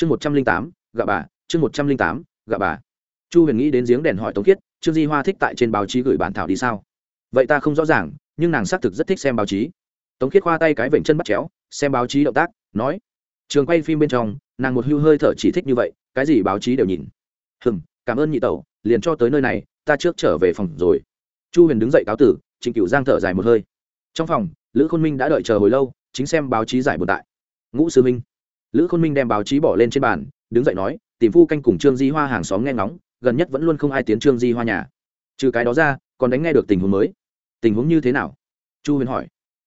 chương một trăm linh tám, gạ bà, chương một trăm linh tám, gạ bà. Chu huyền nghĩ đến giếng đèn hỏi tống khiết, trương di hoa thích tại trên báo chí gửi bản thảo đi sao? Vậy ta không rõ ràng, nhưng nàng xác thực rất thích xem báo chí. Tống khiết khoa tay cái vểnh chân bắt chéo, xem báo chí động tác, nói. Trường quay phim bên trong, nàng một hưu hơi thở chỉ thích như vậy, cái gì báo chí đều nhìn. Hừng cảm ơn nhị tẩu, liền cho tới nơi này, ta trước trở về phòng rồi. Chu huyền đứng dậy cáo tử, trịnh cựu giang thở dài một hơi. Trong phòng, lữ khôn minh đã đợi chờ hồi lâu, chính xem báo chí giải bồn tại. Ngũ sư minh lữ khôn minh đem báo chí bỏ lên trên bàn, đứng dậy nói, tìm phu canh cùng trương di hoa hàng xóm nghe ngóng, gần nhất vẫn luôn không ai tiến trương di hoa nhà. Trừ cái đó ra, còn đánh nghe được tình huống mới. Tình huống như thế nào? Chu huyền hỏi.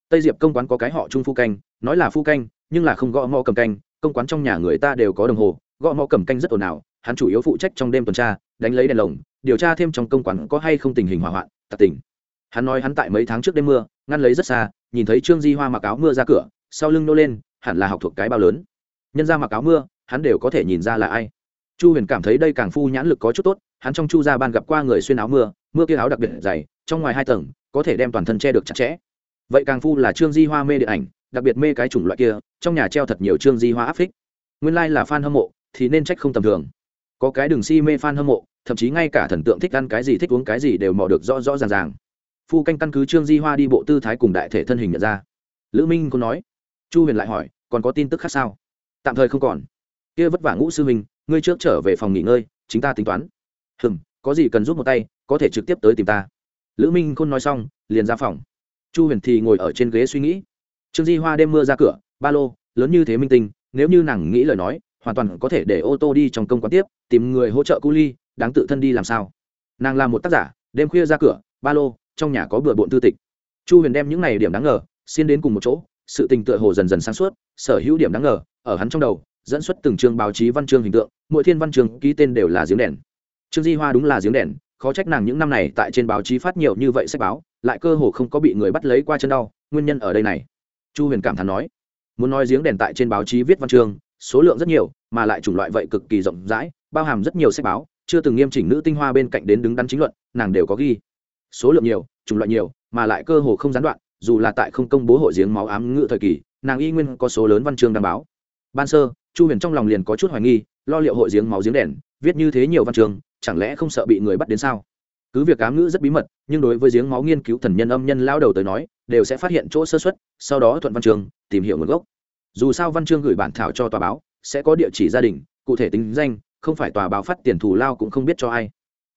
Tây diệp công quán có cái họ trung phu canh, nói là phu canh, nhưng là không gõ mò cầm canh, công quán trong nhà người ta đều có đồng hồ, gõ mò cầm canh rất ồn ào, hắn chủ yếu phụ trách trong đêm tuần tra, đánh lấy đèn lồng, điều tra thêm trong công quán có hay không tình hình hỏa hoạn tặc tình hắn nói hắn tại mấy tháng trước đêm mưa, ngăn lấy rất xa, nhìn thấy trương di hoa mặc áo mưa ra cửa, sau lưng nô lên, hẳn là học thuộc cái bao lớn nhân ra mặc áo mưa, hắn đều có thể nhìn ra là ai. Chu huyền cảm thấy đây càng phu nhãn lực có chút tốt, hắn trong chu gia ban gặp qua người xuyên áo mưa mưa kia áo đặc biệt dày, trong ngoài hai tầng, có thể đem toàn thân che được chặt chẽ. Vậy càng phu là trương di hoa mê điện ảnh, đặc biệt mê cái chủng loại kia, trong nhà treo thật nhiều trương di hoa áp phích. Nguyên lai、like、là f a n hâm mộ, thì nên trách không tầm thường. Có cái đường si mê f a n hâm mộ, thậm chí ngay cả thần tượng thích ăn cái gì thích uống cái gì đều mò được rõ rõ ràng ràng. Phu canh căn cứ trương di hoa đi bộ tư thái cùng đại thể thân hình nhận ra. Lữ minh có nói. Chu huyền lại hỏi, còn có tin tức khác sao? Tạm thời không còn. Kia vất vả ngũ sư huynh, ngươi trước trở về phòng nghỉ ngơi, chính ta tính toán. Hừm, có gì cần giúp một tay, có thể trực tiếp tới tìm ta. Lữ minh khôn nói xong, liền ra phòng. Chu huyền thì ngồi ở trên ghế suy nghĩ. Trương di hoa đêm mưa ra cửa, ba lô, lớn như thế minh tinh, nếu như nàng nghĩ lời nói, hoàn toàn có thể để ô tô đi trong công quán tiếp, tìm người hỗ trợ cu ly, đáng tự thân đi làm sao. Nàng là một tác giả, đêm khuya ra cửa, ba lô, trong nhà có bừa bộn tư tịch. Chu huyền đem những này điểm đáng ngờ, xin đến cùng một chỗ, sự tình tựa hồ dần dần sáng suốt sở hữu điểm đáng ngờ, ở hắn trong đầu, dẫn xuất từng chương báo chí văn chương hình tượng, mỗi thiên văn chương ký tên đều là giếng đèn. Trương di hoa đúng là giếng đèn, khó trách nàng những năm này tại trên báo chí phát nhiều như vậy sách báo, lại cơ hồ không có bị người bắt lấy qua chân đau, nguyên nhân ở đây này. Chu huyền cảm thán nói, muốn nói giếng đèn tại trên báo chí viết văn chương, số lượng rất nhiều, mà lại chủng loại vậy cực kỳ rộng rãi, bao hàm rất nhiều sách báo, chưa từng nghiêm chỉnh nữ tinh hoa bên cạnh đến đứng đắn chính luận, nàng đều có ghi. Số lượng nhiều, chủng loại nhiều, mà lại cơ hồ không gián đoạn, dù là tại không công bố hội giếng máu ám ngự thời kỳ nàng y nguyên có số lớn văn chương đăng báo. Ban sơ, chu huyền trong lòng liền có chút hoài nghi, lo liệu hội giếng máu giếng đèn, viết như thế nhiều văn chương, chẳng lẽ không sợ bị người bắt đến sao? Cứ việc ám ngữ rất bí mật, nhưng đối với giếng máu nghiên cứu thần nhân âm nhân lao đầu tới nói, đều sẽ phát hiện chỗ sơ xuất sau đó thuận văn chương, tìm hiểu nguồn gốc. Dù sao văn chương gửi bản thảo cho tòa báo, sẽ có địa chỉ gia đình, cụ thể tính danh, không phải tòa báo phát tiền thù lao cũng không biết cho ai.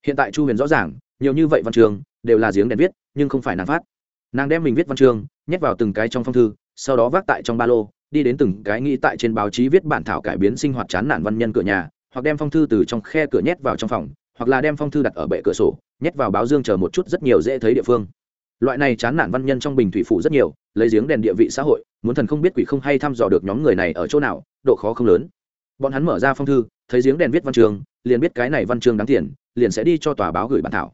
Hiện tại chu huyền rõ ràng, nhiều như vậy văn chương, đều là giếng đèn viết, nhưng không phải nàng phát. Nàng đem mình viết văn chương, nhét vào từng cái trong phong thư sau đó vác tại trong ba lô đi đến từng cái nghĩ tại trên báo chí viết bản thảo cải biến sinh hoạt chán nản văn nhân cửa nhà hoặc đem phong thư từ trong khe cửa nhét vào trong phòng hoặc là đem phong thư đặt ở bệ cửa sổ nhét vào báo dương chờ một chút rất nhiều dễ thấy địa phương. Loại này chán nản văn nhân trong bình thủy phủ rất nhiều lấy giếng đèn địa vị xã hội muốn thần không biết quỷ không hay thăm dò được nhóm người này ở chỗ nào độ khó không lớn. Bọn hắn mở ra phong thư thấy giếng đèn viết văn trường, liền biết cái này văn chương đáng tiền liền sẽ đi cho tòa báo gửi bản thảo.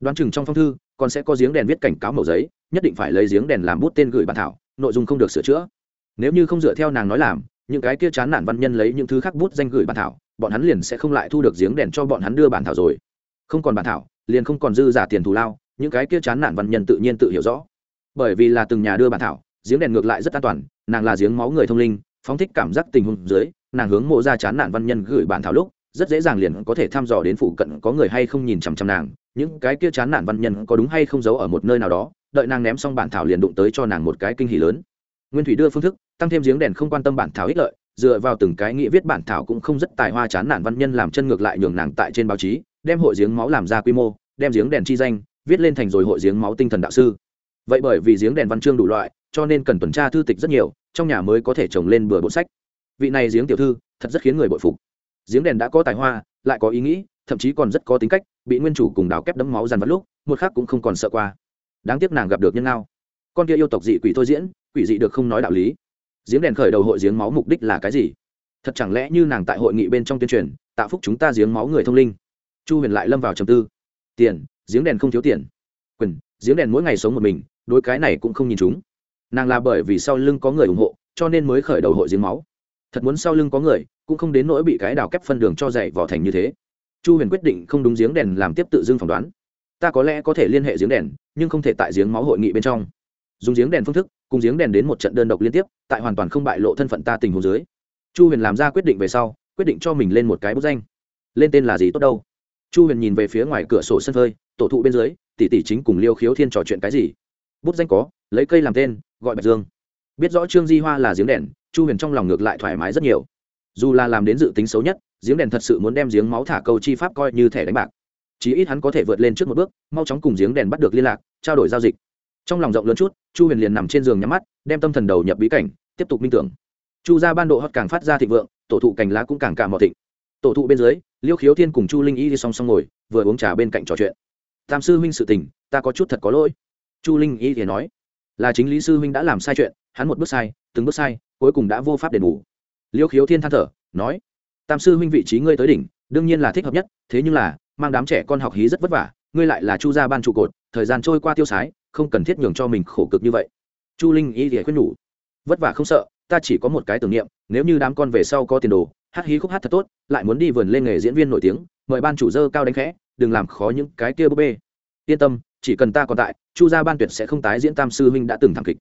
Đoán chừng trong phong thư còn sẽ có giếng đèn viết cảnh cáo màu giấy nhất định phải lấy giếng đèn làm bút tên gửi bản thảo nội dung không được sửa chữa. Nếu như không dựa theo nàng nói làm, những cái kia chán nản văn nhân lấy những thứ khác bút danh gửi bản thảo, bọn hắn liền sẽ không lại thu được giếng đèn cho bọn hắn đưa bản thảo rồi. Không còn bản thảo, liền không còn dư giả tiền thù lao, những cái kia chán nản văn nhân tự nhiên tự hiểu rõ. Bởi vì là từng nhà đưa bản thảo, giếng đèn ngược lại rất an toàn, nàng là giếng máu người thông linh, phóng thích cảm giác tình huống dưới, nàng hướng mộ ra chán nản văn nhân gửi bản thảo lúc, rất dễ dàng liền có thể thăm dò đến phụ cận có người hay không nhìn chằm chằm nàng, những cái kia chán nản văn nhân có đúng hay không giấu ở một nơi nào đó đợi nàng ném xong bản thảo liền đụng tới cho nàng một cái kinh hỉ lớn. Nguyên thủy đưa phương thức, tăng thêm giếng đèn không quan tâm bản thảo ích lợi, dựa vào từng cái nghĩa viết bản thảo cũng không rất tài hoa chán nản văn nhân làm chân ngược lại nhường nàng tại trên báo chí, đem hội giếng máu làm ra quy mô, đem giếng đèn chi danh, viết lên thành rồi hội giếng máu tinh thần đạo sư. Vậy bởi vì giếng đèn văn chương đủ loại, cho nên cần tuần tra thư tịch rất nhiều, trong nhà mới có thể trồng lên bừa bộ sách. Vị này giếng tiểu thư, thật rất khiến người bội phục. Giếng đèn đã có tài hoa, lại có ý nghĩ, thậm chí còn rất có tính cách, bị nguyên chủ cùng đào kép đấm máu dàn vật lúc, một khác cũng không còn sợ qua đáng tiếc nàng gặp được nhân nào con kia yêu tộc dị quỷ thôi diễn, quỷ dị được không nói đạo lý. Giếng đèn khởi đầu hội giếng máu mục đích là cái gì? Thật chẳng lẽ như nàng tại hội nghị bên trong tuyên truyền tạo phúc chúng ta giếng máu người thông linh? Chu huyền lại lâm vào trầm tư. Tiền, giếng đèn không thiếu tiền. Quyền, giếng đèn mỗi ngày sống một mình, đối cái này cũng không nhìn chúng. Nàng là bởi vì sau lưng có người ủng hộ, cho nên mới khởi đầu hội giếng máu. Thật muốn sau lưng có người, cũng không đến nỗi bị cái đào kép phân đường cho dạy vỏ thành như thế. Chu huyền quyết định không đúng giếng đèn làm tiếp tự dưng phỏng đoán ta có lẽ có thể liên hệ giếng đèn, nhưng không thể tại giếng máu hội nghị bên trong. Dùng giếng đèn phương thức, cùng giếng đèn đến một trận đơn độc liên tiếp, tại hoàn toàn không bại lộ thân phận ta tình huống dưới. Chu huyền làm ra quyết định về sau, quyết định cho mình lên một cái bút danh. Lên tên là gì tốt đâu? Chu huyền nhìn về phía ngoài cửa sổ sân phơi, tổ thụ bên dưới, tỷ tỷ chính cùng liêu khiếu thiên trò chuyện cái gì? Bút danh có, lấy cây làm tên, gọi bạch dương. Biết rõ trương di hoa là giếng đèn, chu huyền trong lòng ngược lại thoải mái rất nhiều. Dù là làm đến dự tính xấu nhất, giếng đèn thật sự muốn đem giếng máu thả câu chi pháp coi như thẻ đánh bạc chí ít hắn có thể vượt lên trước một bước, mau chóng cùng giếng đèn bắt được liên lạc, trao đổi giao dịch. Trong lòng rộng lớn chút, chu huyền liền nằm trên giường nhắm mắt, đem tâm thần đầu nhập bí cảnh, tiếp tục minh tưởng. Chu ra ban độ hót càng phát ra thịnh vượng, tổ thụ cành lá cũng càng cả mò thịnh. Tổ thụ bên dưới, liêu khiếu thiên cùng chu linh y đi song song ngồi, vừa uống trà bên cạnh trò chuyện. Tam sư huynh sự tình, ta có chút thật có lỗi. Chu linh y thì nói, là chính lý sư huynh đã làm sai chuyện, hắn một bước sai, từng bước sai, cuối cùng đã vô pháp đền bù. Liêu khiếu thiên than thở, nói, tam sư huynh vị trí ngươi tới đỉnh, đương nhiên là thích hợp nhất, thế nhưng là mang đám trẻ con học hí rất vất vả, ngươi lại là chu gia ban trụ cột, thời gian trôi qua tiêu sái, không cần thiết nhường cho mình khổ cực như vậy. Chu linh y thì khuyên nhủ, vất vả không sợ, ta chỉ có một cái tưởng niệm, nếu như đám con về sau có tiền đồ, hát hí khúc hát thật tốt, lại muốn đi vườn lên nghề diễn viên nổi tiếng, mời ban chủ dơ cao đánh khẽ, đừng làm khó những cái kia búp bê. Yên tâm, chỉ cần ta còn tại, chu gia ban tuyệt sẽ không tái diễn, tam sư huynh đã từng thảm kịch.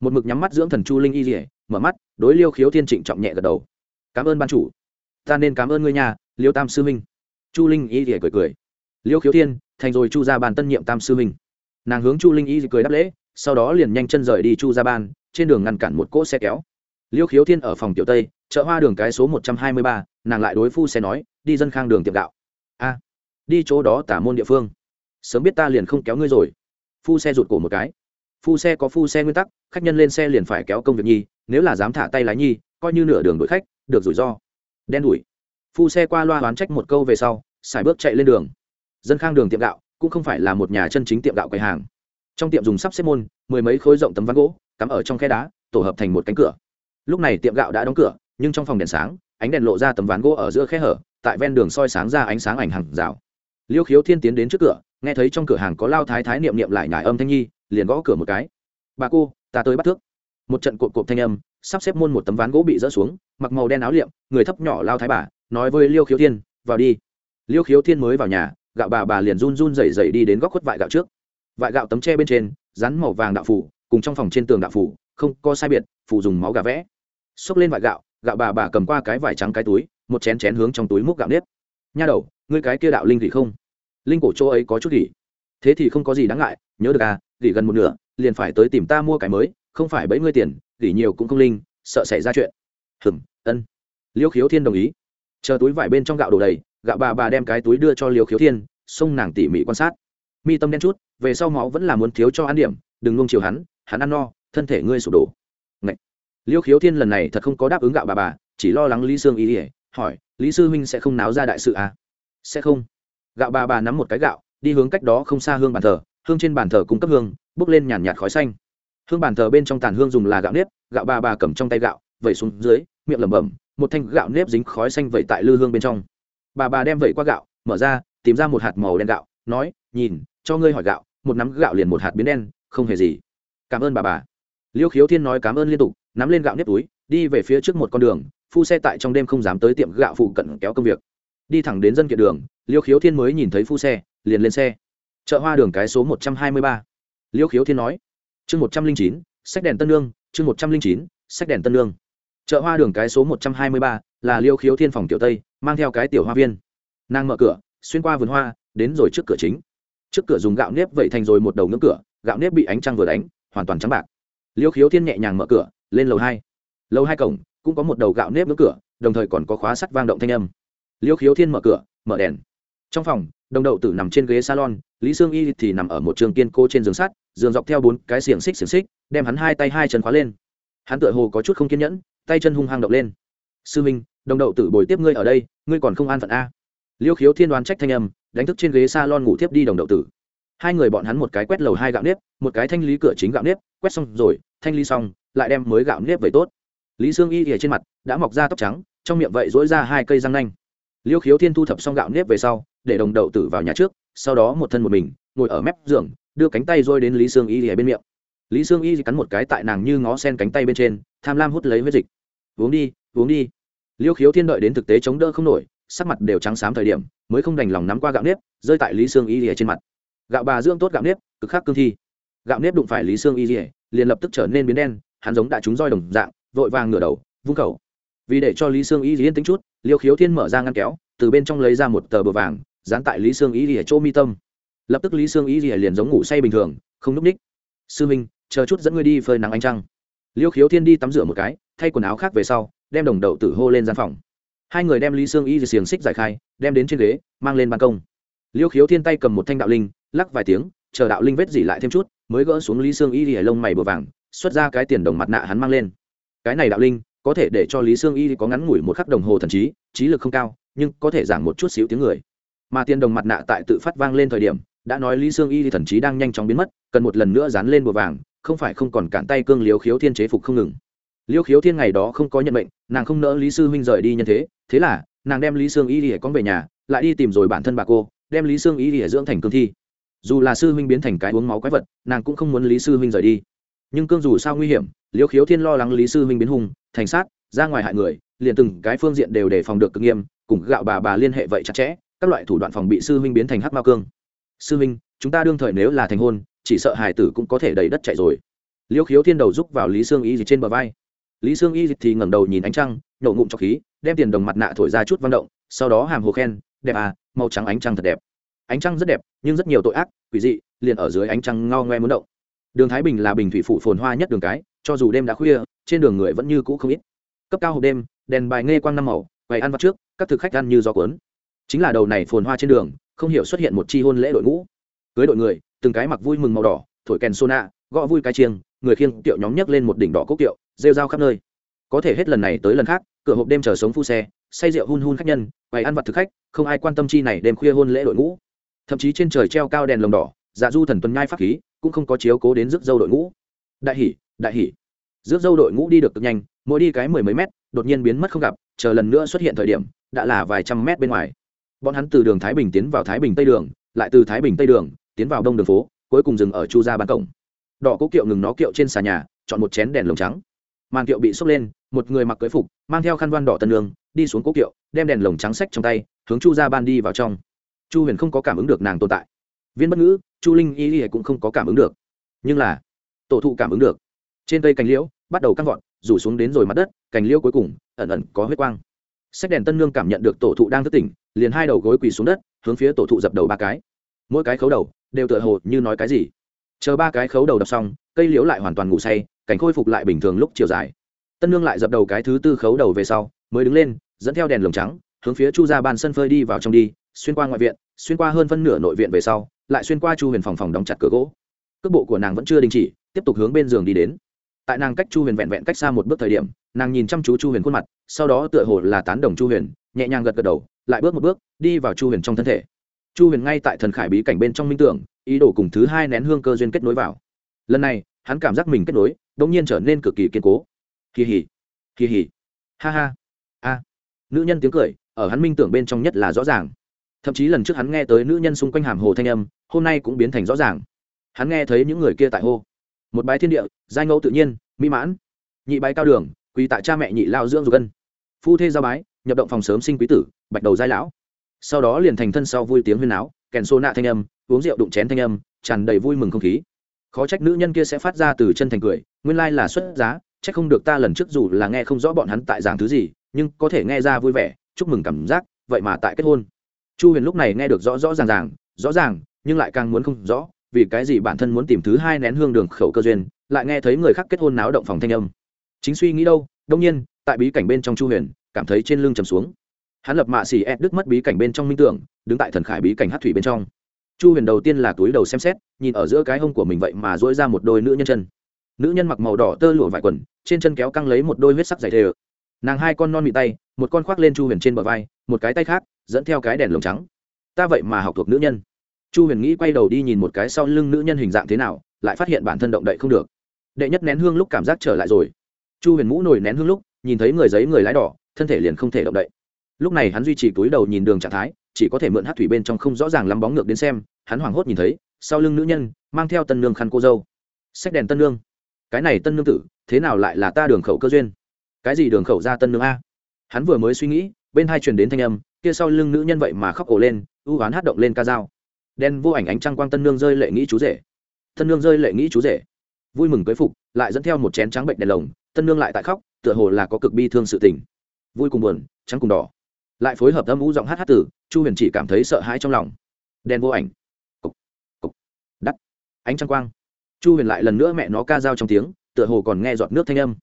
Một mực nhắm mắt dưỡng thần chu linh y dỉa mở mắt, đối liêu khiếu thiên trịnh trọng nhẹ gật đầu. Cảm ơn ban chủ, ta nên cảm ơn ngươi nhà liêu tam sư huynh chu linh y thì cười cười. Liêu khiếu thiên, thành rồi chu gia ban tân nhiệm tam sư minh. Nàng hướng chu linh y cười đáp lễ, sau đó liền nhanh chân rời đi chu gia ban, trên đường ngăn cản một cỗ xe kéo. Liêu khiếu thiên ở phòng tiểu tây, chợ hoa đường cái số một trăm hai mươi ba, nàng lại đối phu xe nói, đi dân khang đường tiệm gạo. A, đi chỗ đó tả môn địa phương. Sớm biết ta liền không kéo ngươi rồi. Phu xe rụt cổ một cái. Phu xe có phu xe nguyên tắc, khách nhân lên xe liền phải kéo công việc nhi, nếu là dám thả tay lái nhi, coi như nửa đường đuổi khách, được rủi ro. Đen đuổi phu xe qua loa đoán trách một câu về sau xài bước chạy lên đường. Dân khang đường tiệm gạo cũng không phải là một nhà chân chính tiệm gạo quầy hàng. Trong tiệm dùng sắp xếp môn, mười mấy khối rộng tấm ván gỗ, cắm ở trong khe đá, tổ hợp thành một cánh cửa. Lúc này tiệm gạo đã đóng cửa, nhưng trong phòng đèn sáng, ánh đèn lộ ra tấm ván gỗ ở giữa khe hở, tại ven đường soi sáng ra ánh sáng ảnh hàng rào. Liêu khiếu thiên tiến đến trước cửa, nghe thấy trong cửa hàng có lao thái thái niệm niệm lại nhải âm thanh nhi, liền gõ cửa một cái. Bà cô, ta tới bắt thước. Một trận cộp cộp thanh âm, sắp xếp môn một tấm ván gỗ bị rỡ xuống, mặc màu đen áo liệm, người thấp nhỏ lao thái bà nói với liêu khiếu thiên, vào đi. Liêu khiếu thiên mới vào nhà, gạo bà bà liền run run rẩy rẩy đi đến góc khuất vại gạo trước. Vại gạo tấm tre bên trên rắn màu vàng đạo phủ, cùng trong phòng trên tường đạo phủ, không có sai biệt, phủ dùng máu gà vẽ. Xốc lên vại gạo gạo bà bà cầm qua cái vải trắng cái túi, một chén chén hướng trong túi múc gạo nếp. Nha đầu, ngươi cái kia đạo linh thì không? Linh cổ chỗ ấy có chút gỉ. Thế thì không có gì đáng ngại, nhớ được à gỉ gần một nửa, liền phải tới tìm ta mua cái mới, không phải bẫy ngươi tiền, gỉ nhiều cũng không linh, sợ xảy ra chuyện. Hừm, ân. Liêu khiếu thiên đồng ý chờ túi vải bên trong gạo đổ đầy, gạo bà bà đem cái túi đưa cho liêu khiếu thiên, xông nàng tỉ mỉ quan sát mi tâm đen chút, về sau máu vẫn là muốn thiếu cho ăn điểm, đừng nung chiều hắn hắn ăn no, thân thể ngươi sụp đổ Ngậy. liêu khiếu thiên lần này thật không có đáp ứng gạo bà bà, chỉ lo lắng lý sương ý ỉa hỏi, lý sư huynh sẽ không náo ra đại sự à? sẽ không gạo bà bà nắm một cái gạo, đi hướng cách đó không xa hương bàn thờ, hương trên bàn thờ cung cấp hương, bốc lên nhàn nhạt khói xanh hương bàn thờ bên trong tàn hương dùng là gạo nếp, gạo bà bà cầm trong tay gạo, vẩy xuống dưới, miệng lẩm bẩm một thanh gạo nếp dính khói xanh vẩy tại lư hương bên trong. Bà bà đem vẩy qua gạo, mở ra, tìm ra một hạt màu đen gạo, nói, nhìn, cho ngươi hỏi gạo, một nắm gạo liền một hạt biến đen, không hề gì. Cảm ơn bà bà. Liêu khiếu thiên nói cảm ơn liên tục, nắm lên gạo nếp túi, đi về phía trước một con đường, phu xe tại trong đêm không dám tới tiệm gạo phụ cận kéo công việc. Đi thẳng đến dân kiện đường, liêu khiếu thiên mới nhìn thấy phu xe, liền lên xe. Chợ hoa đường cái số một trăm hai mươi ba. Liêu khiếu thiên nói, chương một trăm linh chín, sách đèn tân lương chương một trăm linh chín, sách đèn tân lương chợ hoa đường cái số một trăm hai mươi ba là liêu khiếu thiên phòng tiểu tây, mang theo cái tiểu hoa viên. Nàng mở cửa, xuyên qua vườn hoa, đến rồi trước cửa chính. Trước cửa dùng gạo nếp vậy thành rồi một đầu ngưỡng cửa, gạo nếp bị ánh trăng vừa đánh, hoàn toàn trắng bạc. Liêu khiếu thiên nhẹ nhàng mở cửa, lên lầu hai. Lầu hai cổng, cũng có một đầu gạo nếp ngưỡng cửa, đồng thời còn có khóa sắt vang động thanh âm. Liêu khiếu thiên mở cửa, mở đèn. Trong phòng, đồng đậu tử nằm trên ghế salon, lý sương y thì nằm ở một trường kiên cố trên giường sắt, giường dọc theo bốn cái xiềng xích xiềng xích, đem hắn hai tay hai chân khóa lên. Hắn tựa hồ có chút không kiên nhẫn tay chân hung hăng động lên. Sư minh, đồng đậu tử bồi tiếp ngươi ở đây, ngươi còn không an phận a? Liêu khiếu thiên đoán trách thanh âm, đánh thức trên ghế salon ngủ tiếp đi đồng đậu tử. Hai người bọn hắn một cái quét lầu hai gạo nếp, một cái thanh lý cửa chính gạo nếp, quét xong rồi, thanh lý xong, lại đem mới gạo nếp về tốt. Lý sương y ỉa trên mặt đã mọc ra tóc trắng, trong miệng vậy dỗi ra hai cây răng nanh. Liêu khiếu thiên thu thập xong gạo nếp về sau, để đồng đậu tử vào nhà trước, sau đó một thân một mình, ngồi ở mép giường, đưa cánh tay rôi đến lý sương y ỉa bên miệng lý sương y cắn một cái tại nàng như ngó sen cánh tay bên trên, tham lam hút lấy huyết dịch. Uống đi uống đi. Liêu khiếu thiên đợi đến thực tế chống đỡ không nổi, sắc mặt đều trắng xám thời điểm, mới không đành lòng nắm qua gạo nếp, rơi tại lý sương y rỉa trên mặt. Gạo bà dưỡng tốt gạo nếp, cực khắc cương thi. Gạo nếp đụng phải lý sương y rỉa liền lập tức trở nên biến đen, hắn giống đã trúng roi đồng dạng, vội vàng ngửa đầu, vung khẩu. Vì để cho lý sương y yên tính chút, liêu khiếu thiên mở ra ngăn kéo, từ bên trong lấy ra một tờ bờ vàng, dán tại lý sương Y rỉa chỗ mi tâm. Lập tức lý sương Y rỉa liền giống ngủ say bình thường, không núp ních. Sư minh chờ chút dẫn ngươi đi phơi nắng ánh trăng. Liêu khiếu thiên đi tắm rửa một cái, thay quần áo khác về sau, đem đồng đậu tử hô lên gian phòng. Hai người đem lý sương y xiềng xích giải khai, đem đến trên ghế, mang lên ban công. Liêu khiếu thiên tay cầm một thanh đạo linh, lắc vài tiếng, chờ đạo linh vết dỉ lại thêm chút, mới gỡ xuống lý sương y thì lông mày bừa vàng, xuất ra cái tiền đồng mặt nạ hắn mang lên. Cái này đạo linh, có thể để cho lý sương y có ngắn ngủi một khắc đồng hồ thần trí trí lực không cao, nhưng có thể giảng một chút xíu tiếng người. Mà tiền đồng mặt nạ tại tự phát vang lên thời điểm, đã nói lý sương y thì thần trí đang nhanh chóng biến mất, cần một lần nữa dán lên bùa vàng không phải không còn cản tay cương liêu khiếu thiên chế phục không ngừng. Liêu khiếu thiên ngày đó không có nhận mệnh, nàng không nỡ lý sư huynh rời đi nhân thế thế là, nàng đem lý sương y lìa con về nhà, lại đi tìm rồi bản thân bà cô, đem lý sương y lìa dưỡng thành cương thi. Dù là sư huynh biến thành cái uống máu quái vật, nàng cũng không muốn lý sư huynh rời đi. Nhưng cương dù sao nguy hiểm, liêu khiếu thiên lo lắng lý sư huynh biến hung, thành sát, ra ngoài hại người, liền từng cái phương diện đều đề phòng được cực nghiêm, cùng gạo bà bà liên hệ vậy chặt chẽ, các loại thủ đoạn phòng bị sư huynh biến thành hắc mao cương. Sư huynh, chúng ta đương thời nếu là thành hôn chỉ sợ hài tử cũng có thể đầy đất chạy rồi. Liêu khiếu thiên đầu rúc vào lý sương y dịch trên bờ vai. Lý sương y thì ngẩng đầu nhìn ánh trăng nổ ngụm cho khí, đem tiền đồng mặt nạ thổi ra chút văn động, sau đó hàm hồ khen, đẹp à màu trắng ánh trăng thật đẹp. Ánh trăng rất đẹp, nhưng rất nhiều tội ác, quỷ dị, liền ở dưới ánh trăng ngao ngoe muốn động. Đường thái bình là bình thủy phụ phồn hoa nhất đường cái, cho dù đêm đã khuya, trên đường người vẫn như cũ không ít. Cấp cao hộp đêm, đèn bài nghe quang năm màu, quầy ăn vặt trước, các thực khách ăn như gió cuốn. Chính là đầu này phồn hoa trên đường, không hiểu xuất hiện một chi hôn lễ đội ngũ. Cưới đội người từng cái mặc vui mừng màu đỏ, thổi kèn sô nạ gõ vui cái chiêng, người khiêng tiệu nhóm nhấc lên một đỉnh đỏ cốc tiệu rêu rao khắp nơi. Có thể hết lần này tới lần khác, cửa hộp đêm chờ sống phu xe, say rượu hun hun khách nhân, bày ăn vặt thực khách, không ai quan tâm chi này đêm khuya hôn lễ đội ngũ. Thậm chí trên trời treo cao đèn lồng đỏ dạ du thần tuần nhai pháp khí, cũng không có chiếu cố đến rước dâu đội ngũ. Đại hỉ đại hỉ. Rước dâu đội ngũ đi được cực nhanh, mỗi đi cái mười mấy mét, đột nhiên biến mất không gặp, chờ lần nữa xuất hiện thời điểm, đã là vài trăm mét bên ngoài. Bọn hắn từ đường thái bình tiến vào thái bình tây đường, lại từ thái bình tây đường tiến vào đông đường phố, cuối cùng dừng ở chu gia ban cổng. Đỏ cố kiệu ngừng nó kiệu trên xà nhà, chọn một chén đèn lồng trắng. Màn kiệu bị sốc lên, một người mặc cưới phục, mang theo khăn văn đỏ tân lương, đi xuống cố kiệu, đem đèn lồng trắng sách trong tay, hướng chu ra ban đi vào trong. Chu huyền không có cảm ứng được nàng tồn tại. Viên bất ngữ, chu linh y y cũng không có cảm ứng được. Nhưng là, tổ thụ cảm ứng được. Trên cây cành liễu bắt đầu căng vọt, rủ xuống đến rồi mặt đất, cành liễu cuối cùng ẩn ẩn có huyết quang. Sách đèn tân nương cảm nhận được tổ thụ đang thức tỉnh, liền hai đầu gối quỳ xuống đất, hướng phía tổ thụ dập đầu ba cái. Mỗi cái khấu đầu đều tựa hồ như nói cái gì. Chờ ba cái khấu đầu đập xong, cây liễu lại hoàn toàn ngủ say, cảnh khôi phục lại bình thường lúc chiều dài. Tân nương lại dập đầu cái thứ tư khấu đầu về sau, mới đứng lên, dẫn theo đèn lồng trắng, hướng phía chu ra ban sân phơi đi vào trong đi, xuyên qua ngoại viện, xuyên qua hơn phân nửa nội viện về sau, lại xuyên qua chu huyền phòng phòng đóng chặt cửa gỗ. Cước bộ của nàng vẫn chưa đình chỉ, tiếp tục hướng bên giường đi đến. Tại nàng cách chu huyền vẹn vẹn cách xa một bước thời điểm, nàng nhìn chăm chú chu huyền khuôn mặt, sau đó tựa hồ là tán đồng chu huyền, nhẹ nhàng gật gật đầu, lại bước một bước, đi vào chu huyền trong thân thể chu huyền ngay tại thần khải bí cảnh bên trong minh tưởng, ý đồ cùng thứ hai nén hương cơ duyên kết nối vào. Lần này, hắn cảm giác mình kết nối đ ỗ n g nhiên trở nên cực kỳ kiên cố. Kỳ hỉ kỳ hỉ. Ha ha. A. Nữ nhân tiếng cười, ở hắn minh tưởng bên trong nhất là rõ ràng. Thậm chí lần trước hắn nghe tới nữ nhân xung quanh hàm hồ thanh âm, hôm nay cũng biến thành rõ ràng. Hắn nghe thấy những người kia tại hô. Một bái thiên địa, giai ngẫu tự nhiên, mỹ mãn. Nhị bái cao đường, quỳ tại cha mẹ nhị lao dưỡng dục ân. Phu thê giao bái, nhập động phòng sớm sinh quý tử, bạch đầu giai lão sau đó liền thành thân sau vui tiếng huyên áo kèn xô nạ thanh âm, uống rượu đụng chén thanh âm, tràn đầy vui mừng không khí. Khó trách nữ nhân kia sẽ phát ra từ chân thành cười, nguyên lai là xuất giá trách không được ta lần trước dù là nghe không rõ bọn hắn tại giảng thứ gì, nhưng có thể nghe ra vui vẻ, chúc mừng cảm giác, vậy mà tại kết hôn. Chu huyền lúc này nghe được rõ rõ ràng ràng, rõ ràng, nhưng lại càng muốn không rõ, vì cái gì bản thân muốn tìm thứ hai nén hương đường khẩu cơ duyên, lại nghe thấy người khác kết hôn náo động phòng thanh âm. Chính suy nghĩ đâu, đông nhiên, tại bí cảnh bên trong chu huyền, cảm thấy trên lưng trầm xuống hắn lập mạ xỉ ed Đức mất bí cảnh bên trong minh tưởng, đứng tại thần khải bí cảnh hát thủy bên trong. Chu huyền đầu tiên là túi đầu xem xét, nhìn ở giữa cái hông của mình vậy mà dỗi ra một đôi nữ nhân chân. Nữ nhân mặc màu đỏ tơ lụa vải quần, trên chân kéo căng lấy một đôi huyết sắc dày thề nàng hai con non mị tay, một con khoác lên chu huyền trên bờ vai, một cái tay khác, dẫn theo cái đèn lồng trắng. Ta vậy mà học thuộc nữ nhân. Chu huyền nghĩ quay đầu đi nhìn một cái sau lưng nữ nhân hình dạng thế nào, lại phát hiện bản thân động đậy không được. Đệ nhất nén hương lúc cảm giác trở lại rồi. Chu huyền mũ nổi nén hương lúc, nhìn thấy người giấy người lái đỏ, thân thể liền không thể động đậy lúc này hắn duy trì túi đầu nhìn đường trạng thái, chỉ có thể mượn hát thủy bên trong không rõ ràng lắm bóng ngược đến xem, hắn hoảng hốt nhìn thấy, sau lưng nữ nhân, mang theo tân nương khăn cô dâu. Sách đèn tân nương. Cái này tân nương tử, thế nào lại là ta đường khẩu cơ duyên? Cái gì đường khẩu ra tân nương a? Hắn vừa mới suy nghĩ, bên hai truyền đến thanh âm, kia sau lưng nữ nhân vậy mà khóc ổ lên ưu oán hát động lên ca dao. Đen vô ảnh ánh trăng quang tân nương rơi lệ nghĩ chú rể. Tân nương rơi lệ nghĩ chú rể. Vui mừng cưới phục, lại dẫn theo một chén trắng bệnh đèn lồng, tân nương lại tại khóc, tựa hồ là có cực bi thương sự tình. Vui cùng buồn, trắng cùng đỏ lại phối hợp âm u giọng hát hát tử chu huyền chỉ cảm thấy sợ hãi trong lòng. Đen vô ảnh. Cục, cục, đắt. Ánh trăng quang. Chu huyền lại lần nữa mẹ nó ca dao trong tiếng tựa hồ còn nghe giọt nước thanh âm.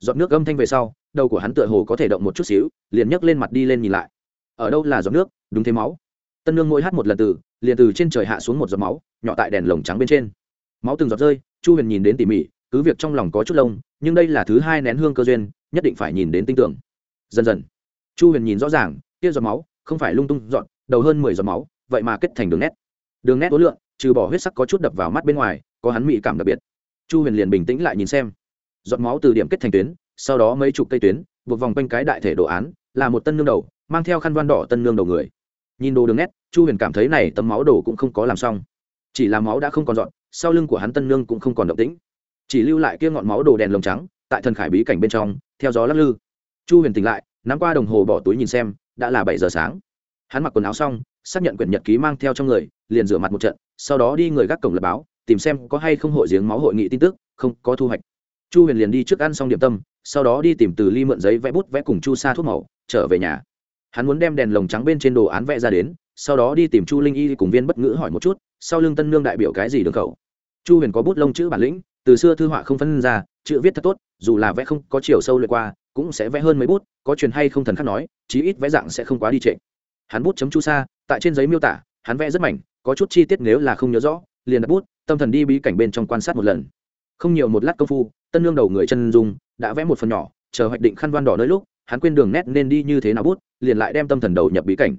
Giọt nước âm thanh về sau đầu của hắn tựa hồ có thể động một chút xíu liền nhấc lên mặt đi lên nhìn lại. Ở đâu là giọt nước? Đúng thế máu. Tân nương mỗi hát một lần từ liền từ trên trời hạ xuống một giọt máu nhỏ tại đèn lồng trắng bên trên. Máu từng giọt rơi chu huyền nhìn đến tỉ mỉ cứ việc trong lòng có chút lông nhưng đây là thứ hai nén hương cơ duyên nhất định phải nhìn đến tinh tưởng. Dần dần chu huyền nhìn rõ ràng kia giọt máu, không phải lung tung dọn đầu hơn mười giọt máu, vậy mà kết thành đường nét. Đường nét ố lượng, trừ bỏ huyết sắc có chút đập vào mắt bên ngoài, có hắn mỹ cảm đặc biệt. Chu huyền liền bình tĩnh lại nhìn xem. Giọt máu từ điểm kết thành tuyến, sau đó mấy chục cây tuyến, buộc vòng quanh cái đại thể đồ án, là một tân nương đầu, mang theo khăn văn đỏ tân nương đầu người. Nhìn đồ đường nét, chu huyền cảm thấy này tấm máu đồ cũng không có làm xong. Chỉ là máu đã không còn dọn, sau lưng của hắn tân nương cũng không còn động tĩnh. Chỉ lưu lại kia ngọn máu đồ đèn lồng trắng, tại thần khải bí cảnh bên trong, theo gió lắc lư. Chu huyền tỉnh lại nắm qua đồng hồ bỏ túi nhìn xem, đã là bảy giờ sáng. Hắn mặc quần áo xong, xác nhận quyển nhật ký mang theo trong người, liền rửa mặt một trận, sau đó đi người gác cổng lập báo, tìm xem có hay không hội giếng máu hội nghị tin tức, không, có thu hoạch. Chu huyền liền đi trước ăn xong điểm tâm, sau đó đi tìm từ ly mượn giấy vẽ bút vẽ cùng chu sa thuốc màu, trở về nhà. Hắn muốn đem đèn lồng trắng bên trên đồ án vẽ ra đến, sau đó đi tìm chu linh y cùng viên bất ngữ hỏi một chút, sau lưng tân nương đại biểu cái gì đường khẩu. Chu huyền có bút lông chữ bản lĩnh, từ xưa thư họa không phân ra, chữ viết thật tốt, dù là vẽ không có chiều sâu lượt qua cũng sẽ vẽ hơn mấy bút, có truyền hay không thần khắc nói, chí ít vẽ dạng sẽ không quá đi trệ hắn bút chấm chu sa, tại trên giấy miêu tả, hắn vẽ rất mảnh, có chút chi tiết nếu là không nhớ rõ, liền đặt bút, tâm thần đi bí cảnh bên trong quan sát một lần. Không nhiều một lát công phu, tân lương đầu người chân dung, đã vẽ một phần nhỏ, chờ hoạch định khăn văn đỏ nơi lúc, hắn quên đường nét nên đi như thế nào bút, liền lại đem tâm thần đầu nhập bí cảnh.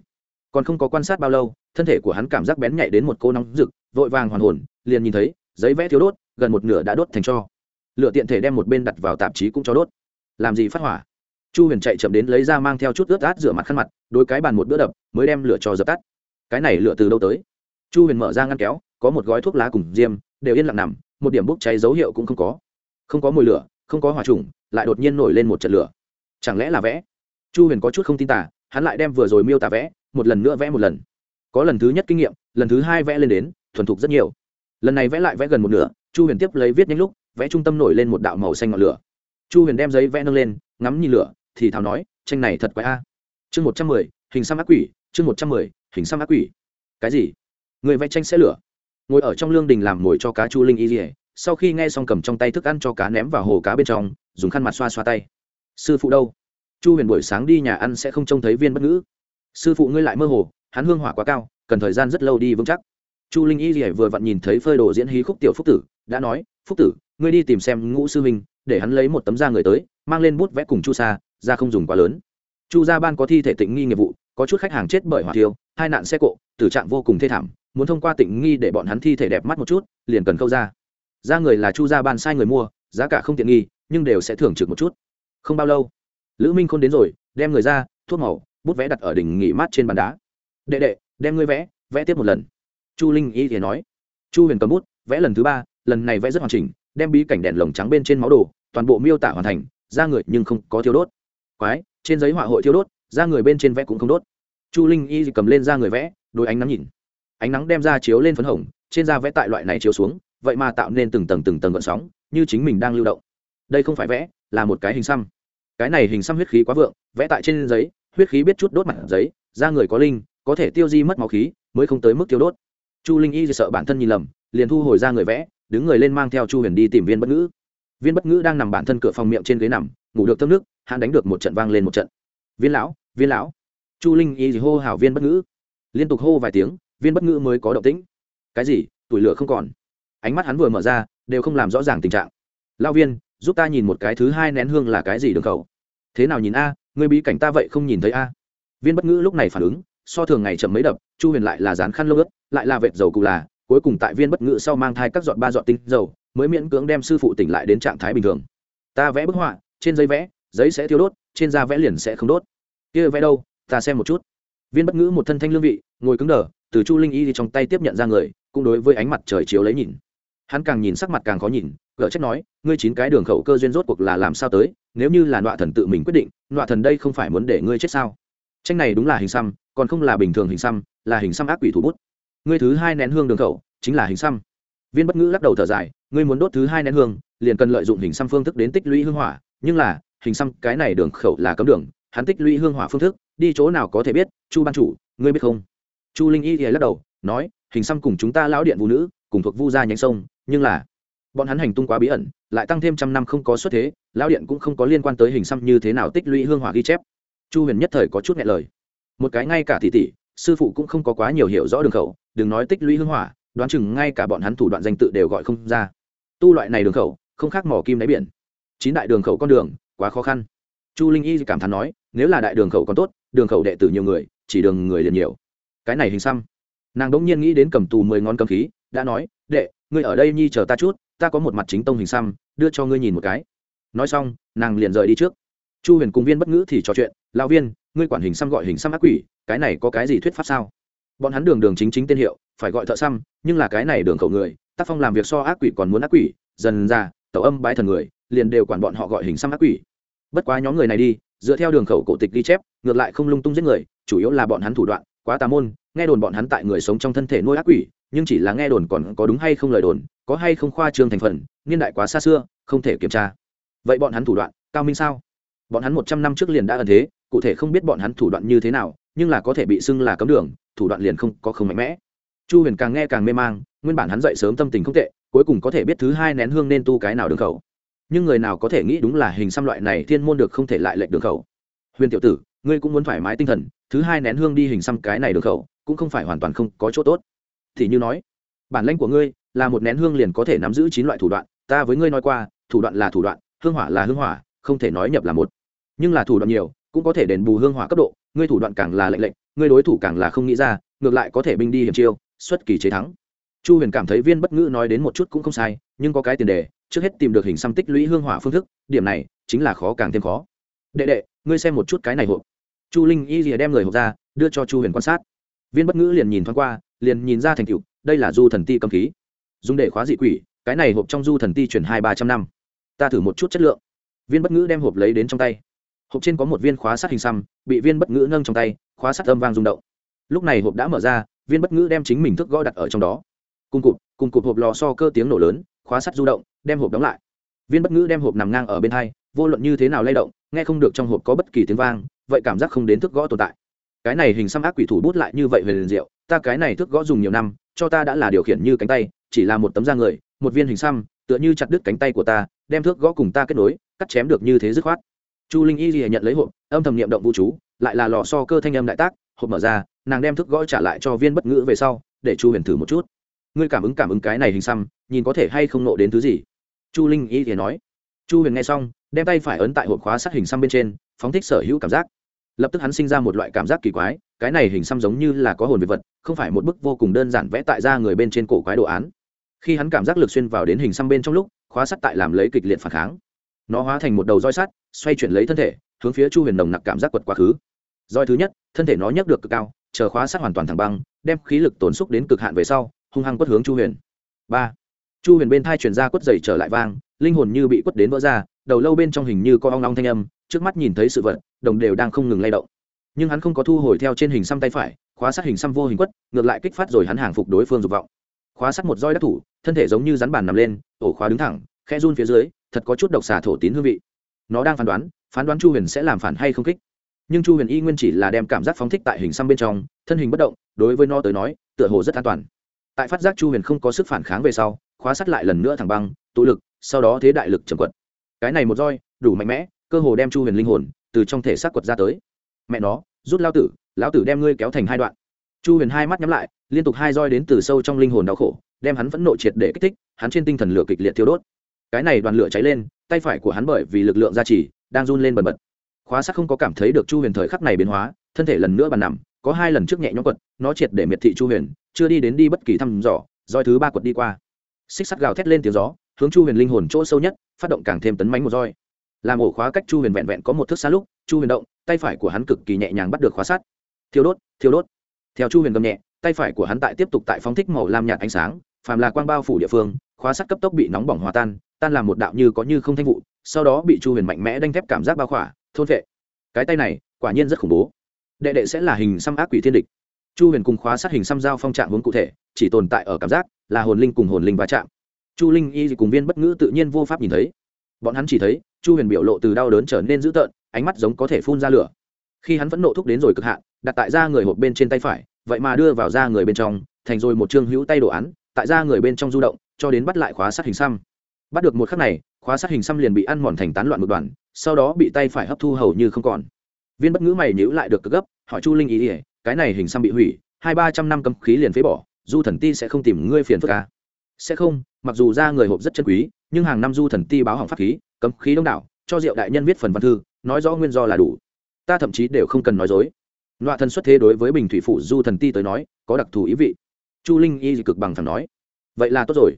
Còn không có quan sát bao lâu, thân thể của hắn cảm giác bén nhạy đến một cô nóng rực, vội vàng hoàn hồn, liền nhìn thấy, giấy vẽ thiếu đốt, gần một nửa đã đốt thành cho. Lựa tiện thể đem một bên đặt vào tạp chí cũng cho đốt làm gì phát hỏa? Chu huyền chạy chậm đến lấy ra mang theo chút ướt át rửa mặt khăn mặt, đôi cái bàn một bữa đập, mới đem lửa cho dập tắt. Cái này lửa từ đâu tới? Chu huyền mở ra ngăn kéo, có một gói thuốc lá cùng diêm, đều yên lặng nằm, một điểm bốc cháy dấu hiệu cũng không có. Không có mùi lửa, không có hòa trùng, lại đột nhiên nổi lên một trận lửa. Chẳng lẽ là vẽ? Chu huyền có chút không tin tả hắn lại đem vừa rồi miêu tả vẽ, một lần nữa vẽ một lần. Có lần thứ nhất kinh nghiệm, lần thứ hai vẽ lên đến, thuần thục rất nhiều. Lần này vẽ lại vẽ gần một nửa, chu huyền tiếp lấy viết nhanh lúc, vẽ trung tâm nổi lên một đạo màu xanh ngọn lửa chu huyền đem giấy vẽ nâng lên, ngắm nhìn lửa, thì thào nói, tranh này thật quái a. Chương một trăm mười, hình xăm ác quỷ, chương một trăm mười, hình xăm ác quỷ. Cái gì? Người vẽ tranh sẽ lửa? Ngồi ở trong lương đình làm mồi cho cá chu linh y dỉa sau khi nghe xong cầm trong tay thức ăn cho cá ném vào hồ cá bên trong, dùng khăn mặt xoa xoa tay. Sư phụ đâu? Chu huyền buổi sáng đi nhà ăn sẽ không trông thấy viên bất ngữ. Sư phụ ngươi lại mơ hồ, hắn hương hỏa quá cao, cần thời gian rất lâu đi vững chắc. Chu linh y dỉa vừa vặn nhìn thấy phơi đồ diễn hí khúc tiểu phúc tử, đã nói, phúc tử, ngươi đi tìm xem ngũ sư huynh để hắn lấy một tấm da người tới mang lên bút vẽ cùng chu sa ra không dùng quá lớn. Chu gia ban có thi thể tịnh nghi nghiệp vụ có chút khách hàng chết bởi hỏa thiêu, hai nạn xe cộ tử trạng vô cùng thê thảm muốn thông qua tịnh nghi để bọn hắn thi thể đẹp mắt một chút liền cần câu ra ra người là chu gia ban sai người mua giá cả không tiện nghi nhưng đều sẽ thưởng trực một chút. Không bao lâu lữ minh không đến rồi đem người ra thuốc màu bút vẽ đặt ở đỉnh nghỉ mát trên bàn đá. Đệ đệ đem ngươi vẽ vẽ tiếp một lần. Chu linh y thì nói. Chu huyền cầm bút vẽ lần thứ ba lần này vẽ rất hoàn chỉnh đem bí cảnh đèn lồng trắng bên trên máu đồ, toàn bộ miêu tả hoàn thành, ra người nhưng không có thiêu đốt. Quái, trên giấy họa hội thiêu đốt, ra người bên trên vẽ cũng không đốt. Chu linh y cầm lên ra người vẽ, đôi ánh nắng nhìn. Ánh nắng đem ra chiếu lên phấn hồng, trên da vẽ tại loại này chiếu xuống, vậy mà tạo nên từng tầng từng tầng gợn sóng, như chính mình đang lưu động. Đây không phải vẽ, là một cái hình xăm. Cái này hình xăm huyết khí quá vượng, vẽ tại trên giấy, huyết khí biết chút đốt mặt giấy, da người có linh, có thể tiêu di mất máu khí, mới không tới mức tiêu đốt. Chu linh y sợ bản thân nhìn lầm, liền thu hồi ra người vẽ đứng người lên mang theo chu huyền đi tìm viên bất ngữ. Viên bất ngữ đang nằm bản thân cửa phòng miệng trên ghế nằm, ngủ được thơm nước, hắn đánh được một trận vang lên một trận. Viên lão viên lão. Chu linh y hô hào viên bất ngữ. Liên tục hô vài tiếng, viên bất ngữ mới có động tĩnh. Cái gì? Tuổi lửa không còn? Ánh mắt hắn vừa mở ra, đều không làm rõ ràng tình trạng. Lao viên, giúp ta nhìn một cái thứ hai nén hương là cái gì đường khẩu? Thế nào nhìn a? Người bí cảnh ta vậy không nhìn thấy a? Viên bất ngữ lúc này phản ứng, so thường ngày chậm mấy đập, chu huyền lại là dán khăn lâu ướt, lại là vệt dầu cụ là cuối cùng tại viên bất ngữ sau mang thai các giọt ba giọt tinh dầu, mới miễn cưỡng đem sư phụ tỉnh lại đến trạng thái bình thường. Ta vẽ bức họa, trên giấy vẽ, giấy sẽ thiếu đốt, trên da vẽ liền sẽ không đốt. Kia vẽ đâu, ta xem một chút. Viên bất ngữ một thân thanh lương vị, ngồi cứng đờ, từ chu linh y trong tay tiếp nhận ra người, cũng đối với ánh mặt trời chiếu lấy nhìn. Hắn càng nhìn sắc mặt càng khó nhìn gỡ trách nói, ngươi chín cái đường khẩu cơ duyên rốt cuộc là làm sao tới, nếu như là nọa thần tự mình quyết định, nọa thần đây không phải muốn để ngươi chết sao? Tranh này đúng là hình xăm, còn không là bình thường hình xăm, là hình xăm ác quỷ thủ bút ngươi thứ hai nén hương đường khẩu, chính là hình xăm. Viên bất ngữ lắc đầu thở dài, ngươi muốn đốt thứ hai nén hương, liền cần lợi dụng hình xăm phương thức đến tích lũy hương hỏa, nhưng là, hình xăm, cái này đường khẩu là cấm đường, hắn tích lũy hương hỏa phương thức, đi chỗ nào có thể biết, chu ban chủ, ngươi biết không? Chu linh y thì lắc đầu, nói, hình xăm cùng chúng ta lão điện vũ nữ, cùng thuộc vu gia nhánh sông, nhưng là, bọn hắn hành tung quá bí ẩn, lại tăng thêm trăm năm không có xuất thế, lão điện cũng không có liên quan tới hình xăm như thế nào tích lũy hương hỏa ghi chép. Chu huyền nhất thời có chút nghe lời. Một cái ngay cả tỷ tỷ, sư phụ cũng không có quá nhiều hiểu rõ đường khẩu đừng nói tích lũy hương hỏa, đoán chừng ngay cả bọn hắn thủ đoạn danh tự đều gọi không ra. Tu loại này đường khẩu, không khác mỏ kim đáy biển. Chín đại đường khẩu con đường, quá khó khăn. Chu linh y cảm thán nói, nếu là đại đường khẩu còn tốt, đường khẩu đệ tử nhiều người, chỉ đường người liền nhiều. Cái này hình xăm. Nàng đ ỗ n g nhiên nghĩ đến cầm tù mười ngón cầm khí, đã nói, đệ, ngươi ở đây nhi chờ ta chút, ta có một mặt chính tông hình xăm, đưa cho ngươi nhìn một cái. Nói xong, nàng liền rời đi trước. Chu huyền cùng viên bất ngữ thì trò chuyện lao viên, ngươi quản hình xăm gọi hình xăm ác quỷ, cái này có cái gì thuyết pháp sao? Bọn hắn đường đường chính chính tên hiệu, phải gọi thợ xăm, nhưng là cái này đường khẩu người, tác phong làm việc so ác quỷ còn muốn ác quỷ, dần ra, tẩu âm bái thần người, liền đều quản bọn họ gọi hình xăm ác quỷ. Bất quá nhóm người này đi, dựa theo đường khẩu cổ tịch ghi chép, ngược lại không lung tung giết người, chủ yếu là bọn hắn thủ đoạn, quá tà môn, nghe đồn bọn hắn tại người sống trong thân thể nuôi ác quỷ, nhưng chỉ là nghe đồn còn có đúng hay không lời đồn, có hay không khoa trương thành phần, niên đại quá xa xưa, không thể kiểm tra. Vậy bọn hắn thủ đoạn, cao minh sao? Bọn hắn một trăm năm trước liền đã ẩn thế, cụ thể không biết bọn hắn thủ đoạn như thế nào nhưng là có thể bị xưng là cấm đường, thủ đoạn liền không có không mạnh mẽ. Chu huyền càng nghe càng mê mang, nguyên bản hắn dậy sớm tâm tình không tệ, cuối cùng có thể biết thứ hai nén hương nên tu cái nào đường khẩu. Nhưng người nào có thể nghĩ đúng là hình xăm loại này thiên môn được không thể lại lệnh đường khẩu. Huyền tiểu tử, ngươi cũng muốn thoải mái tinh thần, thứ hai nén hương đi hình xăm cái này đường khẩu, cũng không phải hoàn toàn không có chỗ tốt. Thì như nói, bản lãnh của ngươi là một nén hương liền có thể nắm giữ chín loại thủ đoạn, ta với ngươi nói qua, thủ đoạn là thủ đoạn, hương hỏa là hương hỏa, không thể nói nhập là một. Nhưng là thủ đoạn nhiều, cũng có thể đền bù hương hỏa cấp độ ngươi thủ đoạn càng là lệnh lệnh ngươi đối thủ càng là không nghĩ ra, ngược lại có thể binh đi hiểm chiêu, xuất kỳ chế thắng. Chu huyền cảm thấy viên bất ngữ nói đến một chút cũng không sai, nhưng có cái tiền đề, trước hết tìm được hình xăm tích lũy hương hỏa phương thức, điểm này chính là khó càng thêm khó. Đệ đệ, ngươi xem một chút cái này hộp. Chu linh y rìa đem người hộp ra, đưa cho chu huyền quan sát. Viên bất ngữ liền nhìn thoáng qua, liền nhìn ra thành cựu đây là du thần ti cầm khí. Dùng để khóa dị quỷ, cái này hộp trong du thần ti chuyển hai ba trăm năm. Ta thử một chút chất lượng. Viên bất ngữ đem hộp lấy đến trong tay hộp trên có một viên khóa sắt hình xăm, bị viên bất ngữ nâng trong tay, khóa sắt âm vang rung động. Lúc này hộp đã mở ra, viên bất ngữ đem chính mình thức gõ đặt ở trong đó. Cùng cụt cùng cụt hộp lò so cơ tiếng nổ lớn, khóa sắt du động, đem hộp đóng lại. Viên bất ngữ đem hộp nằm ngang ở bên hai, vô luận như thế nào lay động, nghe không được trong hộp có bất kỳ tiếng vang, vậy cảm giác không đến thức gõ tồn tại. Cái này hình xăm ác quỷ thủ bút lại như vậy về liền diệu, ta cái này thức gõ dùng nhiều năm, cho ta đã là điều khiển như cánh tay, chỉ là một tấm da người, một viên hình xăm, tựa như chặt đứt cánh tay của ta, đem thước gõ cùng ta kết nối, cắt chém được như thế dứt khoát chu linh y lìa nhận lấy hộp, âm thầm niệm động vũ chú lại là lò so cơ thanh âm đại tác, hộp mở ra, nàng đem thức gõ trả lại cho viên bất ngữ về sau, để chu huyền thử một chút. Ngươi cảm ứng cảm ứng cái này hình xăm, nhìn có thể hay không nộ đến thứ gì? Chu linh y lìa nói. Chu huyền nghe xong, đem tay phải ấn tại hộp khóa sát hình xăm bên trên, phóng thích sở hữu cảm giác. Lập tức hắn sinh ra một loại cảm giác kỳ quái, cái này hình xăm giống như là có hồn về vật, không phải một bức vô cùng đơn giản vẽ tại ra người bên trên cổ quái đồ án. Khi hắn cảm giác lực xuyên vào đến hình xăm bên trong lúc, khóa sắt tại làm lấy kịch liệt phản kháng nó hóa thành một đầu roi sắt, xoay chuyển lấy thân thể, hướng phía chu huyền nồng nặc cảm giác quật quá khứ. Roi thứ nhất, thân thể nó nhấc được cực cao, chờ khóa sắt hoàn toàn thẳng băng, đem khí lực tổn xúc đến cực hạn về sau, hung hăng quất hướng chu huyền. Ba, chu huyền bên thai chuyển ra quất dày trở lại vang, linh hồn như bị quất đến vỡ ra, đầu lâu bên trong hình như có ong long thanh âm, trước mắt nhìn thấy sự vật, đồng đều đang không ngừng lay động. Nhưng hắn không có thu hồi theo trên hình xăm tay phải, khóa sát hình xăm vô hình quất, ngược lại kích phát rồi hắn hàng phục đối phương dục vọng. Khóa sát một roi đắc thủ, thân thể giống như rắn bàn nằm lên, ổ khóa đứng thẳng khe run phía dưới, thật có chút độc xà thổ tín hương vị. Nó đang phán đoán phán đoán chu huyền sẽ làm phản hay không kích nhưng chu huyền y nguyên chỉ là đem cảm giác phóng thích tại hình xăm bên trong, thân hình bất động, đối với nó tới nói, tựa hồ rất an toàn. Tại phát giác chu huyền không có sức phản kháng về sau, khóa sắt lại lần nữa thẳng băng, tụ lực, sau đó thế đại lực chầm quật. Cái này một roi, đủ mạnh mẽ, cơ hồ đem chu huyền linh hồn, từ trong thể xác quật ra tới. Mẹ nó, rút lao tử, lão tử đem ngươi kéo thành hai đoạn. Chu huyền hai mắt nhắm lại, liên tục hai roi đến từ sâu trong linh hồn đau khổ, đem hắn vẫn nộ triệt để kích thích, hắn trên tinh thần lửa kịch liệt thiêu đốt cái này đoàn lửa cháy lên, tay phải của hắn bởi vì lực lượng gia trì, đang run lên bần bật. Khóa sắt không có cảm thấy được chu huyền thời khắc này biến hóa, thân thể lần nữa bàn nằm, có hai lần trước nhẹ nhõm quật, nó triệt để miệt thị chu huyền, chưa đi đến đi bất kỳ thăm dò, roi thứ ba quật đi qua. Xích sắt gào thét lên tiếng gió, hướng chu huyền linh hồn chỗ sâu nhất, phát động càng thêm tấn mánh một roi. Làm ổ khóa cách chu huyền vẹn vẹn có một thước xa lúc, chu huyền động, tay phải của hắn cực kỳ nhẹ nhàng bắt được khóa sắt. Thiêu đốt thiêu đốt. Theo chu huyền gầm nhẹ, tay phải của hắn tại tiếp tục tại phóng thích màu lam nhạt ánh sáng, phàm là quang bao phủ địa phương, khóa sắt cấp tốc bị nóng bỏng hòa tan tan làm một đạo như có như không thanh vụ, sau đó bị chu huyền mạnh mẽ đanh thép cảm giác bao khỏa, thôn vệ. Cái tay này, quả nhiên rất khủng bố. Đệ đệ sẽ là hình xăm ác quỷ thiên địch. Chu huyền cùng khóa sát hình xăm giao phong trạng vốn cụ thể, chỉ tồn tại ở cảm giác, là hồn linh cùng hồn linh va chạm. Chu linh y cùng viên bất ngữ tự nhiên vô pháp nhìn thấy. Bọn hắn chỉ thấy, chu huyền biểu lộ từ đau đớn trở nên dữ tợn, ánh mắt giống có thể phun ra lửa. Khi hắn vẫn nộ thúc đến rồi cực hạn, đặt tại da người hộp bên trên tay phải, vậy mà đưa vào da người bên trong, thành rồi một chương hữu tay đồ án, tại da người bên trong du động, cho đến bắt lại khóa sát hình xăm bắt được một khắc này, khóa sát hình xăm liền bị ăn mòn thành tán loạn một đoàn, sau đó bị tay phải hấp thu hầu như không còn. Viên bất ngữ mày nhữ lại được cực gấp, hỏi chu linh ý ỉa cái này hình xăm bị hủy, hai ba trăm năm cấm khí liền phế bỏ, du thần ti sẽ không tìm ngươi phiền phức à? sẽ không, mặc dù ra người hộp rất chân quý, nhưng hàng năm du thần ti báo hỏng pháp khí, cấm khí đông đảo, cho diệu đại nhân viết phần văn thư, nói rõ nguyên do là đủ. Ta thậm chí đều không cần nói dối. Nọa thân xuất thế đối với bình thủy phủ du thần ti tới nói, có đặc thù ý vị. Chu linh y cực bằng thẳng nói, vậy là tốt rồi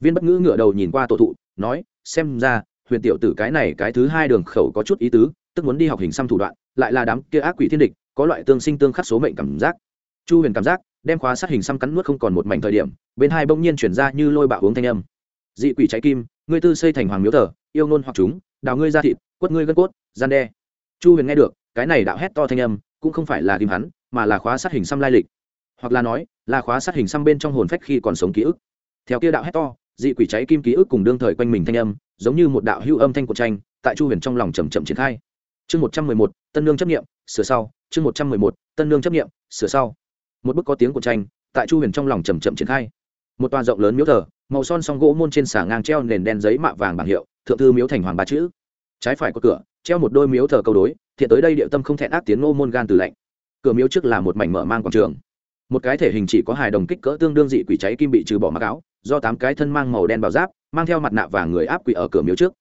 viên bất ngữ ngửa đầu nhìn qua tổ thụ, nói, xem ra, huyền tiểu tử cái này cái thứ hai đường khẩu có chút ý tứ, tức muốn đi học hình xăm thủ đoạn, lại là đám kia ác quỷ thiên địch, có loại tương sinh tương khắc số mệnh cảm giác. Chu huyền cảm giác, đem khóa sát hình xăm cắn nuốt không còn một mảnh thời điểm, bên hai bỗng nhiên chuyển ra như lôi bạo uống thanh âm. Dị quỷ cháy kim, ngươi tư xây thành hoàng miếu thờ, yêu nôn hoặc chúng, đào ngươi ra thịt, quất ngươi gân cốt, gian đe. Chu huyền nghe được, cái này đạo hét to thanh âm, cũng không phải là kim hắn, mà là khóa sát hình xăm lai lịch. Hoặc là nói, là khóa sát hình xăm bên trong hồn phách khi còn sống ký ức. Theo kia đạo hét to dị quỷ cháy kim ký ức cùng đương thời quanh mình thanh âm, giống như một đạo hưu âm thanh của tranh, tại chu huyền trong lòng chầm chậm triển khai. Chương một trăm mười một, tân lương chấp nghiệm sửa sau. Chương một trăm mười một, tân lương chấp nghiệm sửa sau. Một bức có tiếng của tranh, tại chu huyền trong lòng chầm chậm triển khai. Một toa rộng lớn miếu thờ, màu son song gỗ môn trên xà ngang treo nền đen giấy mạ vàng bảng hiệu, thượng thư miếu thành hoàng ba chữ. Trái phải có cửa, treo một đôi miếu thờ câu đối, thiện tới đây địa tâm không thẹn ác tiến ngô môn gan từ lạnh. Cửa miếu trước là một mảnh mở mang quảng trường. Một cái thể hình chỉ có hài đồng kích cỡ tương đương dị quỷ cháy kim bị trừ bỏ mặc áo do tám cái thân mang màu đen bảo giáp, mang theo mặt nạ và người áp quỷ ở cửa miếu trước.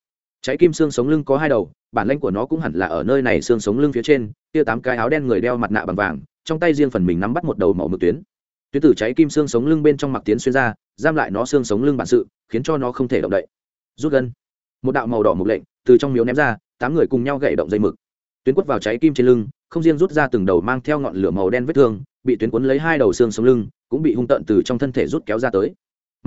Cháy kim xương sống lưng có hai đầu, bản lanh của nó cũng hẳn là ở nơi này xương sống lưng phía trên, kia tám cái áo đen người đeo mặt nạ bằng vàng, trong tay riêng phần mình nắm bắt một đầu màu mực tuyến. Tuyến tử cháy kim xương sống lưng bên trong mặc tiến xuyên ra, giam lại nó xương sống lưng bản sự, khiến cho nó không thể động đậy. Rút gân. Một đạo màu đỏ mục lệnh từ trong miếu ném ra, tám người cùng nhau gậy động dây mực. Tuyến quất vào cháy kim trên lưng, không riêng rút ra từng đầu mang theo ngọn lửa màu đen vết thương, bị tuyến quấn lấy hai đầu xương sống lưng, cũng bị hung tợn từ trong thân thể rút kéo ra tới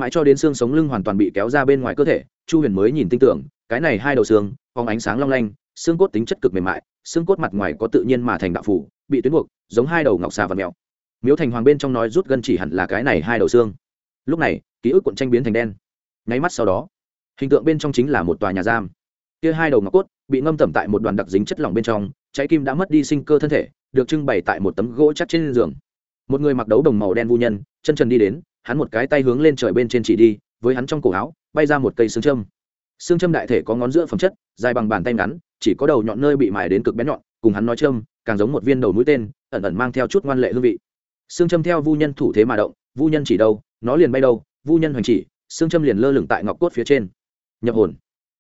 mãi cho đến xương sống lưng hoàn toàn bị kéo ra bên ngoài cơ thể, chu huyền mới nhìn tin tưởng, cái này hai đầu xương, phóng ánh sáng long lanh, xương cốt tính chất cực mềm mại, xương cốt mặt ngoài có tự nhiên mà thành đạo phủ, bị tuyến buộc, giống hai đầu ngọc xà và mèo. Miếu thành hoàng bên trong nói rút gân chỉ hẳn là cái này hai đầu xương. Lúc này, ký ức cuộn tranh biến thành đen. Nháy mắt sau đó, hình tượng bên trong chính là một tòa nhà giam. Kia hai đầu ngọc cốt bị ngâm tẩm tại một đoàn đặc dính chất lỏng bên trong, cháy kim đã mất đi sinh cơ thân thể, được trưng bày tại một tấm gỗ chắc trên giường. Một người mặc đấu đồng màu đen vu nhân, chân trần đi đến hắn một cái tay hướng lên trời bên trên chỉ đi, với hắn trong cổ áo, bay ra một cây xương châm. Xương châm đại thể có ngón giữa phẩm chất, dài bằng bàn tay ngắn, chỉ có đầu nhọn nơi bị mài đến cực bén nhọn, cùng hắn nói châm, càng giống một viên đầu mũi tên, ẩn ẩn mang theo chút ngoan lệ hương vị. Xương châm theo vu nhân thủ thế mà động, vu nhân chỉ đâu, nó liền bay đâu, vu nhân hoành chỉ, xương châm liền lơ lửng tại ngọc cốt phía trên. Nhập hồn.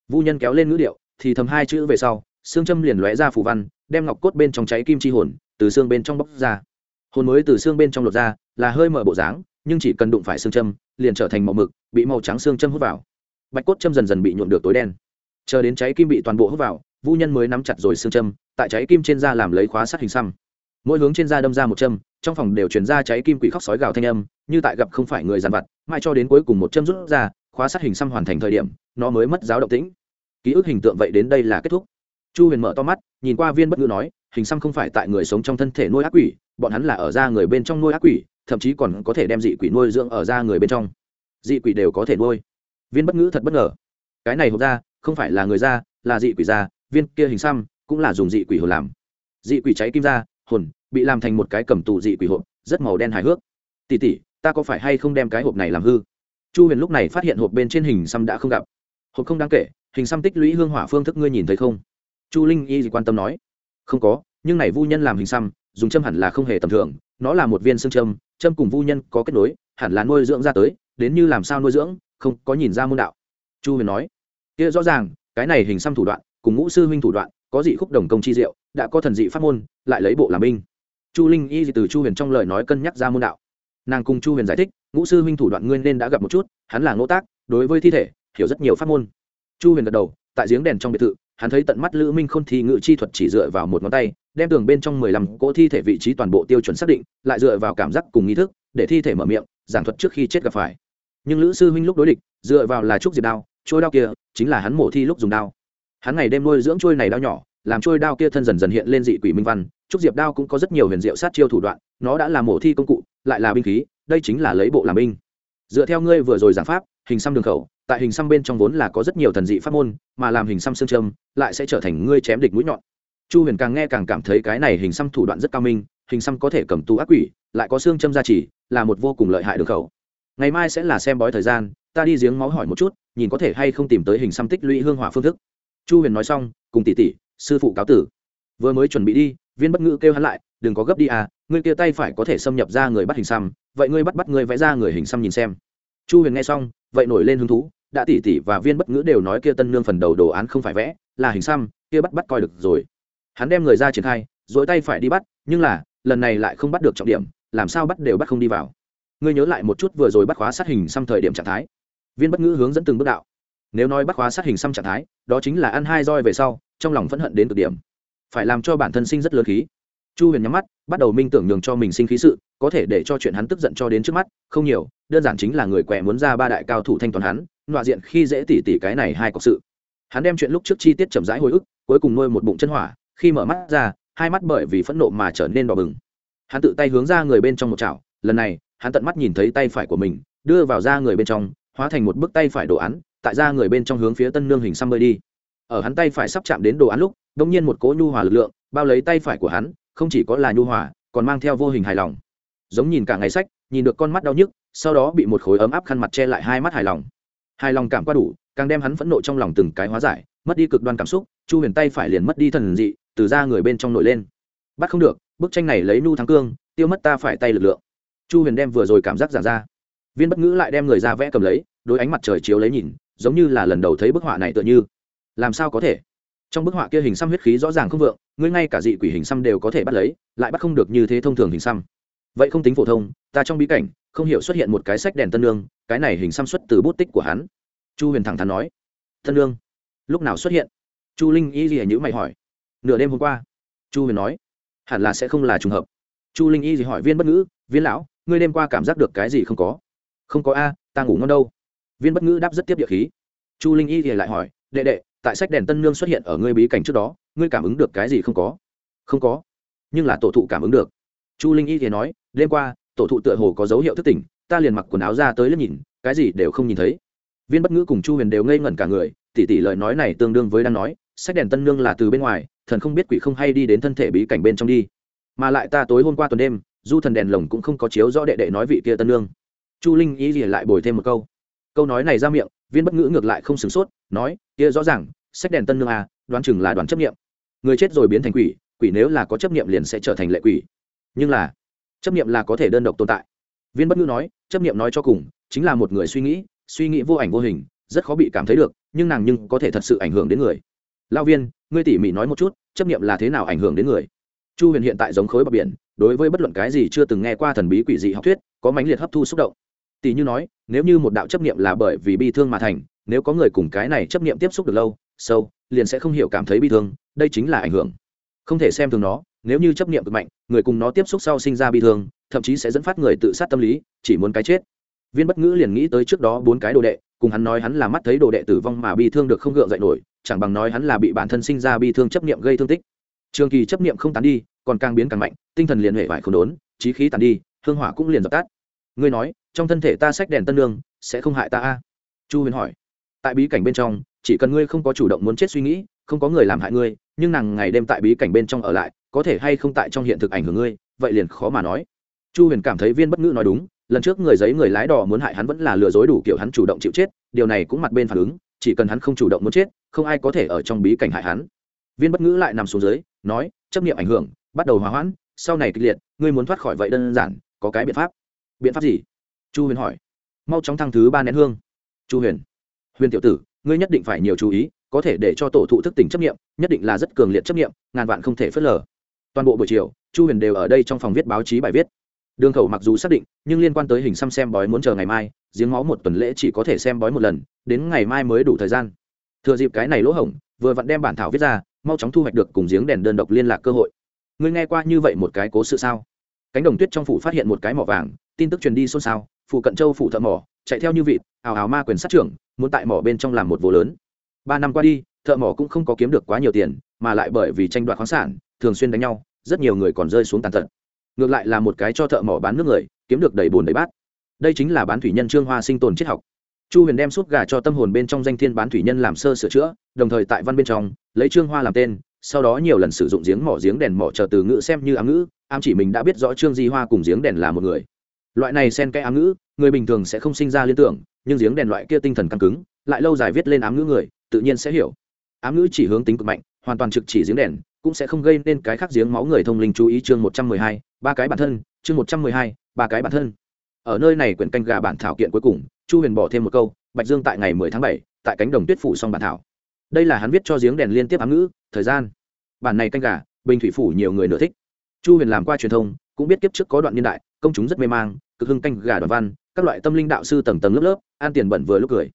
Vu nhân kéo lên ngữ điệu, thì thầm hai chữ về sau, xương châm liền lóe ra phù văn, đem ngọc cốt bên trong cháy kim chi hồn, từ xương bên trong bóc ra. Hồn mới từ xương bên trong lột ra, là hơi mở bộ dáng nhưng chỉ cần đụng phải xương châm, liền trở thành màu mực, bị màu trắng xương châm hút vào. Bạch cốt châm dần dần bị nhuộn được tối đen. Chờ đến cháy kim bị toàn bộ hút vào vũ nhân mới nắm chặt rồi xương châm, tại cháy kim trên da làm lấy khóa sát hình xăm. Mỗi hướng trên da đâm ra một châm, trong phòng đều chuyển ra cháy kim quỷ khóc sói gào thanh âm, như tại gặp không phải người dàn vặt, mãi cho đến cuối cùng một châm rút ra, khóa sát hình xăm hoàn thành thời điểm, nó mới mất giáo động tĩnh. Ký ức hình tượng vậy đến đây là kết thúc. Chu huyền mở to mắt, nhìn qua viên bất ngữ nói, hình xăm không phải tại người sống trong thân thể nuôi ác quỷ, bọn hắn là ở da người bên trong nuôi ác quỷ thậm chí còn có thể đem dị quỷ nuôi dưỡng ở da người bên trong. Dị quỷ đều có thể nuôi. Viên bất ngữ thật bất ngờ. Cái này hộp ra không phải là người da, là dị quỷ da, viên kia hình xăm cũng là dùng dị quỷ hồn làm. Dị quỷ cháy kim da, hồn, bị làm thành một cái cầm tù dị quỷ hộp, rất màu đen hài hước. Tỉ tỉ, ta có phải hay không đem cái hộp này làm hư? Chu huyền lúc này phát hiện hộp bên trên hình xăm đã không gặp. Hộp không đáng kể, hình xăm tích lũy hương hỏa phương thức ngươi nhìn thấy không? Chu linh y quan tâm nói. Không có, nhưng này vu nhân làm hình xăm, dùng châm hẳn là không hề tầm thường, nó là một viên xương châm châm cùng vu nhân có kết nối, hẳn là nuôi dưỡng ra tới, đến như làm sao nuôi dưỡng, không có nhìn ra môn đạo. Chu huyền nói, kia rõ ràng, cái này hình xăm thủ đoạn, cùng ngũ sư huynh thủ đoạn, có dị khúc đồng công chi diệu, đã có thần dị pháp môn, lại lấy bộ làm binh. Chu linh y từ chu huyền trong lời nói cân nhắc ra môn đạo. Nàng cùng chu huyền giải thích, ngũ sư huynh thủ đoạn nguyên nên đã gặp một chút, hắn là ngỗ tác, đối với thi thể, hiểu rất nhiều pháp môn. Chu huyền gật đầu, tại giếng đèn trong biệt thự hắn thấy tận mắt lữ minh khôn thi ngự chi thuật chỉ dựa vào một ngón tay, đem tường bên trong mười lăm cỗ thi thể vị trí toàn bộ tiêu chuẩn xác định, lại dựa vào cảm giác cùng nghi thức, để thi thể mở miệng, giảng thuật trước khi chết gặp phải. Nhưng lữ sư huynh lúc đối địch, dựa vào là trúc diệp đao, trôi đao kia chính là hắn mổ thi lúc dùng đao. Hắn ngày đêm nuôi dưỡng trôi này đao nhỏ, làm trôi đao kia thân dần dần hiện lên dị quỷ minh văn, trúc diệp đao cũng có rất nhiều huyền diệu sát chiêu thủ đoạn, nó đã là mổ thi công cụ, lại là binh khí, đây chính là lấy bộ làm binh. Dựa theo ngươi vừa rồi giảng pháp hình xăm đường khẩu, tại hình xăm bên trong vốn là có rất nhiều thần dị pháp môn, mà làm hình xăm xương châm lại sẽ trở thành ngươi chém địch mũi nhọn. Chu huyền càng nghe càng cảm thấy cái này hình xăm thủ đoạn rất cao minh, hình xăm có thể cầm tù ác quỷ, lại có xương châm gia trì, là một vô cùng lợi hại đường khẩu. Ngày mai sẽ là xem bói thời gian, ta đi giếng máu hỏi một chút, nhìn có thể hay không tìm tới hình xăm tích lũy hương hỏa phương thức. Chu huyền nói xong, cùng tỷ tỷ, sư phụ cáo tử. Vừa mới chuẩn bị đi, viên bất ngữ kêu hắn lại, đừng có gấp đi à ngươi kia tay phải có thể xâm nhập ra người bắt hình xăm, vậy ngươi bắt bắt ngươi vẽ ra người hình xăm nhìn xem. Chu huyền nghe xong vậy nổi lên hứng thú, đã tỷ tỷ và viên bất ngữ đều nói kia tân nương phần đầu đồ án không phải vẽ, là hình xăm, kia bắt bắt coi được rồi. Hắn đem người ra triển khai, dỗi tay phải đi bắt, nhưng là, lần này lại không bắt được trọng điểm, làm sao bắt đều bắt không đi vào. Ngươi nhớ lại một chút vừa rồi bắt khóa sát hình xăm thời điểm trạng thái. Viên bất ngữ hướng dẫn từng bước đạo. Nếu nói bắt khóa sát hình xăm trạng thái, đó chính là ăn hai roi về sau, trong lòng phẫn hận đến cực điểm. Phải làm cho bản thân sinh rất lớn khí chu huyền nhắm mắt, bắt đầu minh tưởng nhường cho mình sinh khí sự, có thể để cho chuyện hắn tức giận cho đến trước mắt, không nhiều, đơn giản chính là người què muốn ra ba đại cao thủ thanh toán hắn, nọa diện khi dễ tỉ tỉ cái này hai cọc sự. Hắn đem chuyện lúc trước chi tiết chậm rãi hồi ức, cuối cùng nuôi một bụng chân hỏa, khi mở mắt ra, hai mắt bởi vì phẫn nộ mà trở nên đỏ bừng. Hắn tự tay hướng ra người bên trong một chảo, lần này, hắn tận mắt nhìn thấy tay phải của mình, đưa vào ra người bên trong, hóa thành một bức tay phải đồ án, tại ra người bên trong hướng phía tân nương hình xăm bơi đi. Ở hắn tay phải sắp chạm đến đồ án lúc đ ỗ n g nhiên một cỗ nhu hòa lực lượng, bao lấy tay phải của hắn không chỉ có là nhu hòa, còn mang theo vô hình hài lòng. Giống nhìn cả ngày sách, nhìn được con mắt đau nhức, sau đó bị một khối ấm áp khăn mặt che lại hai mắt hài lòng. Hài lòng cảm qua đủ, càng đem hắn phẫn nộ trong lòng từng cái hóa giải, mất đi cực đoan cảm xúc, chu huyền tay phải liền mất đi thần dị, từ ra người bên trong nổi lên. Bắt không được, bức tranh này lấy nu thắng cương, tiêu mất ta phải tay lực lượng. Chu huyền đem vừa rồi cảm giác giản ra. Viên bất ngữ lại đem người ra vẽ cầm lấy đôi ánh mặt trời chiếu lấy nhìn, giống như là lần đầu thấy bức họa này tựa như. Làm sao có thể? Trong bức họa kia hình xăm huyết khí rõ ràng không vượng, ngươi ngay cả dị quỷ hình xăm đều có thể bắt lấy, lại bắt không được như thế thông thường hình xăm. Vậy không tính phổ thông, ta trong bí cảnh, không hiểu xuất hiện một cái sách đèn tân lương cái này hình xăm xuất từ bút tích của hắn. Chu huyền thẳng thắn nói, tân lương lúc nào xuất hiện? Chu linh y gì nhữ mày hỏi. Nửa đêm hôm qua. Chu huyền nói, hẳn là sẽ không là trùng hợp. Chu linh y gì hỏi, viên bất ngữ, viên lão, ngươi đêm qua cảm giác được cái gì không có? Không có a, ta ngủ ngon đâu. Viên bất ngữ đáp rất tiếp địa khí. Chu linh y thì lại hỏi, đệ đệ tại sách đèn tân nương xuất hiện ở ngươi bí cảnh trước đó, ngươi cảm ứng được cái gì không có? Không có. Nhưng là tổ thụ cảm ứng được. Chu linh y thì nói, đêm qua, tổ thụ tựa hồ có dấu hiệu thức tỉnh, ta liền mặc quần áo ra tới lớp nhìn, cái gì đều không nhìn thấy. Viên bất ngữ cùng chu huyền đều ngây ngẩn cả người, tỉ tỉ lời nói này tương đương với đang nói, sách đèn tân nương là từ bên ngoài, thần không biết quỷ không hay đi đến thân thể bí cảnh bên trong đi. Mà lại ta tối hôm qua tuần đêm, du thần đèn lồng cũng không có chiếu rõ đệ đệ nói vị kia tân nương. Chu linh ý gì lại bồi thêm một câu. Câu nói này ra miệng viên bất ngữ ngược lại không sửng sốt, nói, kia rõ ràng, sách đèn tân nương à đoán chừng là đoàn chấp nghiệm người chết rồi biến thành quỷ quỷ nếu là có chấp nghiệm liền sẽ trở thành lệ quỷ. Nhưng là, chấp nghiệm là có thể đơn độc tồn tại. Viên bất ngữ nói, chấp nghiệm nói cho cùng, chính là một người suy nghĩ suy nghĩ vô ảnh vô hình, rất khó bị cảm thấy được, nhưng nàng nhưng có thể thật sự ảnh hưởng đến người. Lao viên, ngươi tỉ mỉ nói một chút, chấp nghiệm là thế nào ảnh hưởng đến người? Chu huyền hiện tại giống khối bờ biển, đối với bất luận cái gì chưa từng nghe qua thần bí quỷ dị học thuyết, có mãnh liệt hấp thu xúc động tỷ như nói, nếu như một đạo chấp niệm là bởi vì bi thương mà thành, nếu có người cùng cái này chấp niệm tiếp xúc được lâu, sâu, liền sẽ không hiểu cảm thấy bi thương, đây chính là ảnh hưởng. Không thể xem thường nó, nếu như chấp niệm cực mạnh, người cùng nó tiếp xúc sau sinh ra bi thương, thậm chí sẽ dẫn phát người tự sát tâm lý, chỉ muốn cái chết. Viên bất ngữ liền nghĩ tới trước đó bốn cái đồ đệ, cùng hắn nói hắn là mắt thấy đồ đệ tử vong mà bi thương được không gượng dậy nổi, chẳng bằng nói hắn là bị bản thân sinh ra bi thương chấp niệm gây thương tích. Trường kỳ chấp niệm không tán đi, còn càng biến càng mạnh, tinh thần liền hệ vải không đốn, trí khí tàn đi, hương hỏa cũng liền dập tắt ngươi nói, trong thân thể ta sách đèn tân lương, sẽ không hại ta a? Chu huyền hỏi. Tại bí cảnh bên trong, chỉ cần ngươi không có chủ động muốn chết suy nghĩ, không có người làm hại ngươi, nhưng nàng ngày đêm tại bí cảnh bên trong ở lại, có thể hay không tại trong hiện thực ảnh hưởng ngươi, vậy liền khó mà nói. Chu huyền cảm thấy viên bất ngữ nói đúng, lần trước người giấy người lái đò muốn hại hắn vẫn là lừa dối đủ kiểu hắn chủ động chịu chết, điều này cũng mặt bên phản ứng, chỉ cần hắn không chủ động muốn chết, không ai có thể ở trong bí cảnh hại hắn. Viên bất ngữ lại nằm xuống dưới, nói, chấp nghiệm ảnh hưởng, bắt đầu hòa hoãn, sau này kịch liệt, ngươi muốn thoát khỏi vậy đơn giản, có cái biện pháp biện pháp gì? Chu huyền hỏi. Mau chóng thăng thứ ba nén hương. Chu huyền. Huyền tiểu tử, ngươi nhất định phải nhiều chú ý, có thể để cho tổ thụ thức tỉnh chấp nghiệm, nhất định là rất cường liệt chấp nghiệm, ngàn vạn không thể phớt lờ. Toàn bộ buổi chiều, chu huyền đều ở đây trong phòng viết báo chí bài viết. Đường khẩu mặc dù xác định, nhưng liên quan tới hình xăm xem bói muốn chờ ngày mai, giếng máu một tuần lễ chỉ có thể xem bói một lần, đến ngày mai mới đủ thời gian. Thừa dịp cái này lỗ hổng, vừa vặn đem bản thảo viết ra, mau chóng thu hoạch được cùng giếng đèn đơn độc liên lạc cơ hội. Ngươi nghe qua như vậy một cái cố sự sao? Cánh đồng tuyết trong phủ phát hiện một cái mỏ vàng tin tức truyền đi xôn xao phụ cận châu phụ thợ mỏ, chạy theo như vịt, ào ào ma quyền sát trưởng, muốn tại mỏ bên trong làm một vô lớn. Ba năm qua đi, thợ mỏ cũng không có kiếm được quá nhiều tiền, mà lại bởi vì tranh đoạt khoáng sản, thường xuyên đánh nhau, rất nhiều người còn rơi xuống tàn tật. Ngược lại là một cái cho thợ mỏ bán nước người, kiếm được đầy bùn đầy bát. Đây chính là bán thủy nhân trương hoa sinh tồn triết học. Chu huyền đem suốt gà cho tâm hồn bên trong danh thiên bán thủy nhân làm sơ sửa chữa, đồng thời tại văn bên trong, lấy trương hoa làm tên, sau đó nhiều lần sử dụng giếng mỏ giếng đèn mỏ chờ từ ngữ xem như ám ngữ, ám chỉ mình đã biết rõ trương di hoa cùng giếng đèn là một người loại này xen cái ám ngữ, người bình thường sẽ không sinh ra liên tưởng, nhưng giếng đèn loại kia tinh thần căng cứng, lại lâu dài viết lên ám ngữ người, tự nhiên sẽ hiểu. Ám ngữ chỉ hướng tính cực mạnh, hoàn toàn trực chỉ giếng đèn, cũng sẽ không gây nên cái khác giếng máu người thông linh chú ý chương một trăm mười hai, ba cái bản thân, chương một trăm mười hai, ba cái bản thân. Ở nơi này quyển canh gà bản thảo kiện cuối cùng, chu huyền bỏ thêm một câu, bạch dương tại ngày mười tháng bảy, tại cánh đồng tuyết phủ xong bản thảo. Đây là hắn viết cho giếng đèn liên tiếp ám ngữ, thời gian. Bản này canh gà, bình thủy phủ nhiều người nửa thích. Chu huyền làm qua truyền thông, cũng biết kiếp trước có đoạn niên đại công chúng rất mê mang, cực hưng canh gà đoàn văn, các loại tâm linh đạo sư tầng tầng lớp lớp, an tiền bẩn vừa lúc cười.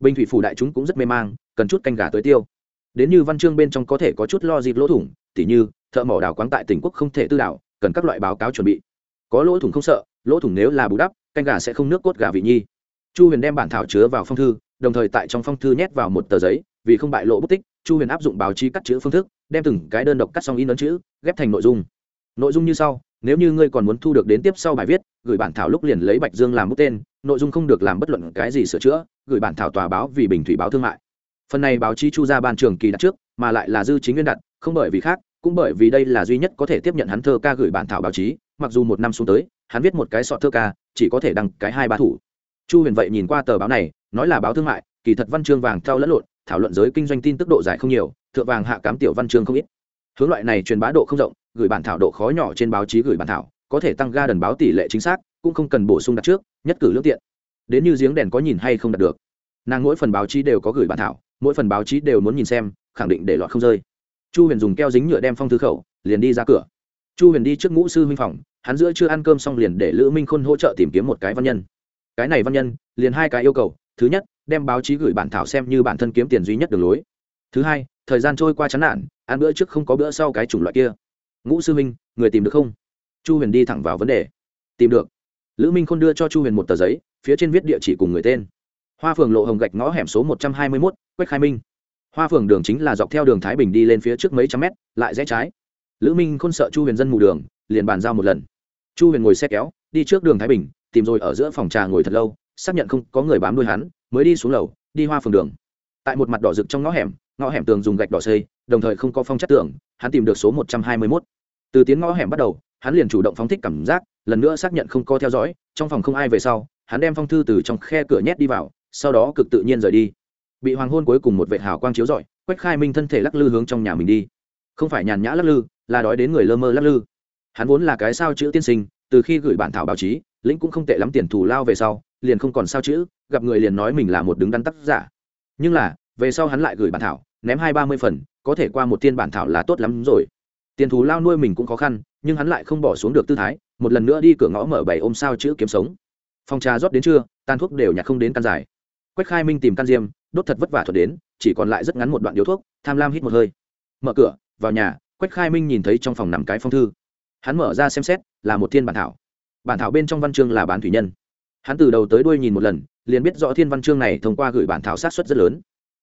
Bình thủy phủ đại chúng cũng rất mê mang, cần chút canh gà tới tiêu. Đến như văn chương bên trong có thể có chút lo dịp lỗ thủng, tỉ như, thợ mỏ đào quáng tại tỉnh quốc không thể tư đảo, cần các loại báo cáo chuẩn bị. Có lỗ thủng không sợ, lỗ thủng nếu là bù đắp, canh gà sẽ không nước cốt gà vị nhi. Chu huyền đem bản thảo chứa vào phong thư, đồng thời tại trong phong thư nhét vào một tờ giấy, vì không bại lộ bút tích, chu huyền áp dụng báo chí cắt chữ phương thức, đem từng cái đơn độc cắt xong in ấn chữ, ghép thành nội dung nội dung như sau, nếu như ngươi còn muốn thu được đến tiếp sau bài viết, gửi bản thảo lúc liền lấy bạch dương làm bút tên, nội dung không được làm bất luận cái gì sửa chữa, gửi bản thảo tòa báo vì bình thủy báo thương mại. Phần này báo chí chu ra ban trường kỳ đặt trước, mà lại là dư chính nguyên đặt, không bởi vì khác, cũng bởi vì đây là duy nhất có thể tiếp nhận hắn thơ ca gửi bản thảo báo chí, mặc dù một năm xuống tới, hắn viết một cái sọ thơ ca, chỉ có thể đăng cái hai ba thủ. Chu huyền vậy nhìn qua tờ báo này, nói là báo thương mại, kỳ thật văn chương vàng thao lẫn lộn, thảo luận giới kinh doanh tin tức độ dài không nhiều, thượng vàng hạ cám tiểu văn chương không ít. Hướng loại này truyền bá độ không rộng gửi bản thảo độ khó nhỏ trên báo chí gửi bản thảo, có thể tăng ga đần báo tỷ lệ chính xác, cũng không cần bổ sung đặt trước, nhất cử lương tiện. Đến như giếng đèn có nhìn hay không đặt được. Nàng mỗi phần báo chí đều có gửi bản thảo, mỗi phần báo chí đều muốn nhìn xem, khẳng định để lọt không rơi. Chu huyền dùng keo dính nhựa đem phong thư khẩu, liền đi ra cửa. Chu huyền đi trước ngũ sư huynh phòng, hắn giữa chưa ăn cơm xong liền để lữ minh khôn hỗ trợ tìm kiếm một cái văn nhân. Cái này văn nhân, liền hai cái yêu cầu, thứ nhất, đem báo chí gửi bản thảo xem như bản thân kiếm tiền duy nhất đường lối. Thứ hai, thời gian trôi qua chán nản, ăn bữa trước không có bữa sau cái chủng loại kia ngũ sư minh người tìm được không? Chu huyền đi thẳng vào vấn đề. Tìm được. Lữ minh khôn đưa cho chu huyền một tờ giấy, phía trên viết địa chỉ cùng người tên. Hoa phường lộ hồng gạch ngõ hẻm số một trăm hai mươi mốt, quách khai minh. Hoa phường đường chính là dọc theo đường thái bình đi lên phía trước mấy trăm mét, lại rẽ trái. Lữ minh khôn sợ chu huyền dân mù đường, liền bàn giao một lần. Chu huyền ngồi xe kéo, đi trước đường thái bình, tìm rồi ở giữa phòng trà ngồi thật lâu, xác nhận không có người bám đuôi hắn, mới đi xuống lầu, đi hoa phường đường. Tại một mặt đỏ rực trong ngõ hẻm ngõ hẻm tường dùng gạch đỏ xây đồng thời không có phong chất tưởng, hắn tìm được số một trăm hai mươi mốt. Từ tiến ngõ hẻm bắt đầu hắn liền chủ động phóng thích cảm giác lần nữa xác nhận không có theo dõi trong phòng không ai về sau hắn đem phong thư từ trong khe cửa nhét đi vào sau đó cực tự nhiên rời đi. Bị hoàng hôn cuối cùng một vệ hào quang chiếu rọi quách khai minh thân thể lắc lư hướng trong nhà mình đi. Không phải nhàn nhã lắc lư là đói đến người lơ mơ lắc lư. Hắn vốn là cái sao chữ tiên sinh từ khi gửi bản thảo báo chí lĩnh cũng không tệ lắm tiền thù lao về sau liền không còn sao chữ gặp người liền nói mình là một đứng đắn tác giả. Nhưng là về sau hắn lại gửi bản thảo ném hai ba mươi phần, có thể qua một tiên bản thảo là tốt lắm rồi. Tiền thù lao nuôi mình cũng khó khăn, nhưng hắn lại không bỏ xuống được tư thái, một lần nữa đi cửa ngõ mở bảy ôm sao chữ kiếm sống. Phòng trà rót đến trưa, tan thuốc đều nhặt không đến căn dài. Quách khai minh tìm căn diêm, đốt thật vất vả thuật đến, chỉ còn lại rất ngắn một đoạn điếu thuốc, tham lam hít một hơi. Mở cửa, vào nhà, quách khai minh nhìn thấy trong phòng nằm cái phong thư. Hắn mở ra xem xét, là một thiên bản thảo. Bản thảo bên trong văn chương là bán thủy nhân. Hắn từ đầu tới đuôi nhìn một lần, liền biết rõ thiên văn chương này thông qua gửi bản thảo sát xuất rất lớn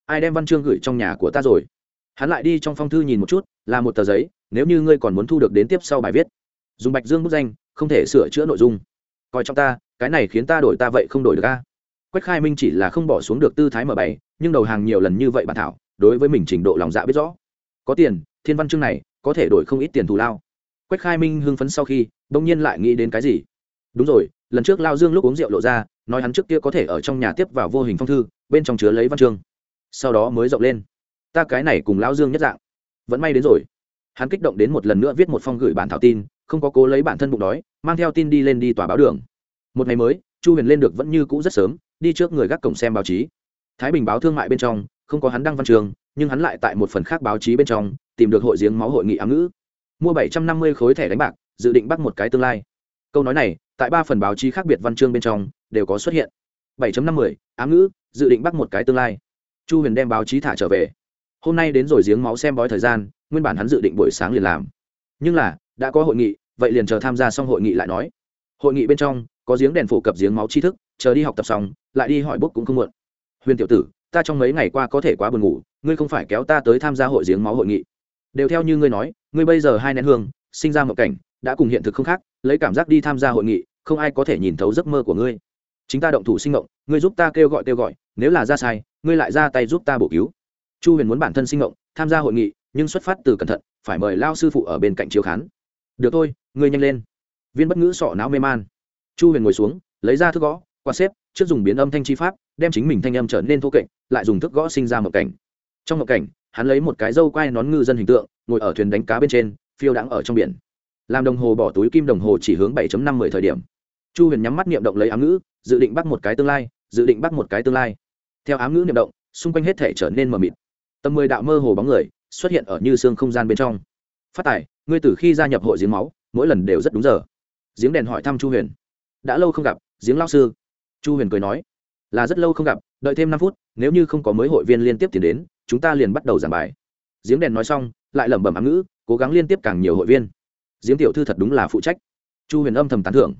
ai đem văn chương gửi trong nhà của ta rồi? Hắn lại đi trong phong thư nhìn một chút, là một tờ giấy, nếu như ngươi còn muốn thu được đến tiếp sau bài viết. Dùng bạch dương bút danh, không thể sửa chữa nội dung. Coi trong ta, cái này khiến ta đổi ta vậy không đổi được a. Quách khai minh chỉ là không bỏ xuống được tư thái mở bày, nhưng đầu hàng nhiều lần như vậy bản thảo, đối với mình trình độ lòng dạ biết rõ. Có tiền, thiên văn chương này, có thể đổi không ít tiền thù lao. Quách khai minh hưng phấn sau khi bỗng nhiên lại nghĩ đến cái gì? Đúng rồi, lần trước lao dương lúc uống rượu lộ ra, nói hắn trước kia có thể ở trong nhà tiếp vào vô hình phong thư, bên trong chứa lấy văn chương sau đó mới rộng lên. Ta cái này cùng lão dương nhất dạng. Vẫn may đến rồi. Hắn kích động đến một lần nữa viết một phong gửi bản thảo tin, không có cố lấy bản thân bụng đói, mang theo tin đi lên đi tòa báo đường. Một ngày mới, chu huyền lên được vẫn như cũ rất sớm, đi trước người gác cổng xem báo chí. Thái bình báo thương mại bên trong, không có hắn đăng văn trường, nhưng hắn lại tại một phần khác báo chí bên trong, tìm được hội giếng máu hội nghị ám ngữ. Mua bảy trăm năm mươi khối thẻ đánh bạc, dự định bắt một cái tương lai. Câu nói này, tại ba phần báo chí khác biệt văn chương bên trong, đều có xuất hiện. 7 năm mươi, ám ngữ, dự định bắt một cái tương lai chu huyền đem báo chí thả trở về. Hôm nay đến rồi giếng máu xem bói thời gian, nguyên bản hắn dự định buổi sáng liền làm. Nhưng là, đã có hội nghị, vậy liền chờ tham gia xong hội nghị lại nói. Hội nghị bên trong, có giếng đèn phổ cập giếng máu tri thức, chờ đi học tập xong, lại đi hỏi bốc cũng không muộn. Huyền tiểu tử, ta trong mấy ngày qua có thể quá buồn ngủ, ngươi không phải kéo ta tới tham gia hội giếng máu hội nghị. Đều theo như ngươi nói, ngươi bây giờ hai nén hương, sinh ra một cảnh, đã cùng hiện thực không khác, lấy cảm giác đi tham gia hội nghị, không ai có thể nhìn thấu giấc mơ của ngươi chính ta động thủ sinh mộng ngươi giúp ta kêu gọi kêu gọi, nếu là ra sai, ngươi lại ra tay giúp ta bổ cứu. Chu huyền muốn bản thân sinh mộng tham gia hội nghị, nhưng xuất phát từ cẩn thận, phải mời lao sư phụ ở bên cạnh chiếu khán. Được thôi, ngươi nhanh lên. Viên bất ngữ sọ não mê man. Chu huyền ngồi xuống, lấy ra thức gõ qua xếp, trước dùng biến âm thanh chi pháp, đem chính mình thanh âm trở nên thô kệch, lại dùng thức gõ sinh ra một cảnh. Trong một cảnh, hắn lấy một cái dâu quai nón ngư dân hình tượng, ngồi ở thuyền đánh cá bên trên, phiêu đãng ở trong biển. Làm đồng hồ bỏ túi kim đồng hồ chỉ hướng 7 năm mười thời điểm. Chu huyền nhắm mắt niệm động lấy ám ngữ dự định bắt một cái tương lai, dự định bắt một cái tương lai. Theo ám ngữ niệm động, xung quanh hết thể trở nên mờ mịt. Tầm mười đạo mơ hồ bóng người xuất hiện ở như xương không gian bên trong. Phát tài, ngươi từ khi gia nhập hội giếng máu, mỗi lần đều rất đúng giờ. Giếng đèn hỏi thăm chu huyền. Đã lâu không gặp, giếng lao sư. Chu huyền cười nói. Là rất lâu không gặp, đợi thêm năm phút, nếu như không có mới hội viên liên tiếp tiến đến, chúng ta liền bắt đầu giảng bài. Giếng đèn nói xong, lại lẩm bẩm ám ngữ, cố gắng liên tiếp càng nhiều hội viên. Giếng tiểu thư thật đúng là phụ trách. Chu huyền âm thầm tán thưởng.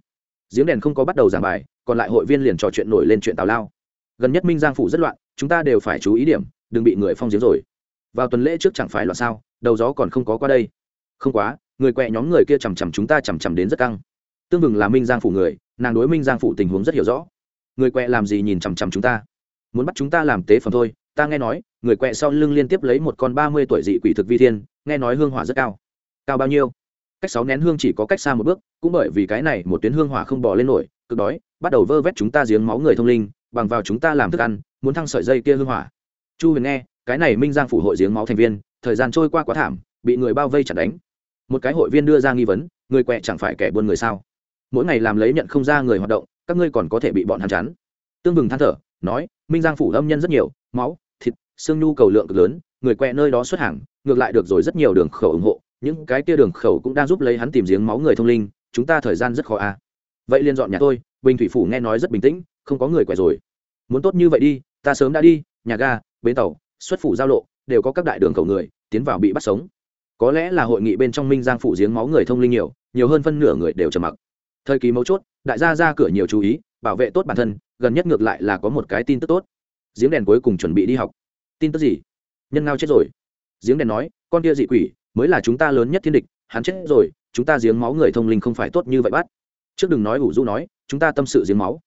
Giếng đèn không có bắt đầu giảng bài còn lại hội viên liền trò chuyện nổi lên chuyện tào lao. Gần nhất minh giang phủ rất loạn, chúng ta đều phải chú ý điểm, đừng bị người phong giếng rồi. Vào tuần lễ trước chẳng phải loạn sao, đầu gió còn không có qua đây. Không quá, người quẹ nhóm người kia chằm chằm chúng ta chằm chằm đến rất căng. Tương vừng là minh giang phủ người, nàng đối minh giang phủ tình huống rất hiểu rõ. Người quẹ làm gì nhìn chằm chằm chúng ta? Muốn bắt chúng ta làm tế phẩm thôi, ta nghe nói, người quẹ sau lưng liên tiếp lấy một con ba mươi tuổi dị quỷ thực vi thiên, nghe nói hương hỏa rất cao. Cao bao nhiêu? Cách sáu nén hương chỉ có cách xa một bước, cũng bởi vì cái này một tuyến hương hỏa không bỏ lên nổi cực đói, bắt đầu vơ vét chúng ta giếng máu người thông linh, bằng vào chúng ta làm thức ăn, muốn thăng sợi dây kia hương hỏa. Chu huyền nghe, cái này minh giang phủ hội giếng máu thành viên, thời gian trôi qua quá thảm, bị người bao vây chặt đánh. Một cái hội viên đưa ra nghi vấn, người quẹ chẳng phải kẻ buôn người sao? Mỗi ngày làm lấy nhận không ra người hoạt động, các ngươi còn có thể bị bọn hắn chắn. Tương vừng than thở, nói, minh giang phủ âm nhân rất nhiều, máu, thịt, xương nhu cầu lượng cực lớn, người quẹ nơi đó xuất hàng, ngược lại được rồi rất nhiều đường khẩu ủng hộ, những cái kia đường khẩu cũng đang giúp lấy hắn tìm giếng máu người thông linh, chúng ta thời gian rất khó a. à vậy liền dọn nhà tôi, bình thủy phủ nghe nói rất bình tĩnh, không có người quẻ rồi. Muốn tốt như vậy đi, ta sớm đã đi, nhà ga, bến tàu, xuất phủ giao lộ, đều có các đại đường cầu người, tiến vào bị bắt sống. Có lẽ là hội nghị bên trong minh giang phủ giếng máu người thông linh nhiều nhiều hơn phân nửa người đều trầm mặc. Thời kỳ mấu chốt, đại gia ra cửa nhiều chú ý, bảo vệ tốt bản thân, gần nhất ngược lại là có một cái tin tức tốt. Giếng đèn cuối cùng chuẩn bị đi học. Tin tức gì? Nhân ngao chết rồi. Giếng đèn nói, con kia dị quỷ, mới là chúng ta lớn nhất thiên địch, hắn chết rồi, chúng ta giếng máu người thông linh không phải tốt như vậy bắt trước đừng nói ủ rũ nói, chúng ta tâm sự giếng máu.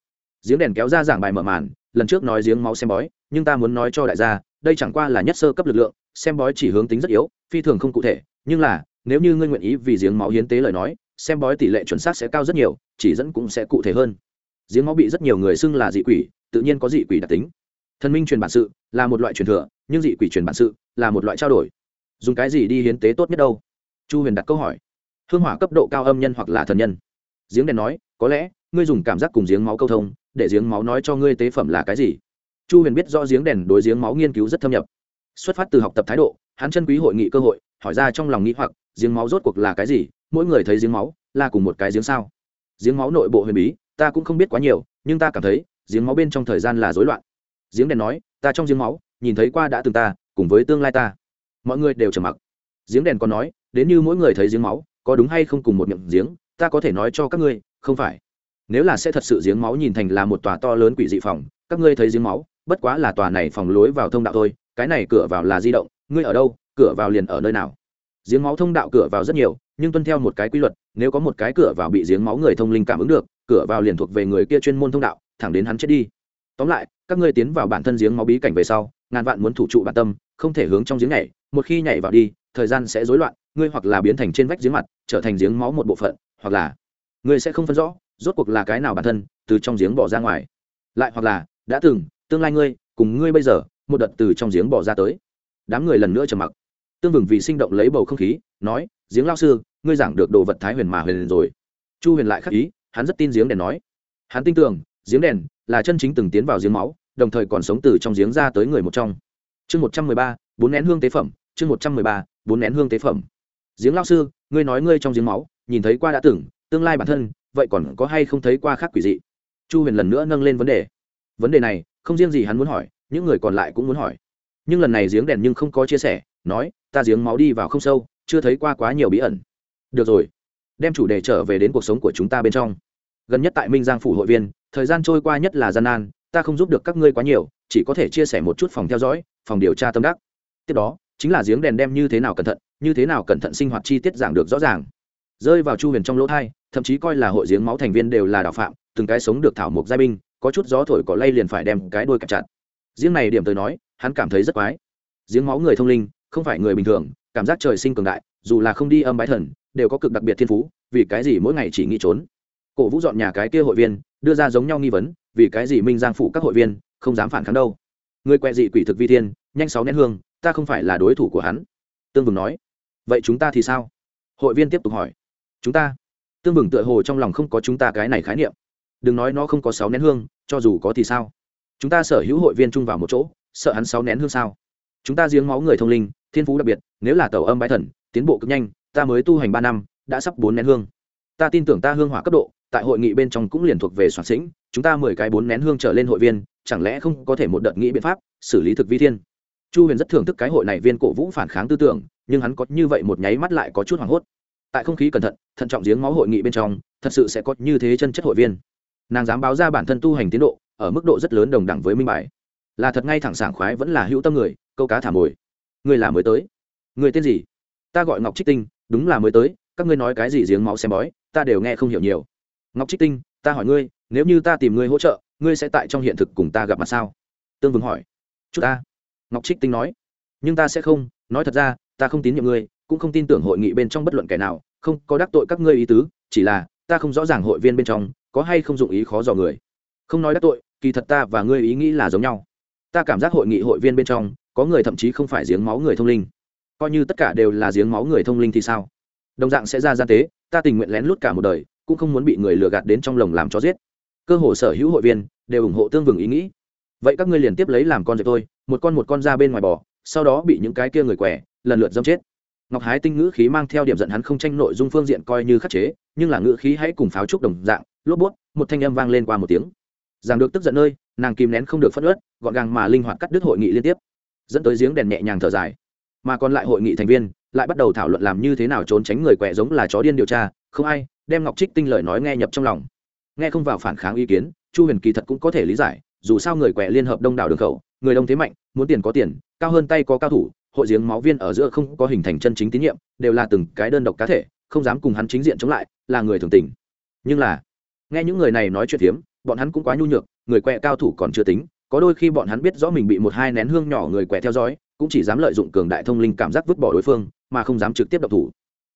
Giếng đèn kéo ra giảng bài mở màn, lần trước nói giếng máu xem bói, nhưng ta muốn nói cho đại gia, đây chẳng qua là nhất sơ cấp lực lượng, xem bói chỉ hướng tính rất yếu, phi thường không cụ thể. Nhưng là, nếu như ngươi nguyện ý vì giếng máu hiến tế lời nói, xem bói tỷ lệ chuẩn xác sẽ cao rất nhiều, chỉ dẫn cũng sẽ cụ thể hơn. Giếng máu bị rất nhiều người xưng là dị quỷ, tự nhiên có dị quỷ đặc tính. Thần minh truyền bản sự là một loại truyền thừa, nhưng dị quỷ truyền bản sự là một loại trao đổi. Dùng cái gì đi hiến tế tốt nhất đâu? Chu huyền đặt câu hỏi. Hương hỏa cấp độ cao âm nhân hoặc là thần nhân giếng đèn nói, có lẽ, ngươi dùng cảm giác cùng giếng máu câu thông, để giếng máu nói cho ngươi tế phẩm là cái gì? Chu huyền biết do giếng đèn đối giếng máu nghiên cứu rất thâm nhập. Xuất phát từ học tập thái độ, hắn chân quý hội nghị cơ hội, hỏi ra trong lòng nghĩ hoặc, giếng máu rốt cuộc là cái gì? Mỗi người thấy giếng máu là cùng một cái giếng sao? Giếng máu nội bộ huyền bí, ta cũng không biết quá nhiều, nhưng ta cảm thấy, giếng máu bên trong thời gian là rối loạn. Giếng đèn nói, ta trong giếng máu, nhìn thấy qua đã từng ta, cùng với tương lai ta. Mọi người đều trầm mặc. Giếng đèn còn nói, đến như mỗi người thấy giếng máu, có đúng hay không cùng một miệng giếng? Ta có thể nói cho các ngươi, không phải. Nếu là sẽ thật sự giếng máu nhìn thành là một tòa to lớn quỷ dị phòng, các ngươi thấy giếng máu, bất quá là tòa này phòng lối vào thông đạo thôi, cái này cửa vào là di động, ngươi ở đâu, cửa vào liền ở nơi nào. Giếng máu thông đạo cửa vào rất nhiều, nhưng tuân theo một cái quy luật, nếu có một cái cửa vào bị giếng máu người thông linh cảm ứng được, cửa vào liền thuộc về người kia chuyên môn thông đạo, thẳng đến hắn chết đi. Tóm lại, các ngươi tiến vào bản thân giếng máu bí cảnh về sau, ngàn vạn muốn thủ trụ bản tâm, không thể hướng trong giếng nhảy, một khi nhảy vào đi, thời gian sẽ rối loạn, ngươi hoặc là biến thành trên vách giếng mặt, trở thành giếng máu một bộ phận hoặc là ngươi sẽ không phân rõ rốt cuộc là cái nào bản thân từ trong giếng bỏ ra ngoài. Lại hoặc là, đã từng, tương lai ngươi, cùng ngươi bây giờ, một đợt từ trong giếng bỏ ra tới. Đám người lần nữa trầm mặc. Tương vừng vì sinh động lấy bầu không khí, nói, giếng lao sư, ngươi giảng được đồ vật thái huyền mà huyền rồi. Chu huyền lại khắc ý, hắn rất tin giếng đèn nói. Hắn tin tưởng, giếng đèn là chân chính từng tiến vào giếng máu, đồng thời còn sống từ trong giếng ra tới người một trong. Chương một trăm mười ba, bốn nén hương tế phẩm, chương một trăm mười ba, bốn nén hương tế phẩm. Giếng lao sư, ngươi nói ngươi trong giếng máu nhìn thấy qua đã từng, tương lai bản thân, vậy còn có hay không thấy qua khác quỷ dị? Chu huyền lần nữa nâng lên vấn đề. Vấn đề này, không riêng gì hắn muốn hỏi, những người còn lại cũng muốn hỏi. Nhưng lần này giếng đèn nhưng không có chia sẻ, nói, ta giếng máu đi vào không sâu, chưa thấy qua quá nhiều bí ẩn. Được rồi, đem chủ đề trở về đến cuộc sống của chúng ta bên trong. Gần nhất tại minh giang phủ hội viên, thời gian trôi qua nhất là gian nan, ta không giúp được các ngươi quá nhiều, chỉ có thể chia sẻ một chút phòng theo dõi, phòng điều tra tâm đắc. Tiếp đó, chính là giếng đèn đem như thế nào cẩn thận, như thế nào cẩn thận sinh hoạt chi tiết giảng được rõ ràng rơi vào chu huyền trong lỗ thai, thậm chí coi là hội giếng máu thành viên đều là đạo phạm, từng cái sống được thảo mộc giai binh, có chút gió thổi cỏ lay liền phải đem cái đôi cặp chặt. Riêng này điểm tới nói, hắn cảm thấy rất quái. Giếng máu người thông linh, không phải người bình thường, cảm giác trời sinh cường đại, dù là không đi âm bái thần, đều có cực đặc biệt thiên phú, vì cái gì mỗi ngày chỉ nghĩ trốn? Cổ vũ dọn nhà cái kia hội viên, đưa ra giống nhau nghi vấn, vì cái gì minh giang phụ các hội viên không dám phản kháng đâu? Người quẹ dị quỷ thực vi thiên, nhanh sáu nén hương, ta không phải là đối thủ của hắn. Tương vừng nói, vậy chúng ta thì sao? Hội viên tiếp tục hỏi chúng ta? Tương vừng tựa hồ trong lòng không có chúng ta cái này khái niệm. Đừng nói nó không có sáu nén hương, cho dù có thì sao? Chúng ta sở hữu hội viên chung vào một chỗ, sợ hắn sáu nén hương sao? Chúng ta giếng máu người thông linh, thiên phú đặc biệt, nếu là tàu âm bái thần, tiến bộ cực nhanh, ta mới tu hành ba năm, đã sắp bốn nén hương. Ta tin tưởng ta hương hỏa cấp độ, tại hội nghị bên trong cũng liền thuộc về soạn sĩnh, chúng ta mười cái bốn nén hương trở lên hội viên, chẳng lẽ không có thể một đợt nghĩ biện pháp, xử lý thực vi thiên? Chu huyền rất thưởng thức cái hội này viên cổ vũ phản kháng tư tưởng, nhưng hắn có như vậy một nháy mắt lại có chút hoảng hốt tại không khí cẩn thận thận trọng giếng máu hội nghị bên trong, thật sự sẽ có như thế chân chất hội viên. Nàng dám báo ra bản thân tu hành tiến độ, ở mức độ rất lớn đồng đẳng với minh bài. Là thật ngay thẳng sảng khoái vẫn là hữu tâm người, câu cá thả mồi. Người là mới tới. Người tên gì? Ta gọi ngọc trích tinh, đúng là mới tới, các ngươi nói cái gì giếng máu xem bói, ta đều nghe không hiểu nhiều. Ngọc trích tinh, ta hỏi ngươi, nếu như ta tìm ngươi hỗ trợ, ngươi sẽ tại trong hiện thực cùng ta gặp mặt sao? Tương vừng hỏi. Chút ta. Ngọc trích tinh nói. Nhưng ta sẽ không, nói thật ra, ta không tín nhiệm ngươi cũng không tin tưởng hội nghị bên trong bất luận kẻ nào, không có đắc tội các ngươi ý tứ, chỉ là, ta không rõ ràng hội viên bên trong, có hay không dụng ý khó dò người. Không nói đắc tội, kỳ thật ta và ngươi ý nghĩ là giống nhau. Ta cảm giác hội nghị hội viên bên trong, có người thậm chí không phải giếng máu người thông linh. Coi như tất cả đều là giếng máu người thông linh thì sao? Đồng dạng sẽ ra gian tế, ta tình nguyện lén lút cả một đời, cũng không muốn bị người lừa gạt đến trong lồng làm cho giết. Cơ hồ sở hữu hội viên, đều ủng hộ tương vừng ý nghĩ. Vậy các ngươi liền tiếp lấy làm con dẹp tôi một con một con ra bên ngoài bò, sau đó bị những cái kia người quẻ, lần lượt dâm chết ngọc hái tinh ngữ khí mang theo điểm giận hắn không tranh nội dung phương diện coi như khắc chế, nhưng là ngữ khí hãy cùng pháo trúc đồng dạng, lốp bút một thanh âm vang lên qua một tiếng. Giảng được tức giận nơi, nàng kìm nén không được phất ớt gọn gàng mà linh hoạt cắt đứt hội nghị liên tiếp. Dẫn tới giếng đèn nhẹ nhàng thở dài. Mà còn lại hội nghị thành viên, lại bắt đầu thảo luận làm như thế nào trốn tránh người quẹ giống là chó điên điều tra, không ai, đem ngọc trích tinh lời nói nghe nhập trong lòng. Nghe không vào phản kháng ý kiến, chu huyền kỳ thật cũng có thể lý giải, dù sao người quẹ liên hợp đông đảo đường khẩu, người đông thế mạnh, muốn tiền có tiền, cao hơn tay có cao thủ hội giếng máu viên ở giữa không có hình thành chân chính tín nhiệm, đều là từng cái đơn độc cá thể, không dám cùng hắn chính diện chống lại, là người thường tình. Nhưng là, nghe những người này nói chuyện hiếm bọn hắn cũng quá nhu nhược, người quẹ cao thủ còn chưa tính, có đôi khi bọn hắn biết rõ mình bị một hai nén hương nhỏ người quẹ theo dõi, cũng chỉ dám lợi dụng cường đại thông linh cảm giác vứt bỏ đối phương, mà không dám trực tiếp độc thủ.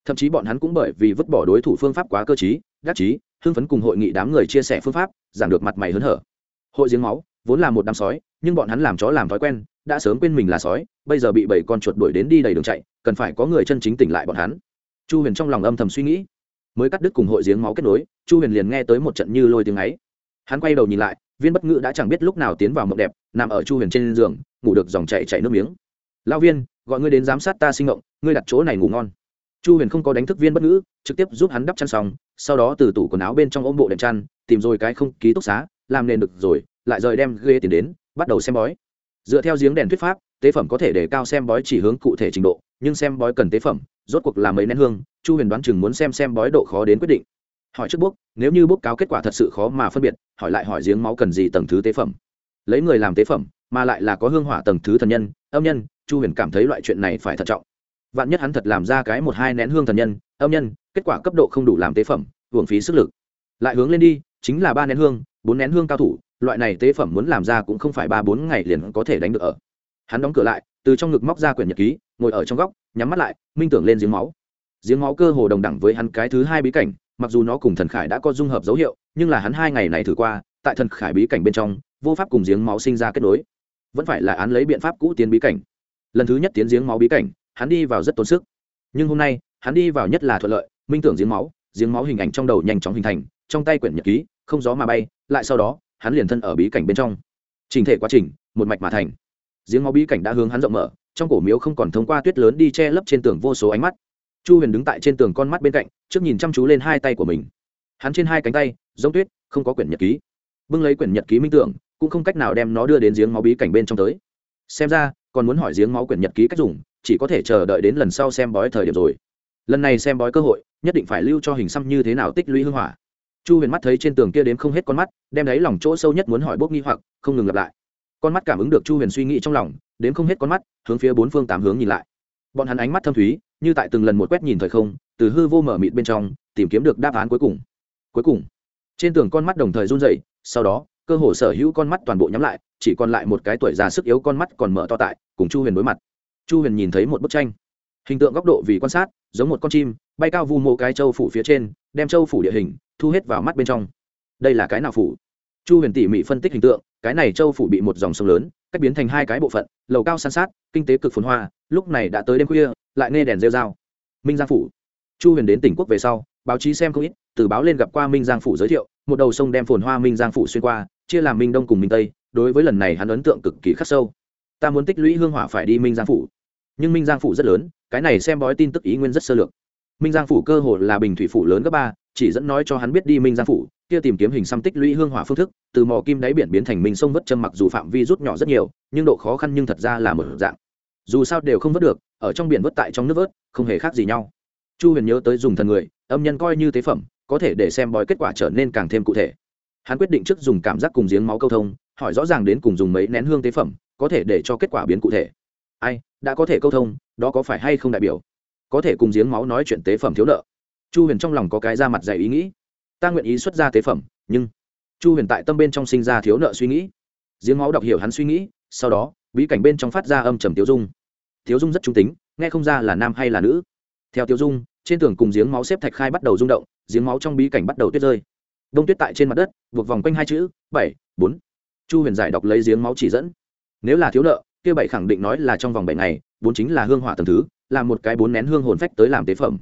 Thậm chí bọn hắn cũng bởi vì vứt bỏ đối thủ phương pháp quá cơ chí đắc chí, hưng phấn cùng hội nghị đám người chia sẻ phương pháp giảm được mặt mày hớn hở. Hội giếng máu vốn là một đám sói, nhưng bọn hắn làm chó làm thói quen, đã sớm quên mình là sói, bây giờ bị bảy con chuột đuổi đến đi đầy đường chạy, cần phải có người chân chính tỉnh lại bọn hắn. Chu huyền trong lòng âm thầm suy nghĩ. Mới cắt đứt cùng hội giếng máu kết nối, chu huyền liền nghe tới một trận như lôi tiếng ấy. Hắn quay đầu nhìn lại, viên bất ngữ đã chẳng biết lúc nào tiến vào mộng đẹp, nằm ở chu huyền trên giường, ngủ được dòng chạy chạy nước miếng. Lao viên, gọi ngươi đến giám sát ta sinh mộng, ngươi đặt chỗ này ngủ ngon. Chu huyền không có đánh thức viên bất ngữ trực tiếp giúp hắn đắp chăn xong, sau đó từ tủ quần áo bên trong ôm bộ đệm chăn, tìm rồi cái không ký túc xá, làm nền được rồi lại rời đem ghê tiền đến, bắt đầu xem bói. Dựa theo giếng đèn thuyết pháp, tế phẩm có thể để cao xem bói chỉ hướng cụ thể trình độ, nhưng xem bói cần tế phẩm, rốt cuộc là mấy nén hương, chu huyền đoán chừng muốn xem xem bói độ khó đến quyết định. Hỏi trước bốc nếu như bốc cáo kết quả thật sự khó mà phân biệt, hỏi lại hỏi giếng máu cần gì tầng thứ tế phẩm. Lấy người làm tế phẩm, mà lại là có hương hỏa tầng thứ thần nhân, âm nhân, chu huyền cảm thấy loại chuyện này phải thận trọng. Vạn nhất hắn thật làm ra cái một hai nén hương thần nhân, âm nhân, kết quả cấp độ không đủ làm tế phẩm hưởng phí sức lực. Lại hướng lên đi, chính là ba nén hương, bốn nén hương cao thủ loại này tế phẩm muốn làm ra cũng không phải ba bốn ngày liền có thể đánh được ở. Hắn đóng cửa lại, từ trong ngực móc ra quyển nhật ký, ngồi ở trong góc, nhắm mắt lại, minh tưởng lên giếng máu. Giếng máu cơ hồ đồng đẳng với hắn cái thứ hai bí cảnh, mặc dù nó cùng thần khải đã có dung hợp dấu hiệu, nhưng là hắn hai ngày này thử qua, tại thần khải bí cảnh bên trong, vô pháp cùng giếng máu sinh ra kết nối. Vẫn phải là án lấy biện pháp cũ tiến bí cảnh. Lần thứ nhất tiến giếng máu bí cảnh, hắn đi vào rất tốn sức. Nhưng hôm nay, hắn đi vào nhất là thuận lợi, minh tưởng giếng máu giếng máu hình ảnh trong đầu nhanh chóng hình thành, trong tay quyển nhật ký, không gió mà bay, lại sau đó hắn liền thân ở bí cảnh bên trong. Trình thể quá trình, một mạch mà thành. Giếng máu bí cảnh đã hướng hắn rộng mở, trong cổ miếu không còn thông qua tuyết lớn đi che lấp trên tường vô số ánh mắt. Chu huyền đứng tại trên tường con mắt bên cạnh, trước nhìn chăm chú lên hai tay của mình. Hắn trên hai cánh tay, giống tuyết, không có quyển nhật ký. Bưng lấy quyển nhật ký minh tưởng, cũng không cách nào đem nó đưa đến giếng máu bí cảnh bên trong tới. Xem ra, còn muốn hỏi giếng máu quyển nhật ký cách dùng, chỉ có thể chờ đợi đến lần sau xem bói thời điểm rồi. Lần này xem bói cơ hội, nhất định phải lưu cho hình xăm như thế nào tích lũy hưng hỏa chu huyền mắt thấy trên tường kia đến không hết con mắt, đem lấy lòng chỗ sâu nhất muốn hỏi bốc nghi hoặc, không ngừng lặp lại. Con mắt cảm ứng được chu huyền suy nghĩ trong lòng đến không hết con mắt, hướng phía bốn phương tám hướng nhìn lại. Bọn hắn ánh mắt thâm thúy, như tại từng lần một quét nhìn thời không, từ hư vô mở mịt bên trong, tìm kiếm được đáp án cuối cùng. Cuối cùng, trên tường con mắt đồng thời run dậy sau đó, cơ hồ sở hữu con mắt toàn bộ nhắm lại, chỉ còn lại một cái tuổi già sức yếu con mắt còn mở to tại, cùng chu huyền đối mặt. Chu huyền nhìn thấy một bức tranh hình tượng góc độ vì quan sát, giống một con chim, bay cao vu mô cái châu phủ phía trên, đem châu phủ địa hình, thu hết vào mắt bên trong. Đây là cái nào phủ? Chu huyền tỉ mỉ phân tích hình tượng, cái này châu phủ bị một dòng sông lớn, cách biến thành hai cái bộ phận, lầu cao san sát, kinh tế cực phồn hoa, lúc này đã tới đêm khuya, lại nghe đèn rêu dao minh giang phủ. Chu huyền đến tỉnh quốc về sau, báo chí xem không ít, từ báo lên gặp qua minh giang phủ giới thiệu, một đầu sông đem phồn hoa minh giang phủ xuyên qua, chia làm minh đông cùng minh tây, đối với lần này hắn ấn tượng cực kỳ khắc sâu. Ta muốn tích lũy hương hỏa phải đi minh giang phủ nhưng minh giang phủ rất lớn cái này xem bói tin tức ý nguyên rất sơ lược minh giang phủ cơ hồ là bình thủy phủ lớn gấp ba chỉ dẫn nói cho hắn biết đi minh giang phủ kia tìm kiếm hình xăm tích lũy hương hỏa phương thức từ mò kim đáy biển biến thành minh sông vất châm mặc dù phạm vi rút nhỏ rất nhiều nhưng độ khó khăn nhưng thật ra là một dạng dù sao đều không vớt được ở trong biển vớt tại trong nước vớt không hề khác gì nhau chu huyền nhớ tới dùng thần người âm nhân coi như tế phẩm có thể để xem bói kết quả trở nên càng thêm cụ thể hắn quyết định trước dùng cảm giác cùng giếng máu câu thông hỏi rõ ràng đến cùng dùng mấy nén hương tế phẩm có thể để cho kết quả biến cụ thể ai đã có thể câu thông, đó có phải hay không đại biểu? Có thể cùng giếng máu nói chuyện tế phẩm thiếu nợ. Chu huyền trong lòng có cái ra mặt dày ý nghĩ. Ta nguyện ý xuất ra tế phẩm, nhưng chu huyền tại tâm bên trong sinh ra thiếu nợ suy nghĩ. Giếng máu đọc hiểu hắn suy nghĩ, sau đó, bí cảnh bên trong phát ra âm trầm tiêu dung. Tiêu dung rất trung tính, nghe không ra là nam hay là nữ. Theo tiêu dung, trên tường cùng giếng máu xếp thạch khai bắt đầu rung động, giếng máu trong bí cảnh bắt đầu tuyết rơi. Đông tuyết tại trên mặt đất, buộc vòng quanh hai chữ, bảy, bốn. Chu huyền giải đọc lấy giếng máu chỉ dẫn. Nếu là thiếu nợ kia bảy khẳng định nói là trong vòng bảy ngày, bốn chính là hương hỏa tầm thứ, là một cái bốn nén hương hồn phách tới làm tế phẩm.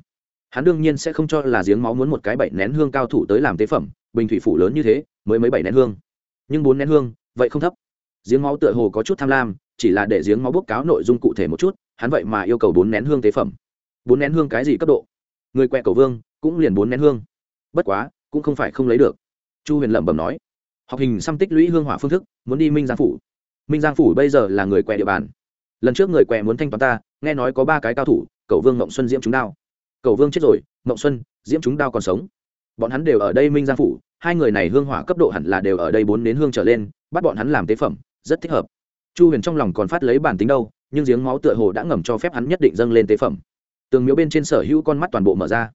Hắn đương nhiên sẽ không cho là giếng máu muốn một cái bảy nén hương cao thủ tới làm tế phẩm, bình thủy phủ lớn như thế, mới mấy bảy nén hương. Nhưng bốn nén hương, vậy không thấp. Giếng máu tựa hồ có chút tham lam, chỉ là để giếng máu bốc cáo nội dung cụ thể một chút, hắn vậy mà yêu cầu bốn nén hương tế phẩm. Bốn nén hương cái gì cấp độ? Người quẹ cầu vương, cũng liền bốn nén hương. Bất quá, cũng không phải không lấy được. Chu huyền lẩm bẩm nói, học hình xăm tích lũy hương hỏa phương thức, muốn đi minh giang phủ minh giang phủ bây giờ là người què địa bàn. Lần trước người què muốn thanh toán ta, nghe nói có ba cái cao thủ, cầu vương, mộng xuân, diễm chúng đao. Cầu vương chết rồi, mộng xuân, diễm chúng đao còn sống. Bọn hắn đều ở đây minh giang phủ, hai người này hương hỏa cấp độ hẳn là đều ở đây bốn đến hương trở lên, bắt bọn hắn làm tế phẩm, rất thích hợp. Chu huyền trong lòng còn phát lấy bản tính đâu, nhưng giếng máu tựa hồ đã ngầm cho phép hắn nhất định dâng lên tế phẩm. Tường miếu bên trên sở hữu con mắt toàn bộ mở ra.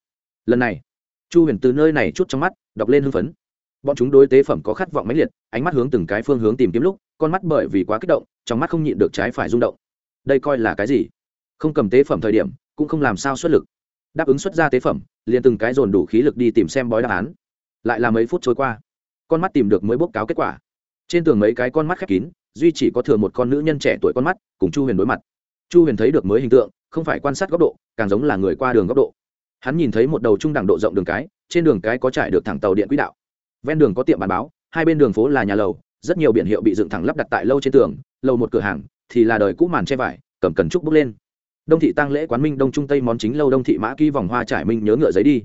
Lần này, chu huyền từ nơi này chút trong mắt, đọc lên hưng phấn bọn chúng đối tế phẩm có khát vọng mãnh liệt, ánh mắt hướng từng cái phương hướng tìm kiếm lúc, con mắt bởi vì quá kích động, trong mắt không nhịn được trái phải rung động. Đây coi là cái gì? Không cầm tế phẩm thời điểm, cũng không làm sao xuất lực. Đáp ứng xuất ra tế phẩm, liền từng cái dồn đủ khí lực đi tìm xem bói đáp án. Lại là mấy phút trôi qua, con mắt tìm được mới bốc cáo kết quả. Trên tường mấy cái con mắt khép kín, duy chỉ có thừa một con nữ nhân trẻ tuổi con mắt, cùng chu huyền đối mặt. Chu huyền thấy được mới hình tượng, không phải quan sát góc độ, càng giống là người qua đường góc độ. Hắn nhìn thấy một đầu trung đẳng độ rộng đường cái, trên đường cái có trải được thẳng tàu điện quỹ đạo ven đường có tiệm bán báo, hai bên đường phố là nhà lầu, rất nhiều biển hiệu bị dựng thẳng lắp đặt tại lâu trên tường lầu một cửa hàng, thì là đời cũ màn che vải, cầm cần trúc bước lên. Đông thị tăng lễ quán minh đông trung tây món chính lâu đông thị mã ký vòng hoa trải minh nhớ ngựa giấy đi.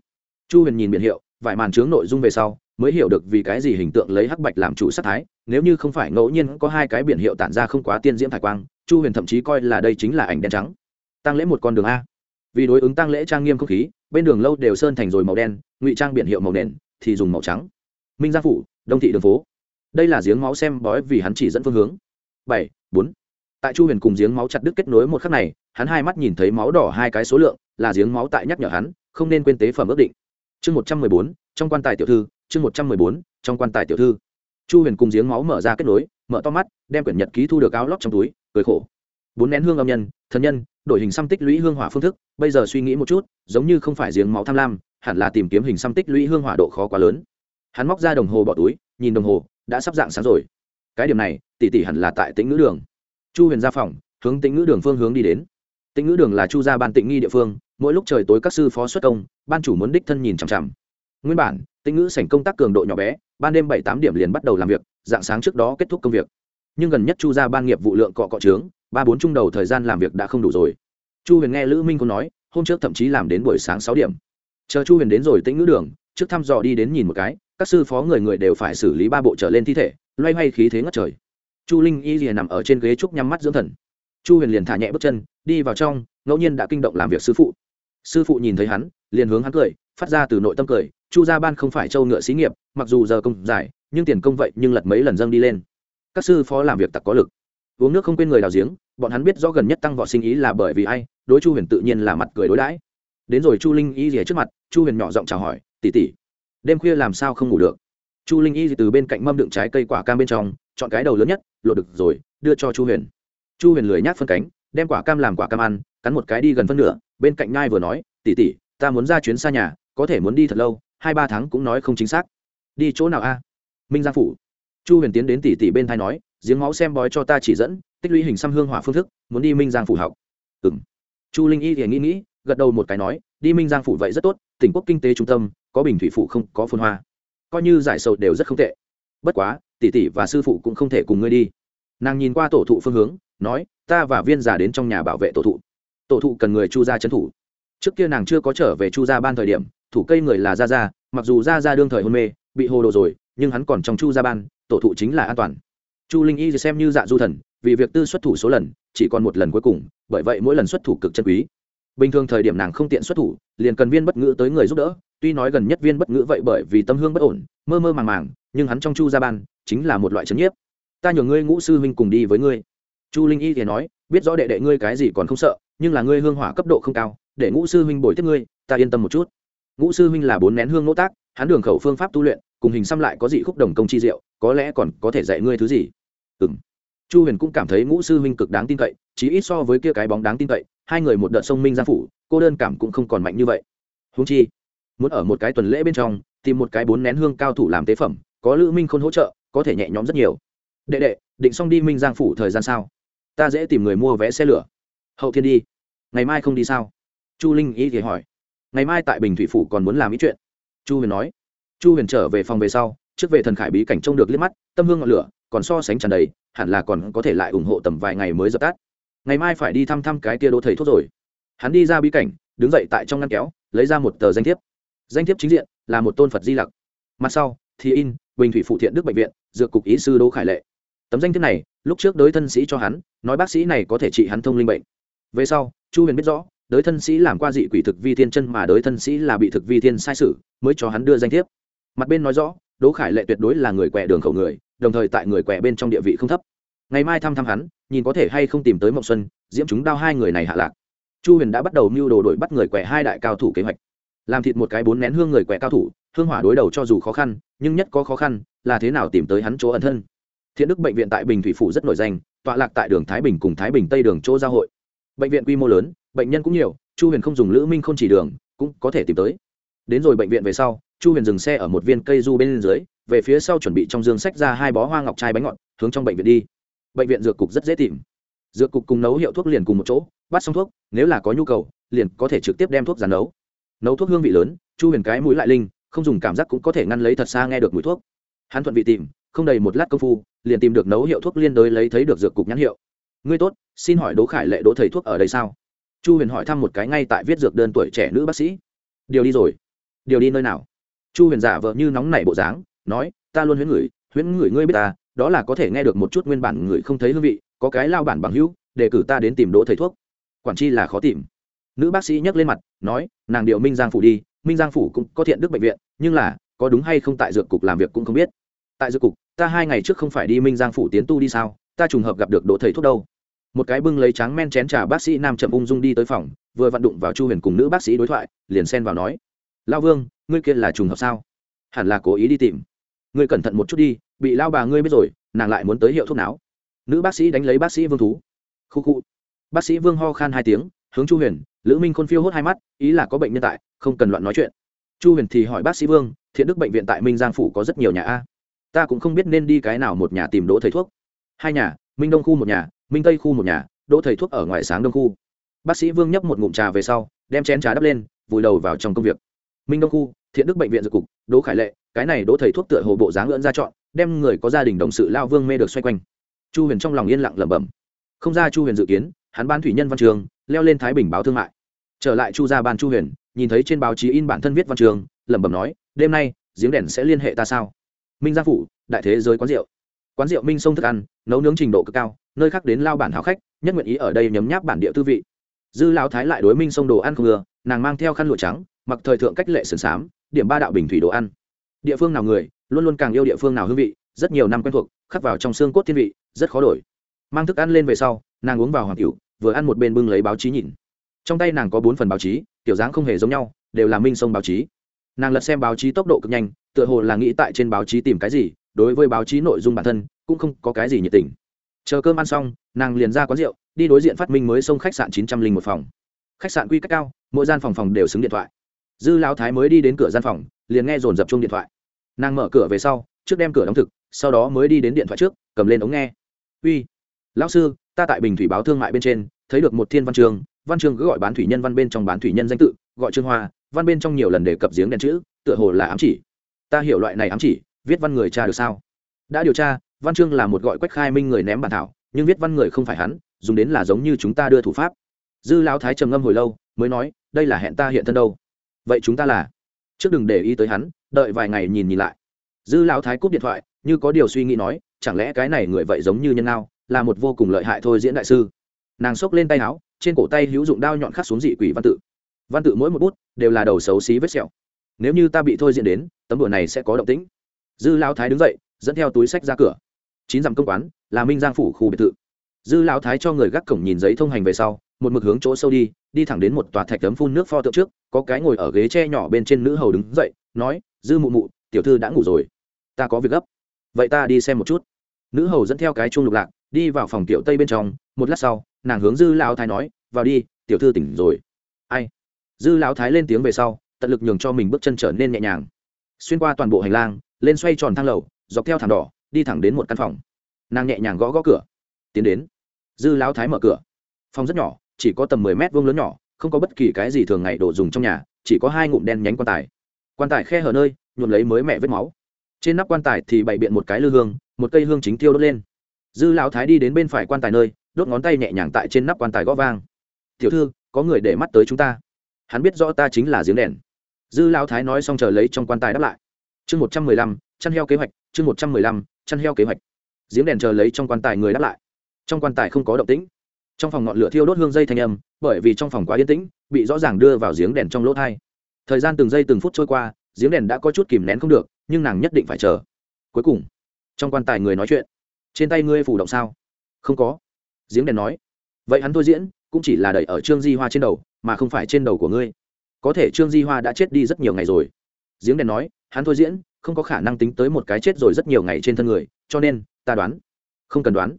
Chu huyền nhìn biển hiệu, vải màn chướng nội dung về sau, mới hiểu được vì cái gì hình tượng lấy hắc bạch làm chủ sắc thái, nếu như không phải ngẫu nhiên có hai cái biển hiệu tản ra không quá tiên diễm thải quang, chu huyền thậm chí coi là đây chính là ảnh đen trắng. Tăng lễ một con đường a. Vì đối ứng tăng lễ trang nghiêm không khí, bên đường lâu đều sơn thành rồi màu đen, ngụy trang biển hiệu màu nền, thì dùng màu trắng minh gia phủ đông thị đường phố đây là giếng máu xem bói vì hắn chỉ dẫn phương hướng bảy bốn tại chu huyền cùng giếng máu chặt đứt kết nối một khắc này hắn hai mắt nhìn thấy máu đỏ hai cái số lượng là giếng máu tại nhắc nhở hắn không nên quên tế phẩm ước định chương một trăm mười bốn trong quan tài tiểu thư chương một trăm mười bốn trong quan tài tiểu thư chu huyền cùng giếng máu mở ra kết nối mở to mắt đem quyển nhật ký thu được áo lót trong túi cười khổ bốn nén hương âm nhân thần nhân đổi hình xăm tích lũy hương hỏa phương thức bây giờ suy nghĩ một chút giống như không phải giếng máu tham lam hẳn là tìm kiếm hình xăm tích lũy hương hỏa độ khó quá lớn hắn móc ra đồng hồ bỏ túi, nhìn đồng hồ, đã sắp dạng sáng rồi. Cái điểm này, tỷ tỷ hẳn là tại tĩnh ngữ đường. Chu huyền ra phòng, hướng tĩnh ngữ đường phương hướng đi đến. Tĩnh ngữ đường là chu gia ban tịnh nghi địa phương, mỗi lúc trời tối các sư phó xuất công, ban chủ muốn đích thân nhìn chằm chằm. Nguyên bản, tĩnh ngữ sảnh công tác cường độ nhỏ bé, ban đêm bảy tám điểm liền bắt đầu làm việc, dạng sáng trước đó kết thúc công việc. Nhưng gần nhất chu gia ban nghiệp vụ lượng cọ cọ trướng, ba bốn chung đầu thời gian làm việc đã không đủ rồi. Chu huyền nghe lữ minh có nói, hôm trước thậm chí làm đến buổi sáng sáu điểm. Chờ chu huyền đến rồi tĩnh ngữ đường, trước thăm dò đi đến nhìn một cái các sư phó người người đều phải xử lý ba bộ trở lên thi thể, loay hoay khí thế ngất trời. Chu linh y rìa nằm ở trên ghế trúc nhắm mắt dưỡng thần. Chu huyền liền thả nhẹ bước chân, đi vào trong, ngẫu nhiên đã kinh động làm việc sư phụ. Sư phụ nhìn thấy hắn, liền hướng hắn cười, phát ra từ nội tâm cười, chu gia ban không phải châu ngựa xí nghiệp, mặc dù giờ công dài, nhưng tiền công vậy nhưng lật mấy lần dâng đi lên. Các sư phó làm việc tặc có lực. Uống nước không quên người đào giếng, bọn hắn biết rõ gần nhất tăng võ sinh ý là bởi vì ai, đối chu huyền tự nhiên là mặt cười đối đãi. Đến rồi chu linh y rìa trước mặt, chu huyền nhỏ giọng chào hỏi tỉ tỉ đêm khuya làm sao không ngủ được? Chu linh y từ bên cạnh mâm đựng trái cây quả cam bên trong, chọn cái đầu lớn nhất lộ được rồi, đưa cho chu huyền. Chu huyền lười nhác phân cánh, đem quả cam làm quả cam ăn, cắn một cái đi gần phân nửa, bên cạnh ngai vừa nói tỉ tỉ ta muốn ra chuyến xa nhà, có thể muốn đi thật lâu, hai ba tháng cũng nói không chính xác. Đi chỗ nào a? Minh giang phủ. Chu huyền tiến đến tỉ tỉ bên thai nói, giếng máu xem bói cho ta chỉ dẫn, tích lũy hình xăm hương hỏa phương thức, muốn đi minh giang phủ học. Ừ m chu linh y thì nghĩ nghĩ, gật đầu một cái nói, đi minh giang phủ vậy rất tốt tỉnh quốc kinh tế trung tâm, có bình thủy phụ không, có phun hoa. Coi như giải sầu đều rất không tệ. Bất quá, tỷ tỷ và sư phụ cũng không thể cùng ngươi đi. Nàng nhìn qua tổ thụ phương hướng, nói, ta và viên giả đến trong nhà bảo vệ tổ thụ. Tổ thụ cần người chu gia trấn thủ. Trước kia nàng chưa có trở về chu gia ban thời điểm, thủ cây người là gia gia, mặc dù gia gia đương thời hôn mê, bị hồ đồ rồi, nhưng hắn còn trong chu gia ban, tổ thụ chính là an toàn. Chu linh y xem như dạ du thần, vì việc tư xuất thủ số lần, chỉ còn một lần cuối cùng, bởi vậy mỗi lần xuất thủ cực chân quý bình thường thời điểm nàng không tiện xuất thủ, liền cần viên bất ngữ tới người giúp đỡ. Tuy nói gần nhất viên bất ngữ vậy bởi vì tâm hương bất ổn, mơ mơ màng màng, nhưng hắn trong chu gia ban chính là một loại trấn nhiếp. Ta nhường ngươi ngũ sư huynh cùng đi với ngươi. Chu linh y thì nói, biết rõ đệ đệ ngươi cái gì còn không sợ, nhưng là ngươi hương hỏa cấp độ không cao, để ngũ sư huynh bồi tiếp ngươi, ta yên tâm một chút. Ngũ sư huynh là bốn nén hương nỗ tác, hắn đường khẩu phương pháp tu luyện, cùng hình xăm lại có dị khúc đồng công chi diệu, có lẽ còn có thể dạy ngươi thứ gì. Ừ m chu huyền cũng cảm thấy ngũ sư huynh cực đáng tin cậy chỉ ít so với kia cái bóng đáng tin cậy, hai người một đợt sông minh giang phủ, cô đơn cảm cũng không còn mạnh như vậy. Húng chi, muốn ở một cái tuần lễ bên trong, tìm một cái bốn nén hương cao thủ làm tế phẩm, có lữ minh khôn hỗ trợ, có thể nhẹ nhõm rất nhiều. Đệ đệ, định xong đi minh giang phủ thời gian sao? Ta dễ tìm người mua vé xe lửa. Hậu thiên đi. Ngày mai không đi sao? Chu linh ý thì hỏi. Ngày mai tại bình thủy phủ còn muốn làm ý chuyện. Chu huyền nói. Chu huyền trở về phòng về sau, trước về thần khải bí cảnh trông được liếc mắt, tâm hương ngọn lửa, còn so sánh tràn đầy, hẳn là còn có thể lại ủng hộ tầm vài ngày mới dập tắt ngày mai phải đi thăm thăm cái tia đỗ thầy thuốc rồi. Hắn đi ra bí cảnh, đứng dậy tại trong ngăn kéo, lấy ra một tờ danh thiếp. Danh thiếp chính diện là một tôn phật di lặc. Mặt sau, thì in, bình thủy phụ thiện đức bệnh viện, dược cục ý sư đỗ khải lệ. Tấm danh thiếp này, lúc trước đối thân sĩ cho hắn, nói bác sĩ này có thể trị hắn thông linh bệnh. Về sau, chu huyền biết rõ, đối thân sĩ làm qua dị quỷ thực vi thiên chân mà đối thân sĩ là bị thực vi thiên sai sử mới cho hắn đưa danh thiếp. Mặt bên nói rõ, đỗ khải lệ tuyệt đối là người quẹ đường khẩu người, đồng thời tại người quẹ bên trong địa vị không thấp ngày mai thăm thăm hắn, nhìn có thể hay không tìm tới mộng xuân, diễm chúng đao hai người này hạ lạc. Chu huyền đã bắt đầu mưu đồ đổi bắt người quẻ hai đại cao thủ kế hoạch. Làm thịt một cái bốn nén hương người quẻ cao thủ, hương hỏa đối đầu cho dù khó khăn, nhưng nhất có khó khăn là thế nào tìm tới hắn chỗ ẩn thân. Thiện đức bệnh viện tại bình thủy phủ rất nổi danh, tọa lạc tại đường thái bình cùng thái bình tây đường chỗ giao hội. Bệnh viện quy mô lớn, bệnh nhân cũng nhiều, chu huyền không dùng lữ minh không chỉ đường, cũng có thể tìm tới. Đến rồi bệnh viện về sau, chu huyền dừng xe ở một viên cây du bên dưới, về phía sau chuẩn bị trong dương sách ra hai bó hoa ngọc trai bánh ngọt, hướng trong bệnh viện đi bệnh viện dược cục rất dễ tìm. Dược cục cùng nấu hiệu thuốc liền cùng một chỗ, bắt xong thuốc, nếu là có nhu cầu, liền có thể trực tiếp đem thuốc giàn nấu. Nấu thuốc hương vị lớn, chu huyền cái mũi lại linh, không dùng cảm giác cũng có thể ngăn lấy thật xa nghe được mùi thuốc. Hắn thuận vị tìm, không đầy một lát công phu, liền tìm được nấu hiệu thuốc liên đối lấy thấy được dược cục nhãn hiệu. Ngươi tốt, xin hỏi đỗ khải lệ đỗ thầy thuốc ở đây sao? Chu huyền hỏi thăm một cái ngay tại viết dược đơn tuổi trẻ nữ bác sĩ. Điều đi rồi. Điều đi nơi nào? Chu huyền giả vợ như nóng nảy bộ dáng, nói, ta luôn huyễn ngửi huyễn ngửi ngươi biết ta đó là có thể nghe được một chút nguyên bản người không thấy hương vị, có cái lao bản bằng hữu, để cử ta đến tìm đỗ thầy thuốc. Quản chi là khó tìm. Nữ bác sĩ nhấc lên mặt, nói, nàng điệu minh giang phủ đi, minh giang phủ cũng có thiện đức bệnh viện, nhưng là, có đúng hay không tại dược cục làm việc cũng không biết. Tại dược cục, ta hai ngày trước không phải đi minh giang phủ tiến tu đi sao, ta trùng hợp gặp được đỗ thầy thuốc đâu. Một cái bưng lấy tráng men chén trà bác sĩ nam chậm ung dung đi tới phòng, vừa vặn đụng vào chu huyền cùng nữ bác sĩ đối thoại, liền xen vào nói lao vương, ngươi kia là trùng hợp sao? Hẳn là cố ý đi tìm. Ngươi cẩn thận một chút đi bị lao bà ngươi biết rồi, nàng lại muốn tới hiệu thuốc não nữ bác sĩ đánh lấy bác sĩ vương thú. Khu khu. Bác sĩ vương ho khan hai tiếng, hướng chu huyền, lữ minh khôn phiêu hốt hai mắt, ý là có bệnh nhân tại, không cần loạn nói chuyện. Chu huyền thì hỏi bác sĩ vương, thiện đức bệnh viện tại minh giang phủ có rất nhiều nhà a? Ta cũng không biết nên đi cái nào một nhà tìm đỗ thầy thuốc. Hai nhà, minh đông khu một nhà, minh tây khu một nhà, đỗ thầy thuốc ở ngoài sáng đông khu. Bác sĩ vương nhấp một ngụm trà về sau, đem chén trà đắp lên, vùi đầu vào trong công việc. Minh đông khu, thiện đức bệnh viện dược cục, đỗ khải lệ, cái này đỗ thầy thuốc tựa hồ bộ dáng lưỡn ra chọn đem người có gia đình đồng sự lao vương mê được xoay quanh. Chu huyền trong lòng yên lặng lẩm bẩm. Không ra chu huyền dự kiến hắn ban thủy nhân văn trường leo lên thái bình báo thương mại. Trở lại chu gia ban chu huyền nhìn thấy trên báo chí in bản thân viết văn trường lẩm bẩm nói đêm nay giếng đèn sẽ liên hệ ta sao? Minh gia phủ đại thế giới quán rượu. Quán rượu minh sông thức ăn nấu nướng trình độ cực cao nơi khác đến lao bản hào khách nhất nguyện ý ở đây nhấm nháp bản địa tư vị. Dư lao thái lại đối minh sông đồ ăn không ngừa, nàng mang theo khăn lụa trắng mặc thời thượng cách lệ sườn xám điểm ba đạo bình thủy đồ ăn địa phương nào người, luôn luôn càng yêu địa phương nào hương vị, rất nhiều năm quen thuộc, khắc vào trong xương cốt thiên vị, rất khó đổi. Mang thức ăn lên về sau, nàng uống vào hoàng cửu vừa ăn một bên bưng lấy báo chí nhìn. Trong tay nàng có bốn phần báo chí tiểu dáng không hề giống nhau, đều là minh sông báo chí. Nàng lật xem báo chí tốc độ cực nhanh, tựa hồ là nghĩ tại trên báo chí tìm cái gì, đối với báo chí nội dung bản thân, cũng không có cái gì nhiệt tình. Chờ cơm ăn xong, nàng liền ra quán rượu, đi đối diện phát minh mới sông khách sạn chín trăm linh một phòng. Khách sạn quy cách cao, mỗi gian phòng phòng đều xứng điện thoại. Dư lão thái mới đi đến cửa gian phòng liền nghe dồn dập chung điện thoại. Nàng mở cửa về sau, trước đem cửa đóng thực, sau đó mới đi đến điện thoại trước, cầm lên ống nghe. Uy, lão sư, ta tại bình thủy báo thương mại bên trên, thấy được một thiên văn trường văn trường cứ gọi bán thủy nhân, văn bên trong bán thủy nhân danh tự, gọi trương hoa, văn bên trong nhiều lần đề cập giếng đèn chữ, tựa hồ là ám chỉ. Ta hiểu loại này ám chỉ, viết văn người cha được sao? Đã điều tra, văn chương là một gọi quách khai minh người ném bản thảo, nhưng viết văn người không phải hắn, dùng đến là giống như chúng ta đưa thủ pháp. Dư lão thái trầm ngâm hồi lâu, mới nói, đây là hẹn ta hiện thân đâu. Vậy chúng ta là trước đừng để ý tới hắn, đợi vài ngày nhìn nhìn lại. Dư lão thái cúp điện thoại, như có điều suy nghĩ nói, chẳng lẽ cái này người vậy giống như nhân nào là một vô cùng lợi hại thôi diễn đại sư. Nàng xốc lên tay áo, trên cổ tay hữu dụng đao nhọn khắc xuống dị quỷ văn tự. Văn tự mỗi một bút đều là đầu xấu xí vết sẹo. Nếu như ta bị thôi diễn đến, tấm đùa này sẽ có động tĩnh. Dư lão thái đứng dậy, dẫn theo túi sách ra cửa. Chín dặm công quán, là minh giang phủ khu biệt thự. Dư lão thái cho người gác cổng nhìn giấy thông hành về sau, một mực hướng chỗ sâu đi đi thẳng đến một tòa thạch tấm phun nước pho tượng trước, có cái ngồi ở ghế tre nhỏ bên trên nữ hầu đứng dậy, nói, dư mụ mụ, tiểu thư đã ngủ rồi. Ta có việc gấp. Vậy ta đi xem một chút. Nữ hầu dẫn theo cái chuông lục lạc, đi vào phòng tiểu tây bên trong. Một lát sau, nàng hướng dư lão thái nói, vào đi, tiểu thư tỉnh rồi. Ai? Dư lão thái lên tiếng về sau, tận lực nhường cho mình bước chân trở nên nhẹ nhàng. Xuyên qua toàn bộ hành lang, lên xoay tròn thang lầu, dọc theo thảm đỏ, đi thẳng đến một căn phòng. Nàng nhẹ nhàng gõ gõ cửa. Tiến đến. Dư lão thái mở cửa. Phòng rất nhỏ chỉ có tầm mười mét vuông lớn nhỏ, không có bất kỳ cái gì thường ngày đồ dùng trong nhà, chỉ có hai ngụm đen nhánh quan tài. Quan tài khe hở nơi, nhuộm lấy mới mẹ vết máu. Trên nắp quan tài thì bày biện một cái lư hương, một cây hương chính tiêu đốt lên. Dư lão thái đi đến bên phải quan tài nơi, đốt ngón tay nhẹ nhàng tại trên nắp quan tài gõ vang. Tiểu thư, có người để mắt tới chúng ta. Hắn biết rõ ta chính là giếng đèn. Dư lão thái nói xong chờ lấy trong quan tài đáp lại. Chương một trăm mười lăm, chăn heo kế hoạch, chương một trăm mười lăm, chăn heo kế hoạch. Giếng đèn chờ lấy trong quan tài người đáp lại. Trong quan tài không có động tĩnh trong phòng ngọn lửa thiêu đốt hương dây thanh âm, bởi vì trong phòng quá yên tĩnh, bị rõ ràng đưa vào giếng đèn trong lỗ thai. Thời gian từng giây từng phút trôi qua, giếng đèn đã có chút kìm nén không được, nhưng nàng nhất định phải chờ. Cuối cùng, trong quan tài người nói chuyện. Trên tay ngươi phủ động sao? Không có. Giếng đèn nói. Vậy hắn thôi diễn, cũng chỉ là đẩy ở trương di hoa trên đầu, mà không phải trên đầu của ngươi. Có thể trương di hoa đã chết đi rất nhiều ngày rồi. Giếng đèn nói, hắn thôi diễn, không có khả năng tính tới một cái chết rồi rất nhiều ngày trên thân người, cho nên, ta đoán, không cần đoán.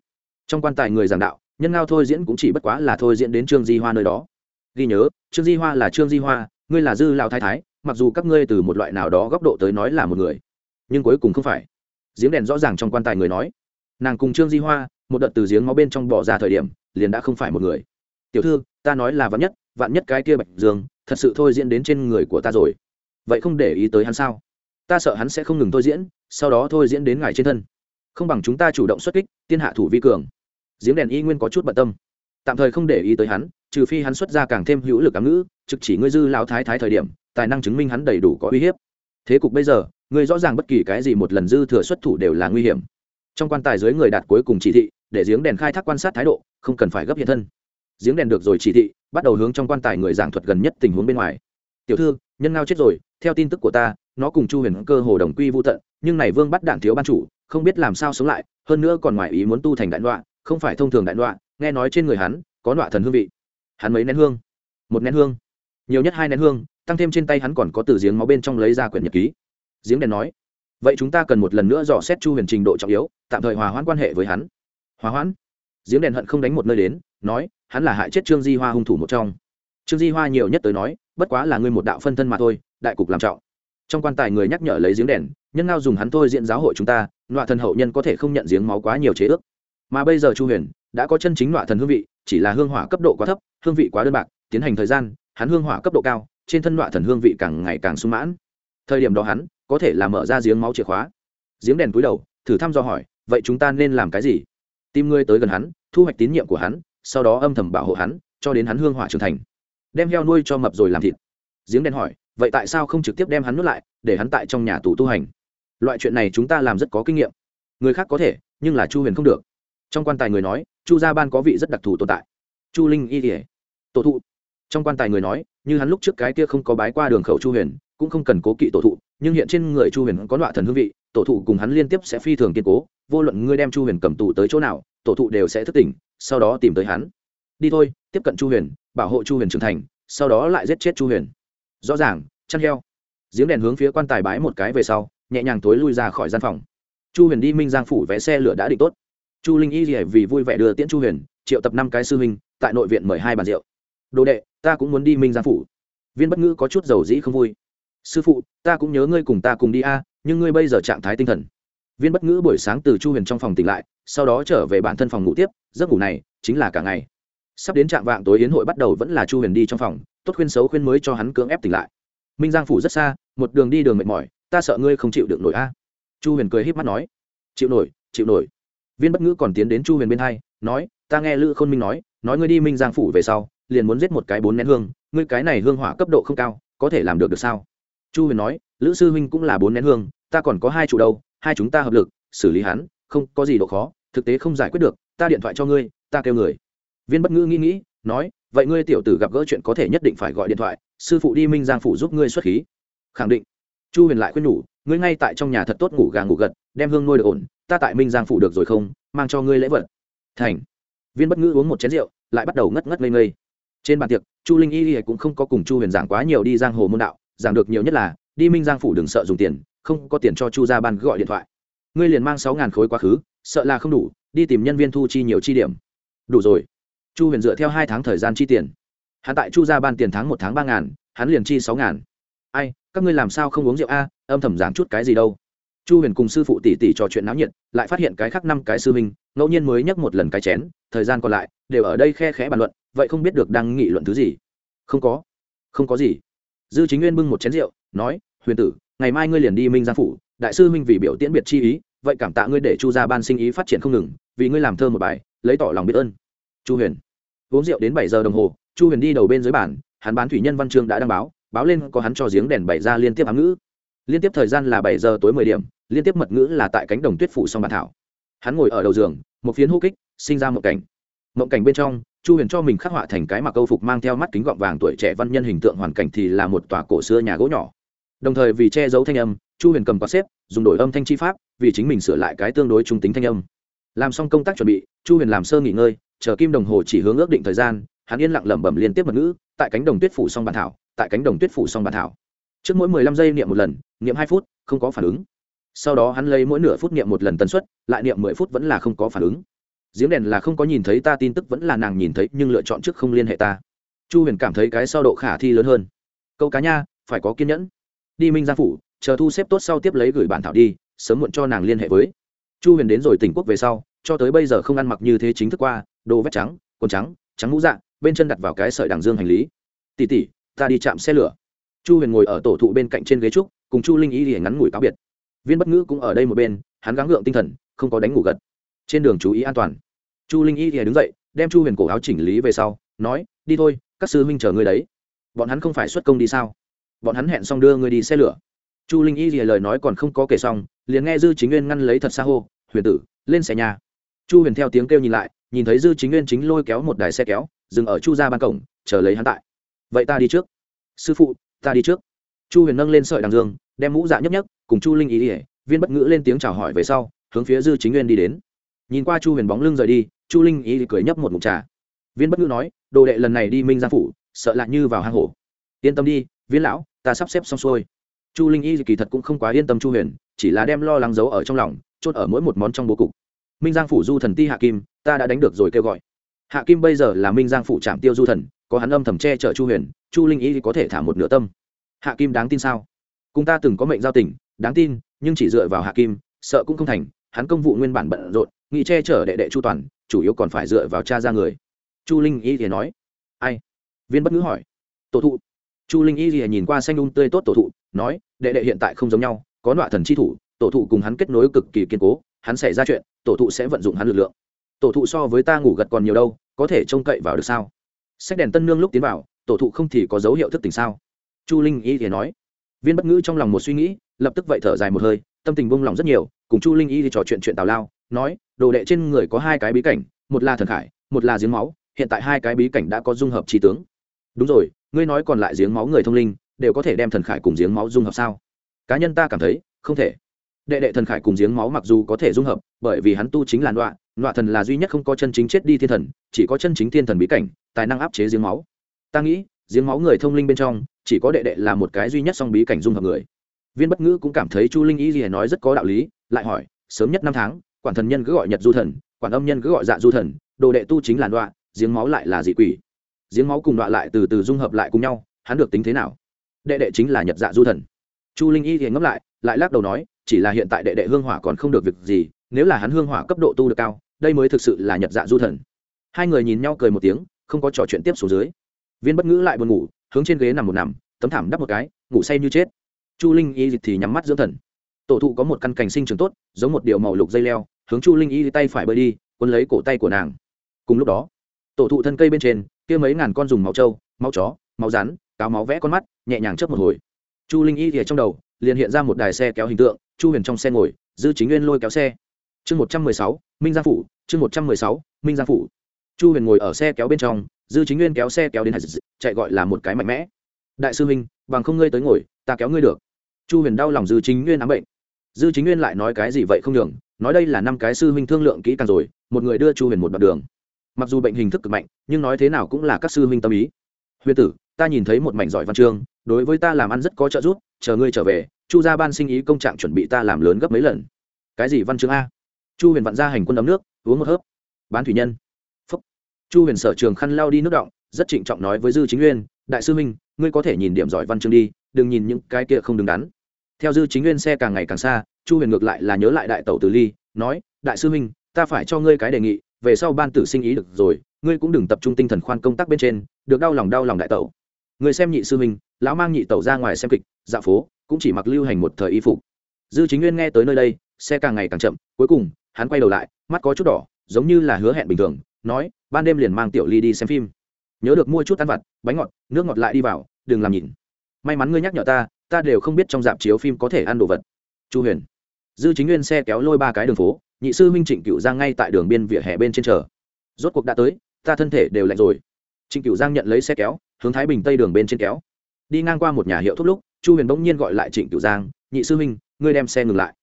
Trong quan tài người giảng đạo nhân ngao thôi diễn cũng chỉ bất quá là thôi diễn đến trương di hoa nơi đó. Ghi nhớ, trương di hoa là trương di hoa, ngươi là dư lão thái thái, mặc dù các ngươi từ một loại nào đó góc độ tới nói là một người, nhưng cuối cùng không phải. Giếng đèn rõ ràng trong quan tài người nói. Nàng cùng trương di hoa, một đợt từ giếng máu bên trong bỏ ra thời điểm, liền đã không phải một người. Tiểu thư, ta nói là vạn nhất vạn nhất cái kia bạch dương, thật sự thôi diễn đến trên người của ta rồi. Vậy không để ý tới hắn sao? Ta sợ hắn sẽ không ngừng thôi diễn, sau đó thôi diễn đến ngài trên thân. Không bằng chúng ta chủ động xuất kích, tiên hạ thủ vi cường giếng đèn y nguyên có chút bận tâm. Tạm thời không để ý tới hắn, trừ phi hắn xuất ra càng thêm hữu lực ám ngữ, trực chỉ ngươi dư lão thái thái thời điểm, tài năng chứng minh hắn đầy đủ có uy hiếp. Thế cục bây giờ, ngươi rõ ràng bất kỳ cái gì một lần dư thừa xuất thủ đều là nguy hiểm. Trong quan tài dưới người đạt cuối cùng chỉ thị, để giếng đèn khai thác quan sát thái độ, không cần phải gấp hiện thân. Giếng đèn được rồi chỉ thị, bắt đầu hướng trong quan tài người giảng thuật gần nhất tình huống bên ngoài. Tiểu thư, nhân ngao chết rồi, theo tin tức của ta, nó cùng chu huyền cơ hồ đồng quy vô tận, nhưng này vương bắt đảng thiếu ban chủ, không biết làm sao sống lại, hơn nữa còn ngoài ý muốn tu thành đại đoạn không phải thông thường đại đoạn nghe nói trên người hắn có đoạn thần hương vị. Hắn mấy nén hương? Một nén hương. Nhiều nhất hai nén hương, tăng thêm trên tay hắn còn có từ giếng máu bên trong lấy ra quyển nhật ký. Giếng đèn nói, vậy chúng ta cần một lần nữa dò xét chu huyền trình độ trọng yếu, tạm thời hòa hoãn quan hệ với hắn. Hòa hoãn? Giếng đèn hận không đánh một nơi đến, nói, hắn là hại chết trương di hoa hung thủ một trong. Trương di hoa nhiều nhất tới nói, bất quá là ngươi một đạo phân thân mà thôi, đại cục làm trọng. Trong quan tài người nhắc nhở lấy giếng đèn, nhân ngao dùng hắn thôi diện giáo hội chúng ta loại thần hậu nhân có thể không nhận giếng máu quá nhiều chế ước mà bây giờ chu huyền đã có chân chính loại thần hương vị, chỉ là hương hỏa cấp độ quá thấp, hương vị quá đơn bạc, tiến hành thời gian, hắn hương hỏa cấp độ cao, trên thân loại thần hương vị càng ngày càng sung mãn. Thời điểm đó hắn có thể là mở ra giếng máu chìa khóa. Giếng đèn cúi đầu, thử thăm dò hỏi, vậy chúng ta nên làm cái gì? Tìm ngươi tới gần hắn, thu hoạch tín nhiệm của hắn, sau đó âm thầm bảo hộ hắn, cho đến hắn hương hỏa trưởng thành. Đem heo nuôi cho mập rồi làm thịt. Giếng đen hỏi, vậy tại sao không trực tiếp đem hắn nuốt lại, để hắn tại trong nhà tù tu hành? Loại chuyện này chúng ta làm rất có kinh nghiệm. Người khác có thể, nhưng là chu huyền không được trong quan tài người nói, chu gia ban có vị rất đặc thù tồn tại. Chu linh y ỉa tổ thụ. Trong quan tài người nói, như hắn lúc trước cái kia không có bái qua đường khẩu chu huyền, cũng không cần cố kỵ tổ thụ, nhưng hiện trên người chu huyền có loại thần hương vị, tổ thụ cùng hắn liên tiếp sẽ phi thường kiên cố, vô luận ngươi đem chu huyền cầm tù tới chỗ nào, tổ thụ đều sẽ thức tỉnh, sau đó tìm tới hắn. Đi thôi, tiếp cận chu huyền, bảo hộ chu huyền trưởng thành, sau đó lại giết chết chu huyền. Rõ ràng, chăn heo. Giếng đèn hướng phía quan tài bái một cái về sau, nhẹ nhàng tối lui ra khỏi gian phòng. Chu huyền đi minh giang phủ vé xe lửa đã định tốt chu linh y vì vui vẻ đưa tiễn chu huyền, triệu tập năm cái sư huynh, tại nội viện mời hai bàn rượu. Đồ đệ, ta cũng muốn đi minh giang phủ. Viên bất ngữ có chút dầu dĩ không vui. Sư phụ, ta cũng nhớ ngươi cùng ta cùng đi a, nhưng ngươi bây giờ trạng thái tinh thần. Viên bất ngữ buổi sáng từ chu huyền trong phòng tỉnh lại, sau đó trở về bản thân phòng ngủ tiếp, giấc ngủ này chính là cả ngày. Sắp đến trạng vạng tối yến hội bắt đầu vẫn là chu huyền đi trong phòng, tốt khuyên xấu khuyên mới cho hắn cưỡng ép tỉnh lại. Minh giang phủ rất xa, một đường đi đường mệt mỏi, ta sợ ngươi không chịu được nổi a. Chu huyền cười h í p mắt nói. Chịu nổi chịu nổi viên bất ngữ còn tiến đến chu huyền bên hai, nói, ta nghe lữ khôn minh nói nói ngươi đi minh giang phủ về sau, liền muốn giết một cái bốn nén hương, ngươi cái này hương hỏa cấp độ không cao, có thể làm được được sao? Chu huyền nói, lữ sư huynh cũng là bốn nén hương, ta còn có hai chủ đâu, hai chúng ta hợp lực, xử lý hắn, không có gì độ khó, thực tế không giải quyết được, ta điện thoại cho ngươi, ta kêu người. Viên bất ngữ nghĩ nghĩ, nói, vậy ngươi tiểu tử gặp gỡ chuyện có thể nhất định phải gọi điện thoại, sư phụ đi minh giang phủ giúp ngươi xuất khí. Khẳng định. Chu huyền lại khuyên nhủ, ngươi ngay tại trong nhà thật tốt ngủ gà ngủ gật đem hương nuôi được ổn, ta tại minh giang phủ được rồi không, mang cho ngươi lễ vật. Thành. Viên bất ngữ uống một chén rượu, lại bắt đầu ngất ngất ngây ngây. Trên bàn tiệc, chu linh y cũng không có cùng chu huyền giảng quá nhiều đi giang hồ môn đạo, giảng được nhiều nhất là, đi minh giang phủ đừng sợ dùng tiền, không có tiền cho chu gia ban gọi điện thoại. Ngươi liền mang sáu ngàn khối quá khứ, sợ là không đủ, đi tìm nhân viên thu chi nhiều chi điểm. Đủ rồi. Chu huyền dựa theo hai tháng thời gian chi tiền. Hắn tại chu gia ban tiền tháng một tháng ba ngàn, hắn liền chi sáu ngàn. Ai, các ngươi làm sao không uống rượu a? Âm thầm giảng chút cái gì đâu chu huyền cùng sư phụ tỷ tỷ trò chuyện náo nhiệt, lại phát hiện cái khác năm cái sư huynh, ngẫu nhiên mới nhắc một lần cái chén, thời gian còn lại, đều ở đây khe khẽ bàn luận, vậy không biết được đang nghị luận thứ gì. Không có. Không có gì. Dư chính nguyên bưng một chén rượu, nói, huyền tử, ngày mai ngươi liền đi minh giang phủ, đại sư minh vì biểu tiễn biệt chi ý, vậy cảm tạ ngươi để chu gia ban sinh ý phát triển không ngừng, vì ngươi làm thơ một bài, lấy tỏ lòng biết ơn. Chu huyền. Uống rượu đến bảy giờ đồng hồ, chu huyền đi đầu bên dưới bản hắn bán thủy nhân văn chương đã đăng báo báo lên có hắn cho giếng đèn bày ra liên tiếp ám ngữ liên tiếp thời gian là bảy giờ tối mười điểm, liên tiếp mật ngữ là tại cánh đồng tuyết phủ song bàn thảo. Hắn ngồi ở đầu giường, một phiến hô kích, sinh ra một cảnh. Mộng cảnh bên trong, chu huyền cho mình khắc họa thành cái mặc câu phục mang theo mắt kính gọng vàng tuổi trẻ văn nhân hình tượng hoàn cảnh thì là một tòa cổ xưa nhà gỗ nhỏ. Đồng thời vì che giấu thanh âm, chu huyền cầm quạt xếp, dùng đổi âm thanh chi pháp, vì chính mình sửa lại cái tương đối trung tính thanh âm. Làm xong công tác chuẩn bị, chu huyền làm sơ nghỉ ngơi, chờ kim đồng hồ chỉ hướng ước định thời gian, hắn yên lặng lẩm bẩm liên tiếp mật ngữ, tại cánh đồng tuyết phủ song bàn thảo, tại cánh đồng tuyết phủ song bàn thảo. Trước mỗi mười lăm giây niệm một lần niệm hai phút, không có phản ứng. Sau đó hắn lấy mỗi nửa phút niệm một lần tần suất, lại niệm mười phút vẫn là không có phản ứng. Giếng đèn là không có nhìn thấy ta tin tức vẫn là nàng nhìn thấy, nhưng lựa chọn trước không liên hệ ta. Chu huyền cảm thấy cái sau độ khả thi lớn hơn. Câu cá nha, phải có kiên nhẫn. Đi minh gia phủ, chờ thu xếp tốt sau tiếp lấy gửi bản thảo đi, sớm muộn cho nàng liên hệ với. Chu huyền đến rồi tỉnh quốc về sau, cho tới bây giờ không ăn mặc như thế chính thức qua, đồ vét trắng, quần trắng trắng mũ dạ bên chân đặt vào cái sợi đằng dương hành lý. Tỉ tỉ ta đi chạm xe lửa. Chu huyền ngồi ở tổ thụ bên cạnh trên ghế trúc cùng chu linh y để ngắn ngủi cáo biệt viên bất ngữ cũng ở đây một bên hắn gắng gượng tinh thần không có đánh ngủ gật trên đường chú ý an toàn chu linh y thì đứng dậy đem chu huyền cổ áo chỉnh lý về sau nói đi thôi các sư huynh chờ ngươi đấy bọn hắn không phải xuất công đi sao bọn hắn hẹn xong đưa ngươi đi xe lửa chu linh y thì lời nói còn không có kể xong liền nghe dư chính nguyên ngăn lấy thật xa hô huyền tử lên xe nhà chu huyền theo tiếng kêu nhìn lại nhìn thấy dư chính nguyên chính lôi kéo một đài xe kéo dừng ở chu ra ban cổng chờ lấy hắn tại vậy ta đi trước sư phụ ta đi trước chu huyền nâng lên sợi đằng dương đem mũ dạ nhấp nhấp cùng chu linh ý ỉa viên bất ngữ lên tiếng chào hỏi về sau, hướng phía dư chính nguyên đi đến. Nhìn qua chu huyền bóng lưng rời đi, chu linh ý cười nhấp một mục trà. Viên bất ngữ nói, đồ đệ lần này đi minh gia phủ, sợ lạ như vào hang hổ. Yên tâm đi, viên lão, ta sắp xếp xong xuôi. Chu linh y kỳ thật cũng không quá yên tâm chu huyền, chỉ là đem lo lắng giấu ở trong lòng, chốt ở mỗi một món trong bố cục. Minh giang phủ du thần ti hạ kim, ta đã đánh được rồi kêu gọi. Hạ kim bây giờ là minh giang phủ trạm tiêu du thần, có hắn âm thầm che chở chu huyền, chu linh y có thể thả một nửa tâm. Hạ kim đáng tin sao? Cùng ta từng có mệnh giao tình, đáng tin, nhưng chỉ dựa vào hạ kim, sợ cũng không thành, hắn công vụ nguyên bản bận rộn nghị che chở đệ đệ chu toàn, chủ yếu còn phải dựa vào cha ra người. Chu linh y thì nói, ai? Viên bất ngữ hỏi. Tổ thụ. Chu linh y thì nhìn qua xanh đun tươi tốt tổ thụ, nói, đệ đệ hiện tại không giống nhau, có nọa thần chi thủ, tổ thụ cùng hắn kết nối cực kỳ kiên cố, hắn xảy ra chuyện, tổ thụ sẽ vận dụng hắn lực lượng. Tổ thụ so với ta ngủ gật còn nhiều đâu, có thể trông cậy vào được sao? Sách đèn tân nương lúc tiến vào, tổ thụ không thì có dấu hiệu thức tỉnh sao? Chu linh y thì nói viên bất ngữ trong lòng một suy nghĩ, lập tức vậy thở dài một hơi, tâm tình bông lòng rất nhiều, cùng chu linh y thì trò chuyện chuyện tào lao, nói, đồ đệ trên người có hai cái bí cảnh, một là thần khải, một là giếng máu, hiện tại hai cái bí cảnh đã có dung hợp trí tướng. Đúng rồi, ngươi nói còn lại giếng máu người thông linh, đều có thể đem thần khải cùng giếng máu dung hợp sao? Cá nhân ta cảm thấy, không thể. Đệ đệ thần khải cùng giếng máu mặc dù có thể dung hợp, bởi vì hắn tu chính là nọa nọa thần là duy nhất không có chân chính chết đi thiên thần, chỉ có chân chính thiên thần bí cảnh, tài năng áp chế giếng máu. Ta nghĩ giếng máu người thông linh bên trong, chỉ có đệ đệ là một cái duy nhất song bí cảnh dung hợp người. Viên bất ngữ cũng cảm thấy chu linh y gì nói rất có đạo lý, lại hỏi, sớm nhất năm tháng, quản thần nhân cứ gọi nhật du thần, quản âm nhân cứ gọi dạ du thần, đồ đệ tu chính là nọa giếng máu lại là dị quỷ. Giếng máu cùng đọa lại từ từ dung hợp lại cùng nhau, hắn được tính thế nào? Đệ đệ chính là nhật dạ du thần. Chu linh y thì ngẫm lại lại lắc đầu nói, chỉ là hiện tại đệ đệ hương hỏa còn không được việc gì, nếu là hắn hương hỏa cấp độ tu được cao, đây mới thực sự là nhật dạ du thần. Hai người nhìn nhau cười một tiếng, không có trò chuyện tiếp xuống dưới viên bất ngữ lại buồn ngủ, hướng trên ghế nằm một nằm, tấm thảm đắp một cái, ngủ say như chết. Chu linh y thì nhắm mắt dưỡng thần. Tổ thụ có một căn cành sinh trường tốt, giống một điệu màu lục dây leo, hướng chu linh y tay phải bơi đi quân lấy cổ tay của nàng. Cùng lúc đó, tổ thụ thân cây bên trên, kia mấy ngàn con dùng máu trâu, máu chó, máu rắn, cáo máu vẽ con mắt, nhẹ nhàng chớp một hồi. Chu linh y thì trong đầu, liền hiện ra một đài xe kéo hình tượng, chu huyền trong xe ngồi dư chính nguyên lôi kéo xe. Chương một trăm mười sáu, minh giang phủ, chương một trăm mười sáu, minh giang phủ. Chu huyền ngồi ở xe kéo bên trong dư chính nguyên kéo xe kéo đến hải dịch chạy gọi là một cái mạnh mẽ. Đại sư huynh, bằng không ngươi tới ngồi, ta kéo ngươi được. Chu huyền đau lòng dư chính nguyên ám bệnh. Dư chính nguyên lại nói cái gì vậy không đường nói đây là năm cái sư huynh thương lượng kỹ càng rồi, một người đưa chu huyền một đoạn đường. Mặc dù bệnh hình thức cực mạnh, nhưng nói thế nào cũng là các sư huynh tâm ý. Huyền tử, ta nhìn thấy một mảnh giỏi văn chương, đối với ta làm ăn rất có trợ giúp, chờ ngươi trở về, chu gia ban sinh ý công trạng chuẩn bị ta làm lớn gấp mấy lần. Cái gì văn chương a? Chu huyền vặn ra hành quân ấm nước, uống một hớp. Bán thủy nhân chu huyền sở trường khăn lao đi nước động, rất trịnh trọng nói với dư chính nguyên, đại sư minh ngươi có thể nhìn điểm giỏi văn chương đi, đừng nhìn những cái kia không đứng đắn. Theo dư chính nguyên xe càng ngày càng xa, chu huyền ngược lại là nhớ lại đại tẩu tử ly, nói, đại sư minh ta phải cho ngươi cái đề nghị, về sau ban tử sinh ý được rồi, ngươi cũng đừng tập trung tinh thần khoan công tác bên trên, được đau lòng đau lòng đại tẩu. Người xem nhị sư minh lão mang nhị tẩu ra ngoài xem kịch dạ phố, cũng chỉ mặc lưu hành một thời y phục. Dư chính nguyên nghe tới nơi đây, xe càng ngày càng chậm, cuối cùng, hắn quay đầu lại, mắt có chút đỏ, giống như là hứa hẹn bình thường nói, ban đêm liền mang tiểu ly đi xem phim. Nhớ được mua chút ăn vặt, bánh ngọt, nước ngọt lại đi vào, đừng làm nhìn. May mắn ngươi nhắc nhở ta ta đều không biết trong dạp chiếu phim có thể ăn đồ vật. Chu huyền. Dư chính nguyên xe kéo lôi ba cái đường phố, nhị sư minh trịnh cựu giang ngay tại đường biên vỉa hè bên trên chờ. Rốt cuộc đã tới, ta thân thể đều lạnh rồi. Trịnh cựu giang nhận lấy xe kéo, hướng thái bình tây đường bên trên kéo. Đi ngang qua một nhà hiệu thuốc lúc, chu huyền bỗng nhiên gọi lại trịnh cựu giang, nhị sư minh, ngươi đem xe ngừng lại.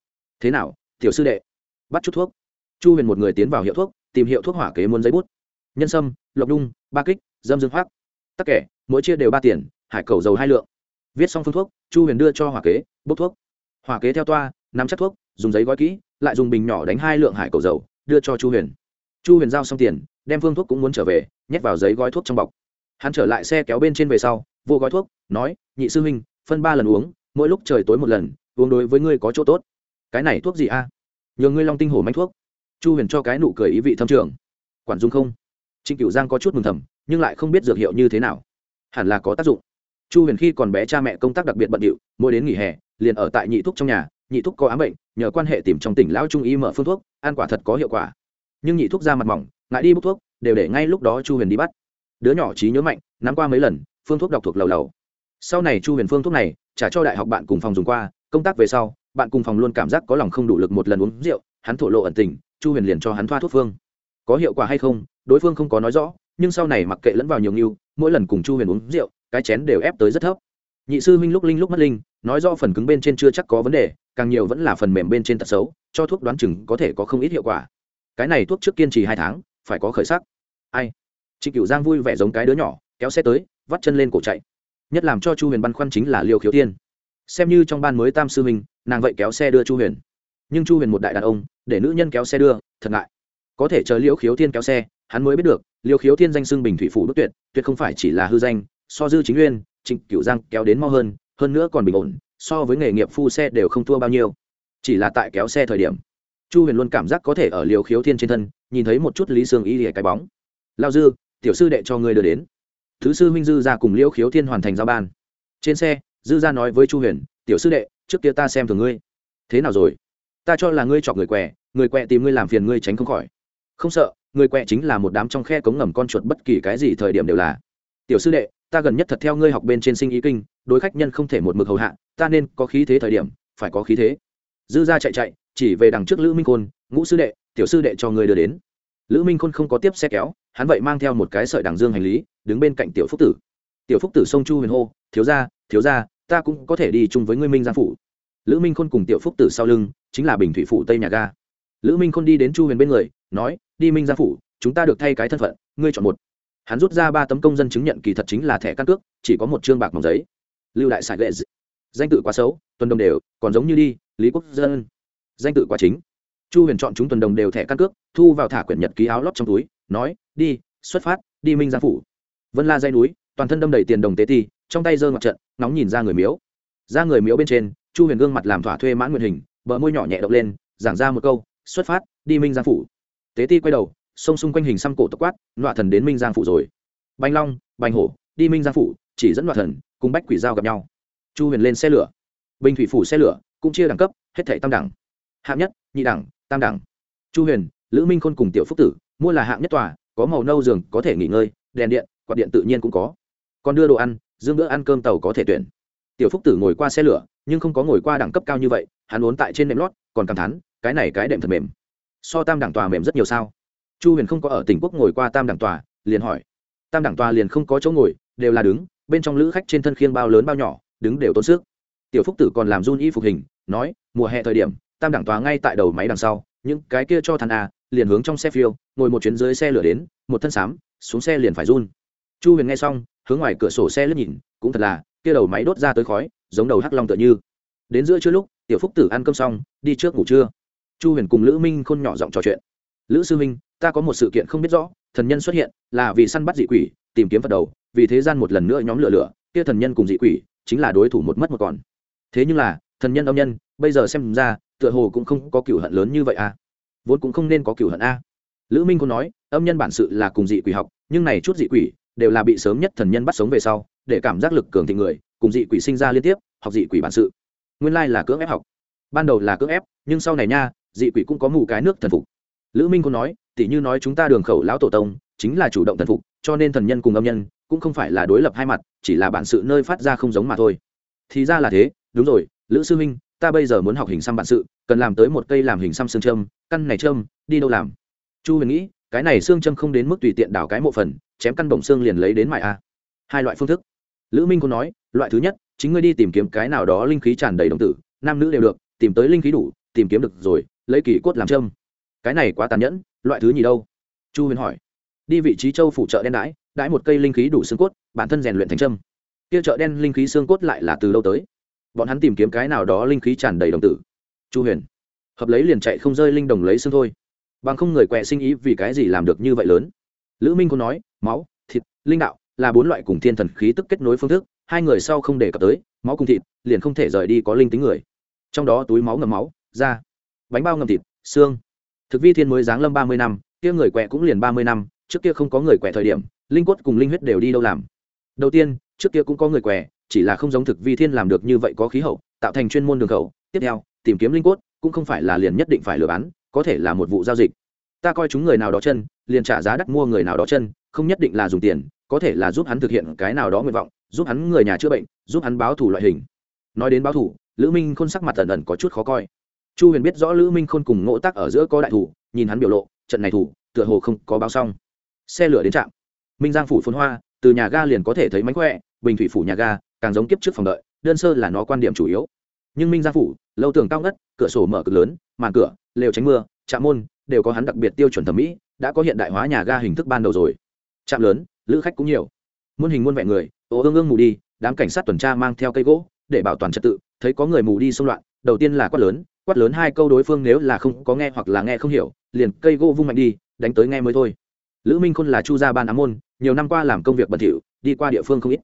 Thế nào, tiểu sư đệ, bắt chút thuốc. Chu huyền một người tiến vào hiệu thuốc tìm hiệu thuốc hỏa kế muốn giấy bút. Nhân sâm, lộc đung, ba kích, dâm dương hoác tắc kẻ, mỗi chia đều ba tiền, hải cầu dầu hai lượng. Viết xong phương thuốc, chu huyền đưa cho hỏa kế, bốc thuốc. Hỏa kế theo toa, nắm chắc thuốc, dùng giấy gói kỹ, lại dùng bình nhỏ đánh hai lượng hải cầu dầu, đưa cho chu huyền. Chu huyền giao xong tiền, đem phương thuốc cũng muốn trở về, nhét vào giấy gói thuốc trong bọc. Hắn trở lại xe kéo bên trên về sau, vô gói thuốc, nói, nhị sư huynh, phân ba lần uống, mỗi lúc trời tối một lần, uống đối với ngươi có chỗ tốt. Cái này thuốc gì a? À? ngươi long tinh hổ manh thuốc chu huyền cho cái nụ cười ý vị thâm trường. Quản dung không? Trịnh cựu giang có chút mừng thầm, nhưng lại không biết dược hiệu như thế nào. Hẳn là có tác dụng. Chu huyền khi còn bé cha mẹ công tác đặc biệt bận điệu, mỗi đến nghỉ hè, liền ở tại nhị thúc trong nhà, nhị thúc có ám bệnh, nhờ quan hệ tìm trong tỉnh lão trung y mở phương thuốc, ăn quả thật có hiệu quả. Nhưng nhị thúc ra mặt mỏng, ngại đi bốc thuốc, đều để ngay lúc đó chu huyền đi bắt. Đứa nhỏ trí nhớ mạnh, nắm qua mấy lần, phương thuốc đọc thuộc lầu lầu. Sau này chu huyền phương thuốc này, trả cho đại học bạn cùng phòng dùng qua, công tác về sau, bạn cùng phòng luôn cảm giác có lòng không đủ lực một lần uống rượu, hắn thổ lộ ẩn tình chu huyền liền cho hắn thoa thuốc phương. Có hiệu quả hay không, đối phương không có nói rõ, nhưng sau này mặc kệ lẫn vào nhiều nghiêu, mỗi lần cùng chu huyền uống rượu, cái chén đều ép tới rất thấp. Nhị sư minh lúc linh lúc mất linh, nói do phần cứng bên trên chưa chắc có vấn đề, càng nhiều vẫn là phần mềm bên trên tật xấu, cho thuốc đoán chừng có thể có không ít hiệu quả. Cái này thuốc trước kiên trì hai tháng, phải có khởi sắc. Ai? Trịnh cửu giang vui vẻ giống cái đứa nhỏ, kéo xe tới, vắt chân lên cổ chạy. Nhất làm cho chu huyền băn khoăn chính là liêu khiếu tiên. Xem như trong ban mới tam sư minh nàng vậy kéo xe đưa chu huyền. Nhưng chu huyền một đại đàn ông để nữ nhân kéo xe đưa, thật ngại. Có thể chờ liêu khiếu thiên kéo xe, hắn mới biết được liêu khiếu thiên danh xưng bình thủy phủ đốt tuyệt tuyệt không phải chỉ là hư danh, so dư chính nguyên, trịnh cửu giang kéo đến mau hơn hơn nữa còn bình ổn, so với nghề nghiệp phu xe đều không thua bao nhiêu. Chỉ là tại kéo xe thời điểm, chu huyền luôn cảm giác có thể ở liều khiếu thiên trên thân, nhìn thấy một chút lý sương y lìa cái bóng. Lao dư tiểu sư đệ cho người đưa đến. Thứ sư minh dư ra cùng liễu khiếu thiên hoàn thành giao ban. Trên xe, dư ra nói với chu huyền, tiểu sư đệ, trước kia ta xem thường ngươi. Thế nào rồi? Ta cho là ngươi chọc người què người quẹ tìm ngươi làm phiền ngươi tránh không khỏi. Không sợ, người quẹ chính là một đám trong khe cống ngầm con chuột bất kỳ cái gì thời điểm đều là. Tiểu sư đệ, ta gần nhất thật theo ngươi học bên trên sinh ý kinh, đối khách nhân không thể một mực hầu hạ, ta nên có khí thế thời điểm, phải có khí thế. Dư ra chạy chạy, chỉ về đằng trước lữ minh khôn, ngũ sư đệ, tiểu sư đệ cho người đưa đến. Lữ minh khôn không có tiếp xe kéo, hắn vậy mang theo một cái sợi đằng dương hành lý, đứng bên cạnh tiểu phúc tử. Tiểu phúc tử sông chu huyền hô, thiếu ra thiếu ra ta cũng có thể đi chung với ngươi minh giang phủ. Lữ minh khôn cùng tiểu phúc tử sau lưng, chính là bình thủy phủ tây nhà ga lữ minh khôn đi đến chu huyền bên người, nói, đi minh gia phủ, chúng ta được thay cái thân phận, ngươi chọn một. Hắn rút ra ba tấm công dân chứng nhận kỳ thật chính là thẻ căn cước, chỉ có một chương bạc mỏng giấy. Lưu đại sài lệ danh tự quá xấu, tuần đồng đều, còn giống như đi, lý quốc dân. Danh tự quá chính. Chu huyền chọn chúng tuần đồng đều thẻ căn cước, thu vào thả quyển nhật ký áo lót trong túi, nói, đi, xuất phát, đi minh gia phủ. Vân la dây núi, toàn thân đâm đầy tiền đồng tế ti, trong tay giơ mặt trận nóng nhìn ra người miếu. Ra người miếu bên trên, chu huyền gương mặt làm thỏa thuê mãn nguyện hình, bờ môi nhỏ nhẹ động lên, giảng ra một câu xuất phát, đi minh giang phủ. Tế ti quay đầu xông xung quanh hình xăm cổ tộc quát, nọa thần đến minh giang phủ rồi. Bành long, bành hổ, đi minh giang phủ, chỉ dẫn nọa thần cùng bách quỷ giao gặp nhau. Chu huyền lên xe lửa. Bình thủy phủ xe lửa cũng chia đẳng cấp, hết thảy tam đẳng. Hạng nhất, nhị đẳng, tam đẳng. Chu huyền, lữ minh khôn cùng tiểu phúc tử, mua là hạng nhất tòa, có màu nâu giường có thể nghỉ ngơi, đèn điện, quạt điện tự nhiên cũng có. Còn đưa đồ ăn, dương bữa ăn cơm tàu có thể tuyển. Tiểu phúc tử ngồi qua xe lửa, nhưng không có ngồi qua đẳng cấp cao như vậy, hắn uốn tại trên nệm lót, còn cảm thán cái này cái đệm thật mềm. So tam đẳng tòa mềm rất nhiều sao? Chu huyền không có ở tỉnh quốc ngồi qua tam đẳng tòa, liền hỏi. Tam đẳng tòa liền không có chỗ ngồi, đều là đứng, bên trong lữ khách trên thân khiêng bao lớn bao nhỏ, đứng đều tốn sức. Tiểu phúc tử còn làm run y phục hình, nói, mùa hè thời điểm, tam đẳng tòa ngay tại đầu máy đằng sau, những cái kia cho thằng a, liền hướng trong xe phiêu, ngồi một chuyến dưới xe lửa đến, một thân xám xuống xe liền phải run. Chu huyền nghe xong, hướng ngoài cửa sổ xe lướt nhìn, cũng thật là, kia đầu máy đốt ra tới khói, giống đầu hắc long tựa như. Đến giữa trưa lúc, tiểu phúc tử ăn cơm xong, đi trước ngủ trưa chu huyền cùng lữ minh khôn nhỏ giọng trò chuyện. Lữ sư minh ta có một sự kiện không biết rõ, thần nhân xuất hiện, là vì săn bắt dị quỷ, tìm kiếm phật đầu, vì thế gian một lần nữa nhóm lửa lửa, kia thần nhân cùng dị quỷ, chính là đối thủ một mất một còn. Thế nhưng là, thần nhân âm nhân, bây giờ xem ra, tựa hồ cũng không có cựu hận lớn như vậy à. Vốn cũng không nên có cựu hận a. Lữ minh có nói, âm nhân bản sự là cùng dị quỷ học, nhưng này chút dị quỷ, đều là bị sớm nhất thần nhân bắt sống về sau, để cảm giác lực cường thị người, cùng dị quỷ sinh ra liên tiếp, học dị quỷ bản sự. Nguyên lai là cưỡng ép học. Ban đầu là cưỡng ép, nhưng sau này nha dị quỷ cũng có mù cái nước thần phục. Lữ minh có nói, tỉ như nói chúng ta đường khẩu lão tổ tông, chính là chủ động thần phục, cho nên thần nhân cùng âm nhân cũng không phải là đối lập hai mặt, chỉ là bản sự nơi phát ra không giống mà thôi. Thì ra là thế, đúng rồi, lữ sư minh, ta bây giờ muốn học hình xăm bản sự, cần làm tới một cây làm hình xăm xương châm, căn này châm, đi đâu làm? Chu huyền nghĩ, cái này xương châm không đến mức tùy tiện đảo cái mộ phần, chém căn bổng xương liền lấy đến mại a. Hai loại phương thức. Lữ minh có nói, loại thứ nhất, chính ngươi đi tìm kiếm cái nào đó linh khí tràn đầy đồng tử, nam nữ đều được, tìm tới linh khí đủ, tìm kiếm được rồi lấy kỳ cốt làm châm. Cái này quá tàn nhẫn, loại thứ gì đâu? Chu huyền hỏi. Đi vị trí châu phủ trợ đen đãi đãi một cây linh khí đủ xương cốt, bản thân rèn luyện thành châm. Kia chợ đen linh khí xương cốt lại là từ đâu tới? Bọn hắn tìm kiếm cái nào đó linh khí tràn đầy đồng tử. Chu huyền. Hợp lấy liền chạy không rơi linh đồng lấy xương thôi. Bằng không người quẹ sinh ý vì cái gì làm được như vậy lớn? Lữ minh cũng nói, máu, thịt, linh đạo là bốn loại cùng thiên thần khí tức kết nối phương thức, hai người sau không đề cập tới, máu cùng thịt, liền không thể rời đi có linh tính người. Trong đó túi máu ngầm máu, da bánh bao ngầm thịt xương. Thực vi thiên mới giáng lâm ba mươi năm kia người quẹ cũng liền ba mươi năm trước kia không có người quẹ thời điểm linh quất cùng linh huyết đều đi đâu làm. Đầu tiên trước kia cũng có người quẹ chỉ là không giống thực vi thiên làm được như vậy có khí hậu tạo thành chuyên môn đường khẩu. Tiếp theo tìm kiếm linh quất, cũng không phải là liền nhất định phải lừa bán có thể là một vụ giao dịch. Ta coi chúng người nào đó chân liền trả giá đắt mua người nào đó chân không nhất định là dùng tiền có thể là giúp hắn thực hiện cái nào đó nguyện vọng giúp hắn người nhà chữa bệnh giúp hắn báo thủ loại hình. Nói đến báo thủ lữ minh khôn sắc mặt ẩn ẩn có chút khó coi chu huyền biết rõ lữ minh khôn cùng ngộ tác ở giữa có đại thủ, nhìn hắn biểu lộ, trận này thủ, tựa hồ không có báo xong. Xe lửa đến trạm. Minh giang phủ phun hoa, từ nhà ga liền có thể thấy mánh khỏe, bình thủy phủ nhà ga, càng giống kiếp trước phòng đợi, đơn sơ là nó quan điểm chủ yếu. Nhưng minh giang phủ, lâu tường cao ngất, cửa sổ mở cực lớn, màn cửa, lều tránh mưa, trạm môn, đều có hắn đặc biệt tiêu chuẩn thẩm mỹ, đã có hiện đại hóa nhà ga hình thức ban đầu rồi. Trạm lớn, lữ khách cũng nhiều. Muôn hình muôn vẹn người, ô ương ương mù đi, đám cảnh sát tuần tra mang theo cây gỗ, để bảo toàn trật tự, thấy có người mù đi xông loạn, đầu tiên là quát lớn quát lớn hai câu đối phương nếu là không có nghe hoặc là nghe không hiểu, liền cây gỗ vung mạnh đi, đánh tới nghe mới thôi. Lữ minh khôn là chu gia ban ám môn, nhiều năm qua làm công việc bẩn thỉu, đi qua địa phương không ít.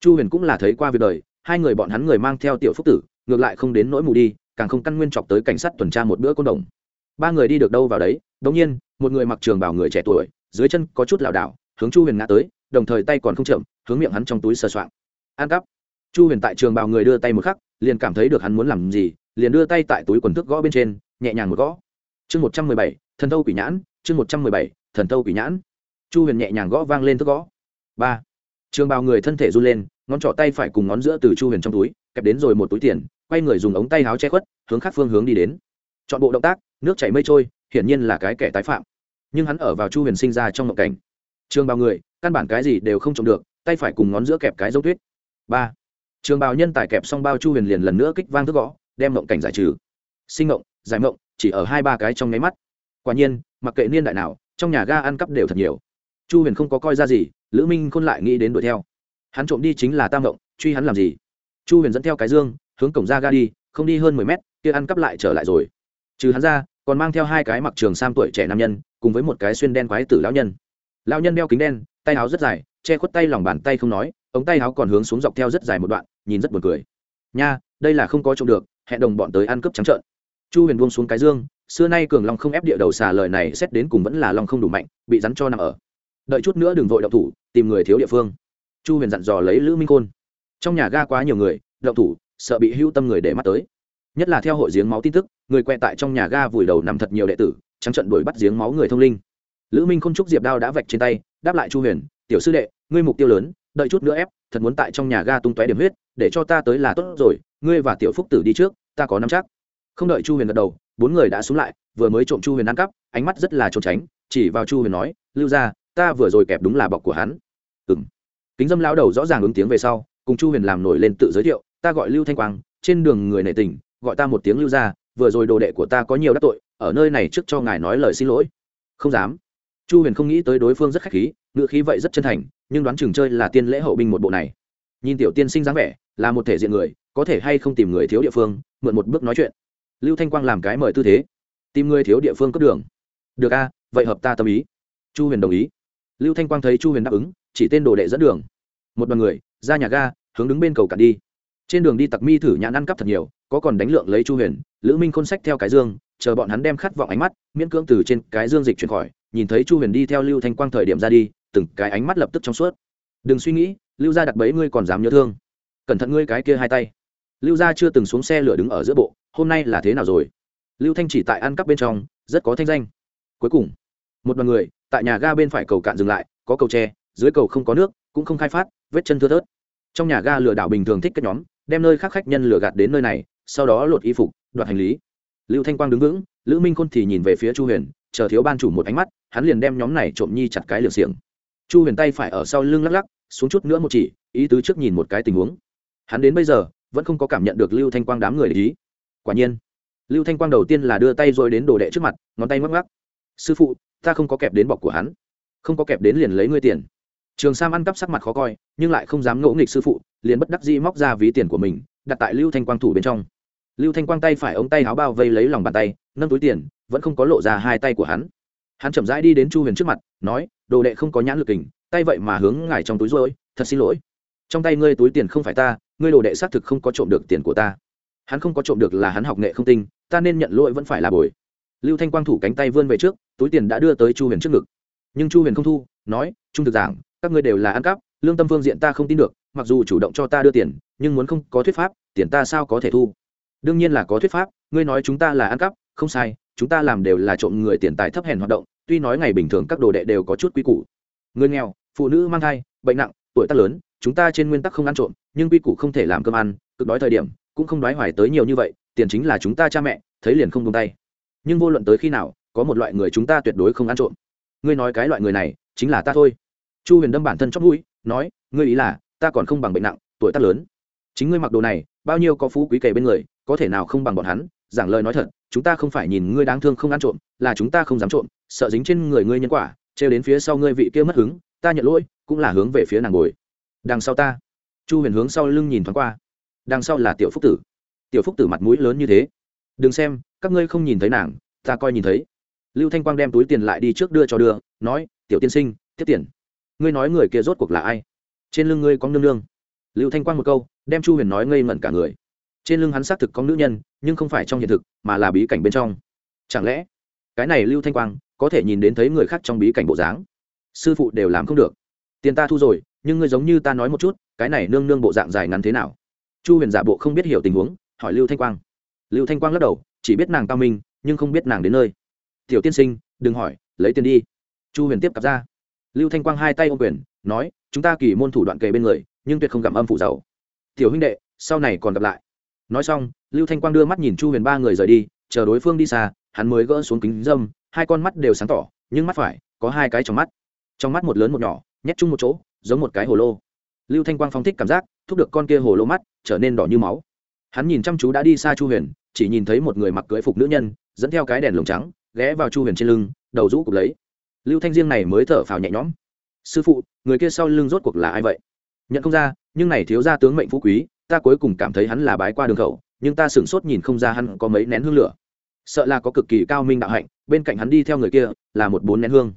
Chu huyền cũng là thấy qua việc đời, hai người bọn hắn người mang theo tiểu phúc tử, ngược lại không đến nỗi mù đi, càng không căn nguyên chọc tới cảnh sát tuần tra một bữa côn đồng. Ba người đi được đâu vào đấy, đống nhiên, một người mặc trường bảo người trẻ tuổi, dưới chân có chút lảo đảo, hướng chu huyền ngã tới, đồng thời tay còn không chậm, hướng miệng hắn trong túi sờ soạng. An cắp. Chu huyền tại trường bảo người đưa tay một khắc, liền cảm thấy được hắn muốn làm gì liền đưa tay tại túi quần thước gõ bên trên, nhẹ nhàng một gõ. Chương một trăm mười bảy, thần thâu quỷ nhãn, chương một trăm mười bảy, thần thâu quỷ nhãn. Chu huyền nhẹ nhàng gõ vang lên thước gõ. Ba. Trường bào người thân thể run lên, ngón trỏ tay phải cùng ngón giữa từ chu huyền trong túi, kẹp đến rồi một túi tiền, quay người dùng ống tay áo che khuất, hướng khác phương hướng đi đến. Chọn bộ động tác, nước chảy mây trôi, hiển nhiên là cái kẻ tái phạm. Nhưng hắn ở vào chu huyền sinh ra trong ngộng cảnh. Trường bào người, căn bản cái gì đều không trộm được, tay phải cùng ngón giữa kẹp cái dấu tuyết. Ba. Trường bào nhân tài kẹp xong bao chu huyền liền lần nữa kích vang thức gõ đem mộng cảnh giải trừ. Sinh mộng, giải mộng, chỉ ở hai ba cái trong nháy mắt. Quả nhiên, mặc kệ niên đại nào, trong nhà ga ăn cắp đều thật nhiều. Chu huyền không có coi ra gì, lữ minh khôn lại nghĩ đến đuổi theo. Hắn trộm đi chính là tam mộng, truy hắn làm gì? Chu huyền dẫn theo cái dương, hướng cổng ra ga đi, không đi hơn mười mét, kia ăn cắp lại trở lại rồi. Trừ hắn ra, còn mang theo hai cái mặc trường sam tuổi trẻ nam nhân, cùng với một cái xuyên đen quái tử lão nhân. Lão nhân đeo kính đen, tay áo rất dài, che khuất tay lòng bàn tay không nói, ống tay áo còn hướng xuống dọc theo rất dài một đoạn, nhìn rất buồn cười. Nha, đây là không có trộm được hẹn đồng bọn tới ăn cướp trắng trợn. Chu huyền buông xuống cái dương, xưa nay cường long không ép địa đầu xà lời này xét đến cùng vẫn là long không đủ mạnh, bị rắn cho nằm ở. Đợi chút nữa đừng vội động thủ, tìm người thiếu địa phương. Chu huyền dặn dò lấy lữ minh khôn. Trong nhà ga quá nhiều người, động thủ, sợ bị hưu tâm người để mắt tới. Nhất là theo hội giếng máu tin tức, người quẹ tại trong nhà ga vùi đầu nằm thật nhiều đệ tử, trắng trận đuổi bắt giếng máu người thông linh. Lữ minh khôn trúc diệp đao đã vạch trên tay, đáp lại chu huyền, tiểu sư đệ, ngươi mục tiêu lớn, đợi chút nữa ép, thật muốn tại trong nhà ga tung tóe điểm huyết, để cho ta tới là tốt rồi, ngươi và tiểu phúc tử đi trước ta có nắm chắc. Không đợi chu huyền gật đầu, bốn người đã xuống lại, vừa mới trộm chu huyền ăn cắp, ánh mắt rất là trốn tránh, chỉ vào chu huyền nói, lưu ra ta vừa rồi kẹp đúng là bọc của hắn. Ừng kính dâm lao đầu rõ ràng ứng tiếng về sau, cùng chu huyền làm nổi lên tự giới thiệu, ta gọi lưu thanh quang, trên đường người nệ tình, gọi ta một tiếng lưu ra vừa rồi đồ đệ của ta có nhiều đắc tội, ở nơi này trước cho ngài nói lời xin lỗi. Không dám. Chu huyền không nghĩ tới đối phương rất khách khí ngựa khí vậy rất chân thành, nhưng đoán chừng chơi là tiên lễ hậu binh một bộ này nhìn tiểu tiên sinh dáng vẻ, là một thể diện người, có thể hay không tìm người thiếu địa phương, mượn một bước nói chuyện. Lưu thanh quang làm cái mời tư thế. Tìm người thiếu địa phương cấp đường. Được a, vậy hợp ta tâm ý. Chu huyền đồng ý. Lưu thanh quang thấy chu huyền đáp ứng, chỉ tên đồ đệ dẫn đường. Một đoàn người, ra nhà ga, hướng đứng bên cầu cạn đi. Trên đường đi tặc mi thử nhãn ăn cắp thật nhiều, có còn đánh lượng lấy chu huyền, lữ minh khôn sách theo cái dương, chờ bọn hắn đem khát vọng ánh mắt, miễn cưỡng từ trên cái dương dịch chuyển khỏi, nhìn thấy chu huyền đi theo lưu thanh quang thời điểm ra đi, từng cái ánh mắt lập tức trong suốt. Đừng suy nghĩ lưu gia đặt bấy ngươi còn dám nhớ thương. Cẩn thận ngươi cái kia hai tay. Lưu gia chưa từng xuống xe lửa đứng ở giữa bộ, hôm nay là thế nào rồi? Lưu thanh chỉ tại ăn cắp bên trong, rất có thanh danh. Cuối cùng, một đoàn người, tại nhà ga bên phải cầu cạn dừng lại, có cầu tre, dưới cầu không có nước, cũng không khai phát, vết chân thưa thớt. Trong nhà ga lừa đảo bình thường thích các nhóm, đem nơi khác khách nhân lừa gạt đến nơi này, sau đó lột y phục, đoạt hành lý. Lưu thanh quang đứng vững, lữ minh khôn thì nhìn về phía chu huyền, chờ thiếu ban chủ một ánh mắt, hắn liền đem nhóm này trộm nhi chặt cái liều xiềng. Chu huyền tay phải ở sau lưng lắc lắc xuống chút nữa một chỉ, ý tứ trước nhìn một cái tình huống. Hắn đến bây giờ, vẫn không có cảm nhận được lưu thanh quang đám người để ý. Quả nhiên, lưu thanh quang đầu tiên là đưa tay rồi đến đồ đệ trước mặt, ngón tay mắc mắc sư phụ, ta không có kẹp đến bọc của hắn. Không có kẹp đến liền lấy ngươi tiền. Trường sam ăn cắp sắc mặt khó coi, nhưng lại không dám ngỗ nghịch sư phụ, liền bất đắc dĩ móc ra ví tiền của mình, đặt tại lưu thanh quang thủ bên trong. Lưu thanh quang tay phải ống tay áo bao vây lấy lòng bàn tay, nâng túi tiền, vẫn không có lộ ra hai tay của hắn. Hắn chậm rãi đi đến chu huyền trước mặt, nói, đồ đệ không có nhãn lực kình tay vậy mà hướng ngài trong túi rồi thật xin lỗi. Trong tay ngươi túi tiền không phải ta, ngươi đồ đệ xác thực không có trộm được tiền của ta. Hắn không có trộm được là hắn học nghệ không tinh, ta nên nhận lỗi vẫn phải là bồi. Lưu thanh quang thủ cánh tay vươn về trước, túi tiền đã đưa tới chu huyền trước ngực. Nhưng chu huyền không thu, nói, trung thực giảng, các ngươi đều là ăn cắp, lương tâm phương diện ta không tin được, mặc dù chủ động cho ta đưa tiền, nhưng muốn không có thuyết pháp, tiền ta sao có thể thu? Đương nhiên là có thuyết pháp, ngươi nói chúng ta là ăn cắp, không sai, chúng ta làm đều là trộm người tiền tài thấp hèn hoạt động, tuy nói ngày bình thường các đồ đệ đều có chút quy củ. Người nghèo phụ nữ mang thai, bệnh nặng, tuổi tác lớn, chúng ta trên nguyên tắc không ăn trộm, nhưng quy củ không thể làm cơm ăn, cực đói thời điểm, cũng không đói hoài tới nhiều như vậy, tiền chính là chúng ta cha mẹ, thấy liền không tung tay. Nhưng vô luận tới khi nào, có một loại người chúng ta tuyệt đối không ăn trộm. Ngươi nói cái loại người này, chính là ta thôi. Chu huyền đâm bản thân chót mũi, nói, ngươi ý là, ta còn không bằng bệnh nặng, tuổi tác lớn. Chính ngươi mặc đồ này, bao nhiêu có phú quý kể bên người, có thể nào không bằng bọn hắn? Giảng lời nói thật, chúng ta không phải nhìn ngươi đáng thương không ăn trộm, là chúng ta không dám trộm, sợ dính trên người ngươi nhân quả, trêu đến phía sau ngươi vị kia mất hứng ta nhận lỗi, cũng là hướng về phía nàng ngồi. Đằng sau ta. Chu huyền hướng sau lưng nhìn thoáng qua. Đằng sau là tiểu phúc tử. Tiểu phúc tử mặt mũi lớn như thế. Đừng xem, các ngươi không nhìn thấy nàng, ta coi nhìn thấy. Lưu thanh quang đem túi tiền lại đi trước đưa cho đưa, nói, tiểu tiên sinh, tiếp tiền. Ngươi nói người kia rốt cuộc là ai? Trên lưng ngươi có nương nương. Lưu thanh quang một câu, đem chu huyền nói ngây ngẩn cả người. Trên lưng hắn xác thực có nữ nhân, nhưng không phải trong hiện thực, mà là bí cảnh bên trong. Chẳng lẽ, cái này lưu thanh quang có thể nhìn đến thấy người khác trong bí cảnh bộ dáng? Sư phụ đều làm không được. Tiền ta thu rồi, nhưng ngươi giống như ta nói một chút, cái này nương nương bộ dạng dài ngắn thế nào? Chu huyền giả bộ không biết hiểu tình huống, hỏi lưu thanh quang. Lưu thanh quang lắc đầu, chỉ biết nàng cao minh, nhưng không biết nàng đến nơi. Tiểu tiên sinh, đừng hỏi, lấy tiền đi. Chu huyền tiếp cặp ra. Lưu thanh quang hai tay ô quyền, nói, chúng ta kỳ môn thủ đoạn kề bên người, nhưng tuyệt không gặm âm phủ giàu. Tiểu huynh đệ, sau này còn gặp lại. Nói xong, lưu thanh quang đưa mắt nhìn chu huyền ba người rời đi, chờ đối phương đi xa, hắn mới gỡ xuống kính dâm, hai con mắt đều sáng tỏ, nhưng mắt phải có hai cái trong mắt trong mắt một lớn một nhỏ, nhét chung một chỗ, giống một cái hồ lô. Lưu thanh quang phong thích cảm giác, thúc được con kia hồ lô mắt, trở nên đỏ như máu. Hắn nhìn chăm chú đã đi xa chu huyền, chỉ nhìn thấy một người mặc cưới phục nữ nhân, dẫn theo cái đèn lồng trắng, ghé vào chu huyền trên lưng, đầu rũ cục lấy. Lưu thanh diên này mới thở phào nhẹ nhõm. Sư phụ, người kia sau lưng rốt cuộc là ai vậy? Nhận không ra, nhưng này thiếu ra tướng mệnh phú quý, ta cuối cùng cảm thấy hắn là bái qua đường khẩu, nhưng ta sửng sốt nhìn không ra hắn có mấy nén hương lửa. Sợ là có cực kỳ cao minh đạo hạnh, bên cạnh hắn đi theo người kia, là một bốn nén hương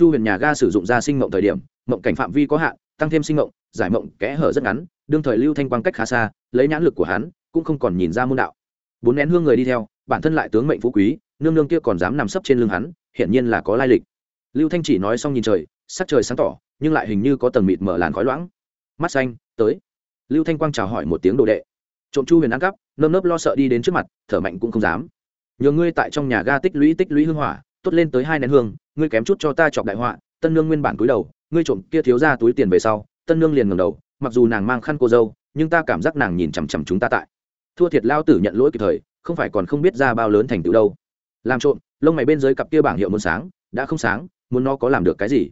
chu huyền nhà ga sử dụng ra sinh mộng thời điểm, mộng cảnh phạm vi có hạn, tăng thêm sinh mộng, giải mộng kẽ hở rất ngắn, đương thời lưu thanh quang cách khá xa, lấy nhãn lực của hắn, cũng không còn nhìn ra môn đạo. Bốn nén hương người đi theo, bản thân lại tướng mệnh phú quý, nương nương kia còn dám nằm sấp trên lưng hắn, hiển nhiên là có lai lịch. Lưu thanh chỉ nói xong nhìn trời, sắc trời sáng tỏ, nhưng lại hình như có tầng mịt mở làn khói loãng. Mắt xanh, tới. Lưu thanh quang chào hỏi một tiếng đồ đệ. Trộm chu huyền ăn cắp, nơm nớp lo sợ đi đến trước mặt, thở mạnh cũng không dám. Nhờ ngươi tại trong nhà ga tích lũy tích lũy hương hỏa, tốt lên tới hai nén hương ngươi kém chút cho ta chọc đại họa, tân nương nguyên bản cúi đầu, ngươi trộm kia thiếu ra túi tiền về sau, tân nương liền ngầm đầu, mặc dù nàng mang khăn cô dâu, nhưng ta cảm giác nàng nhìn chằm chằm chúng ta tại. Thua thiệt lao tử nhận lỗi kịp thời, không phải còn không biết ra bao lớn thành tựu đâu. Làm trộm, lông mày bên dưới cặp kia bảng hiệu muốn sáng, đã không sáng, muốn nó có làm được cái gì?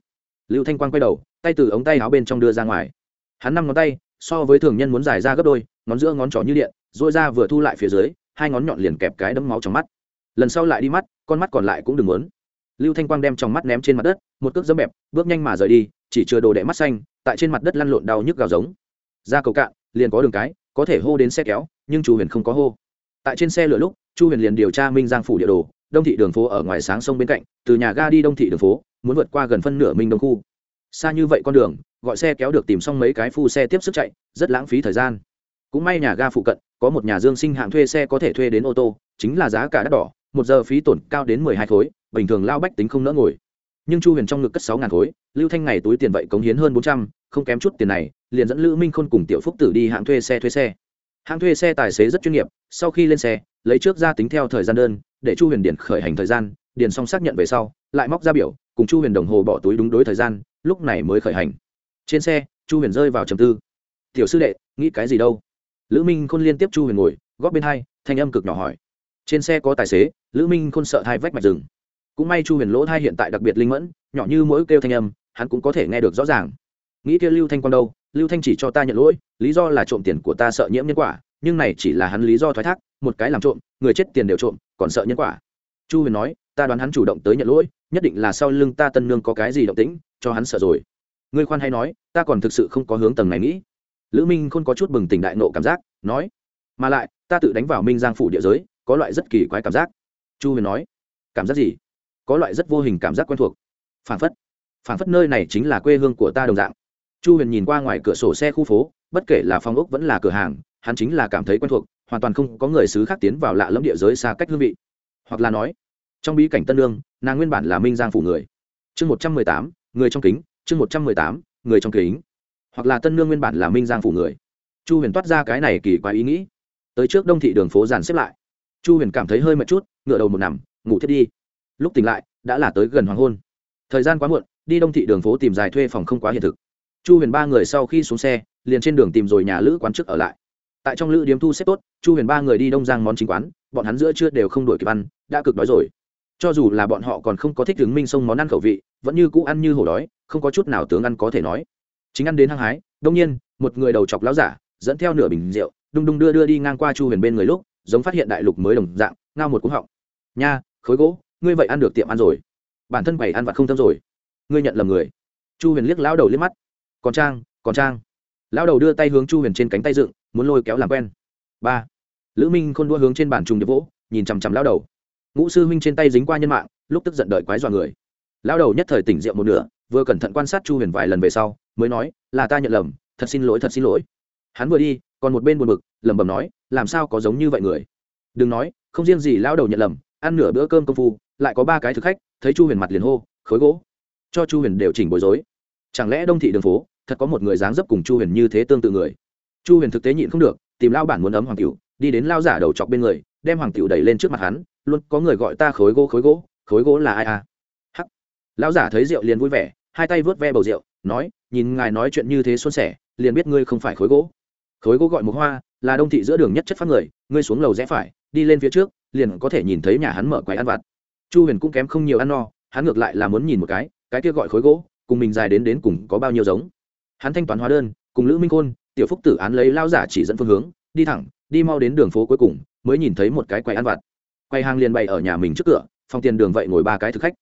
Lưu thanh quang quay đầu, tay từ ống tay áo bên trong đưa ra ngoài. Hắn năm ngón tay, so với thường nhân muốn dài ra gấp đôi, ngón giữa ngón trỏ như điện dội ra vừa thu lại phía dưới, hai ngón nhọn liền kẹp cái đấm máu trong mắt. Lần sau lại đi mắt, con mắt còn lại cũng đừng muốn lưu thanh quang đem trong mắt ném trên mặt đất, một cước dấm bẹp, bước nhanh mà rời đi, chỉ chưa đồ đệ mắt xanh, tại trên mặt đất lăn lộn đau nhức gào giống. Ra cầu cạn, liền có đường cái, có thể hô đến xe kéo, nhưng chu huyền không có hô. Tại trên xe lửa lúc, chu huyền liền điều tra minh giang phủ địa đồ, đông thị đường phố ở ngoài sáng sông bên cạnh, từ nhà ga đi đông thị đường phố, muốn vượt qua gần phân nửa minh đông khu. Xa như vậy con đường, gọi xe kéo được tìm xong mấy cái phu xe tiếp sức chạy, rất lãng phí thời gian. Cũng may nhà ga phụ cận, có một nhà dương sinh hạng thuê xe có thể thuê đến ô tô, chính là giá cả đắt đỏ, một giờ phí tổn cao đến mười hai khối bình thường lao bách tính không nỡ ngồi. Nhưng chu huyền trong ngực cất sáu ngàn khối, lưu thanh ngày túi tiền vậy cống hiến hơn bốn trăm, không kém chút tiền này, liền dẫn lữ minh khôn cùng tiểu phúc tử đi hãng thuê xe thuê xe. Hãng thuê xe tài xế rất chuyên nghiệp, sau khi lên xe, lấy trước ra tính theo thời gian đơn, để chu huyền điền khởi hành thời gian điền xong xác nhận về sau, lại móc ra biểu, cùng chu huyền đồng hồ bỏ túi đúng đối thời gian, lúc này mới khởi hành. Trên xe, chu huyền rơi vào trầm tư. Tiểu sư đệ, nghĩ cái gì đâu? Lữ minh khôn liên tiếp chu huyền ngồi, góp bên hai, thanh âm cực nhỏ hỏi. Trên xe có tài xế, lữ minh khôn sợ hai vách mạch rừng cũng may chu huyền lỗ thai hiện tại đặc biệt linh mẫn, nhỏ như mỗi kêu thanh âm, hắn cũng có thể nghe được rõ ràng. Nghĩ kia lưu thanh quan đâu? Lưu thanh chỉ cho ta nhận lỗi, lý do là trộm tiền của ta sợ nhiễm nhân quả, nhưng này chỉ là hắn lý do thoái thác, một cái làm trộm, người chết tiền đều trộm, còn sợ nhân quả. Chu huyền nói, ta đoán hắn chủ động tới nhận lỗi, nhất định là sau lưng ta tân nương có cái gì động tĩnh, cho hắn sợ rồi. Ngươi khoan hay nói, ta còn thực sự không có hướng tầng này nghĩ. Lữ minh không có chút bừng tỉnh đại nộ cảm giác, nói, mà lại, ta tự đánh vào minh giang phủ địa giới, có loại rất kỳ quái cảm giác. Chu huyền nói, cảm giác gì? Có loại rất vô hình cảm giác quen thuộc. Phản phất phản phất nơi này chính là quê hương của ta đồng dạng. Chu huyền nhìn qua ngoài cửa sổ xe khu phố, bất kể là phòng ốc vẫn là cửa hàng, hắn chính là cảm thấy quen thuộc, hoàn toàn không có người xứ khác tiến vào lạ lẫm địa giới xa cách hương vị. Hoặc là nói, trong bí cảnh tân lương, nàng nguyên bản là minh giang phủ người. Chương một trăm mười tám, người trong kính, chương một trăm mười tám, người trong kính. Hoặc là tân nương nguyên bản là minh giang phủ người. Chu huyền toát ra cái này kỳ quái ý nghĩ. Tới trước đông thị đường phố dàn xếp lại. Chu huyền cảm thấy hơi mệt chút, ngựa đầu một nằm, ngủ thiết đi lúc tỉnh lại, đã là tới gần hoàng hôn. Thời gian quá muộn, đi đông thị đường phố tìm dài thuê phòng không quá hiện thực. Chu huyền ba người sau khi xuống xe, liền trên đường tìm rồi nhà lữ quán trước ở lại. Tại trong lữ điếm thu xếp tốt, chu huyền ba người đi đông giang món chính quán, bọn hắn giữa chưa đều không đổi kịp ăn, đã cực đói rồi. Cho dù là bọn họ còn không có thích đứng minh sông món ăn khẩu vị, vẫn như cũ ăn như hổ đói, không có chút nào tướng ăn có thể nói. Chính ăn đến hăng hái đông nhiên, một người đầu chọc láo giả, dẫn theo nửa bình rượu, đung đung đưa đưa đi ngang qua chu huyền bên người lúc, giống phát hiện đại lục mới đồng dạng, ngao một cúng họng. Nha, khối gỗ ngươi vậy ăn được tiệm ăn rồi. Bản thân quầy ăn vặt không thơm rồi. Ngươi nhận lầm người. Chu huyền liếc lão đầu liếc mắt. Còn trang còn trang. Lão đầu đưa tay hướng chu huyền trên cánh tay dựng, muốn lôi kéo làm quen. Ba. Lữ minh khôn đua hướng trên bản trùng điệp vỗ, nhìn chằm chằm lão đầu. Ngũ sư huynh trên tay dính qua nhân mạng, lúc tức giận đợi quái dọa người. Lão đầu nhất thời tỉnh rượu một nửa, vừa cẩn thận quan sát chu huyền vài lần về sau, mới nói, là ta nhận lầm, thật xin lỗi, thật xin lỗi. Hắn vừa đi, còn một bên buồn bực, lẩm bẩm nói, làm sao có giống như vậy người? Đừng nói, không riêng gì lão đầu nhận lầm, ăn nửa bữa cơm công phu lại có ba cái thực khách, thấy chu huyền mặt liền hô, khối gỗ. Cho chu huyền đều chỉnh bối rối. Chẳng lẽ đông thị đường phố, thật có một người dáng dấp cùng chu huyền như thế tương tự người? Chu huyền thực tế nhịn không được, tìm lao bản muốn ấm hoàng cựu đi đến lao giả đầu chọc bên người, đem hoàng cựu đẩy lên trước mặt hắn, luôn, có người gọi ta khối gỗ khối gỗ khối gỗ là ai à? Hắc. Lão giả thấy rượu liền vui vẻ, hai tay vớt ve bầu rượu, nói, nhìn ngài nói chuyện như thế xuân sẻ, liền biết ngươi không phải khối gỗ. Khối gỗ gọi một hoa, là đông thị giữa đường nhất chất phát người, ngươi xuống lầu rẽ phải, đi lên phía trước, liền có thể nhìn thấy nhà hắn mở quầy ăn vặt chu huyền cũng kém không nhiều ăn no, hắn ngược lại là muốn nhìn một cái cái kia gọi khối gỗ, cùng mình dài đến đến cùng có bao nhiêu giống. Hắn thanh toán hóa đơn, cùng lữ minh khôn, tiểu phúc tử án lấy lao giả chỉ dẫn phương hướng, đi thẳng, đi mau đến đường phố cuối cùng, mới nhìn thấy một cái quầy ăn vặt. Quầy hàng liền bày ở nhà mình trước cửa, phòng tiền đường vậy ngồi ba cái thực khách.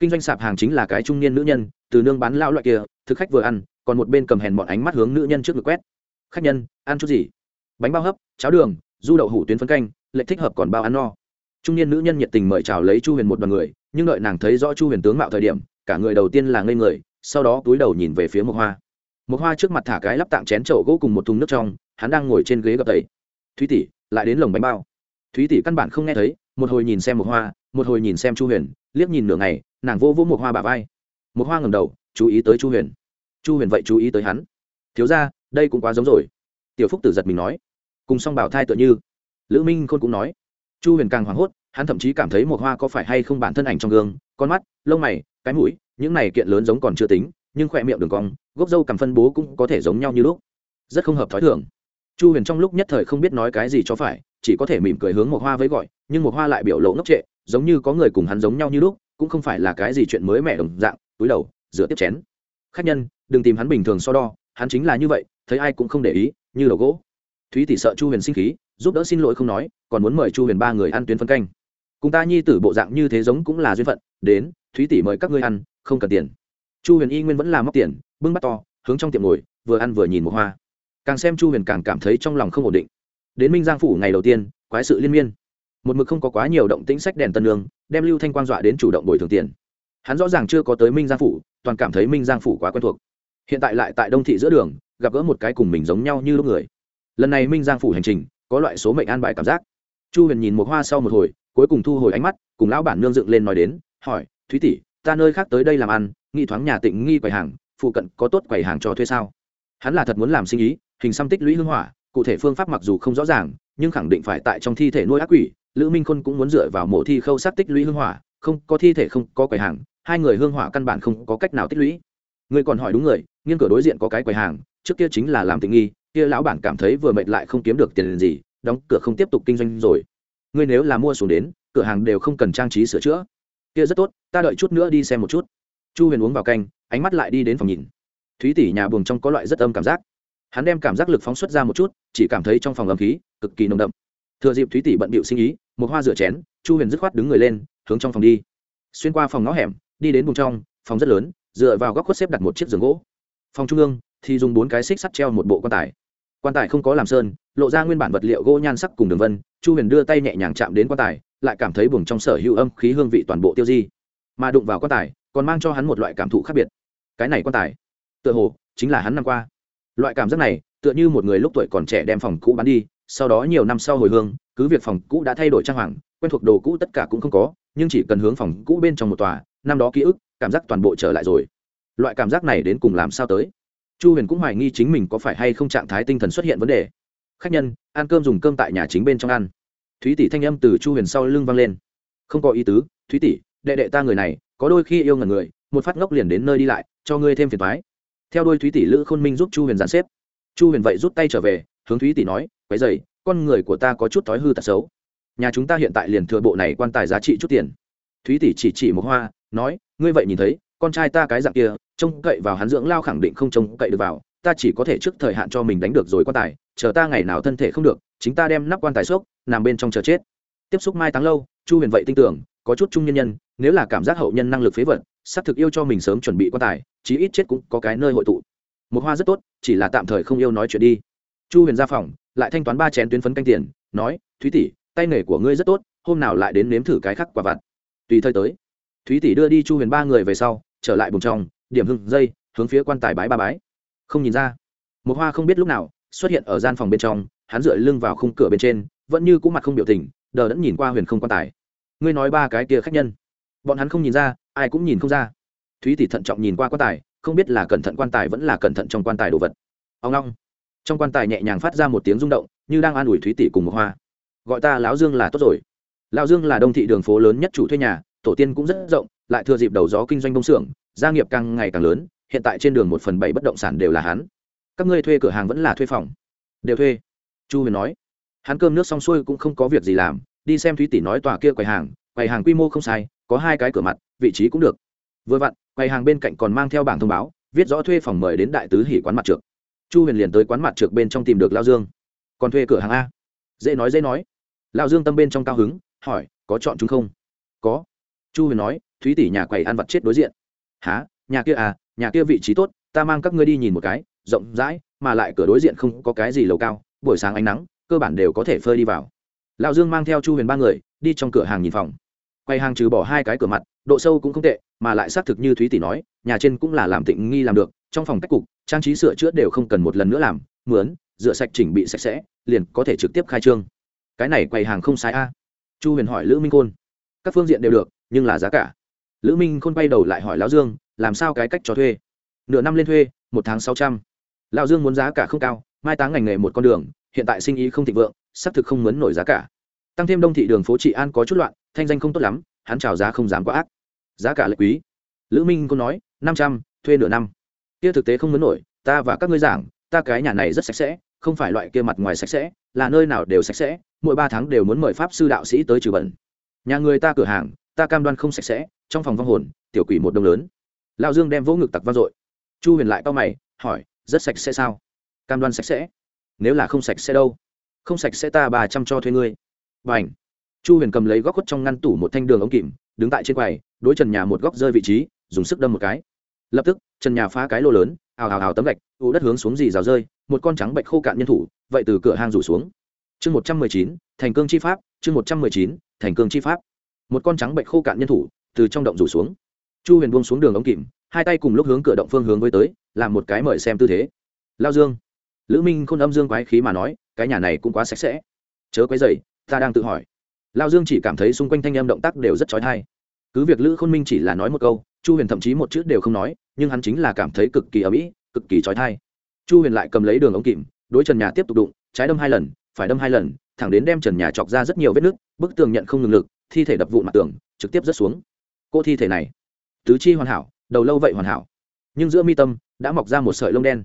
Kinh doanh sạp hàng chính là cái trung niên nữ nhân, từ nương bán lao loại kia, thực khách vừa ăn, còn một bên cầm hèn bọn ánh mắt hướng nữ nhân trước ngực quét. Khách nhân, ăn chút gì? Bánh bao hấp, cháo đường, du đậu hủ tuyến phân canh lệ thích hợp còn bao ăn no trung niên nữ nhân nhiệt tình mời chào lấy chu huyền một đoàn người, nhưng đợi nàng thấy rõ chu huyền tướng mạo thời điểm, cả người đầu tiên là ngây người, sau đó túi đầu nhìn về phía một hoa. Một hoa trước mặt thả cái lắp tạm chén chậu gỗ cùng một thùng nước trong, hắn đang ngồi trên ghế gập tẩy. Thúy tỷ, lại đến lồng bánh bao. Thúy tỷ căn bản không nghe thấy, một hồi nhìn xem một hoa, một hồi nhìn xem chu huyền, liếc nhìn nửa ngày, nàng vô vỗ một hoa bà vai. Một hoa ngầm đầu, chú ý tới chu huyền. Chu huyền vậy chú ý tới hắn. Thiếu ra đây cũng quá giống rồi. Tiểu phúc tử giật mình nói. Cùng s o n g bảo thai tựa như. Lữ minh khôn cũng nói chu huyền càng hoảng hốt, hắn thậm chí cảm thấy một hoa có phải hay không bản thân ảnh trong gương, con mắt, lông mày, cái mũi, những này kiện lớn giống còn chưa tính, nhưng khỏe miệng đường cong, gốc dâu cầm phân bố cũng có thể giống nhau như lúc. Rất không hợp t h ó i thường. Chu huyền trong lúc nhất thời không biết nói cái gì cho phải, chỉ có thể mỉm cười hướng một hoa với gọi, nhưng một hoa lại biểu lộ ngốc trệ, giống như có người cùng hắn giống nhau như lúc, cũng không phải là cái gì chuyện mới mẻ đồng dạng, túi đầu, rửa tiếp chén. Khách nhân, đừng tìm hắn bình thường so đo, hắn chính là như vậy, thấy ai cũng không để ý, như đầu gỗ. Thúy tỷ sợ chu huyền sinh khí giúp đỡ xin lỗi không nói, còn muốn mời chu huyền ba người ăn tuyến phân canh. Cùng ta nhi tử bộ dạng như thế giống cũng là duyên phận, đến, thúy tỷ mời các ngươi ăn, không cần tiền. Chu huyền y nguyên vẫn là móc tiền, bưng bắt to, hướng trong tiệm ngồi, vừa ăn vừa nhìn một hoa. Càng xem chu huyền càng cảm thấy trong lòng không ổn định. Đến minh giang phủ ngày đầu tiên, quái sự liên miên. Một mực không có quá nhiều động tĩnh sách đèn tân lương, đem lưu thanh quang dọa đến chủ động bồi thường tiền. Hắn rõ ràng chưa có tới minh giang phủ, toàn cảm thấy minh giang phủ quá quen thuộc. Hiện tại lại tại đông thị giữa đường, gặp gỡ một cái cùng mình giống nhau như lúc người. Lần này minh giang phủ hành trình có loại số mệnh an bài cảm giác. Chu huyền nhìn một hoa sau một hồi, cuối cùng thu hồi ánh mắt, cùng lão bản nương dựng lên nói đến, hỏi, thúy tỷ, ta nơi khác tới đây làm ăn, nghi thoáng nhà tịnh nghi quầy hàng, phụ cận có tốt quầy hàng cho thuê sao? Hắn là thật muốn làm sinh ý, hình xăm tích lũy hưng hỏa, cụ thể phương pháp mặc dù không rõ ràng, nhưng khẳng định phải tại trong thi thể nuôi ác quỷ, lữ minh khôn cũng muốn dựa vào mổ thi khâu sát tích lũy hưng hỏa, không có thi thể không có quầy hàng, hai người hương hỏa căn bản không có cách nào tích lũy. Người còn hỏi đúng người nghiên cửa đối diện có cái quầy hàng, trước kia chính là làm tình nghi kia lão bản cảm thấy vừa mệt lại không kiếm được tiền gì, đóng cửa không tiếp tục kinh doanh rồi. Ngươi nếu là mua xuống đến, cửa hàng đều không cần trang trí sửa chữa. Kia rất tốt, ta đợi chút nữa đi xem một chút. Chu huyền uống vào canh, ánh mắt lại đi đến phòng nhìn. Thúy tỷ nhà buồng trong có loại rất âm cảm giác. Hắn đem cảm giác lực phóng xuất ra một chút, chỉ cảm thấy trong phòng âm khí cực kỳ nồng đậm. Thừa dịp thúy tỷ bận bịu sinh ý, một hoa rửa chén, chu huyền dứt khoát đứng người lên, hướng trong phòng đi. Xuyên qua phòng ngõ hẻm, đi đến buồng trong, phòng rất lớn, dựa vào góc khuất xếp đặt một chiếc giường gỗ. Phòng trung ương thì dùng bốn cái xích sắt treo một bộ quan tài quan tài không có làm sơn, lộ ra nguyên bản vật liệu gỗ nhan sắc cùng đường vân, chu huyền đưa tay nhẹ nhàng chạm đến quan tài, lại cảm thấy buồng trong sở hữu âm khí hương vị toàn bộ tiêu di. Mà đụng vào quan tài, còn mang cho hắn một loại cảm thụ khác biệt. Cái này quan tài, tựa hồ, chính là hắn năm qua. Loại cảm giác này, tựa như một người lúc tuổi còn trẻ đem phòng cũ bán đi, sau đó nhiều năm sau hồi hương, cứ việc phòng cũ đã thay đổi trang hoàng, quen thuộc đồ cũ tất cả cũng không có, nhưng chỉ cần hướng phòng cũ bên trong một tòa, năm đó ký ức, cảm giác toàn bộ trở lại rồi. Loại cảm giác này đến cùng làm sao tới? Chu huyền cũng hoài nghi chính mình có phải hay không trạng thái tinh thần xuất hiện vấn đề. Khách nhân, ăn cơm dùng cơm tại nhà chính bên trong ăn. Thúy tỷ thanh âm từ chu huyền sau lưng vang lên. Không có ý tứ, thúy tỷ, đệ đệ ta người này, có đôi khi yêu ngần người, một phát ngốc liền đến nơi đi lại, cho ngươi thêm phiền thoái theo đôi thúy tỷ lữ khôn minh giúp chu huyền giàn xếp. Chu huyền vậy rút tay trở về, hướng thúy tỷ nói quái dày con người của ta có chút thói hư tật xấu. Nhà chúng ta hiện tại liền thừa bộ này quan tài giá trị chút tiền. Thúy tỷ chỉ chỉ một hoa, nói, ngươi vậy nhìn thấy, con trai ta cái dạng kia trông cậy vào hắn dưỡng lao khẳng định không trông cậy được vào, ta chỉ có thể trước thời hạn cho mình đánh được rồi quan tài, chờ ta ngày nào thân thể không được, chính ta đem nắp quan tài xốc, nằm bên trong chờ chết. Tiếp xúc mai táng lâu, chu huyền vậy tin tưởng, có chút trung nhân nhân, nếu là cảm giác hậu nhân năng lực phế vật xác thực yêu cho mình sớm chuẩn bị quan tài, chí ít chết cũng có cái nơi hội tụ. Một hoa rất tốt, chỉ là tạm thời không yêu nói chuyện đi. Chu huyền ra phòng, lại thanh toán ba chén tuyến phấn canh tiền, nói, thúy tỷ, tay nghề của ngươi rất tốt, hôm nào lại đến nếm thử cái khắc quả vặt. Tùy thời tới, thúy tỷ đưa đi chu huyền ba người về sau, trở lại bùng trong điểm hưng dây, hướng phía quan tài bái ba bái. Không nhìn ra. Một hoa không biết lúc nào, xuất hiện ở gian phòng bên trong, hắn dựa lưng vào khung cửa bên trên, vẫn như cũ mặt không biểu tình, đờ đẫn nhìn qua huyền không quan tài. Ngươi nói ba cái kia khách nhân. Bọn hắn không nhìn ra, ai cũng nhìn không ra. Thúy tỷ thận trọng nhìn qua quan tài, không biết là cẩn thận quan tài vẫn là cẩn thận trong quan tài đồ vật. Ông long. Trong quan tài nhẹ nhàng phát ra một tiếng rung động, như đang an ủi thúy tỷ cùng một hoa. Gọi ta lão dương là tốt rồi. Lão dương là đông thị đường phố lớn nhất chủ thuê nhà, tổ tiên cũng rất rộng, lại thừa dịp đầu gió kinh doanh công xưởng gia nghiệp càng ngày càng lớn, hiện tại trên đường một phần bảy bất động sản đều là hắn. Các ngươi thuê cửa hàng vẫn là thuê phòng. Đều thuê. Chu huyền nói. Hắn cơm nước xong xuôi cũng không có việc gì làm, đi xem thúy tỷ nói tòa kia quầy hàng quầy hàng quy mô không sai, có hai cái cửa mặt, vị trí cũng được. Vừa vặn, quầy hàng bên cạnh còn mang theo bảng thông báo, viết rõ thuê phòng mời đến đại tứ hỉ quán mặt trượt chu huyền liền tới quán mặt trượt bên trong tìm được lao dương. Còn thuê cửa hàng a? Dễ nói dễ nói. Lao dương tâm bên trong cao hứng, hỏi, có chọn chúng không? Có. Chu huyền nói, thúy tỷ nhà quầy ăn vặt chết đối diện há nhà kia à nhà kia vị trí tốt ta mang các ngươi đi nhìn một cái rộng rãi mà lại cửa đối diện không có cái gì lầu cao buổi sáng ánh nắng cơ bản đều có thể phơi đi vào. Lão dương mang theo chu huyền ba người đi trong cửa hàng nhìn phòng. Quầy hàng trừ bỏ hai cái cửa mặt độ sâu cũng không tệ mà lại xác thực như thúy tỷ nói nhà trên cũng là làm tịnh nghi làm được trong phòng cách cục trang trí sửa chữa đều không cần một lần nữa làm mướn rửa sạch chỉnh bị sạch sẽ liền có thể trực tiếp khai trương. Cái này quầy hàng không sai a. Chu huyền hỏi lữ minh Côn, các phương diện đều được nhưng là giá cả lữ minh khôn bay đầu lại hỏi lão dương, làm sao cái cách cho thuê? Nửa năm lên thuê, một tháng sáu trăm. Lão dương muốn giá cả không cao, mai táng ngành nghề một con đường, hiện tại sinh ý không thịnh vượng, xác thực không muốn nổi giá cả. Tăng thêm đông thị đường phố trị an có chút loạn, thanh danh không tốt lắm, hắn trào giá không dám quá ác. Giá cả lệ quý. Lữ minh có nói, năm trăm, thuê nửa năm. Kia thực tế không muốn nổi, ta và các ngươi giảng, ta cái nhà này rất sạch sẽ, không phải loại kia mặt ngoài sạch sẽ, là nơi nào đều sạch sẽ, mỗi ba tháng đều muốn mời pháp sư đạo sĩ tới trừ bẩn. Nhà người ta cửa hàng, ta cam đoan không sạch sẽ trong phòng vong hồn, tiểu quỷ một đông lớn. Lao dương đem vỗ ngực tặc vang dội. Chu huyền lại to mày, hỏi, rất sạch sẽ sao? Cam đoan sạch sẽ. Nếu là không sạch sẽ đâu. Không sạch sẽ ta bà chăm cho thuê ngươi. B à n h chu huyền cầm lấy góc khuất trong ngăn tủ một thanh đường ống kìm, đứng tại trên quầy, đối trần nhà một góc rơi vị trí, dùng sức đâm một cái. Lập tức, trần nhà phá cái lô lớn, ào ào ào tấm gạch ụ đất hướng xuống dì rào rơi, một con trắng bệnh khô cạn nhân thủ, vậy từ cửa hang rủ xuống. Chương một trăm mười chín, thành cương chi pháp, chương một trăm mười chín, thành cương chi pháp. Một con trắng bệnh khô cạn nhân thủ từ trong động rủ xuống. Chu huyền buông xuống đường ống kìm, hai tay cùng lúc hướng cửa động phương hướng với tới, làm một cái mời xem tư thế. Lao dương. Lữ minh khôn âm dương quái khí mà nói, cái nhà này cũng quá sạch sẽ. Chớ quấy dày ta đang tự hỏi. Lao dương chỉ cảm thấy xung quanh thanh em động tác đều rất trói thai cứ việc lữ khôn minh chỉ là nói một câu, chu huyền thậm chí một chữ đều không nói, nhưng hắn chính là cảm thấy cực kỳ ở mỹ cực kỳ trói thai chu huyền lại cầm lấy đường ống kìm, đối trần nhà tiếp tục đụng, trái đâm hai lần, phải đâm hai lần, thẳng đến đem trần nhà chọc ra rất nhiều vết nứt, bức tường nhận không ngừng lực, thi thể đập vụn mặt tường, trực tiếp rớt xuống cô thi thể này. Tứ chi hoàn hảo, đầu lâu vậy hoàn hảo. Nhưng giữa mi tâm đã mọc ra một sợi lông đen.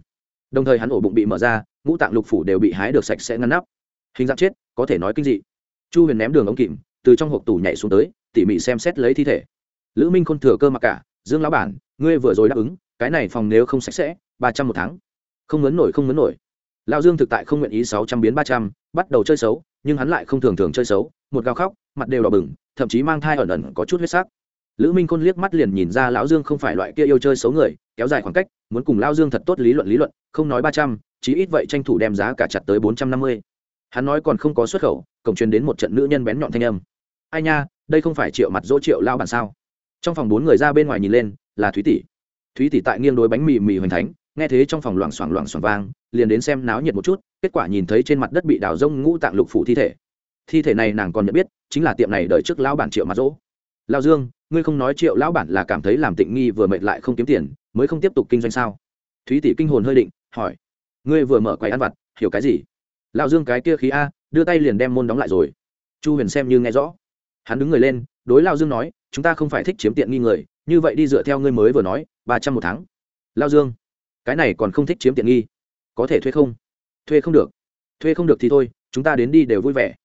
Đồng thời hắn ổ bụng bị mở ra, ngũ tạng lục phủ đều bị hái được sạch sẽ ngăn nắp. Hình dạng chết, có thể nói kinh dị. Chu huyền ném đường ống kìm, từ trong hộp tủ nhảy xuống tới, tỉ mỉ xem xét lấy thi thể. Lữ minh khôn thừa cơ mặc cả, dương lão bản, ngươi vừa rồi đáp ứng, cái này phòng nếu không sạch sẽ, ba trăm một tháng. Không mướn nổi, không mướn nổi. Lão dương thực tại không nguyện ý sáu trăm biến ba trăm, bắt đầu chơi xấu, nhưng hắn lại không thường thường chơi xấu, một gào khóc, mặt đều đỏ bừng, thậm chí mang thai ẩn ẩn có chút huyết sắc lữ minh khôn liếc mắt liền nhìn ra lão dương không phải loại kia yêu chơi xấu người, kéo dài khoảng cách, muốn cùng lão dương thật tốt lý luận lý luận, không nói ba trăm, chí ít vậy tranh thủ đem giá cả chặt tới bốn trăm năm mươi. Hắn nói còn không có xuất khẩu, cổng truyền đến một trận nữ nhân bén nhọn thanh âm. Ai nha, đây không phải triệu mặt dỗ triệu lao bản sao? Trong phòng bốn người ra bên ngoài nhìn lên, là thúy tỷ. Thúy tỷ tại nghiêng đối bánh mì mì hoành thánh, nghe thế trong phòng loảng xoảng loảng xoảng vang, liền đến xem náo nhiệt một chút, kết quả nhìn thấy trên mặt đất bị đào rông ngũ tạng lục phủ thi thể. Thi thể này nàng còn nhận biết, chính là tiệm này đợi trước lão bản triệu mặt dỗ. Lao dương ngươi không nói triệu lão bản là cảm thấy làm tịnh nghi vừa mệt lại không kiếm tiền, mới không tiếp tục kinh doanh sao? Thúy tỷ kinh hồn hơi định, hỏi. Ngươi vừa mở quầy ăn vặt, hiểu cái gì? Lão dương cái kia khí a, đưa tay liền đem môn đóng lại rồi. Chu huyền xem như nghe rõ. Hắn đứng người lên, đối lao dương nói, chúng ta không phải thích chiếm tiện nghi người, như vậy đi dựa theo ngươi mới vừa nói, ba trăm một tháng. Lao dương, cái này còn không thích chiếm tiện nghi. Có thể thuê không? Thuê không được. Thuê không được thì thôi, chúng ta đến đi đều vui vẻ.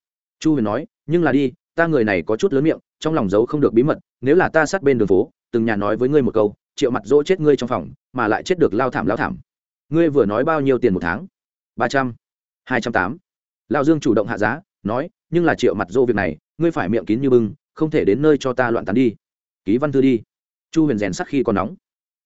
Chu huyền nói, nhưng là đi ta người này có chút lớn miệng, trong lòng giấu không được bí mật, nếu là ta sát bên đường phố, từng nhà nói với ngươi một câu, triệu mặt dỗ chết ngươi trong phòng, mà lại chết được lao thảm lao thảm. Ngươi vừa nói bao nhiêu tiền một tháng? Ba trăm, hai trăm tám. Lao dương chủ động hạ giá, nói, nhưng là triệu mặt dỗ việc này, ngươi phải miệng kín như bưng, không thể đến nơi cho ta loạn tán đi. Ký văn thư đi. Chu huyền rèn sắc khi còn nóng.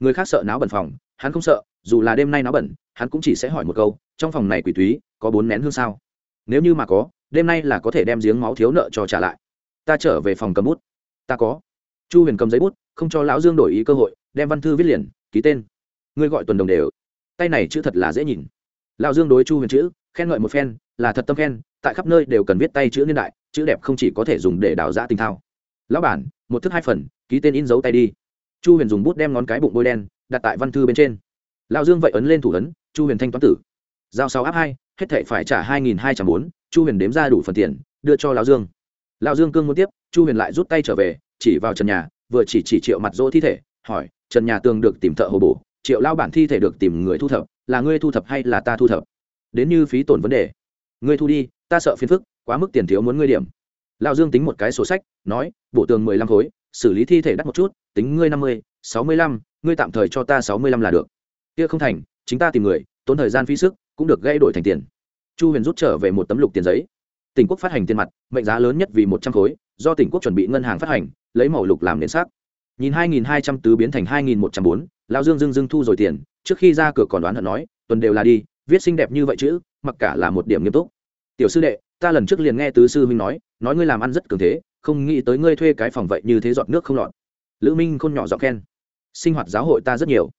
Người khác sợ náo bẩn phòng, hắn không sợ, dù là đêm nay náo bẩn, hắn cũng chỉ sẽ hỏi một câu, trong phòng này quỷ túy, có bốn nén hương sao? Nếu như mà có đêm nay là có thể đem giếng máu thiếu nợ cho trả lại. Ta trở về phòng cầm bút. Ta có. Chu huyền cầm giấy bút, không cho lão dương đổi ý cơ hội, đem văn thư viết liền, ký tên. Ngươi gọi tuần đồng đều. Tay này chữ thật là dễ nhìn. Lão dương đối chu huyền chữ, khen ngợi một phen, là thật tâm khen, tại khắp nơi đều cần viết tay chữ niên đại, chữ đẹp không chỉ có thể dùng để đào giã tinh thao. Lão bản, một thức hai phần, ký tên in dấu tay đi. Chu huyền dùng bút đem ngón cái bụng bôi đen, đặt tại văn thư bên trên. Lão dương vậy ấn lên thủ ấn, chu huyền thanh toán tử. Giao sáu áp hai hết thệ phải trả hai nghìn hai trăm bốn, chu huyền đếm ra đủ phần tiền, đưa cho lão dương. Lão dương cương muốn tiếp, chu huyền lại rút tay trở về, chỉ vào trần nhà, vừa chỉ chỉ triệu mặt dỗ thi thể, hỏi, trần nhà tường được tìm thợ hồ bổ, triệu lao bản thi thể được tìm người thu thập, là ngươi thu thập hay là ta thu thập? Đến như phí tổn vấn đề. Ngươi thu đi, ta sợ phiền phức, quá mức tiền thiếu muốn ngươi điểm. Lão dương tính một cái sổ sách, nói, bổ tường mười lăm khối, xử lý thi thể đắt một chút, tính ngươi năm mươi, sáu mươi lăm, ngươi tạm thời cho ta sáu mươi lăm là được. Kia không thành, chính ta tìm người, tốn thời gian phí sức cũng được gây đổi thành tiền. Chu huyền rút trở về một tấm lục tiền giấy. Tỉnh quốc phát hành tiền mặt, mệnh giá lớn nhất vì một trăm khối, do tỉnh quốc chuẩn bị ngân hàng phát hành, lấy màu lục làm nền xác. Nhìn hai nghìn hai trăm tứ biến thành hai nghìn một trăm bốn, lão dương dưng dưng thu rồi tiền, trước khi ra cửa còn đoán hận nói, tuần đều là đi, viết xinh đẹp như vậy chữ, mặc cả là một điểm nghiêm túc. Tiểu sư đệ, ta lần trước liền nghe tứ sư huynh nói nói ngươi làm ăn rất cường thế, không nghĩ tới ngươi thuê cái phòng vậy như thế giọt nước không lọt. Lữ minh khôn nhỏ giọng khen, sinh hoạt giáo hội ta rất nhiều.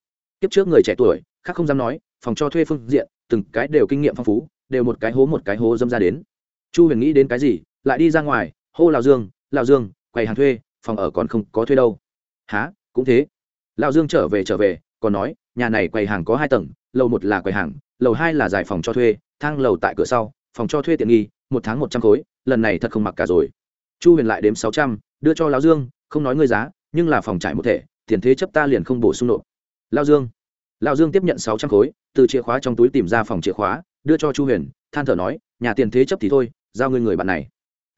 Kiếp trước người trẻ tuổi, khác không dám nói phòng cho thuê phương diện, từng cái đều kinh nghiệm phong phú, đều một cái hố một cái hố dâm ra đến. Chu huyền nghĩ đến cái gì, lại đi ra ngoài, hô lào dương lào dương, quầy hàng thuê, phòng ở còn không có thuê đâu. Há cũng thế. Lào dương trở về trở về, còn nói, nhà này quầy hàng có hai tầng, lầu một là quầy hàng, lầu hai là giải phòng cho thuê, thang lầu tại cửa sau, phòng cho thuê tiện nghi, một tháng một trăm khối, lần này thật không mặc cả rồi. Chu huyền lại đếm sáu trăm, đưa cho lão dương, không nói ngươi giá, nhưng là phòng trải một thể, tiền thế chấp ta liền không bổ sung nộp. Lao dương Lão dương tiếp nhận sáu trăm khối, từ chìa khóa trong túi tìm ra phòng chìa khóa, đưa cho chu huyền, than thở nói, nhà tiền thế chấp thì thôi, giao ngươi người bạn này.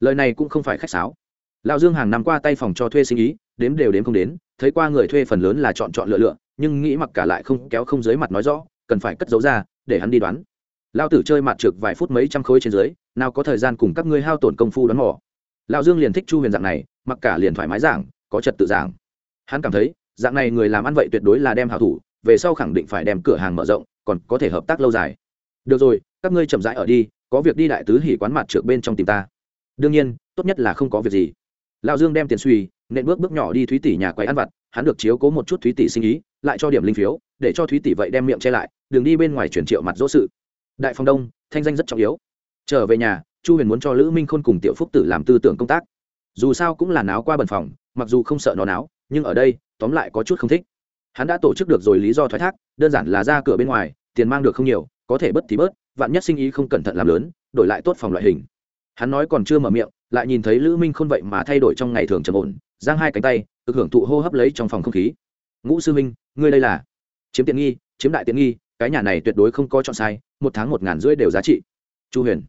Lời này cũng không phải khách sáo. Lão dương hàng năm qua tay phòng cho thuê sinh ý, đếm đều đếm không đến, thấy qua người thuê phần lớn là chọn chọn lựa lựa, nhưng nghĩ mặc cả lại không kéo không dưới mặt nói rõ, cần phải cất giấu ra, để hắn đi đoán. Lao tử chơi mặt trực vài phút mấy trăm khối trên dưới, nào có thời gian cùng các ngươi hao tổn công phu đoán mò. Lão dương liền thích chu huyền dạng này, mặc cả liền thoải mái giảng có trật tự giảng hắn cảm thấy, dạng này người làm ăn vậy tuyệt đối là đem hảo thủ về sau khẳng định phải đem cửa hàng mở rộng, còn có thể hợp tác lâu dài. Được rồi, các ngươi chậm rãi ở đi, có việc đi đại tứ hỉ quán mặt trượt bên trong tìm ta. Đương nhiên, tốt nhất là không có việc gì. Lão dương đem tiền suy, nện bước bước nhỏ đi thúy tỷ nhà quầy ăn vặt, hắn được chiếu cố một chút thúy tỷ sinh ý, lại cho điểm linh phiếu, để cho thúy tỷ vậy đem miệng che lại, đừng đi bên ngoài chuyển triệu mặt dỗ sự. Đại phong đông, thanh danh rất trọng yếu. Trở về nhà, chu huyền muốn cho lữ minh khôn cùng tiểu phúc tử làm tư tưởng công tác. Dù sao cũng là náo qua bần phòng, mặc dù không sợ nó náo, nhưng ở đây, tóm lại có chút không thích hắn đã tổ chức được rồi lý do thoái thác, đơn giản là ra cửa bên ngoài, tiền mang được không nhiều, có thể bớt thì bớt, vạn nhất sinh ý không cẩn thận làm lớn, đổi lại tốt phòng loại hình. Hắn nói còn chưa mở miệng, lại nhìn thấy lữ minh khôn vậy mà thay đổi trong ngày thường trầm ổn, giang hai cánh tay cực hưởng thụ hô hấp lấy trong phòng không khí. Ngũ sư minh ngươi đây là? Chiếm tiện nghi, chiếm đại tiện nghi, cái nhà này tuyệt đối không có chọn sai, một tháng một ngàn rưỡi đều giá trị. Chu huyền.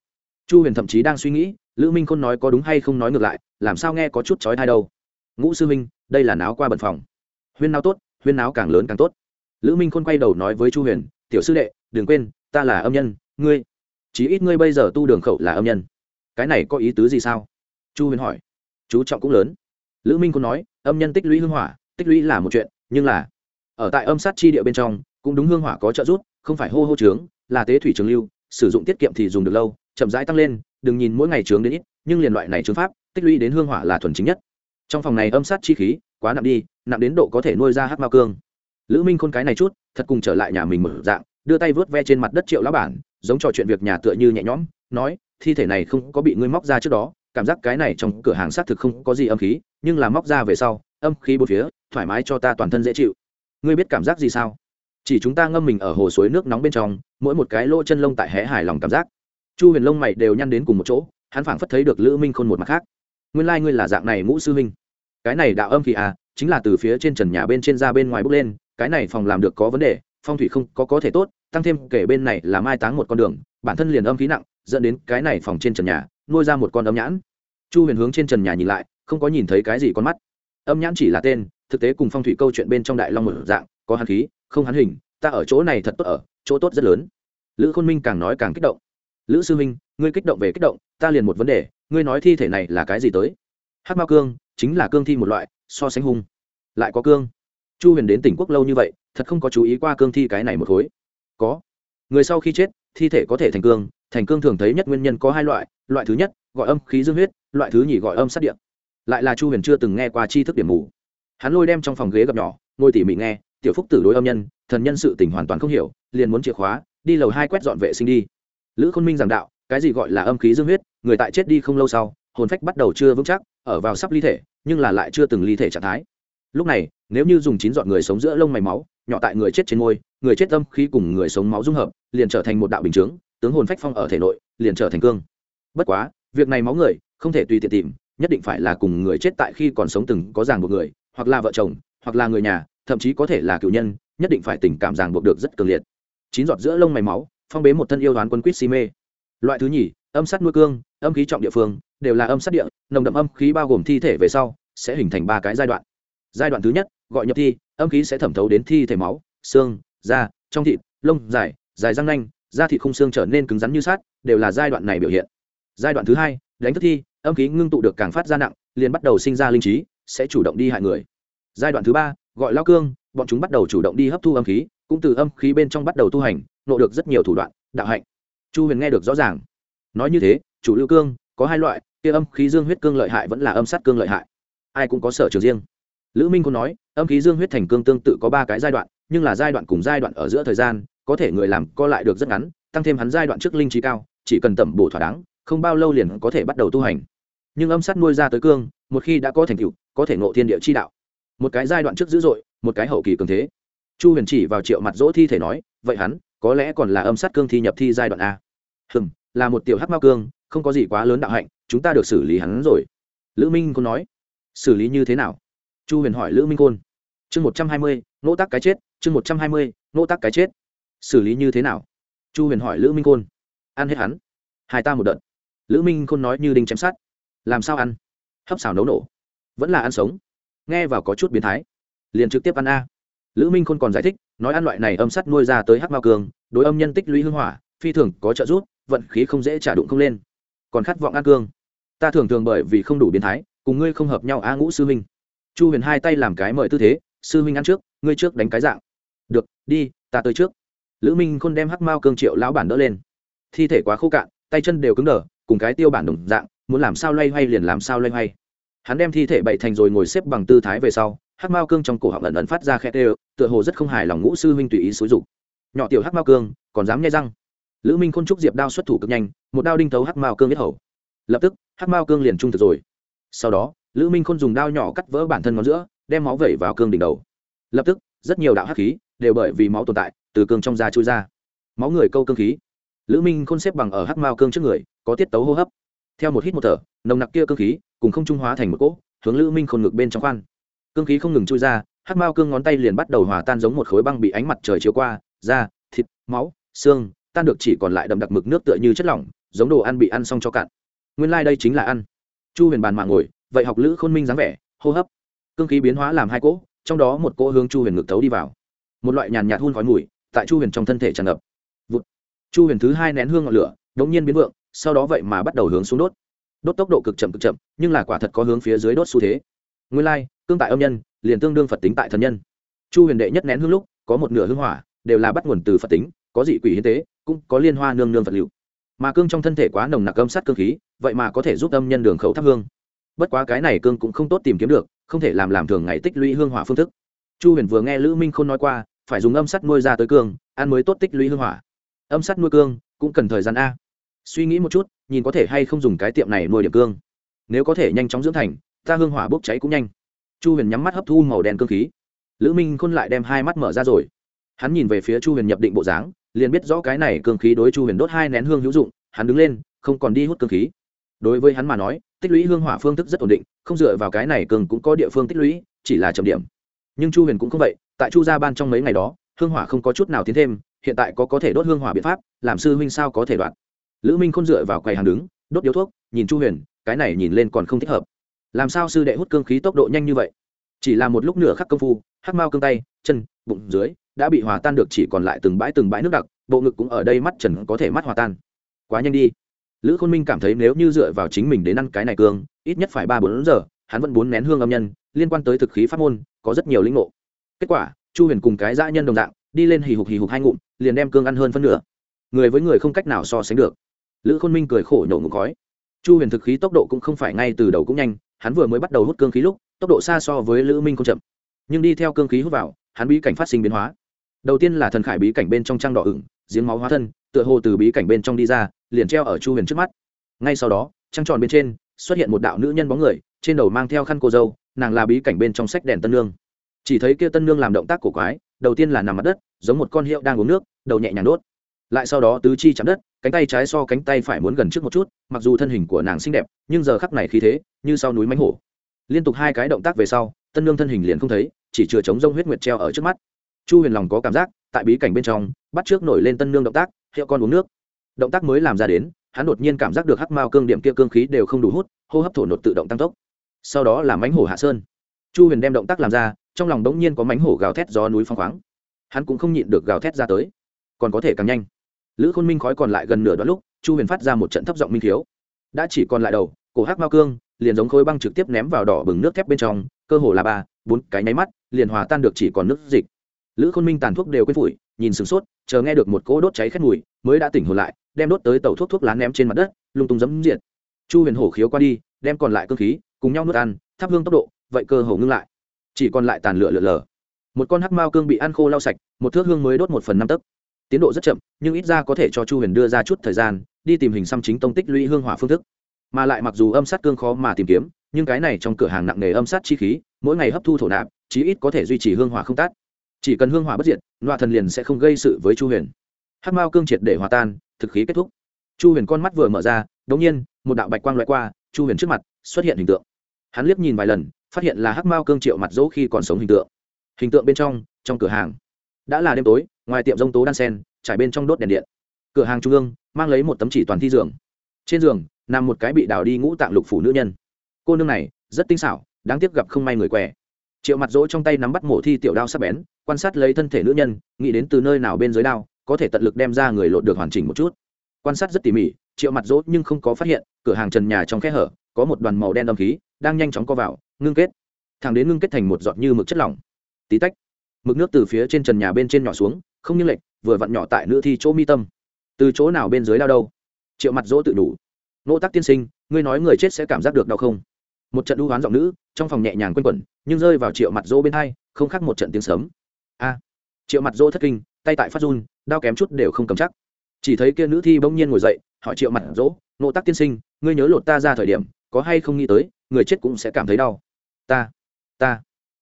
Chu huyền thậm chí đang suy nghĩ, lữ minh khôn nói có đúng hay không nói ngược lại, làm sao nghe có chút trói thai đâu. Ngũ sư minh đây là náo qua bận phòng. Huyên náo tốt huyên náo càng lớn càng tốt. Lữ minh khôn quay đầu nói với chu huyền, tiểu sư đệ, đừng quên, ta là âm nhân, ngươi, chí ít ngươi bây giờ tu đường khẩu là âm nhân. Cái này có ý tứ gì sao? Chu huyền hỏi. Chú trọng cũng lớn. Lữ minh khôn nói, âm nhân tích lũy hương hỏa, tích lũy là một chuyện, nhưng là ở tại âm sát chi địa bên trong, cũng đúng hương hỏa có trợ giúp, không phải hô hô trướng, là tế thủy trường lưu, sử dụng tiết kiệm thì dùng được lâu, chậm rãi tăng lên, đừng nhìn mỗi ngày trướng đến ít, nhưng liền loại này trướng pháp, tích lũy đến hương hỏa là thuần chính nhất. Trong phòng này âm sát chi khí quá nặng đi, nặng đến độ có thể nuôi ra hát mao cương. Lữ minh khôn cái này chút, thật cùng trở lại nhà mình mở dạng, đưa tay vớt ve trên mặt đất triệu lão bản, giống trò chuyện việc nhà tựa như nhẹ nhõm, nói, thi thể này không có bị ngươi móc ra trước đó, cảm giác cái này trong cửa hàng xác thực không có gì âm khí, nhưng là móc ra về sau, âm khí bốn phía, thoải mái cho ta toàn thân dễ chịu. Ngươi biết cảm giác gì sao? Chỉ chúng ta ngâm mình ở hồ suối nước nóng bên trong, mỗi một cái lỗ chân lông tại hé hài lòng cảm giác. Chu huyền lông mày đều nhăn đến cùng một chỗ, hắn phảng phất thấy được lữ minh khôn một mặt khác. Nguyên lai、like、ngươi là dạng này ngũ sư huynh cái này đạo âm khí à chính là từ phía trên trần nhà bên trên ra bên ngoài bước lên, cái này phòng làm được có vấn đề, phong thủy không có có thể tốt, tăng thêm kể bên này là mai táng một con đường, bản thân liền âm khí nặng, dẫn đến cái này phòng trên trần nhà, nuôi ra một con âm nhãn. Chu huyền hướng trên trần nhà nhìn lại, không có nhìn thấy cái gì con mắt. Âm nhãn chỉ là tên, thực tế cùng phong thủy câu chuyện bên trong đại long một dạng, có hắn khí, không hắn hình, ta ở chỗ này thật tốt ở, chỗ tốt rất lớn. Lữ khôn minh càng nói càng kích động. Lữ sư minh, ngươi kích động về kích động, ta liền một vấn đề, ngươi nói thi thể này là cái gì tới? Hát mao cương chính là cương thi một loại, so sánh hung. Lại có cương. Chu huyền đến tỉnh quốc lâu như vậy, thật không có chú ý qua cương thi cái này một khối. Có. Người sau khi chết, thi thể có thể thành cương thành cương thường thấy nhất nguyên nhân có hai loại loại thứ nhất, gọi âm khí dương huyết, loại thứ nhì gọi âm sát điện lại là chu huyền chưa từng nghe qua chi thức điểm mù. Hắn lôi đem trong phòng ghế gặp nhỏ, ngồi tỉ mỉ nghe, tiểu phúc tử đối âm nhân, thần nhân sự tỉnh hoàn toàn không hiểu, liền muốn chìa khóa, đi lầu hai quét dọn vệ sinh đi. Lữ khôn minh giảng đạo, cái gì gọi là âm khí dương huyết, người tại chết đi không lâu sau hồn phách bắt đầu chưa vững chắc ở vào sắp ly thể nhưng là lại chưa từng ly thể trạng thái. Lúc này nếu như dùng chín dọn người sống giữa lông mày máu nhỏ tại người chết trên ngôi, người chết âm khí cùng người sống máu dung hợp liền trở thành một đạo bình chướng tướng hồn phách phong ở thể nội liền trở thành cương. Bất quá việc này máu người không thể tùy tiện tìm nhất định phải là cùng người chết tại khi còn sống từng có ràng buộc người hoặc là vợ chồng hoặc là người nhà thậm chí có thể là cựu nhân nhất định phải tình cảm ràng buộc được rất cường liệt. Chín giọt giữa lông mày máu phong bế một thân yêu đoán quân quýt si mê. Loại thứ nhì âm sát nuôi cương, âm khí trọng địa phương, đều là âm sát địa, nồng đậm âm khí bao gồm thi thể về sau, sẽ hình thành ba cái giai đoạn. Giai đoạn thứ nhất, gọi nhập thi, âm khí sẽ thẩm thấu đến thi thể máu, xương, da, trong thịt, lông, dài dài răng nanh, da thịt khung xương trở nên cứng rắn như sát đều là giai đoạn này biểu hiện. Giai đoạn thứ hai, đánh thức thi, âm khí ngưng tụ được càng phát ra nặng, liền bắt đầu sinh ra linh trí, sẽ chủ động đi hại người. Giai đoạn thứ ba, gọi lao cương, bọn chúng bắt đầu chủ động đi hấp thu âm khí, cũng từ âm khí bên trong bắt đầu tu hành, nộ được rất nhiều thủ đoạn, đạo hạnh. Chu huyền nghe được rõ ràng nói như thế, chủ lưu cương, có hai loại, kia âm khí dương huyết cương lợi hại vẫn là âm sát cương lợi hại. Ai cũng có sở trường riêng. Lữ minh cũng nói, âm khí dương huyết thành cương tương tự có ba cái giai đoạn, nhưng là giai đoạn cùng giai đoạn ở giữa thời gian, có thể người làm co lại được rất ngắn, tăng thêm hắn giai đoạn trước linh trí cao, chỉ cần tẩm bổ thỏa đáng, không bao lâu liền có thể bắt đầu tu hành. Nhưng âm sát nuôi ra tới cương, một khi đã có thành tựu, có thể ngộ thiên địa chi đạo. Một cái giai đoạn trước dữ dội, một cái hậu kỳ cường thế. Chu huyền chỉ vào triệu mặt dỗ thi thể nói, vậy hắn, có lẽ còn là âm sát cương thi nhập thi giai đoạn a. Hừm là một tiểu hắc mao cương, không có gì quá lớn đạo hạnh, chúng ta được xử lý hắn rồi. Lữ minh côn nói. Xử lý như thế nào? Chu huyền hỏi lữ minh côn chương một trăm hai mươi nỗ tác cái chết, chương một trăm hai mươi nỗ tác cái chết. Xử lý như thế nào? Chu huyền hỏi lữ minh côn ăn hết hắn. Hai ta một đợt. Lữ minh côn nói như đinh chém sát làm sao ăn? Hấp xào nấu nổ. Vẫn là ăn sống. Nghe vào có chút biến thái. Liền trực tiếp ăn a. Lữ minh khôn còn giải thích, nói ăn loại này âm sắt nuôi ra tới hắc mao cường đối âm nhân tích lũy hưng hỏa, phi thường có trợ giúp vận khí không dễ trả đụng không lên. Còn khát vọng ăn cương. Ta thường thường bởi vì không đủ biến thái, cùng ngươi không hợp nhau a ngũ sư huynh. Chu huyền hai tay làm cái mời tư thế, sư huynh ăn trước, ngươi trước đánh cái dạng. Được, đi, ta tới trước. Lữ minh khôn đem hắc mao cương triệu lão bản đỡ lên. Thi thể quá khô cạn, tay chân đều cứng đờ, cùng cái tiêu bản đồng dạng, muốn làm sao loay hoay liền làm sao loay hoay. Hắn đem thi thể bậy thành rồi ngồi xếp bằng tư thái về sau, hắc mao cương trong cổ họng ẩn ẩn phát ra khe tê tựa hồ rất không hài lòng ngũ sư huynh tùy ý xúi dục. Nhỏ tiểu hắc mao cương, còn dám nhai răng? Lữ minh khôn trúc diệp đao xuất thủ cực nhanh, một đao đinh thấu hắc mao cương biết hầu. Lập tức, hắc mao cương liền trung thực rồi. Sau đó, lữ minh khôn dùng đao nhỏ cắt vỡ bản thân ngón giữa, đem máu vẩy vào cương đỉnh đầu. Lập tức, rất nhiều đạo hắc khí đều bởi vì máu tồn tại, từ cương trong da trôi ra. Máu người câu cương khí. Lữ minh khôn xếp bằng ở hắc mao cương trước người, có tiết tấu hô hấp. Theo một hít một thở, nồng nặc kia cương khí cùng không trung hóa thành một cỗ, hướng lữ minh khôn ngực bên trong khoan. Cương khí không ngừng trôi ra, hắc mao cương ngón tay liền bắt đầu hòa tan giống một khối băng bị ánh mặt trời chiếu qua, da, thịt, máu, xương tan được chỉ còn lại đậm đặc mực nước tựa như chất lỏng, giống đồ ăn bị ăn xong cho cạn. Nguyên lai、like、đây chính là ăn. Chu huyền bàn mạng ngồi, vậy học lữ khôn minh dáng vẻ, hô hấp. Cương khí biến hóa làm hai cỗ, trong đó một cỗ hướng chu huyền ngực tấu đi vào. Một loại nhàn nhạt hun khói mùi, tại chu huyền trong thân thể tràn ngập. Vụt. chu huyền thứ hai nén hương ngọn lửa đ ỗ n g nhiên biến vượng, sau đó vậy mà bắt đầu hướng xuống đốt. Đốt tốc độ cực chậm cực chậm, nhưng là quả thật có hướng phía dưới đốt xu thế. Nguyên lai, cương tại âm nhân, liền tương đương phật tính tại thần nhân. Chu huyền đệ nhất nén hương lúc, có một nửa hương hỏa, đều là bắt nguồn từ phật tính có dị quỷ hiến tế, cũng có liên hoa nương nương vật liệu. Mà cương trong thân thể quá nồng nặc âm sát cương khí, vậy mà có thể giúp âm nhân đường khẩu thắp hương. Bất quá cái này cương cũng không tốt tìm kiếm được, không thể làm làm thường ngày tích lũy hương hỏa phương thức. Chu huyền vừa nghe lữ minh không nói qua, phải dùng âm sắt nuôi ra tới cương, ăn mới tốt tích lũy hương hỏa. Âm sắt nuôi cương, cũng cần thời gian a. Suy nghĩ một chút, nhìn có thể hay không dùng cái tiệm này nuôi điểm cương. Nếu có thể nhanh chóng dưỡng thành, ta hương hỏa bốc cháy cũng nhanh. Chu huyền nhắm mắt hấp thu màu đen cương khí. Lữ minh khôn lại đem hai mắt mở ra rồi. Hắn nhìn về phía chu huyền nhập định bộ dáng liền biết rõ cái này cương khí đối chu huyền đốt hai nén hương hữu dụng, hắn đứng lên, không còn đi hút cương khí. Đối với hắn mà nói, tích lũy hương hỏa phương thức rất ổn định, không dựa vào cái này cường cũng có địa phương tích lũy, chỉ là trầm điểm. Nhưng chu huyền cũng không vậy, tại chu gia ban trong mấy ngày đó, hương hỏa không có chút nào tiến thêm, hiện tại có có thể đốt hương hỏa biện pháp, làm sư huynh sao có thể đoạn. Lữ minh không dựa vào quầy hàng đứng, đốt điếu thuốc, nhìn chu huyền, cái này nhìn lên còn không thích hợp. Làm sao sư đệ hút cương khí tốc độ nhanh như vậy? Chỉ là một lúc nửa khắc công phu, hắc mao cương tay, chân, bụng, dưới đã bị hòa tan được chỉ còn lại từng bãi từng bãi nước đặc, bộ ngực cũng ở đây mắt trần có thể mắt hòa tan. Quá nhanh đi. Lữ khôn minh cảm thấy nếu như dựa vào chính mình đến ăn cái này cương, ít nhất phải ba bốn giờ, hắn vẫn bốn nén hương âm nhân, liên quan tới thực khí pháp môn, có rất nhiều linh ngộ. Kết quả, chu huyền cùng cái dã nhân đồng dạng, đi lên hì hục hì hục hai ngụm, liền đem cương ăn hơn phân nửa. Người với người không cách nào so sánh được. Lữ khôn minh cười khổ nhổ ngụm khói. Chu huyền thực khí tốc độ cũng không phải ngay từ đầu cũng nhanh, hắn vừa mới bắt đầu hút cương khí lúc, tốc độ xa so với lữ minh không chậm. Nhưng đi theo cương khí hút vào, hắn bí cảnh phát sinh biến hóa đầu tiên là thần khải bí cảnh bên trong trang đỏ ửng, giếng máu hóa thân, tựa hồ từ bí cảnh bên trong đi ra, liền treo ở chu huyền trước mắt. Ngay sau đó, trăng tròn bên trên xuất hiện một đạo nữ nhân bóng người, trên đầu mang theo khăn cô dâu, nàng là bí cảnh bên trong sách đèn tân nương. Chỉ thấy kia tân nương làm động tác cổ quái, đầu tiên là nằm mặt đất, giống một con hiệu đang uống nước, đầu nhẹ nhàng đốt. Lại sau đó tứ chi chạm đất, cánh tay trái so cánh tay phải muốn gần trước một chút, mặc dù thân hình của nàng xinh đẹp, nhưng giờ khắc này khí thế, như sau núi mánh hổ. Liên tục hai cái động tác về sau, tân nương thân hình liền không thấy, chỉ chừa chống rông huyết nguyệt treo ở trước mắt chu huyền lòng có cảm giác, tại bí cảnh bên trong, bắt trước nổi lên tân nương động tác, hiệu con uống nước. Động tác mới làm ra đến, hắn đột nhiên cảm giác được hắc mao cương điểm kia cương khí đều không đủ hút, hô hấp thổ nột tự động tăng tốc. Sau đó là mánh hổ hạ sơn. Chu huyền đem động tác làm ra, trong lòng đống nhiên có mánh hổ gào thét gió núi phong khoáng. Hắn cũng không nhịn được gào thét ra tới. Còn có thể càng nhanh. Lữ khôn minh khói còn lại gần nửa đoạn lúc, chu huyền phát ra một trận thấp giọng minh thiếu. Đã chỉ còn lại đầu, cổ hắc mao cương, liền giống khối băng trực tiếp ném vào đỏ bừng nước thép bên trong, cơ hồ là ba, bốn cái nháy mắt, liền hòa tan được chỉ còn nước dịch lữ khôn minh tàn thuốc đều quên phủi, nhìn sửng sốt, chờ nghe được một cỗ đốt cháy khét mùi, mới đã tỉnh hồn lại, đem đốt tới tàu thuốc thuốc lá ném trên mặt đất, lung tung dẫm diện chu huyền hổ khiếu qua đi, đem còn lại cơ khí, cùng nhau nuốt ăn, thắp hương tốc độ, vậy cơ hổ ngưng lại. Chỉ còn lại tàn lửa lửa lờ. Một con hắc mao cương bị ăn khô lau sạch, một thước hương mới đốt một phần năm tấc. Tiến độ rất chậm, nhưng ít ra có thể cho chu huyền đưa ra chút thời gian, đi tìm hình xăm chính tông tích lũy hương hỏa phương thức. Mà lại mặc dù âm sát cương khó mà tìm kiếm, nhưng cái này trong cửa hàng nặng nghề âm sát chi khí, mỗi ngày hấp thu thổ nạp, chí ít có thể duy trì hương hỏa không tát chỉ cần hương hỏa bất diệt loạ thần liền sẽ không gây sự với chu huyền. Hắc mao cương triệt để hòa tan, thực khí kết thúc. Chu huyền con mắt vừa mở ra đ ỗ n g nhiên, một đạo bạch quang loại qua, chu huyền trước mặt xuất hiện hình tượng. Hắn liếc nhìn vài lần, phát hiện là hắc mao cương triệu mặt dỗ khi còn sống hình tượng. Hình tượng bên trong trong cửa hàng. Đã là đêm tối, ngoài tiệm rông tố đan sen, trải bên trong đốt đèn điện. Cửa hàng trung ương, mang lấy một tấm chỉ toàn thi giường. Trên giường, nằm một cái bị đào đi ngũ tạng lục phủ nữ nhân. Cô nương này, rất tinh xảo, đáng tiếc gặp không may người què triệu mặt dỗ trong tay nắm bắt mổ thi tiểu đao sắp bén, quan sát lấy thân thể nữ nhân, nghĩ đến từ nơi nào bên dưới đao, có thể tận lực đem ra người lột được hoàn chỉnh một chút. Quan sát rất tỉ mỉ, triệu mặt dỗ nhưng không có phát hiện, cửa hàng trần nhà trong khe hở, có một đoàn màu đen âm khí, đang nhanh chóng co vào, ngưng kết. Thàng đến ngưng kết thành một giọt như mực chất lỏng. Tí tách, mực nước từ phía trên trần nhà bên trên nhỏ xuống, không như lệch, vừa vặn nhỏ tại nữ thi chỗ mi tâm. Từ chỗ nào bên dưới đau đâu? Triệu mặt dỗ tự đủ. Nỗ tác tiên sinh, ngươi nói người chết sẽ cảm giác được đau không? Một trận đu hoán giọng nữ trong phòng nhẹ nhàng quanh quẩn, nhưng rơi vào triệu mặt dỗ bên hai, không khác một trận tiếng sớm a! Triệu mặt dỗ thất kinh, tay tại phát run đau kém chút đều không cầm chắc. Chỉ thấy kia nữ thi bỗng nhiên ngồi dậy, hỏi triệu mặt dỗ nộ tắc tiên sinh, ngươi nhớ lột ta ra thời điểm, có hay không nghĩ tới, người chết cũng sẽ cảm thấy đau? Ta ta,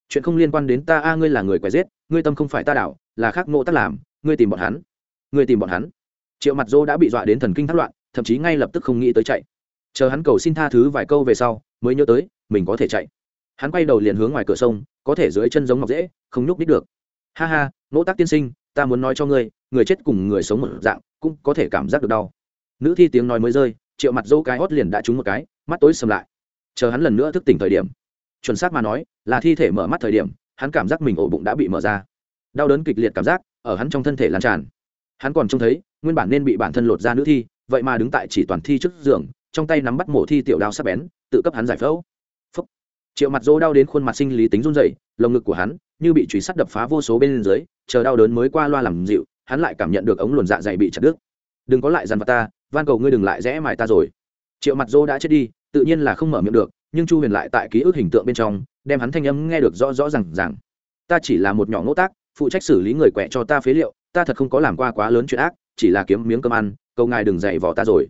chuyện không liên quan đến ta, a, ngươi là người quẻ giết, ngươi tâm không phải ta đảo, là khác nộ tắc làm, ngươi tìm bọn hắn, ngươi tìm bọn hắn. Triệu mặt dỗ đã bị dọa đến thần kinh thất loạn, thậm chí ngay lập tức không nghĩ tới chạy. Chờ hắn cầu xin tha thứ vài câu về sau, mới nhớ tới, mình có thể chạy hắn quay đầu liền hướng ngoài cửa sông, có thể dưới chân giống ngọc dễ, không nhúc đích được. Ha ha nỗ tác tiên sinh, ta muốn nói cho ngươi, người chết cùng người sống một dạng, cũng có thể cảm giác được đau. Nữ thi tiếng nói mới rơi, triệu mặt dâu cái hót liền đã trúng một cái, mắt tối sầm lại. Chờ hắn lần nữa thức tỉnh thời điểm. Chuẩn xác mà nói, là thi thể mở mắt thời điểm, hắn cảm giác mình ổ bụng đã bị mở ra. Đau đớn kịch liệt cảm giác, ở hắn trong thân thể lan tràn. Hắn còn trông thấy, nguyên bản nên bị bản thân lột ra nữ thi, vậy mà đứng tại chỉ toàn thi trước giường, trong tay nắm bắt mổ thi tiểu đao sắp bén, tự cấp hắn giải phẫu triệu mặt dỗ đau đến khuôn mặt sinh lý tính run dậy lồng ngực của hắn như bị truy sắt đập phá vô số bên dưới, chờ đau đớn mới qua loa làm dịu, hắn lại cảm nhận được ống luồn dạ dày bị chặt đứt. Đừng có lại dằn vặt ta, van cầu ngươi đừng lại rẽ mài ta rồi. Triệu mặt dỗ đã chết đi, tự nhiên là không mở miệng được, nhưng chu huyền lại tại ký ức hình tượng bên trong, đem hắn thanh âm nghe được rõ rõ r à n g rằng ta chỉ là một nhỏ ngỗ tác, phụ trách xử lý người quẹ cho ta phế liệu, ta thật không có làm qua quá lớn chuyện ác, chỉ là kiếm miếng cơm ăn câu ngài đừng dậy vỏ ta rồi.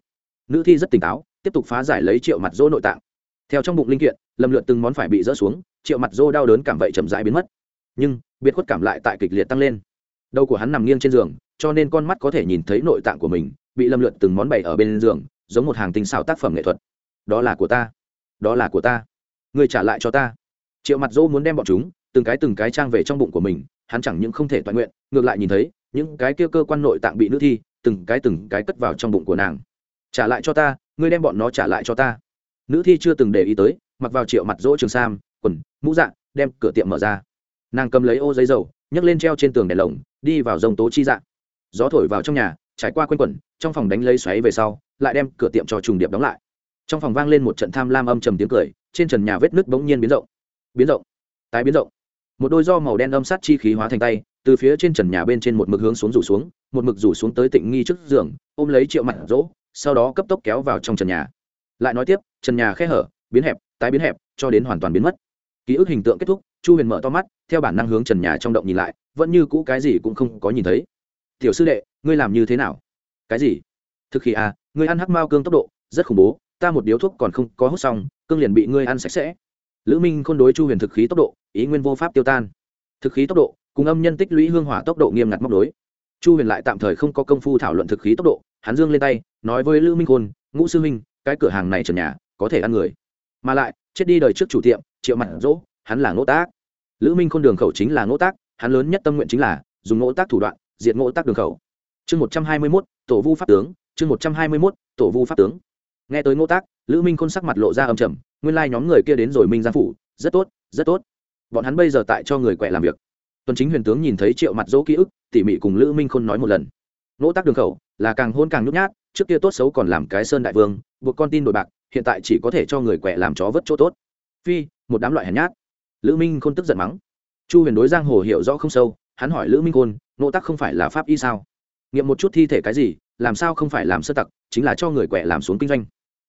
Nữ thi rất tỉnh táo, tiếp tục phá giải lấy triệu mặt dỗ nội tạng theo trong bụng linh kiện lầm lượt từng món phải bị rỡ xuống, triệu mặt dô đau đớn cảm vậy chậm rãi biến mất. Nhưng, biệt khuất cảm lại tại kịch liệt tăng lên. Đầu của hắn nằm nghiêng trên giường, cho nên con mắt có thể nhìn thấy nội tạng của mình, bị lâm lượt từng món bày ở bên giường, giống một hàng tinh xảo tác phẩm nghệ thuật. Đó là của ta. Đó là của ta. Người trả lại cho ta. Triệu mặt dỗ muốn đem bọn chúng, từng cái từng cái trang về trong bụng của mình, hắn chẳng những không thể toàn nguyện, ngược lại nhìn thấy, những cái kia cơ quan nội tạng bị nữ thi, từng cái từng cái cất vào trong bụng của nàng. Trả lại cho ta, ngươi đem bọn nó trả lại cho ta nữ thi chưa từng để ý tới, mặc vào triệu mặt dỗ trường sam, quần, mũ dạng đem cửa tiệm mở ra. Nàng cầm lấy ô giấy dầu, nhấc lên treo trên tường đèn lồng, đi vào dòng tố chi dạng gió thổi vào trong nhà, trải qua q u a n quẩn, trong phòng đánh lấy xoáy về sau, lại đem cửa tiệm cho trùng điệp đóng lại. Trong phòng vang lên một trận tham lam âm trầm tiếng cười, trên trần nhà vết nước bỗng nhiên biến rộng. Biến rộng. Tái biến rộng. Một đôi do màu đen âm sát chi khí hóa thành tay, từ phía trên trần nhà bên trên một mực hướng xuống rủ xuống, một mực rủ xuống tới tịnh nghi trước giường, ôm lấy triệu mặt rỗ sau đó cấp tốc kéo vào trong trần nhà. Lại nói tiếp trần nhà khe hở, biến hẹp, tái biến hẹp, cho đến hoàn toàn biến mất. Ký ức hình tượng kết thúc, chu huyền mở to mắt, theo bản năng hướng trần nhà trong động nhìn lại, vẫn như cũ cái gì cũng không có nhìn thấy. Tiểu sư đệ, ngươi làm như thế nào? Cái gì? Thực khi à ngươi ăn hắc mao cương tốc độ, rất khủng bố, ta một điếu thuốc còn không có hút xong, cương liền bị ngươi ăn sạch sẽ. Lữ minh khôn đối chu huyền thực khí tốc độ, ý nguyên vô pháp tiêu tan. Thực khí tốc độ, cùng âm nhân tích lũy hương hỏa tốc độ nghiêm ngặt móc đối. Chu huyền lại tạm thời không có công phu thảo luận thực khí tốc độ, hắn dương lên tay, nói với lữ minh khôn, ngũ sư minh cái cửa hàng này trần nhà có thể ăn người. Mà lại, chết đi đời trước chủ tiệm, triệu mặt dỗ, hắn là ngỗ tác. Lữ minh khôn đường khẩu chính là ngỗ tác, hắn lớn nhất tâm nguyện chính là dùng ngỗ tác thủ đoạn, diệt ngỗ tác đường khẩu. Chương một trăm hai mươi mốt, tổ vu pháp tướng, chương một trăm hai mươi mốt, tổ vu pháp tướng. Nghe tới ngỗ tác, lữ minh khôn sắc mặt lộ ra âm trầm, nguyên lai、like、nhóm người kia đến rồi minh giang phủ, rất tốt rất tốt. Bọn hắn bây giờ tại cho người quẹ làm việc. Tuần chính huyền tướng nhìn thấy triệu mặt dỗ ký ức, tỉ mỉ cùng lữ minh khôn nói một lần. Ngỗ tác đường khẩu là càng hôn càng nhút nhát, trước kia tốt xấu còn làm cái sơn đại vương, buộc con tin đội bạc hiện tại chỉ có thể cho người quẹ làm chó vớt chỗ tốt. Phi, một đám loại hèn nhát. Lữ minh khôn tức giận mắng. Chu huyền đối giang hồ hiểu rõ không sâu, hắn hỏi lữ minh khôn nộ tắc không phải là pháp y sao? Nghiệm một chút thi thể cái gì, làm sao không phải làm sơ tặc, chính là cho người quẹ làm xuống kinh doanh.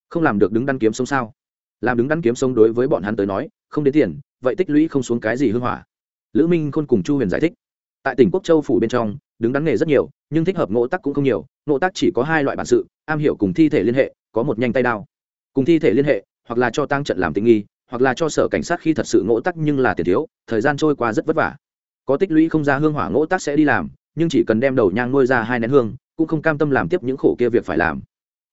Không làm được đứng đắn kiếm sống sao? Làm đứng đắn kiếm sống đối với bọn hắn tới nói, không đến tiền, vậy tích lũy không xuống cái gì hưng hỏa. Lữ minh khôn cùng chu huyền giải thích. Tại tỉnh quốc châu phủ bên trong, đứng đắn nghề rất nhiều, nhưng thích hợp ngộ tác cũng không nhiều. Ngộ tác chỉ có hai loại bản sự, am hiểu cùng thi thể liên hệ, có một nhanh tay đao cùng thi thể liên hệ, hoặc là cho tăng trận làm tình nghi, hoặc là cho sở cảnh sát khi thật sự ngộ tắc nhưng là tiền thiếu, thời gian trôi qua rất vất vả. Có tích lũy không ra hương hỏa ngộ tắc sẽ đi làm, nhưng chỉ cần đem đầu nhang nuôi ra hai nén hương, cũng không cam tâm làm tiếp những khổ kia việc phải làm.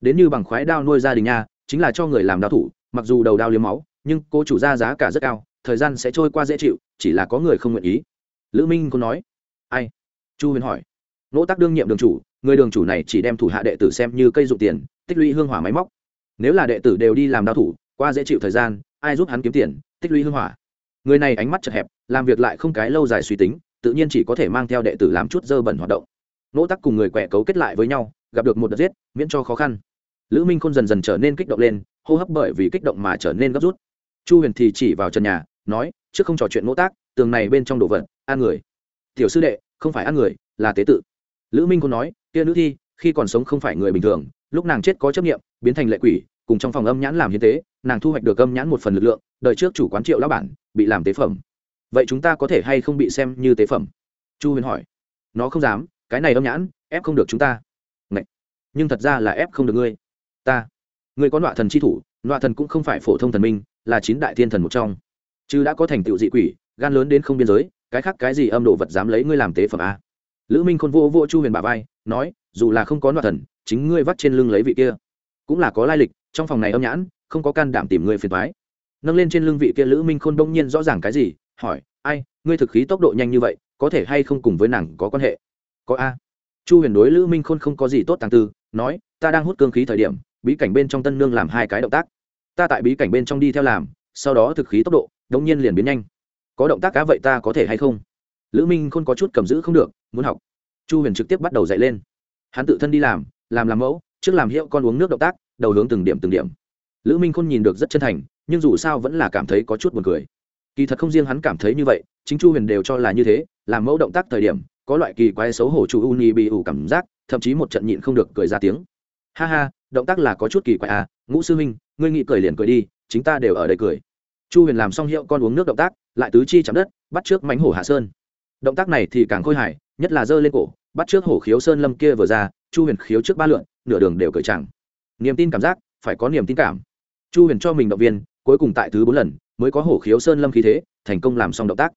Đến như bằng khoái đao nuôi gia đình nha, chính là cho người làm đao thủ, mặc dù đầu đao liếm máu, nhưng cô chủ ra giá cả rất cao, thời gian sẽ trôi qua dễ chịu, chỉ là có người không nguyện ý. Lữ minh có nói. Ai? Chu huyền hỏi. Nỗ tác đương nhiệm đường chủ, người đường chủ này chỉ đem thủ hạ đệ tử xem như cây dụng tiền, tích lũy hương hỏa máy móc nếu là đệ tử đều đi làm đao thủ, qua dễ chịu thời gian, ai giúp hắn kiếm tiền, tích lũy hưng hỏa? Người này ánh mắt chật hẹp, làm việc lại không cái lâu dài suy tính, tự nhiên chỉ có thể mang theo đệ tử làm chút dơ bẩn hoạt động. Nỗ tắc cùng người quẻ cấu kết lại với nhau, gặp được một đợt giết, miễn cho khó khăn. Lữ minh khôn dần dần trở nên kích động lên, hô hấp bởi vì kích động mà trở nên gấp rút. Chu huyền thì chỉ vào trần nhà, nói, trước không trò chuyện nỗ tác, tường này bên trong đồ vật, ăn người. Tiểu sư đệ, không phải ăn người, là tế tự. Lữ minh khôn nói, kia nữ thi, khi còn sống không phải người bình thường, lúc nàng chết có chấp nghiệm biến thành lệ quỷ, cùng trong phòng âm nhãn làm hiến tế, nàng thu hoạch được âm nhãn một phần lực lượng đợi trước chủ quán triệu lão bản, bị làm tế phẩm. Vậy chúng ta có thể hay không bị xem như tế phẩm? Chu huyền hỏi. Nó không dám, cái này âm nhãn, ép không được chúng ta. Ngậy. nhưng thật ra là ép không được ngươi. Ta. Ngươi có nọa thần chi thủ, nọa thần cũng không phải phổ thông thần minh, là chín đại thiên thần một trong. Chứ đã có thành tựu dị quỷ, gan lớn đến không biên giới, cái khác cái gì âm độ vật dám lấy ngươi làm tế phẩm a lữ minh khôn vô vô chu huyền bà vai, nói, dù là không có nọa thần, chính ngươi vắt trên lưng lấy vị kia cũng là có lai lịch, trong phòng này âm nhãn, không có can đảm tìm người phiền thoái nâng lên trên lưng vị kia lữ minh khôn đông nhiên rõ ràng cái gì, hỏi, ai, ngươi thực khí tốc độ nhanh như vậy, có thể hay không cùng với nàng có quan hệ? Có a. Chu huyền đối lữ minh khôn không có gì tốt tàng tư, nói, ta đang hút cương khí thời điểm, bí cảnh bên trong tân nương làm hai cái động tác. Ta tại bí cảnh bên trong đi theo làm, sau đó thực khí tốc độ, đống nhiên liền biến nhanh. Có động tác cá vậy ta có thể hay không? Lữ minh khôn có chút cầm giữ không được, muốn học. Chu huyền trực tiếp bắt đầu dạy lên. Hắn tự thân đi làm làm làm mẫu trước làm hiệu con uống nước động tác, đầu hướng từng điểm từng điểm. Lữ minh khôn nhìn được rất chân thành, nhưng dù sao vẫn là cảm thấy có chút buồn cười. Kỳ thật không riêng hắn cảm thấy như vậy, chính chu huyền đều cho là như thế, làm mẫu động tác thời điểm, có loại kỳ quái xấu hổ chủ uni bị ủ cảm giác, thậm chí một trận nhịn không được cười ra tiếng. Ha ha, động tác là có chút kỳ quái à ngũ sư huynh, ngươi nghĩ cười liền cười đi, chính ta đều ở đây cười. Chu huyền làm xong hiệu con uống nước động tác, lại tứ chi chạm đất, bắt trước mánh hổ hạ sơn. Động tác này thì càng khôi hài, nhất là giơ lên cổ, bắt trước hổ khiếu sơn lâm kia vừa ra, chu huyền khiếu trước ba lượn nửa đường đều cởi chẳng niềm tin cảm giác, phải có niềm tin cảm. Chu huyền cho mình động viên, cuối cùng tại thứ bốn lần mới có hổ khiếu sơn lâm khí thế, thành công làm xong động tác.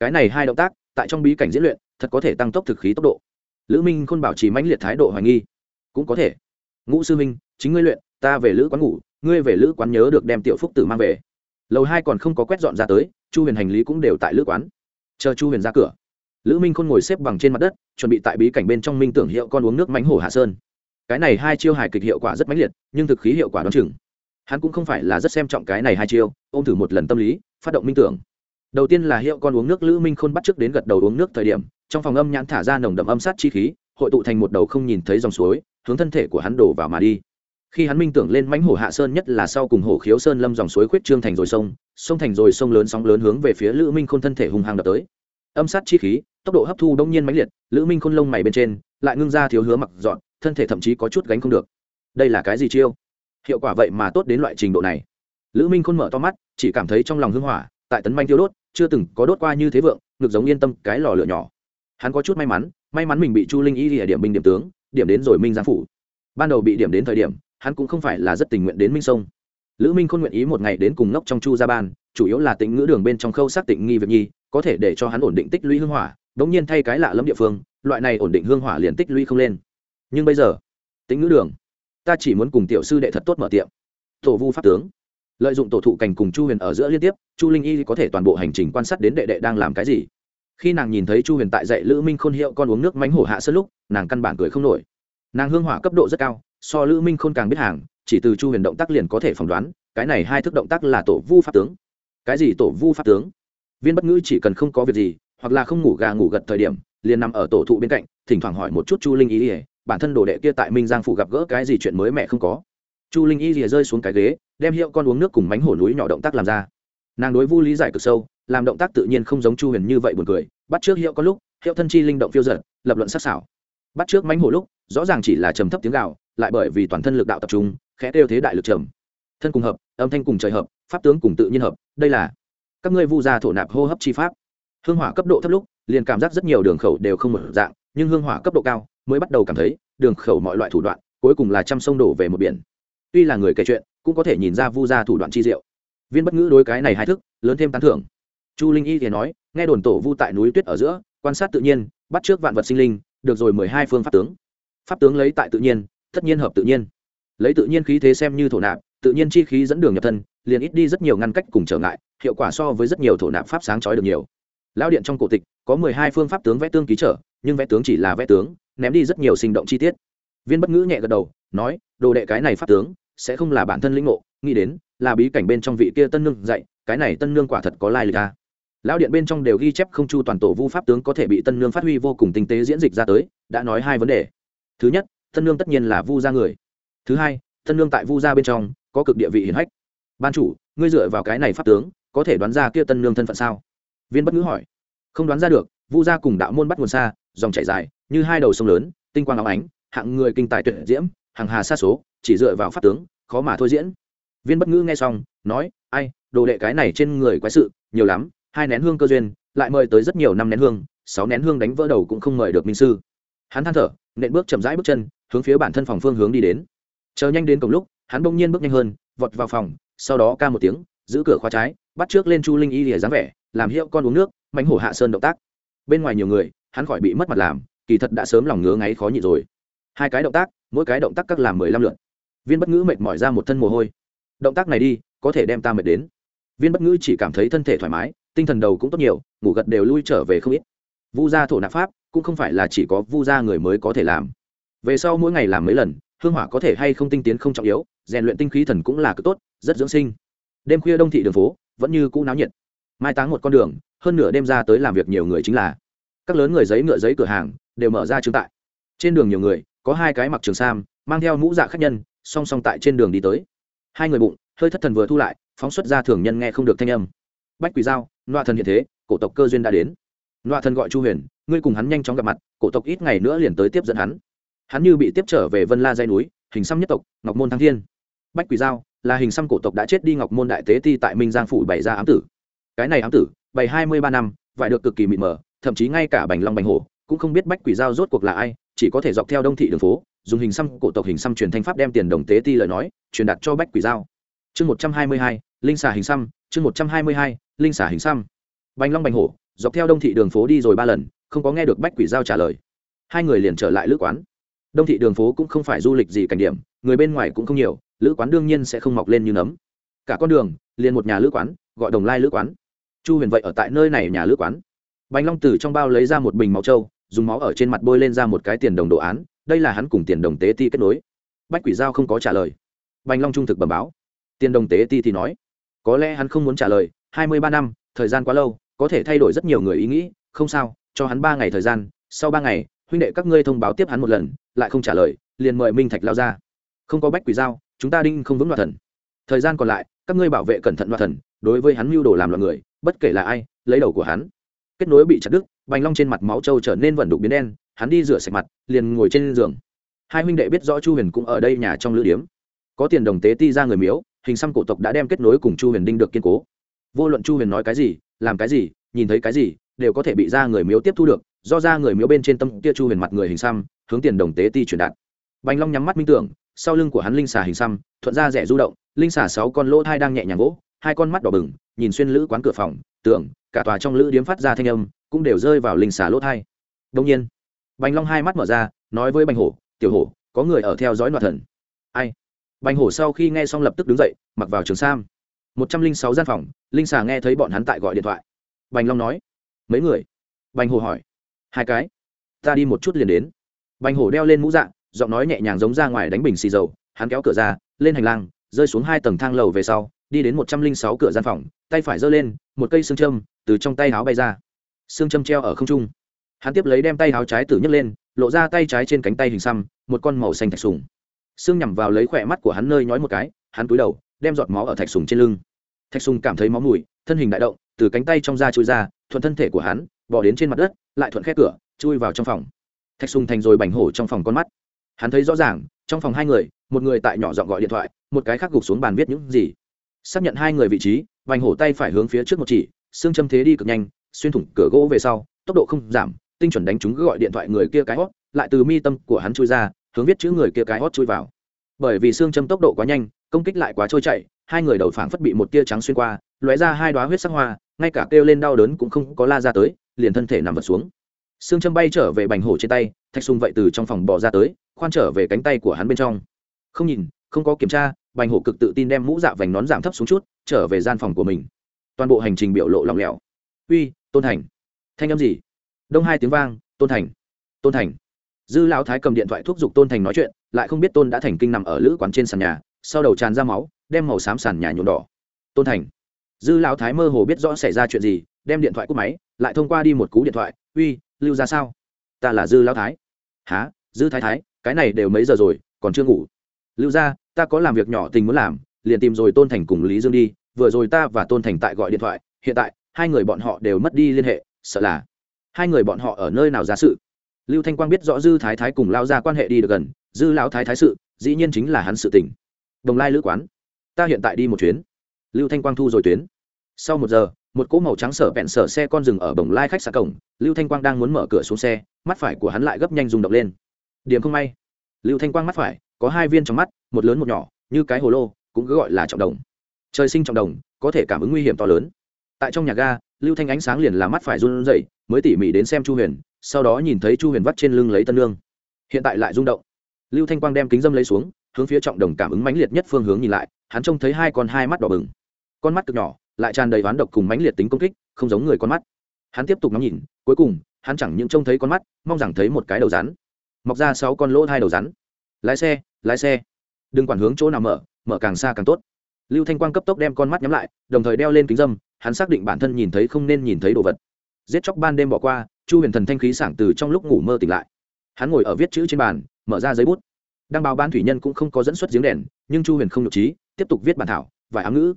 Cái này hai động tác, tại trong bí cảnh diễn luyện, thật có thể tăng tốc thực khí tốc độ. Lữ minh khôn bảo trì mãnh liệt thái độ hoài nghi. Cũng có thể. Ngũ sư minh chính ngươi luyện, ta về lữ quán ngủ, ngươi về lữ quán nhớ được đem tiểu phúc tử mang về. Lầu hai còn không có quét dọn ra tới, chu huyền hành lý cũng đều tại lữ quán. Chờ chu huyền ra cửa, lữ minh khôn ngồi xếp bằng trên mặt đất, chuẩn bị tại bí cảnh bên trong minh tưởng hiệu con uống nước mánh hổ hạ sơn cái này hai chiêu hài kịch hiệu quả rất mãnh liệt, nhưng thực khí hiệu quả đ o chừng. Hắn cũng không phải là rất xem trọng cái này hai chiêu, ôm thử một lần tâm lý, phát động minh tưởng. Đầu tiên là hiệu con uống nước lữ minh khôn bắt trước đến gật đầu uống nước thời điểm, trong phòng âm nhãn thả ra nồng đậm âm sát chi khí, hội tụ thành một đầu không nhìn thấy dòng suối, hướng thân thể của hắn đổ vào mà đi. Khi hắn minh tưởng lên mãnh hổ hạ sơn nhất là sau cùng hổ khiếu sơn lâm dòng suối khuyết trương thành rồi sông sông thành rồi sông lớn sóng lớn hướng về phía lữ minh khôn thân thể hung hăng đập tới. Âm sát chi khí, tốc độ hấp thu đông nhiên mãnh liệt, lữ minh khôn lông mày bên trên, lại ngưng ra thiếu hứa mặc dọn thân thể thậm chí có chút gánh không được. Đây là cái gì chiêu? Hiệu quả vậy mà tốt đến loại trình độ này. Lữ minh khôn mở to mắt, chỉ cảm thấy trong lòng hưng hỏa, tại tấn manh tiêu đốt, chưa từng có đốt qua như thế vượng, ngực giống yên tâm, cái lò lửa nhỏ. Hắn có chút may mắn may mắn mình bị chu linh y ở điểm binh điểm tướng, điểm đến rồi minh giang phủ. Ban đầu bị điểm đến thời điểm, hắn cũng không phải là rất tình nguyện đến minh sông. Lữ minh khôn nguyện ý một ngày đến cùng ngốc trong chu gia ban, chủ yếu là tính ngữ đường bên trong khâu xác tịnh nghi việc nhi, có thể để cho hắn ổn định tích lũy hương hỏa, đống nhiên thay cái lạ lẫm địa phương, loại này ổn định hương hỏa liền tích lũy không lên nhưng bây giờ tính ngữ đường, ta chỉ muốn cùng tiểu sư đệ thật tốt mở tiệm. Tổ vu pháp tướng, lợi dụng tổ thụ cảnh cùng chu huyền ở giữa liên tiếp, chu linh y có thể toàn bộ hành trình quan sát đến đệ đệ đang làm cái gì. Khi nàng nhìn thấy chu huyền tại dạy lữ minh khôn hiệu con uống nước mánh hổ hạ sân lúc, nàng căn bản cười không nổi. Nàng hương hỏa cấp độ rất cao, so lữ minh khôn càng biết hàng, chỉ từ chu huyền động tác liền có thể phỏng đoán, cái này hai thức động tác là tổ vu pháp tướng. Cái gì tổ vu pháp tướng? Viên bất ngữ chỉ cần không có việc gì, hoặc là không ngủ gà ngủ gật thời điểm, liền nằm ở tổ thụ bên cạnh, thỉnh thoảng hỏi một chút chu linh y ỉa bản thân đồ đệ kia tại minh giang phủ gặp gỡ cái gì chuyện mới mẹ không có. Chu linh y rìa rơi xuống cái ghế, đem hiệu con uống nước cùng bánh hổ núi nhỏ động tác làm ra. Nàng đối vu lý giải cực sâu, làm động tác tự nhiên không giống chu huyền như vậy buồn cười, bắt trước hiệu có lúc, hiệu thân chi linh động phiêu giật lập luận sắc sảo. Bắt trước mánh hổ lúc, rõ ràng chỉ là trầm thấp tiếng gạo lại bởi vì toàn thân lực đạo tập trung, khẽ kêu thế đại lực trầm. Thân cùng hợp, âm thanh cùng trời hợp, pháp tướng cùng tự nhiên hợp, đây là các ngươi vu gia thổ nạp hô hấp chi pháp. Hương hỏa cấp độ thấp lúc, liền cảm giác rất nhiều đường khẩu đều không mở dạng, nhưng hương hỏa cấp độ cao mới bắt đầu cảm thấy đường khẩu mọi loại thủ đoạn cuối cùng là trăm sông đổ về một biển. Tuy là người kể chuyện, cũng có thể nhìn ra vu gia thủ đoạn chi diệu. Viên bất ngữ đối cái này hai thức lớn thêm tán thưởng. Chu linh y thì nói, nghe đồn tổ vu tại núi tuyết ở giữa, quan sát tự nhiên, bắt trước vạn vật sinh linh, được rồi mười hai phương pháp tướng. Pháp tướng lấy tại tự nhiên, tất nhiên hợp tự nhiên. Lấy tự nhiên khí thế xem như thổ nạp, tự nhiên chi khí dẫn đường nhập thân, liền ít đi rất nhiều ngăn cách cùng trở ngại, hiệu quả so với rất nhiều thổ nạp pháp sáng trói được nhiều lão điện trong cổ tịch, có mười hai phương pháp tướng vẽ tương ký trở, nhưng vẽ tướng chỉ là vẽ tướng, ném đi rất nhiều sinh động chi tiết. Viên bất ngữ nhẹ gật đầu, nói, đồ đệ cái này pháp tướng, sẽ không là bản thân lĩnh ngộ, nghĩ đến, là bí cảnh bên trong vị kia tân nương dạy, cái này tân nương quả thật có lai lịch ta lão điện bên trong đều ghi chép không chu toàn tổ vu pháp tướng có thể bị tân nương phát huy vô cùng tinh tế diễn dịch ra tới, đã nói hai vấn đề. Thứ nhất, tân nương tất nhiên là vu gia người. Thứ hai, tân nương tại vu gia bên trong, có cực địa vị hiển hách. Ban chủ, ngươi dựa vào cái này pháp tướng, có thể đoán ra kia tân nương thân phận sao? Viên bất ngữ hỏi. Không đoán ra được, vu gia cùng đạo môn bắt nguồn xa, dòng chảy dài, như hai đầu sông lớn, tinh quang áo ánh, hạng người kinh tài tuyệt diễm, hàng hà xa số, chỉ dựa vào pháp tướng, khó mà thôi diễn. Viên bất ngữ nghe xong, nói, ai, đồ đệ cái này trên người quái sự, nhiều lắm, hai nén hương cơ duyên, lại mời tới rất nhiều năm nén hương, sáu nén hương đánh vỡ đầu cũng không mời được minh sư. Hắn than thở, nện bước chậm rãi bước chân, hướng phía bản thân phòng phương hướng đi đến. Chờ nhanh đến cổng lúc, hắn bỗng nhiên bước nhanh hơn, vọt vào phòng, sau đó ca một tiếng, giữ cửa khóa trái, bắt trước lên chu linh y lìa dáng vẻ làm hiệu con uống nước, mánh hổ hạ sơn động tác. Bên ngoài nhiều người, hắn khỏi bị mất mặt làm, kỳ thật đã sớm lòng ngứa ngáy khó nhịn rồi. Hai cái động tác, mỗi cái động tác các làm mười lăm lượt. Viên bất ngữ mệt mỏi ra một thân mồ hôi. Động tác này đi, có thể đem ta mệt đến. Viên bất ngữ chỉ cảm thấy thân thể thoải mái, tinh thần đầu cũng tốt nhiều, ngủ gật đều lui trở về không ít. Vu gia thổ nạp pháp, cũng không phải là chỉ có vu gia người mới có thể làm. Về sau mỗi ngày làm mấy lần, hương hỏa có thể hay không tinh tiến không trọng yếu, rèn luyện tinh khí thần cũng là cực tốt, rất dưỡng sinh. Đêm khuya đông thị đường phố, vẫn như cũ náo nhiệt mai táng một con đường, hơn nửa đêm ra tới làm việc nhiều người chính là các lớn người giấy ngựa giấy cửa hàng đều mở ra chứng tại. Trên đường nhiều người, có hai cái mặc trường sam, mang theo mũ dạ khách nhân, song song tại trên đường đi tới. Hai người bụng, hơi thất thần vừa thu lại, phóng xuất ra thường nhân nghe không được thanh âm. Bách quỷ giao loa thần hiện thế, cổ tộc cơ duyên đã đến. Loa thần gọi chu huyền, ngươi cùng hắn nhanh chóng gặp mặt, cổ tộc ít ngày nữa liền tới tiếp dẫn hắn. Hắn như bị tiếp trở về vân la dây núi, hình xăm nhất tộc, ngọc môn thăng thiên. Bách quỷ giao, là hình xăm cổ tộc đã chết đi ngọc môn đại tế ti tại minh giang phủ bày ra ám tử cái này ám tử, bày hai mươi ba năm, vải được cực kỳ mịt mờ, thậm chí ngay cả bành long bành hổ cũng không biết bách quỷ giao rốt cuộc là ai, chỉ có thể dọc theo đông thị đường phố, dùng hình xăm cổ tộc hình xăm truyền thanh pháp đem tiền đồng tế ti lời nói, truyền đạt cho bách quỷ giao. Chương một trăm hai mươi hai, linh xà hình xăm, chương một trăm hai mươi hai, linh xà hình xăm. Bành long bành hổ, dọc theo đông thị đường phố đi rồi ba lần, không có nghe được bách quỷ giao trả lời. Hai người liền trở lại lữ quán. Đông thị đường phố cũng không phải du lịch gì cảnh điểm, người bên ngoài cũng không nhiều, lữ quán đương nhiên sẽ không mọc lên như nấm. Cả con đường, liền một nhà lữ quán, gọi đồng lai lữ quán chu huyền vậy ở tại nơi này nhà lữ quán. Bành long từ trong bao lấy ra một bình máu trâu, dùng máu ở trên mặt bôi lên ra một cái tiền đồng đồ án, đây là hắn cùng tiền đồng tế ti kết nối. Bách quỷ giao không có trả lời. Bành long trung thực bẩm báo. Tiền đồng tế ti thì nói, có lẽ hắn không muốn trả lời, hai mươi ba năm, thời gian quá lâu, có thể thay đổi rất nhiều người ý nghĩ, không sao, cho hắn ba ngày thời gian, sau ba ngày, huynh đệ các ngươi thông báo tiếp hắn một lần, lại không trả lời, liền mời minh thạch lao ra. Không có bách quỷ giao, chúng ta đinh không vững loạt thần. Thời gian còn lại, các ngươi bảo vệ cẩn thận loạt thần, đối với hắn mưu đồ làm loạn người bất kể là ai, lấy đầu của hắn. Kết nối bị chặt đứt, bành long trên mặt máu trâu trở nên vẩn đục biến đen, hắn đi rửa sạch mặt, liền ngồi trên giường. Hai huynh đệ biết rõ chu huyền cũng ở đây nhà trong lữ điếm. Có tiền đồng tế ti ra người miếu, hình xăm cổ tộc đã đem kết nối cùng chu huyền đinh được kiên cố. Vô luận chu huyền nói cái gì, làm cái gì, nhìn thấy cái gì, đều có thể bị ra người miếu tiếp thu được, do ra người miếu bên trên tâm tia chu huyền mặt người hình xăm, hướng tiền đồng tế ti truyền đạt. Bành long nhắm mắt minh tưởng, sau lưng của hắn linh xà hình xăm, thuận ra rẻ du động, linh xà sáu con lỗ thai đang nhẹ nhàng gỗ hai con mắt đỏ bừng, nhìn xuyên lữ quán cửa phòng, tưởng, cả tòa trong lữ điếm phát ra thanh âm, cũng đều rơi vào linh xà lỗ thai. Đông nhiên, bành long hai mắt mở ra, nói với bành hổ, tiểu hổ, có người ở theo dõi loạt thần. Ai? Bành hổ sau khi nghe xong lập tức đứng dậy, mặc vào trường sam. Một trăm linh sáu gian phòng, linh xà nghe thấy bọn hắn tại gọi điện thoại. Bành long nói. Mấy người? Bành hổ hỏi. Hai cái. Ta đi một chút liền đến. Bành hổ đeo lên mũ dạng giọng nói nhẹ nhàng giống ra ngoài đánh bình xì dầu, hắn kéo cửa ra, lên hành lang, rơi xuống hai tầng thang lầu về sau đi đến một trăm linh sáu cửa gian phòng, tay phải giơ lên, một cây xương châm từ trong tay áo bay ra. Xương châm treo ở không trung. Hắn tiếp lấy đem tay áo trái tử nhấc lên, lộ ra tay trái trên cánh tay hình xăm, một con màu xanh thạch sùng. Xương nhằm vào lấy khỏe mắt của hắn nơi nhói một cái, hắn cúi đầu, đem giọt máu ở thạch sùng trên lưng. Thạch sùng cảm thấy máu mùi, thân hình đại động, từ cánh tay trong da chui ra, thuận thân thể của hắn bỏ đến trên mặt đất, lại thuận khép cửa, chui vào trong phòng. Thạch sùng thành rồi bành hổ trong phòng con mắt. Hắn thấy rõ ràng, trong phòng hai người, một người tại nhỏ giọng gọi điện thoại, một cái khác gục xuống bàn viết những gì xác nhận hai người vị trí, vành hổ tay phải hướng phía trước một chỉ, xương châm thế đi cực nhanh, xuyên thủng cửa gỗ về sau, tốc độ không giảm, tinh chuẩn đánh trúng gọi điện thoại người kia cái hót lại từ mi tâm của hắn chui ra, hướng viết chữ người kia cái hót chui vào. Bởi vì xương châm tốc độ quá nhanh, công kích lại quá trôi chảy, hai người đầu phảng phất bị một tia trắng xuyên qua, lóe ra hai đoá huyết sắc hoa, ngay cả kêu lên đau đớn cũng không có la ra tới, liền thân thể nằm vật xuống. Xương châm bay trở về bành hổ trên tay, thạch sùng vậy từ trong phòng bỏ ra tới, khoan trở về cánh tay của hắn bên trong. Không nhìn, không có kiểm tra bành hổ cực tự tin đem mũ dạ vành nón giảm thấp xuống chút, trở về gian phòng của mình. Toàn bộ hành trình biểu lộ lỏng lẻo. Uy, tôn thành. Thanh âm gì? Đông hai tiếng vang, tôn thành tôn thành. Dư lão thái cầm điện thoại thúc giục tôn thành nói chuyện, lại không biết tôn đã thành kinh nằm ở lữ quán trên sàn nhà, sau đầu tràn ra máu, đem màu xám sàn nhà nhuộm đỏ. Tôn thành. Dư lão thái mơ hồ biết rõ xảy ra chuyện gì, đem điện thoại cúp máy, lại thông qua đi một cú điện thoại, uy, lưu ra sao? Ta là dư lão thái. Há dư thái thái, cái này đều mấy giờ rồi, còn chưa ngủ? Lưu ra ta có làm việc nhỏ tình muốn làm, liền tìm rồi tôn thành cùng lý dương đi, vừa rồi ta và tôn thành tại gọi điện thoại, hiện tại, hai người bọn họ đều mất đi liên hệ, sợ là, hai người bọn họ ở nơi nào ra sự? Lưu thanh quang biết rõ dư thái thái cùng lao ra quan hệ đi được gần, dư lão thái thái sự, dĩ nhiên chính là hắn sự tình. đồng lai lữ quán, ta hiện tại đi một chuyến. Lưu thanh quang thu rồi tuyến. Sau một giờ, một cỗ màu trắng sở vẹn sở xe con rừng ở bồng lai khách sạn cổng, lưu thanh quang đang muốn mở cửa xuống xe, mắt phải của hắn lại gấp nhanh rung động lên. Điểm không may. Lưu thanh quang mắt phải có hai viên trong mắt, một lớn một nhỏ, như cái hồ lô, cũng cứ gọi là trọng đồng. Trời sinh trọng đồng, có thể cảm ứng nguy hiểm to lớn. Tại trong nhà ga, lưu thanh ánh sáng liền là mắt phải run rẩy, mới tỉ mỉ đến xem chu huyền, sau đó nhìn thấy chu huyền vắt trên lưng lấy tân lương. Hiện tại lại rung động. Lưu thanh quang đem kính dâm lấy xuống, hướng phía trọng đồng cảm ứng mãnh liệt nhất phương hướng nhìn lại, hắn trông thấy hai con hai mắt đỏ bừng. Con mắt cực nhỏ, lại tràn đầy oán độc cùng mãnh liệt tính công kích, không giống người con mắt. Hắn tiếp tục ngắm nhìn, cuối cùng, hắn chẳng những trông thấy con mắt, mong rằng thấy một cái đầu rắn. Mọc ra sáu con lỗ hai đầu rắn. Lái xe lái xe. Đừng quản hướng chỗ nào mở mở càng xa càng tốt. Lưu thanh quang cấp tốc đem con mắt nhắm lại, đồng thời đeo lên kính dâm, hắn xác định bản thân nhìn thấy không nên nhìn thấy đồ vật. Giết chóc ban đêm bỏ qua, chu huyền thần thanh khí sảng từ trong lúc ngủ mơ tỉnh lại. Hắn ngồi ở viết chữ trên bàn, mở ra giấy bút. Đăng báo ban thủy nhân cũng không có dẫn xuất giếng đèn, nhưng chu huyền không nhục trí, tiếp tục viết bản thảo, vài ám ngữ.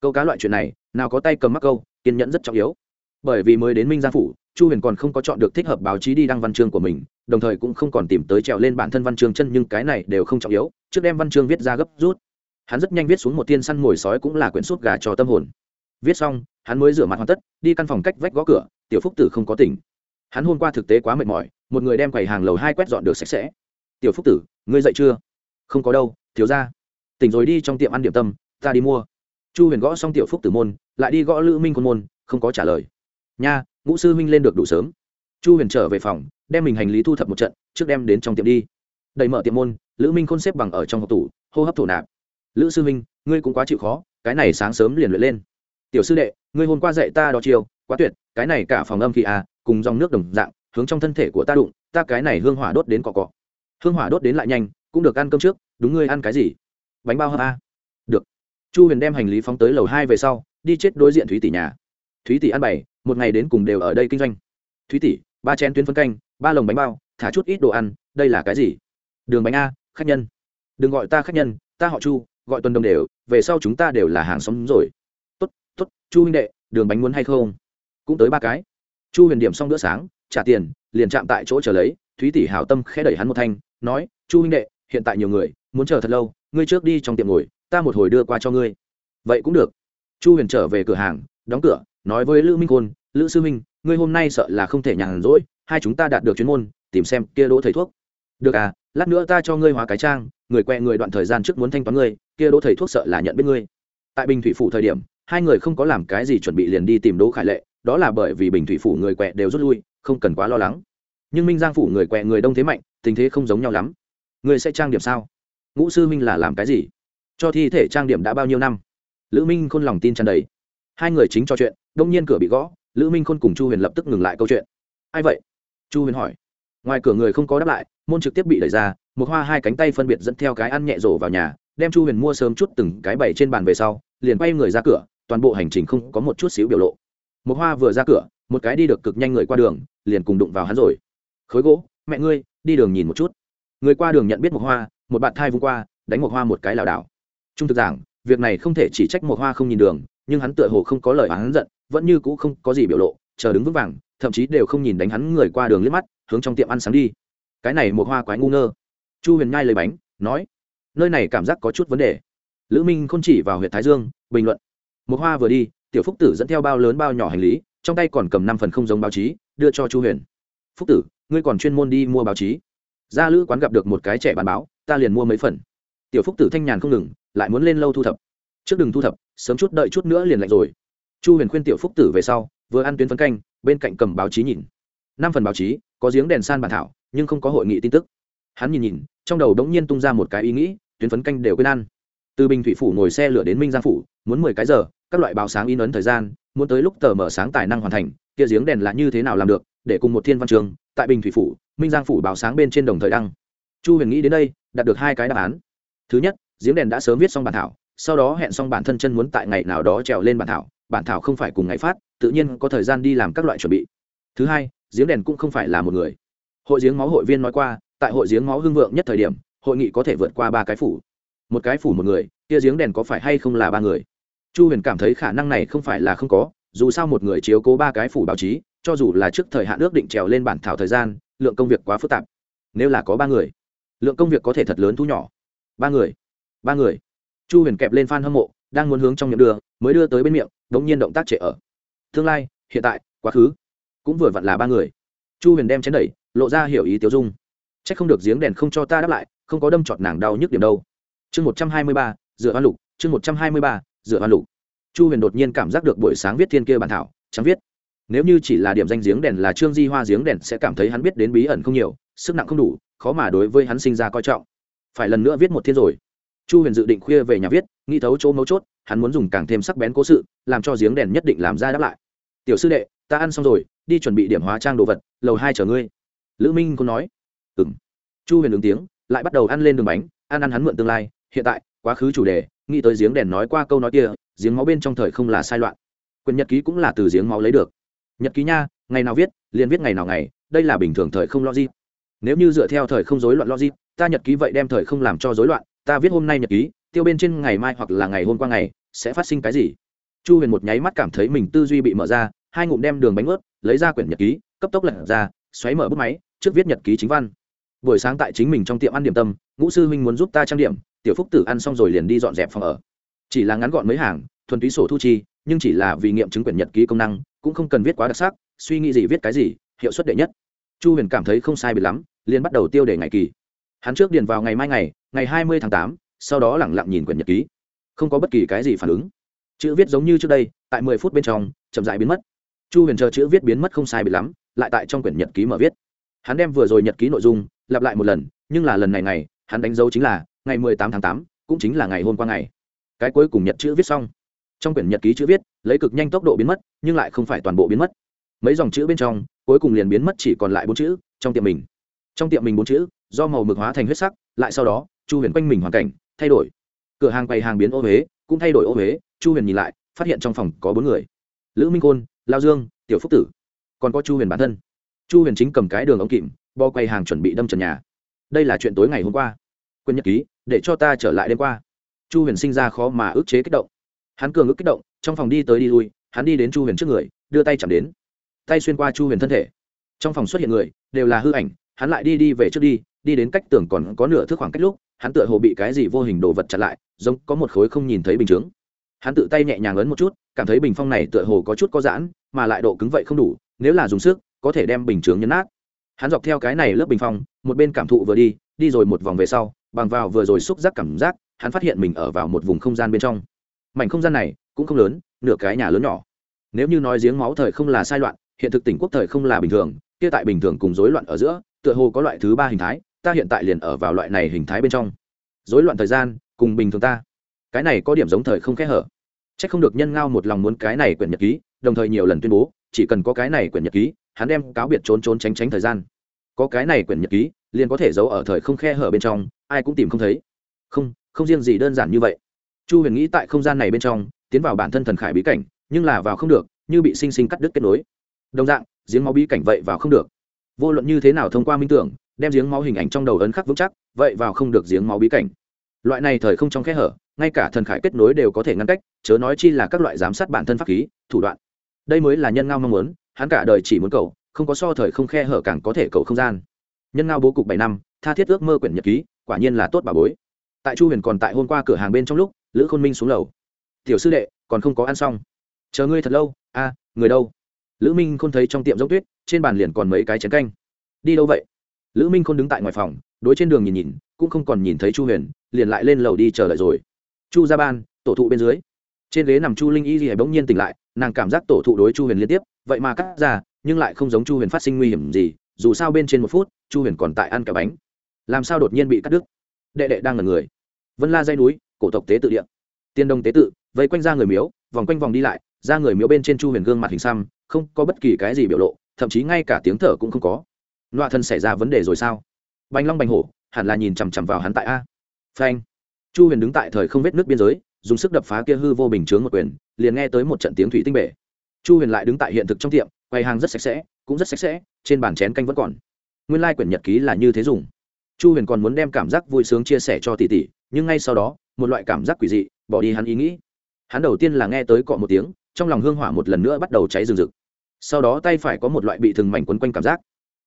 Câu cá loại chuyện này, nào có tay cầm mắc câu, kiên nhẫn rất trọng yếu. Bởi vì mới đến minh gia phủ, chu huyền còn không có chọn được thích hợp báo chí đi đăng văn chương của mình đồng thời cũng không còn tìm tới trèo lên bản thân văn chương chân, nhưng cái này đều không trọng yếu, trước đem văn chương viết ra gấp rút. Hắn rất nhanh viết xuống một tiên săn mồi sói cũng là quyển sút gà cho tâm hồn. Viết xong, hắn mới rửa mặt hoàn tất, đi căn phòng cách vách gõ cửa, tiểu phúc tử không có tỉnh. Hắn hôm qua thực tế quá mệt mỏi, một người đem quầy hàng lầu hai quét dọn được sạch sẽ. Tiểu phúc tử, ngươi dậy chưa? Không có đâu, thiếu ra tỉnh rồi đi trong tiệm ăn điểm tâm, ta đi mua. Chu huyền gõ xong tiểu phúc tử môn, lại đi gõ lữ minh quân môn, không có trả lời. Nha, ngũ sư minh lên được đủ sớm. Chu huyền trở về phòng đem mình hành lý thu thập một trận, trước đem đến trong tiệm đi. Đẩy mở tiệm môn, lữ minh khôn xếp bằng ở trong hộp tủ, hô hấp thổ nạp. Lữ sư minh ngươi cũng quá chịu khó, cái này sáng sớm liền luyện lên. Tiểu sư đệ, ngươi hôm qua dạy ta đó chiều quá tuyệt, cái này cả phòng âm khí à cùng dòng nước đồng dạng, hướng trong thân thể của ta đụng, ta cái này hương hỏa đốt đến cọ cọ. Hương hỏa đốt đến lại nhanh, cũng được ăn cơm trước, đúng ngươi ăn cái gì? Bánh bao hấp a à? được. Chu huyền đem hành lý phóng tới lầu hai về sau, đi chết đối diện thúy tỷ nhà. Thúy tỷ ăn bảy một ngày đến cùng đều ở đây kinh doanh. Thúy tỷ, ba chén tuyến phân canh ba lồng bánh bao, thả chút ít đồ ăn, đây là cái gì? Đường bánh a, khách nhân. Đừng gọi ta khách nhân, ta họ chu, gọi tuần đồng đều, về sau chúng ta đều là hàng xóm rồi. Tốt tốt, chu huynh đệ, đường bánh muốn hay không? Cũng tới ba cái. Chu huyền điểm xong bữa sáng, trả tiền, liền chạm tại chỗ chờ lấy, thúy tỷ hào tâm khẽ đẩy hắn một thanh, nói, chu huynh đệ, hiện tại nhiều người, muốn chờ thật lâu, ngươi trước đi trong tiệm ngồi, ta một hồi đưa qua cho ngươi. Vậy cũng được. Chu huyền trở về cửa hàng, đóng cửa, nói với lữ minh côn lữ sư minh ngươi hôm nay sợ là không thể nhàn rỗi hai chúng ta đạt được chuyên môn, tìm xem kia đỗ thầy thuốc. Được à lát nữa ta cho ngươi hóa cái trang, người quẹ người đoạn thời gian trước muốn thanh toán ngươi, kia đỗ thầy thuốc sợ là nhận biết ngươi. Tại bình thủy phủ thời điểm, hai người không có làm cái gì chuẩn bị liền đi tìm đỗ khải lệ, đó là bởi vì bình thủy phủ người quẹ đều rút lui, không cần quá lo lắng. Nhưng minh giang phủ người quẹ người đông thế mạnh, tình thế không giống nhau lắm. Ngươi sẽ trang điểm sao? Ngũ sư minh là làm cái gì? Cho thi thể trang điểm đã bao nhiêu năm? Lữ minh khôn lòng tin tràn đầy. Hai người chính trò chuyện, đông nhiên cửa bị gõ, lữ minh khôn cùng chu huyền lập tức ngừng lại câu chuyện. Ai vậy? Chu huyền hỏi. Ngoài cửa người không có đáp lại, môn trực tiếp bị đẩy ra một hoa hai cánh tay phân biệt dẫn theo cái ăn nhẹ rổ vào nhà, đem chu huyền mua sớm chút từng cái bày trên bàn về sau, liền quay người ra cửa, toàn bộ hành trình không có một chút xíu biểu lộ. Một hoa vừa ra cửa, một cái đi được cực nhanh người qua đường, liền cùng đụng vào hắn rồi. Khối gỗ, mẹ ngươi, đi đường nhìn một chút. Người qua đường nhận biết một hoa, một bạn thai vung qua, đánh một hoa một cái lảo đảo. Trung thực giảng, việc này không thể chỉ trách một hoa không nhìn đường, nhưng hắn tựa hồ không có lời hắn giận, vẫn như cũ không có gì biểu lộ, chờ đứng vững vàng thậm chí đều không nhìn đánh hắn người qua đường liếc mắt, hướng trong tiệm ăn sáng đi. Cái này một hoa quái ngu ngơ. Chu huyền nhai lấy bánh, nói, nơi này cảm giác có chút vấn đề. Lữ minh không chỉ vào huyện thái dương, bình luận, một hoa vừa đi, tiểu phúc tử dẫn theo bao lớn bao nhỏ hành lý, trong tay còn cầm năm phần không giống báo chí, đưa cho chu huyền. Phúc tử, ngươi còn chuyên môn đi mua báo chí? Ra lữ quán gặp được một cái trẻ bán báo, ta liền mua mấy phần. Tiểu phúc tử thanh nhàn không ngừng, lại muốn lên lâu thu thập. Trước đừng thu thập, sớm chút đợi chút nữa liền lạnh rồi. Chu huyền khuyên tiểu phúc tử về sau, vừa ăn tuyến phấn canh bên cạnh cầm báo chí nhìn. Năm phần báo chí, có giếng đèn san bản thảo, nhưng không có hội nghị tin tức. Hắn nhìn nhìn, trong đầu đống nhiên tung ra một cái ý nghĩ, tuyến phấn canh đều quên ăn. Từ bình thủy phủ ngồi xe lửa đến minh giang phủ, muốn mười cái giờ, các loại báo sáng in ấn thời gian, muốn tới lúc tờ mở sáng tài năng hoàn thành, kia giếng đèn là như thế nào làm được, để cùng một thiên văn trường, tại bình thủy phủ, minh giang phủ báo sáng bên trên đồng thời đăng. Chu huyền nghĩ đến đây, đạt được hai cái đáp án. Thứ nhất, giếng đèn đã sớm viết xong bản thảo, sau đó hẹn xong bản thân chân muốn tại ngày nào đó trèo lên bản thảo bản thảo không phải cùng ngày phát, tự nhiên có thời gian đi làm các loại chuẩn bị. Thứ hai, giếng đèn cũng không phải là một người. Hội giếng máu hội viên nói qua, tại hội giếng máu hưng vượng nhất thời điểm, hội nghị có thể vượt qua ba cái phủ. Một cái phủ một người, kia giếng đèn có phải hay không là ba người? Chu huyền cảm thấy khả năng này không phải là không có, dù sao một người chiếu cố ba cái phủ báo chí, cho dù là trước thời hạn ước định trèo lên bản thảo thời gian, lượng công việc quá phức tạp. Nếu là có ba người, lượng công việc có thể thật lớn thu nhỏ. Ba người ba người. Chu huyền kẹp lên f a n hâm mộ đang muốn hướng trong miệng đưa, mới đưa tới bên miệng bỗng nhiên động tác trệ ở. Tương lai, hiện tại, quá khứ. Cũng vừa vặn là ba người. Chu huyền đem chén đẩy, lộ ra hiểu ý tiêu dung. C h ắ c không được giếng đèn không cho ta đáp lại, không có đâm trọt nàng đau nhức điểm đâu. Chương một trăm hai mươi ba, dựa hoa lục. Chương một trăm hai mươi ba, dựa hoa lục. Chu huyền đột nhiên cảm giác được buổi sáng viết thiên kia bản thảo, chẳng viết. Nếu như chỉ là điểm danh giếng đèn là trương di hoa giếng đèn sẽ cảm thấy hắn biết đến bí ẩn không nhiều, sức nặng không đủ, khó mà đối với hắn sinh ra coi trọng. Phải lần nữa viết một thiên rồi chu huyền dự định khuya về nhà viết, nghĩ thấu chỗ mấu chốt, hắn muốn dùng càng thêm sắc bén cố sự, làm cho giếng đèn nhất định làm ra đáp lại. Tiểu sư đệ, ta ăn xong rồi, đi chuẩn bị điểm hóa trang đồ vật, lầu hai chở ngươi. Lữ minh cũng nói. Ừ m chu huyền ứng tiếng, lại bắt đầu ăn lên đường bánh, ăn ăn hắn mượn tương lai. Hiện tại, quá khứ chủ đề, nghĩ tới giếng đèn nói qua câu nói kia, giếng máu bên trong thời không là sai loạn. Quyền nhật ký cũng là từ giếng máu lấy được. Nhật ký nha, ngày nào viết, liền viết ngày nào ngày, đây là bình thường thời không logic. Nếu như dựa theo thời không rối loạn logic, ta nhật ký vậy đem thời không làm cho rối loạn ta viết hôm nay nhật ký, tiêu bên trên ngày mai hoặc là ngày hôm qua ngày, sẽ phát sinh cái gì? Chu huyền một nháy mắt cảm thấy mình tư duy bị mở ra, hai ngụm đem đường bánh ướt, lấy ra quyển nhật ký, cấp tốc lật ra, xoáy mở bút máy, trước viết nhật ký chính văn. Buổi sáng tại chính mình trong tiệm ăn điểm tâm, ngũ sư huynh muốn giúp ta trang điểm, tiểu phúc tử ăn xong rồi liền đi dọn dẹp phòng ở. Chỉ là ngắn gọn mấy hàng, thuần túy sổ thu chi, nhưng chỉ là vì nghiệm chứng quyển nhật ký công năng, cũng không cần viết quá đặc sắc, suy nghĩ gì viết cái gì, hiệu suất đệ nhất. Chu huyền cảm thấy không sai biệt lắm, liền bắt đầu tiêu đề ngày kỳ. Hắn trước điền vào ngày mai ngày ngày hai mươi tháng tám sau đó lẳng lặng nhìn quyển nhật ký. Không có bất kỳ cái gì phản ứng. Chữ viết giống như trước đây tại mười phút bên trong chậm dại biến mất. Chu huyền chờ chữ viết biến mất không sai bị lắm lại tại trong quyển nhật ký mở viết. Hắn đem vừa rồi nhật ký nội dung lặp lại một lần nhưng là lần này này, hắn đánh dấu chính là ngày mười tám tháng tám cũng chính là ngày hôm qua ngày. Cái cuối cùng nhật chữ viết xong. Trong quyển nhật ký chữ viết lấy cực nhanh tốc độ biến mất nhưng lại không phải toàn bộ biến mất. Mấy dòng chữ bên trong cuối cùng liền biến mất chỉ còn lại bốn chữ trong tiệm mình. Trong tiệm mình bốn chữ do màu mực hóa thành huyết sắc lại sau đó chu huyền quanh mình hoàn cảnh, thay đổi. Cửa hàng bày hàng biến ô huế, cũng thay đổi ô huế. Chu huyền nhìn lại, phát hiện trong phòng có bốn người. Lữ minh côn lao dương, tiểu phúc tử. Còn có chu huyền bản thân. Chu huyền chính cầm cái đường ống kịm bo quay hàng chuẩn bị đâm trần nhà. Đây là chuyện tối ngày hôm qua. Quyền nhật ký, để cho ta trở lại đêm qua. Chu huyền sinh ra khó mà ức chế kích động. Hắn cường ức kích động, trong phòng đi tới đi lui, hắn đi đến chu huyền trước người, đưa tay chạm đến. Tay xuyên qua chu huyền thân thể. Trong phòng xuất hiện người, đều là hư ảnh hắn lại đi đi về trước đi đi đến cách tường còn có nửa thước khoảng cách lúc, hắn tựa hồ bị cái gì vô hình đồ vật chặn lại, giống có một khối không nhìn thấy bình chướng. Hắn tự tay nhẹ nhàng ấn một chút, cảm thấy bình phong này tựa hồ có chút có giãn, mà lại độ cứng vậy không đủ, nếu là dùng sức, có thể đem bình chướng nhấn nát. Hắn dọc theo cái này lớp bình phong, một bên cảm thụ vừa đi đi rồi một vòng về sau, bằng vào vừa rồi xúc giác cảm giác, hắn phát hiện mình ở vào một vùng không gian bên trong. Mảnh không gian này cũng không lớn, nửa cái nhà lớn nhỏ. Nếu như nói giếng máu thời không là sai loạn, hiện thực tỉnh quốc thời không là bình thường, kia tại bình thường cùng rối loạn ở giữa tựa hồ có loại thứ ba hình thái, ta hiện tại liền ở vào loại này hình thái bên trong. Rối loạn thời gian, cùng bình thường ta. Cái này có điểm giống thời không khẽ hở. C h ắ c không được nhân ngao một lòng muốn cái này quyển nhật ký, đồng thời nhiều lần tuyên bố, chỉ cần có cái này quyển nhật ký, hắn đem cáo biệt trốn trốn tránh tránh thời gian. Có cái này quyển nhật ký, liền có thể giấu ở thời không khe hở bên trong, ai cũng tìm không thấy. Không không riêng gì đơn giản như vậy. Chu huyền nghĩ tại không gian này bên trong, tiến vào bản thân thần khải bí cảnh, nhưng là vào không được, như bị sinh sinh cắt đứt kết nối. Đồng dạng, giếng máu bí cảnh vậy vào không được vô luận như thế nào thông qua minh tưởng, đem giếng máu hình ảnh trong đầu ấn khắc vững chắc, vậy vào không được giếng máu bí cảnh. Loại này thời không trong kẽ hở, ngay cả thần khải kết nối đều có thể ngăn cách, chớ nói chi là các loại giám sát bản thân pháp khí, thủ đoạn. Đây mới là nhân ngao mong muốn, hắn cả đời chỉ muốn cầu, không có so thời không khe hở càng có thể cầu không gian. Nhân ngao bố cục bảy năm, tha thiết ước mơ quyển nhật ký, quả nhiên là tốt bà bối. Tại chu huyền còn tại hôm qua cửa hàng bên trong lúc, lữ khôn minh xuống lầu. Tiểu sư đệ, còn không có ăn xong. Chờ ngươi thật lâu, a, người đâu? Lữ minh không thấy trong tiệm giống tuyết trên bàn liền còn mấy cái chén canh. Đi đâu vậy? Lữ minh không đứng tại ngoài phòng đối trên đường nhìn nhìn cũng không còn nhìn thấy chu huyền liền lại lên lầu đi chờ đợi rồi. Chu ra ban tổ thụ bên dưới. Trên ghế nằm chu linh y thì bỗng nhiên tỉnh lại nàng cảm giác tổ thụ đối chu huyền liên tiếp vậy mà cắt ra nhưng lại không giống chu huyền phát sinh nguy hiểm gì dù sao bên trên một phút chu huyền còn tại ăn cả bánh. Làm sao đột nhiên bị cắt đứt? Đệ đệ đang là người. Vân la dây núi cổ tộc tế tự điện, tiên đông tế tự vây quanh ra người miếu vòng quanh vòng đi lại ra người miếu bên trên chu huyền gương mặt hình xăm, không có bất kỳ cái gì biểu lộ, thậm chí ngay cả tiếng thở cũng không có. Loạ thân xảy ra vấn đề rồi sao? Bành long bành hổ, hẳn là nhìn chằm chằm vào hắn tại a. Phanh. Chu huyền đứng tại thời không vết nước biên giới, dùng sức đập phá kia hư vô bình chướng một quyền, liền nghe tới một trận tiếng thủy tinh bể. Chu huyền lại đứng tại hiện thực trong tiệm quầy hàng rất sạch sẽ, cũng rất sạch sẽ, trên bàn chén canh vẫn còn. Nguyên lai quyển nhật ký là như thế dùng. Chu huyền còn muốn đem cảm giác vui sướng chia sẻ cho tỷ tỷ, nhưng ngay sau đó, một loại cảm giác quỷ dị, bỏ đi hắn ý nghĩ. Hắn đầu tiên là nghe tới cọ một tiếng trong lòng hương hỏa một lần nữa bắt đầu cháy rừng rực. Sau đó tay phải có một loại bị thừng mảnh quấn quanh cảm giác.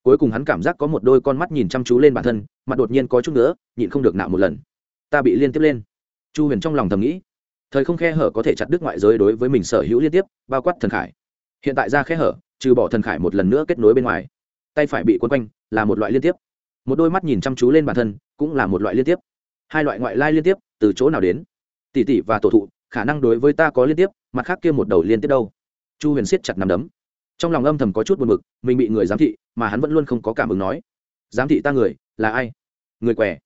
Cuối cùng hắn cảm giác có một đôi con mắt nhìn chăm chú lên bản thân, mặt đột nhiên có chút nữa, nhịn không được nạo một lần. Ta bị liên tiếp lên. Chu huyền trong lòng thầm nghĩ. Thời không khe hở có thể chặt đứt ngoại giới đối với mình sở hữu liên tiếp, bao quát thần khải. Hiện tại ra khe hở, trừ bỏ thần khải một lần nữa kết nối bên ngoài, tay phải bị quấn quanh là một loại liên tiếp. Một đôi mắt nhìn chăm chú lên bản thân cũng là một loại liên tiếp. Hai loại ngoại lai liên tiếp, từ chỗ nào đến? Tỷ tỷ và tổ thụ, khả năng đối với ta có liên tiếp mặt khác kia một đầu liên tiếp đâu? Chu huyền siết chặt nằm đấm. Trong lòng âm thầm có chút buồn mực mình bị người giám thị, mà hắn vẫn luôn không có cảm ứng nói, giám thị ta người, là ai? Người què.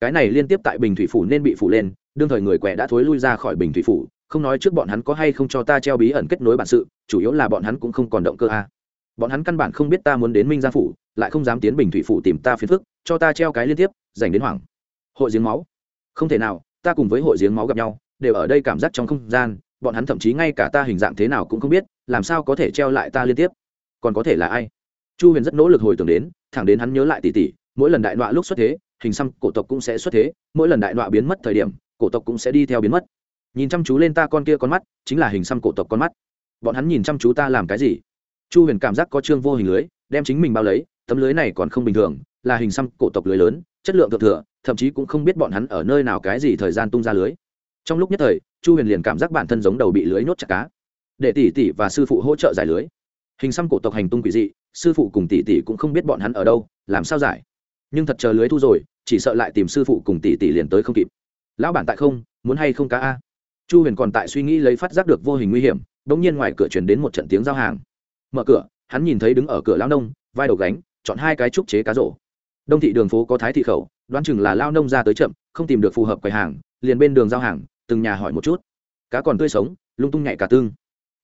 Cái này liên tiếp tại bình thủy phủ nên bị phủ lên, đương thời người què đã thối lui ra khỏi bình thủy phủ, không nói trước bọn hắn có hay không cho ta treo bí ẩn kết nối bản sự, chủ yếu là bọn hắn cũng không còn động cơ a. Bọn hắn căn bản không biết ta muốn đến minh gia phủ, lại không dám tiến bình thủy phủ tìm ta phiền phức, cho ta treo cái liên tiếp, dành đến hoảng. Hội giếng máu. Không thể nào, ta cùng với hội giếng máu gặp nhau, đều ở đây cảm giác trong không gian bọn hắn thậm chí ngay cả ta hình dạng thế nào cũng không biết, làm sao có thể treo lại ta liên tiếp? Còn có thể là ai? Chu huyền rất nỗ lực hồi tưởng đến, thẳng đến hắn nhớ lại tỉ tỉ mỗi lần đại đọa lúc xuất thế, hình xăm cổ tộc cũng sẽ xuất thế, mỗi lần đại đọa biến mất thời điểm, cổ tộc cũng sẽ đi theo biến mất. Nhìn chăm chú lên ta con kia con mắt, chính là hình xăm cổ tộc con mắt. Bọn hắn nhìn chăm chú ta làm cái gì? Chu huyền cảm giác có trương vô hình lưới, đem chính mình bao lấy, tấm lưới này còn không bình thường, là hình xăm cổ tộc lưới lớn, chất lượng thượng thừa, thậm chí cũng không biết bọn hắn ở nơi nào cái gì thời gian tung ra lưới trong lúc nhất thời, chu huyền liền cảm giác bản thân giống đầu bị lưới nhốt chặt cá. Để tỷ tỷ và sư phụ hỗ trợ giải lưới. Hình xăm cổ tộc hành tung quỷ dị, sư phụ cùng tỷ tỷ cũng không biết bọn hắn ở đâu, làm sao giải. Nhưng thật chờ lưới thu rồi, chỉ sợ lại tìm sư phụ cùng tỷ tỷ liền tới không kịp. Lão bản tại không, muốn hay không cá a? Chu huyền còn tại suy nghĩ lấy phát giác được vô hình nguy hiểm đ ỗ n g nhiên ngoài cửa chuyển đến một trận tiếng giao hàng. Mở cửa, hắn nhìn thấy đứng ở cửa lao nông, vai đầu gánh, chọn hai cái trúc chế cá rổ. Đông thị đường phố có thái thị khẩu, đoán chừng là lao nông ra tới chậm, không tìm được phù hợp quầy hàng, liền bên đường giao hàng từng nhà hỏi một chút. Cá còn tươi sống, lung tung nhạy cả tương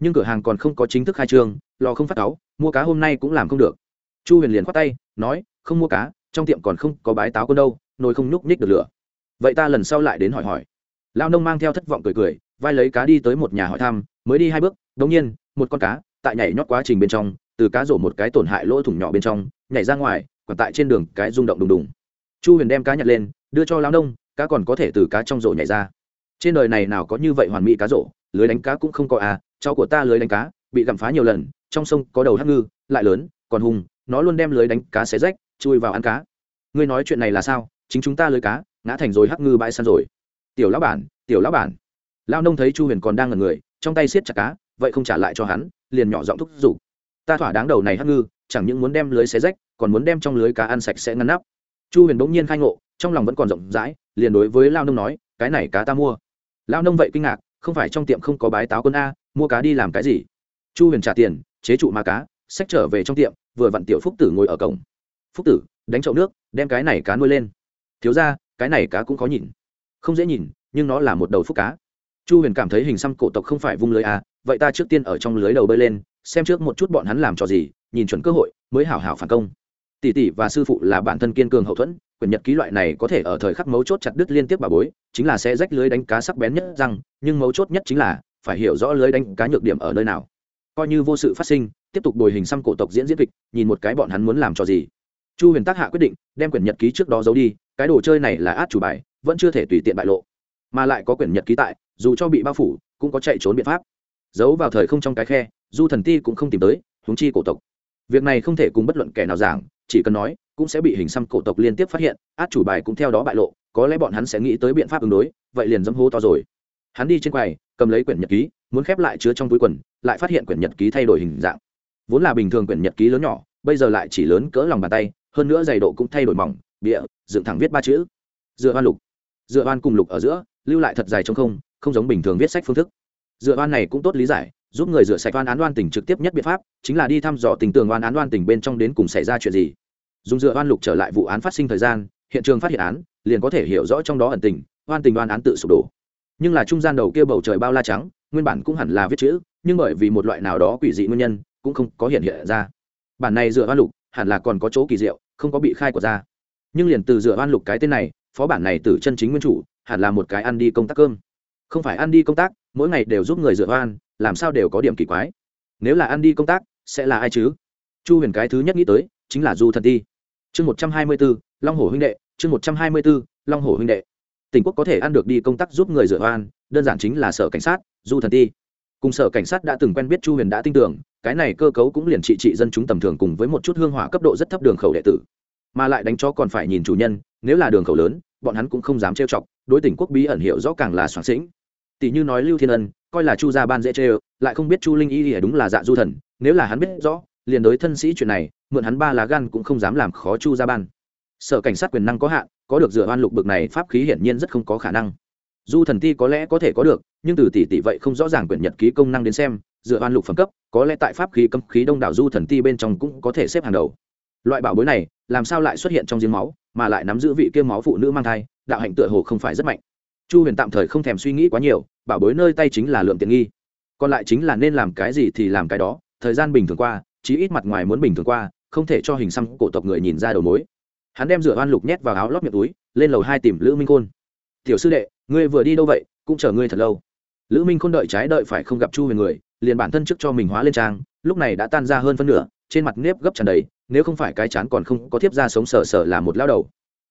nhưng cửa hàng còn không có chính thức khai trương, lò không phát cáu, mua cá hôm nay cũng làm không được. Chu huyền liền khoát tay, nói, không mua cá, trong tiệm còn không có bái táo con đâu, nồi không nhúc nhích được lửa. Vậy ta lần sau lại đến hỏi hỏi. Lao nông mang theo thất vọng cười cười, vai lấy cá đi tới một nhà hỏi thăm, mới đi hai bước đ ỗ n g nhiên, một con cá, tại nhảy nhót quá trình bên trong, từ cá rổ một cái tổn hại lỗ thủng nhỏ bên trong, nhảy ra ngoài còn tại trên đường cái rung động đùng đùng. Chu huyền đem cá nhặt lên, đưa cho lao nông, cá còn có thể từ cá trong rổ nhảy ra trên đời này nào có như vậy hoàn mỹ cá rổ lưới đánh cá cũng không có à cháu của ta lưới đánh cá, bị gặm phá nhiều lần, trong sông có đầu hắc ngư, lại lớn, còn hùng, nó luôn đem lưới đánh cá xé rách, chui vào ăn cá. Ngươi nói chuyện này là sao? Chính chúng ta lưới cá, ngã thành rồi hắc ngư bãi săn rồi. Tiểu lão bản, tiểu lão bản. Lao nông thấy chu huyền còn đang ngần người, trong tay siết chặt cá, vậy không trả lại cho hắn, liền nhỏ giọng thúc giục. Ta thỏa đáng đầu này hắc ngư, chẳng những muốn đem lưới xé rách, còn muốn đem trong lưới cá ăn sạch sẽ ngăn nắp. Chu huyền bỗng nhiên khai ngộ, trong lòng vẫn còn rộng rãi, liền đối với lao nông nói, cái này cá ta mua lao nông vậy kinh ngạc, không phải trong tiệm không có bái táo quân a, mua cá đi làm cái gì? Chu huyền trả tiền, chế trụ mà cá, xách trở về trong tiệm, vừa vặn tiểu phúc tử ngồi ở cổng. Phúc tử, đánh chậu nước, đem cái này cá nuôi lên. Thiếu ra cái này cá cũng khó nhìn. Không dễ nhìn, nhưng nó là một đầu phúc cá. Chu huyền cảm thấy hình xăm cổ tộc không phải vung lưới à vậy ta trước tiên ở trong lưới đầu bơi lên, xem trước một chút bọn hắn làm trò gì, nhìn chuẩn cơ hội, mới hảo hảo phản công. Tỷ tỷ và sư phụ là bản thân kiên cường hậu thuẫn Quyển nhật ký loại này có thể ở thời khắc mấu chốt chặt đứt liên tiếp bà bối, chính là sẽ rách lưới đánh cá sắc bén nhất rằng nhưng mấu chốt nhất chính là, phải hiểu rõ lưới đánh cá nhược điểm ở nơi nào. Coi như vô sự phát sinh, tiếp tục bồi hình xăm cổ tộc diễn diễn kịch, nhìn một cái bọn hắn muốn làm trò gì. Chu huyền tác hạ quyết định, đem quyển nhật ký trước đó giấu đi, cái đồ chơi này là át chủ bài, vẫn chưa thể tùy tiện bại lộ. Mà lại có quyển nhật ký tại, dù cho bị bao phủ, cũng có chạy trốn biện pháp. Giấu vào thời không trong cái khe, du thần ti cũng không tìm tới, huống chi cổ tộc. Việc này không thể cùng bất luận kẻ nào giảng, chỉ cần nói cũng sẽ bị hình xăm cổ tộc liên tiếp phát hiện, át chủ bài cũng theo đó bại lộ, có lẽ bọn hắn sẽ nghĩ tới biện pháp ứng đối, vậy liền dẫm hô to rồi. Hắn đi trên quầy, cầm lấy quyển nhật ký, muốn khép lại chứa trong túi quần, lại phát hiện quyển nhật ký thay đổi hình dạng. Vốn là bình thường quyển nhật ký lớn nhỏ, bây giờ lại chỉ lớn cỡ lòng bàn tay, hơn nữa dày độ cũng thay đổi mỏng, bịa, dựng thẳng viết ba chữ. Dựa oan lục. Dựa oan cùng lục ở giữa, lưu lại thật dài trong không không giống bình thường viết sách phương thức. Dựa oan này cũng tốt lý giải, giúp người rửa sạch oan án oan tình trực tiếp nhất biện pháp, chính là đi thăm dò tình tường oan án oan tình bên trong đến cùng xảy ra chuyện gì dùng dựa oan lục trở lại vụ án phát sinh thời gian, hiện trường phát hiện án, liền có thể hiểu rõ trong đó ẩn tình, oan tình oan án tự sụp đổ. Nhưng là trung gian đầu kia bầu trời bao la trắng, nguyên bản cũng hẳn là viết chữ, nhưng bởi vì một loại nào đó quỷ dị nguyên nhân, cũng không có hiện hiện ra. Bản này dựa oan lục, hẳn là còn có chỗ kỳ diệu, không có bị khai của ra. Nhưng liền từ dựa oan lục cái tên này, phó bản này từ chân chính nguyên chủ, hẳn là một cái ăn đi công tác cơm. Không phải ăn đi công tác, mỗi ngày đều giúp người dựa oan, làm sao đều có điểm kỳ quái. Nếu là ăn đi công tác, sẽ là ai chứ? Chu huyền cái thứ nhất nghĩ tới, chính là du thần ti chương một trăm hai mươi b ố long hồ huynh đệ, chương một trăm hai mươi b ố long hồ huynh đệ. Tỉnh quốc có thể ăn được đi công tác giúp người dựa oan, đơn giản chính là sở cảnh sát, du thần ti. Cùng sở cảnh sát đã từng quen biết chu huyền đã tin tưởng, cái này cơ cấu cũng liền trị trị dân chúng tầm thường cùng với một chút hương hỏa cấp độ rất thấp đường khẩu đệ tử. Mà lại đánh cho còn phải nhìn chủ nhân, nếu là đường khẩu lớn, bọn hắn cũng không dám trêu chọc, đối tỉnh quốc bí ẩn hiệu rõ càng là soạn sĩnh. Tỷ như nói lưu thiên ân, coi là chu gia ban dễ trêu, lại không biết chu linh y thì đúng là dạ du thần, nếu là hắn biết rõ liền đối thân sĩ chuyện này, mượn hắn ba lá gan cũng không dám làm khó chu gia ban. Sở cảnh sát quyền năng có hạn, có được dựa oan lục bực này pháp khí hiển nhiên rất không có khả năng. Du thần ti có lẽ có thể có được, nhưng từ tỷ tỷ vậy không rõ ràng quyển nhật ký công năng đến xem, dựa oan lục phẩm cấp, có lẽ tại pháp khí cấm khí đông đảo du thần ti bên trong cũng có thể xếp hàng đầu. Loại bảo bối này, làm sao lại xuất hiện trong giếng máu, mà lại nắm giữ vị kiêm máu phụ nữ mang thai, đạo hạnh tựa hồ không phải rất mạnh. Chu huyền tạm thời không thèm suy nghĩ quá nhiều, bảo bối nơi tay chính là lượng tiện nghi. Còn lại chính là nên làm cái gì thì làm cái đó, thời gian bình thường qua chí ít mặt ngoài muốn bình thường qua, không thể cho hình xăm cổ tộc người nhìn ra đầu mối. Hắn đem rửa oan lục nhét vào áo lót miệng túi, lên lầu hai tìm lữ minh khôn. Tiểu sư đệ, ngươi vừa đi đâu vậy? Cũng chờ ngươi thật lâu. Lữ minh khôn đợi trái đợi phải không gặp chu huyền người, liền bản thân trước cho mình hóa lên trang, lúc này đã tan ra hơn phân nửa, trên mặt nếp gấp tràn đầy, nếu không phải cái chán còn không có thiếp ra sống sờ sờ là một lao đầu.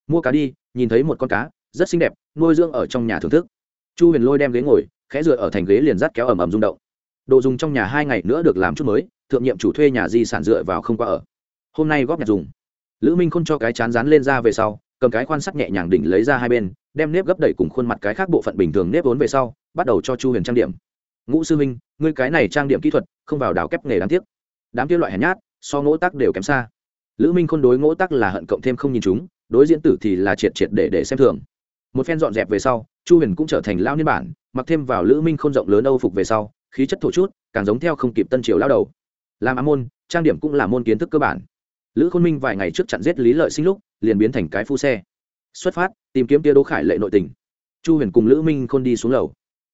Mua cá đi, nhìn thấy một con cá, rất xinh đẹp, nuôi dưỡng ở trong nhà thưởng thức. Chu huyền lôi đem ghế ngồi, khẽ dựa ở thành ghế liền dắt kéo ầm ầm rung động. Đồ dùng trong nhà hai ngày nữa được làm chút mới thượng nhiệm chủ thuê nhà di sản dựa vào không qua ở. Hôm nay góp nhặt dùng. Lữ minh khôn cho cái chán rán lên ra về sau, cầm cái quan sát nhẹ nhàng đỉnh lấy ra hai bên, đem nếp gấp đầy cùng khuôn mặt cái khác bộ phận bình thường nếp vốn về sau, bắt đầu cho chu huyền trang điểm. Ngũ sư minh ngươi cái này trang điểm kỹ thuật, không vào đào kép nghề đáng tiếc. Đám kia loại hèn nhát, so ngỗ tắc đều kém xa. Lữ minh khôn đối ngỗ tắc là hận cộng thêm không nhìn chúng, đối diễn tử thì là triệt triệt để để xem thường. Một phen dọn dẹp về sau, chu huyền cũng trở thành lao niên bản, mặc thêm vào lữ minh khôn rộng lớn âu phục về sau, khí chất thổ chút, càng giống theo không kịp tân triều lao đầu làm á môn, trang điểm cũng là môn kiến thức cơ bản. Lữ khôn minh vài ngày trước chặn giết lý lợi sinh lúc, liền biến thành cái phu xe. Xuất phát, tìm kiếm tia đỗ khải lệ nội tình. Chu huyền cùng lữ minh khôn đi xuống lầu.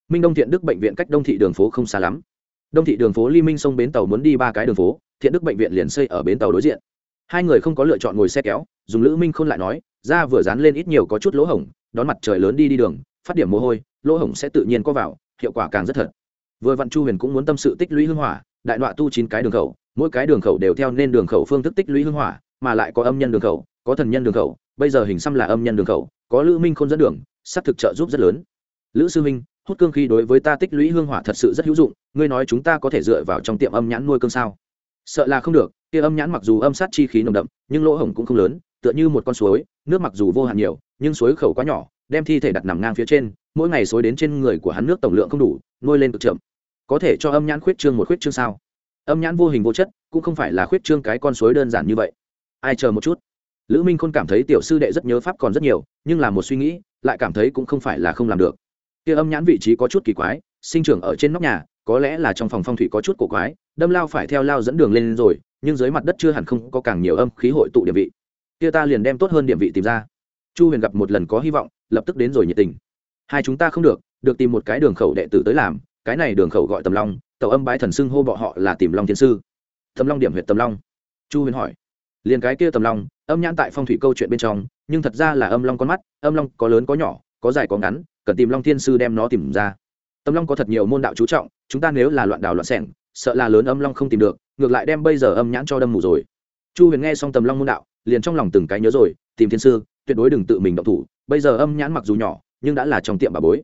Minh đông thiện đức bệnh viện cách đông thị đường phố không xa lắm. Đông thị đường phố ly minh sông bến tàu muốn đi ba cái đường phố, thiện đức bệnh viện liền xây ở bến tàu đối diện. Hai người không có lựa chọn ngồi xe kéo, dùng lữ minh khôn lại nói, ra vừa dán lên ít nhiều có chút lỗ hổng, đón mặt trời lớn đi đi đường, phát điểm mồ hôi, lỗ hổng sẽ tự nhiên có vào, hiệu quả càng rất thật. Vừa vặn chu huyền cũng muốn tâm sự tích lũy hưng hỏa đại đoạn tu chín cái đường khẩu, mỗi cái đường khẩu đều theo nên đường khẩu phương thức tích lũy hưng hỏa, mà lại có âm nhân đường khẩu, có thần nhân đường khẩu, bây giờ hình xăm là âm nhân đường khẩu, có lữ minh không dẫn đường sắp thực trợ giúp rất lớn. Lữ sư minh hút cương khí đối với ta tích lũy hương hỏa thật sự rất hữu dụng, ngươi nói chúng ta có thể dựa vào trong tiệm âm nhãn nuôi cương sao? Sợ là không được, kia âm nhãn mặc dù âm sát chi khí nồng đậm, nhưng lỗ hổng cũng không lớn, tựa như một con suối, nước mặc dù vô hạn nhiều, nhưng suối khẩu quá nhỏ, đem thi thể đặt nằm ngang phía trên, mỗi ngày suối đến trên người của hắn nước tổng lượng không đủ, nuôi lên cực chậm có thể cho âm nhãn khuyết trương một khuyết trương sao? Âm nhãn vô hình vô chất, cũng không phải là khuyết trương cái con suối đơn giản như vậy. Ai chờ một chút? Lữ minh khôn cảm thấy tiểu sư đệ rất nhớ pháp còn rất nhiều, nhưng là một suy nghĩ, lại cảm thấy cũng không phải là không làm được. Kia âm nhãn vị trí có chút kỳ quái, sinh trưởng ở trên nóc nhà, có lẽ là trong phòng phong thủy có chút cổ quái, đâm lao phải theo lao dẫn đường lên rồi, nhưng dưới mặt đất chưa hẳn không có càng nhiều âm khí hội tụ địa vị. Kia ta liền đem tốt hơn địa vị tìm ra. Chu huyền gặp một lần có hy vọng, lập tức đến rồi nhiệt tình. Hai chúng ta không được được tìm một cái đường khẩu đệ tử tới làm cái này đường khẩu gọi tầm long, tàu âm bái thần xưng hô bọ họ là tìm long thiên sư. Tầm long điểm huyện tầm long. Chu huyền hỏi. Liền cái kia tầm long, âm nhãn tại phong thủy câu chuyện bên trong, nhưng thật ra là âm long con mắt, âm long có lớn có nhỏ, có dài có ngắn, cần tìm long thiên sư đem nó tìm ra. Tầm long có thật nhiều môn đạo chú trọng, chúng ta nếu là loạn đào loạn sẻng, sợ là lớn âm long không tìm được, ngược lại đem bây giờ âm nhãn cho đâm mù rồi. Chu huyền nghe xong tầm long môn đạo, liền trong lòng từng cái nhớ rồi, tìm thiên sư, tuyệt đối đừng tự mình động thủ, bây giờ âm nhãn mặc dù nhỏ, nhưng đã là trong tiệm bà bối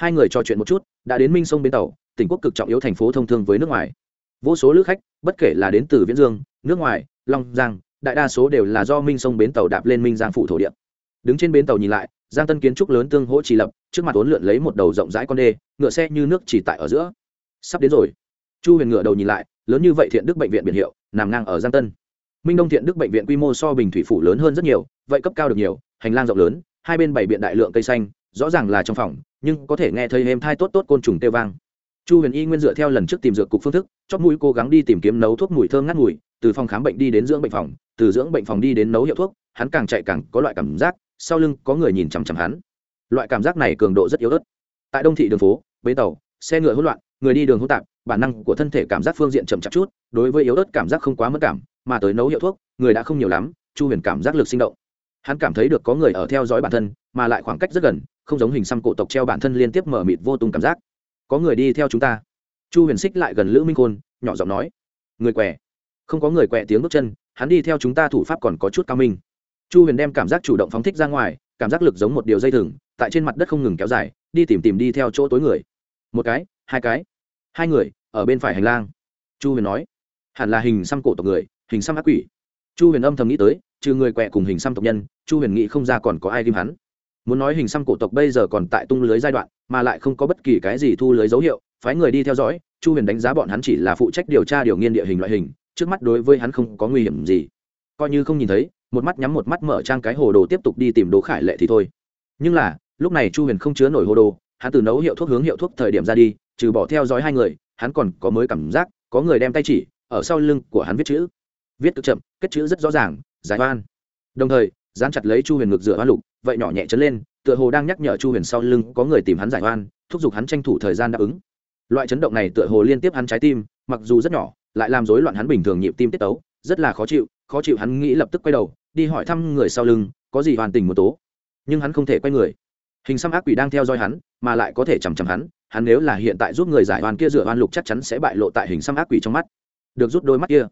hai người trò chuyện một chút, đã đến minh sông bến tàu, tỉnh quốc cực trọng yếu thành phố thông thương với nước ngoài. Vô số lữ khách, bất kể là đến từ viễn dương, nước ngoài, long giang, đại đa số đều là do minh sông bến tàu đạp lên minh giang phụ thổ địa. Đứng trên bến tàu nhìn lại, giang tân kiến trúc lớn tương hỗ trì lập, trước mặt ốn lượn lấy một đầu rộng rãi con đê, ngựa xe như nước chỉ tại ở giữa. Sắp đến rồi. Chu huyền ngựa đầu nhìn lại, lớn như vậy thiện đức bệnh viện biển hiệu, nằm ngang ở giang tân. Minh đông thiện đức bệnh viện quy mô so bình thủy phủ lớn hơn rất nhiều, vậy cấp cao được nhiều, hành lang rộng lớn, hai bên bảy biện đại lượng cây xanh rõ ràng là trong phòng, nhưng có thể nghe thấy êm thai tốt tốt côn trùng kêu vang. Chu huyền y nguyên dựa theo lần trước tìm dược cục phương thức chót mũi cố gắng đi tìm kiếm nấu thuốc mùi thơm ngắt mùi, từ phòng khám bệnh đi đến dưỡng bệnh phòng, từ dưỡng bệnh phòng đi đến nấu hiệu thuốc, hắn càng chạy càng có loại cảm giác, sau lưng có người nhìn chằm chằm hắn. Loại cảm giác này cường độ rất yếu ớt. Tại đông thị đường phố, bến tàu, xe ngựa hỗn loạn, người đi đường hỗn tạp, bản năng của thân thể cảm giác phương diện chậm chạp chút, đối với yếu ớt cảm giác không quá mất cảm, mà tới nấu hiệu thuốc, người đã không nhiều lắm, chu huyền cảm giác lực sinh động. Hắn cảm thấy được có người ở theo dõi bản thân, mà lại khoảng cách rất gần không giống hình xăm cổ tộc treo bản thân liên tiếp mở mịt vô tung cảm giác. Có người đi theo chúng ta. Chu huyền xích lại gần lữ minh khôn, nhỏ giọng nói. Người què? Không có người què tiếng bước chân, hắn đi theo chúng ta thủ pháp còn có chút cao minh. Chu huyền đem cảm giác chủ động phóng thích ra ngoài, cảm giác lực giống một điều dây thừng, tại trên mặt đất không ngừng kéo dài, đi tìm tìm đi theo chỗ tối người. Một cái, hai cái. Hai người, ở bên phải hành lang. Chu huyền nói. Hẳn là hình xăm cổ tộc người, hình xăm ác quỷ. Chu huyền âm thầm nghĩ tới, trừ người quẹ cùng hình xăm tộc nhân, chu huyền nghĩ không ra còn có ai ghim hắn muốn nói hình xăm cổ tộc bây giờ còn tại tung lưới giai đoạn, mà lại không có bất kỳ cái gì thu lưới dấu hiệu, phái người đi theo dõi, chu huyền đánh giá bọn hắn chỉ là phụ trách điều tra điều nghiên địa hình loại hình, trước mắt đối với hắn không có nguy hiểm gì. Coi như không nhìn thấy, một mắt nhắm một mắt mở trang cái hồ đồ tiếp tục đi tìm đỗ khải lệ thì thôi. Nhưng là, lúc này chu huyền không chứa nổi hồ đồ, hắn từ nấu hiệu thuốc hướng hiệu thuốc thời điểm ra đi, trừ bỏ theo dõi hai người, hắn còn có mới cảm giác, có người đem tay chỉ, ở sau lưng của hắn viết chữ. Viết cực chậm, kết chữ rất rõ ràng, giải oan. Đồng thời dán chặt lấy chu huyền ngực dựa hoa lục, vậy nhỏ nhẹ chấn lên, tựa hồ đang nhắc nhở chu huyền sau lưng có người tìm hắn giải oan, thúc giục hắn tranh thủ thời gian đáp ứng. Loại chấn động này tựa hồ liên tiếp hắn trái tim, mặc dù rất nhỏ, lại làm rối loạn hắn bình thường nhịp tim tiết tấu, rất là khó chịu khó chịu hắn nghĩ lập tức quay đầu, đi hỏi thăm người sau lưng, có gì hoàn tình một tố. Nhưng hắn không thể quay người. Hình xăm ác quỷ đang theo dõi hắn, mà lại có thể chằm chằm hắn hắn nếu là hiện tại giúp người giải oan kia dựa oan lục chắc chắn sẽ bại lộ tại hình xăm ác quỷ trong mắt. Được rút đôi mắt kia.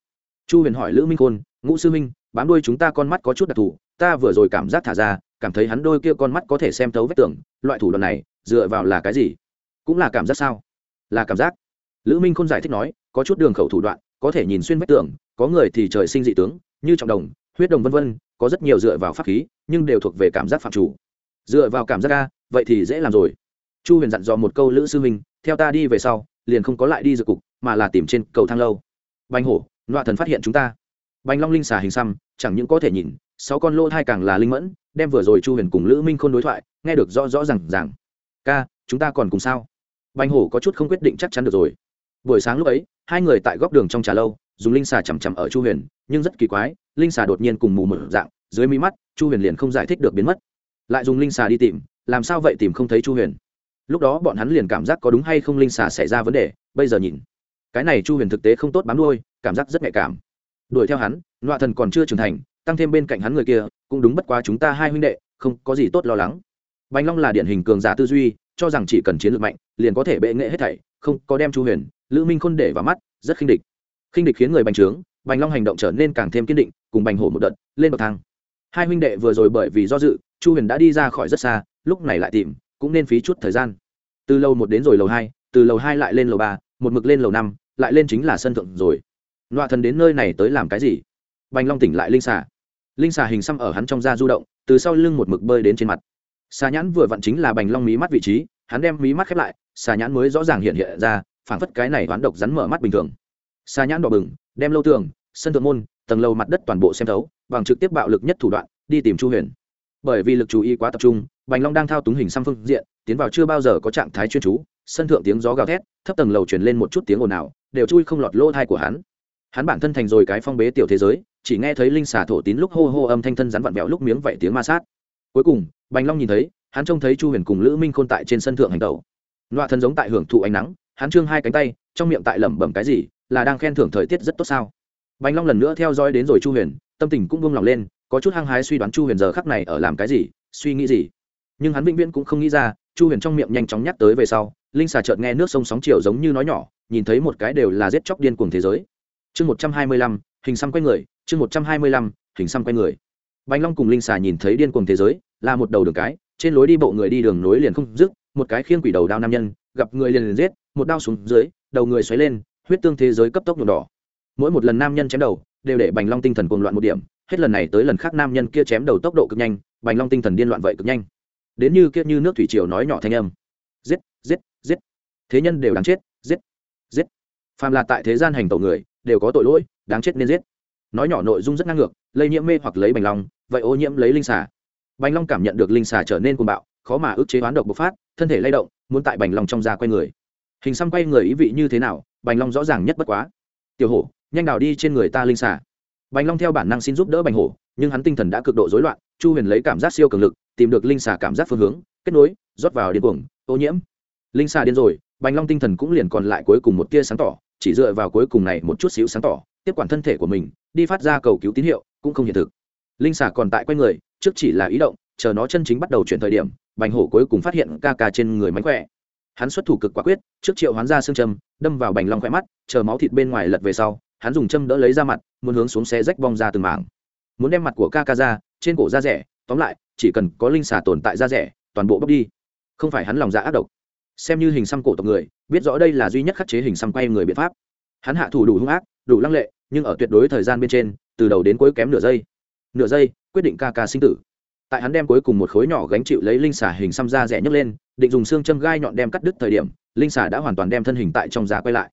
Chu huyền hỏi lữ minh khôn, ngũ sư minh bám đuôi chúng ta con mắt có chút đặc thù, ta vừa rồi cảm giác thả ra, cảm thấy hắn đôi kia con mắt có thể xem thấu vết tưởng loại thủ đoạn này, dựa vào là cái gì? Cũng là cảm giác sao? Là cảm giác. Lữ minh không giải thích nói, có chút đường khẩu thủ đoạn, có thể nhìn xuyên vết tưởng có người thì trời sinh dị tướng, như trọng đồng, huyết đồng vân vân, có rất nhiều dựa vào pháp khí, nhưng đều thuộc về cảm giác phạm chủ. Dựa vào cảm giác ca vậy thì dễ làm rồi. Chu huyền dặn dò một câu lữ sư minh, theo ta đi về sau, liền không có lại đi dược cục, mà là tìm trên cầu thang lâu. Banh hổ loạ thần phát hiện chúng ta bành long linh xà hình xăm, chẳng những có thể nhìn, sáu con lô thai càng là linh mẫn, đem vừa rồi chu huyền cùng lữ minh khôn đối thoại, nghe được rõ rõ r à n g rằng ca, chúng ta còn cùng sao? Bành hổ có chút không quyết định chắc chắn được rồi. Buổi sáng lúc ấy, hai người tại góc đường trong trà lâu, dùng linh xà chằm chằm ở chu huyền, nhưng rất kỳ quái, linh xà đột nhiên cùng mù mở dạng, dưới mí mắt, chu huyền liền không giải thích được biến mất. Lại dùng linh xà đi tìm, làm sao vậy tìm không thấy chu huyền? Lúc đó bọn hắn liền cảm giác có đúng hay không linh xà xảy ra vấn đề, bây giờ nhìn. Cái này chu huyền thực tế không tốt bám đuôi, cảm giác rất nhạy cảm đuổi theo hắn, nọa thần còn chưa trưởng thành, tăng thêm bên cạnh hắn người kia, cũng đúng bất quá chúng ta hai huynh đệ, không có gì tốt lo lắng. Bánh long là điển hình cường giả tư duy, cho rằng chỉ cần chiến lược mạnh, liền có thể bệ nghệ hết thảy, không có đem chu huyền, lữ minh khôn để vào mắt, rất khinh địch. Khinh địch khiến người bành trướng, bành long hành động trở nên càng thêm kiên định, cùng bành hổ một đợt, lên bậc thang. Hai huynh đệ vừa rồi bởi vì do dự, chu huyền đã đi ra khỏi rất xa, lúc này lại tìm, cũng nên phí chút thời gian. Từ lầu một đến rồi lầu hai, từ lầu hai lại lên lầu ba, một mực lên lầu năm, lại lên chính là sân thượng rồi nọa thần đến nơi này tới làm cái gì? Bành long tỉnh lại linh xà. Linh xà hình xăm ở hắn trong da du động, từ sau lưng một mực bơi đến trên mặt. Xà nhãn vừa vặn chính là bành long mí mắt vị trí, hắn đem mí mắt khép lại, xà nhãn mới rõ ràng hiện hiện ra, phảng phất cái này toán độc rắn mở mắt bình thường. Xà nhãn đỏ bừng, đem lâu tường, sân thượng môn, tầng lầu mặt đất toàn bộ xem thấu, bằng trực tiếp bạo lực nhất thủ đoạn, đi tìm chu huyền. Bởi vì lực chú ý quá tập trung, bành long đang thao túng hình xăm phương diện, tiến vào chưa bao giờ có trạng thái chuyên chú, sân thượng tiếng gió gào thét, thấp tầng lầu truyền lên một chút tiếng ồn ào, đều chui không lọt lỗ thai của hắn hắn bản thân thành rồi cái phong bế tiểu thế giới, chỉ nghe thấy linh xà thổ tín lúc hô hô âm thanh thân rắn vặn vẹo lúc miếng vậy tiếng ma sát. Cuối cùng, bành long nhìn thấy, hắn trông thấy chu huyền cùng lữ minh khôn tại trên sân thượng hành tẩu. Loạ thân giống tại hưởng thụ ánh nắng, hắn trương hai cánh tay, trong miệng tại lẩm bẩm cái gì, là đang khen thưởng thời tiết rất tốt sao? Bành long lần nữa theo dõi đến rồi chu huyền, tâm tình cũng buông lòng lên, có chút hăng hái suy đoán chu huyền giờ khắc này ở làm cái gì, suy nghĩ gì. Nhưng hắn vĩnh viễn cũng không nghĩ ra, chu huyền trong miệng nhanh chóng nhắc tới về sau, linh xà chợt nghe nước sông sóng chiều giống như nói nhỏ, nhìn thấy một cái đều là giết chóc điên cuồng thế giới chương một trăm hai mươi lăm, hình xăm quay người, chương một trăm hai mươi lăm, hình xăm quay người. Bánh long cùng linh xà nhìn thấy điên cuồng thế giới, là một đầu đường cái, trên lối đi bộ người đi đường nối liền không dứt, một cái khiêng quỷ đầu đao nam nhân, gặp người liền liền giết, một đao xuống dưới, đầu người xoáy lên, huyết tương thế giới cấp tốc nhuộm đỏ. Mỗi một lần nam nhân chém đầu, đều để bành long tinh thần cuồng loạn một điểm, hết lần này tới lần khác nam nhân kia chém đầu tốc độ cực nhanh, bành long tinh thần điên loạn vậy cực nhanh. Đến như kia như nước thủy triều nói nhỏ thanh âm. Giết giết giết. Thế nhân đều đáng chết, giết giết. Phàm là tại thế gian hành tẩu người đều có tội lỗi, đáng chết nên giết. Nói nhỏ nội dung rất ngang ngược, lây nhiễm mê hoặc lấy bành long, vậy ô nhiễm lấy linh xà. Bành long cảm nhận được linh xà trở nên cuồng bạo, khó mà ức chế hoán độc bộc phát, thân thể lay động, muốn tại bành long trong da quay người. Hình xăm quay người ý vị như thế nào, bành long rõ ràng nhất bất quá. Tiểu hổ, nhanh đào đi trên người ta linh xà. Bành long theo bản năng xin giúp đỡ bành hổ, nhưng hắn tinh thần đã cực độ rối loạn, chu huyền lấy cảm giác siêu cường lực, tìm được linh xà cảm giác phương hướng, kết nối, rót vào điên cuồng, ô nhiễm. Linh xà điên rồi, bành long tinh thần cũng liền còn lại cuối cùng một tia sáng tỏ chỉ dựa vào cuối cùng này một chút xíu sáng tỏ, tiếp quản thân thể của mình, đi phát ra cầu cứu tín hiệu, cũng không hiện thực. Linh xà còn tại q u a y người, trước chỉ là ý động, chờ nó chân chính bắt đầu chuyển thời điểm, bành hổ cuối cùng phát hiện ca ca trên người mánh khỏe. Hắn xuất thủ cực quả quyết, trước triệu hoán ra xương châm, đâm vào bành long khỏe mắt, chờ máu thịt bên ngoài lật về sau, hắn dùng châm đỡ lấy ra mặt, muốn hướng xuống xe rách bong ra từng mảng. Muốn đem mặt của ca ca ra, trên cổ da rẻ, tóm lại, chỉ cần có linh xà tồn tại da rẻ, toàn bộ bốc đi. Không phải hắn lòng dạ ác độc xem như hình xăm cổ tộc người, biết rõ đây là duy nhất khắc chế hình xăm quay người biện pháp. Hắn hạ thủ đủ hung ác, đủ lăng lệ, nhưng ở tuyệt đối thời gian bên trên, từ đầu đến cuối kém nửa giây. Nửa giây, quyết định ca ca sinh tử. Tại hắn đem cuối cùng một khối nhỏ gánh chịu lấy linh xà hình xăm da rẻ nhấc lên, định dùng xương châm gai nhọn đem cắt đứt thời điểm, linh xà đã hoàn toàn đem thân hình tại trong da quay lại.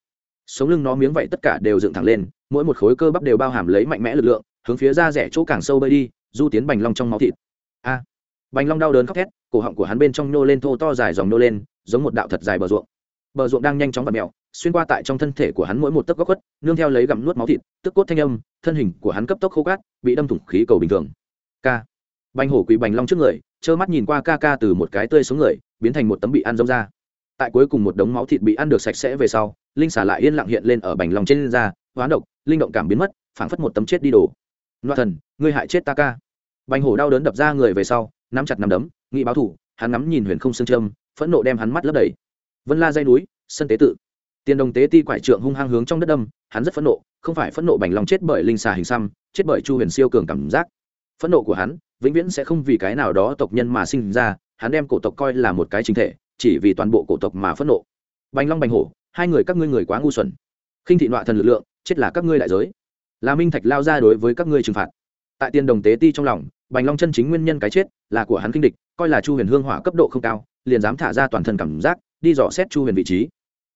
Sống lưng nó miếng vậy tất cả đều dựng thẳng lên, mỗi một khối cơ bắp đều bao hàm lấy mạnh mẽ lực lượng, hướng phía da rẻ chỗ càng sâu bơi đi, du tiến bành long trong máu thịt. A. Bành long đau đớn khóc thét, cổ họng của hắn bên trong nhô lên thô to dài dòng nhô lên giống một đạo thật dài bờ ruộng. Bờ ruộng đang nhanh chóng vặt mẹo xuyên qua tại trong thân thể của hắn mỗi một tấc góc khuất, nương theo lấy gặm nuốt máu thịt, tức cốt thanh âm, thân hình của hắn cấp tốc khô cát, bị đâm thủng khí cầu bình thường. K bành hổ quỳ bành long trước người, trơ mắt nhìn qua ca ca từ một cái tươi xuống người, biến thành một tấm bị ăn rông ra. Tại cuối cùng một đống máu thịt bị ăn được sạch sẽ về sau, linh xả lại yên lặng hiện lên ở bành long trên da, hoán độc, linh động cảm biến mất, phảng phất một tấm chết đi đổ loa thần, ngươi hại chết ta ca. Bành hổ đau đớn đập ra người về sau, nắm chặt nắm đấm, nghị báo thủ, hắn ngắm nhìn huyền không xương trâm phẫn nộ đem hắn mắt lấp đầy. Vân la dây núi, sân tế tự. Tiền đồng tế ti quải trượng hung hăng hướng trong đất đâm, hắn rất phẫn nộ, không phải phẫn nộ bành lòng chết bởi linh xà hình xăm, chết bởi chu huyền siêu cường cảm giác. Phẫn nộ của hắn, vĩnh viễn sẽ không vì cái nào đó tộc nhân mà sinh ra, hắn đem cổ tộc coi là một cái chính thể, chỉ vì toàn bộ cổ tộc mà phẫn nộ. Bành long bành hổ, hai người các ngươi người quá ngu xuẩn. Khinh thị nọa thần lực lượng, chết là các ngươi đại giới. Là minh thạch lao ra đối với các ngươi trừng phạt. Tại tiền đồng tế ti trong lòng, bành long chân chính nguyên nhân cái chết là của hắn kinh địch, coi là chu huyền hương hỏa cấp độ không cao liền dám thả ra toàn thân cảm giác, đi dò xét chu huyền vị trí.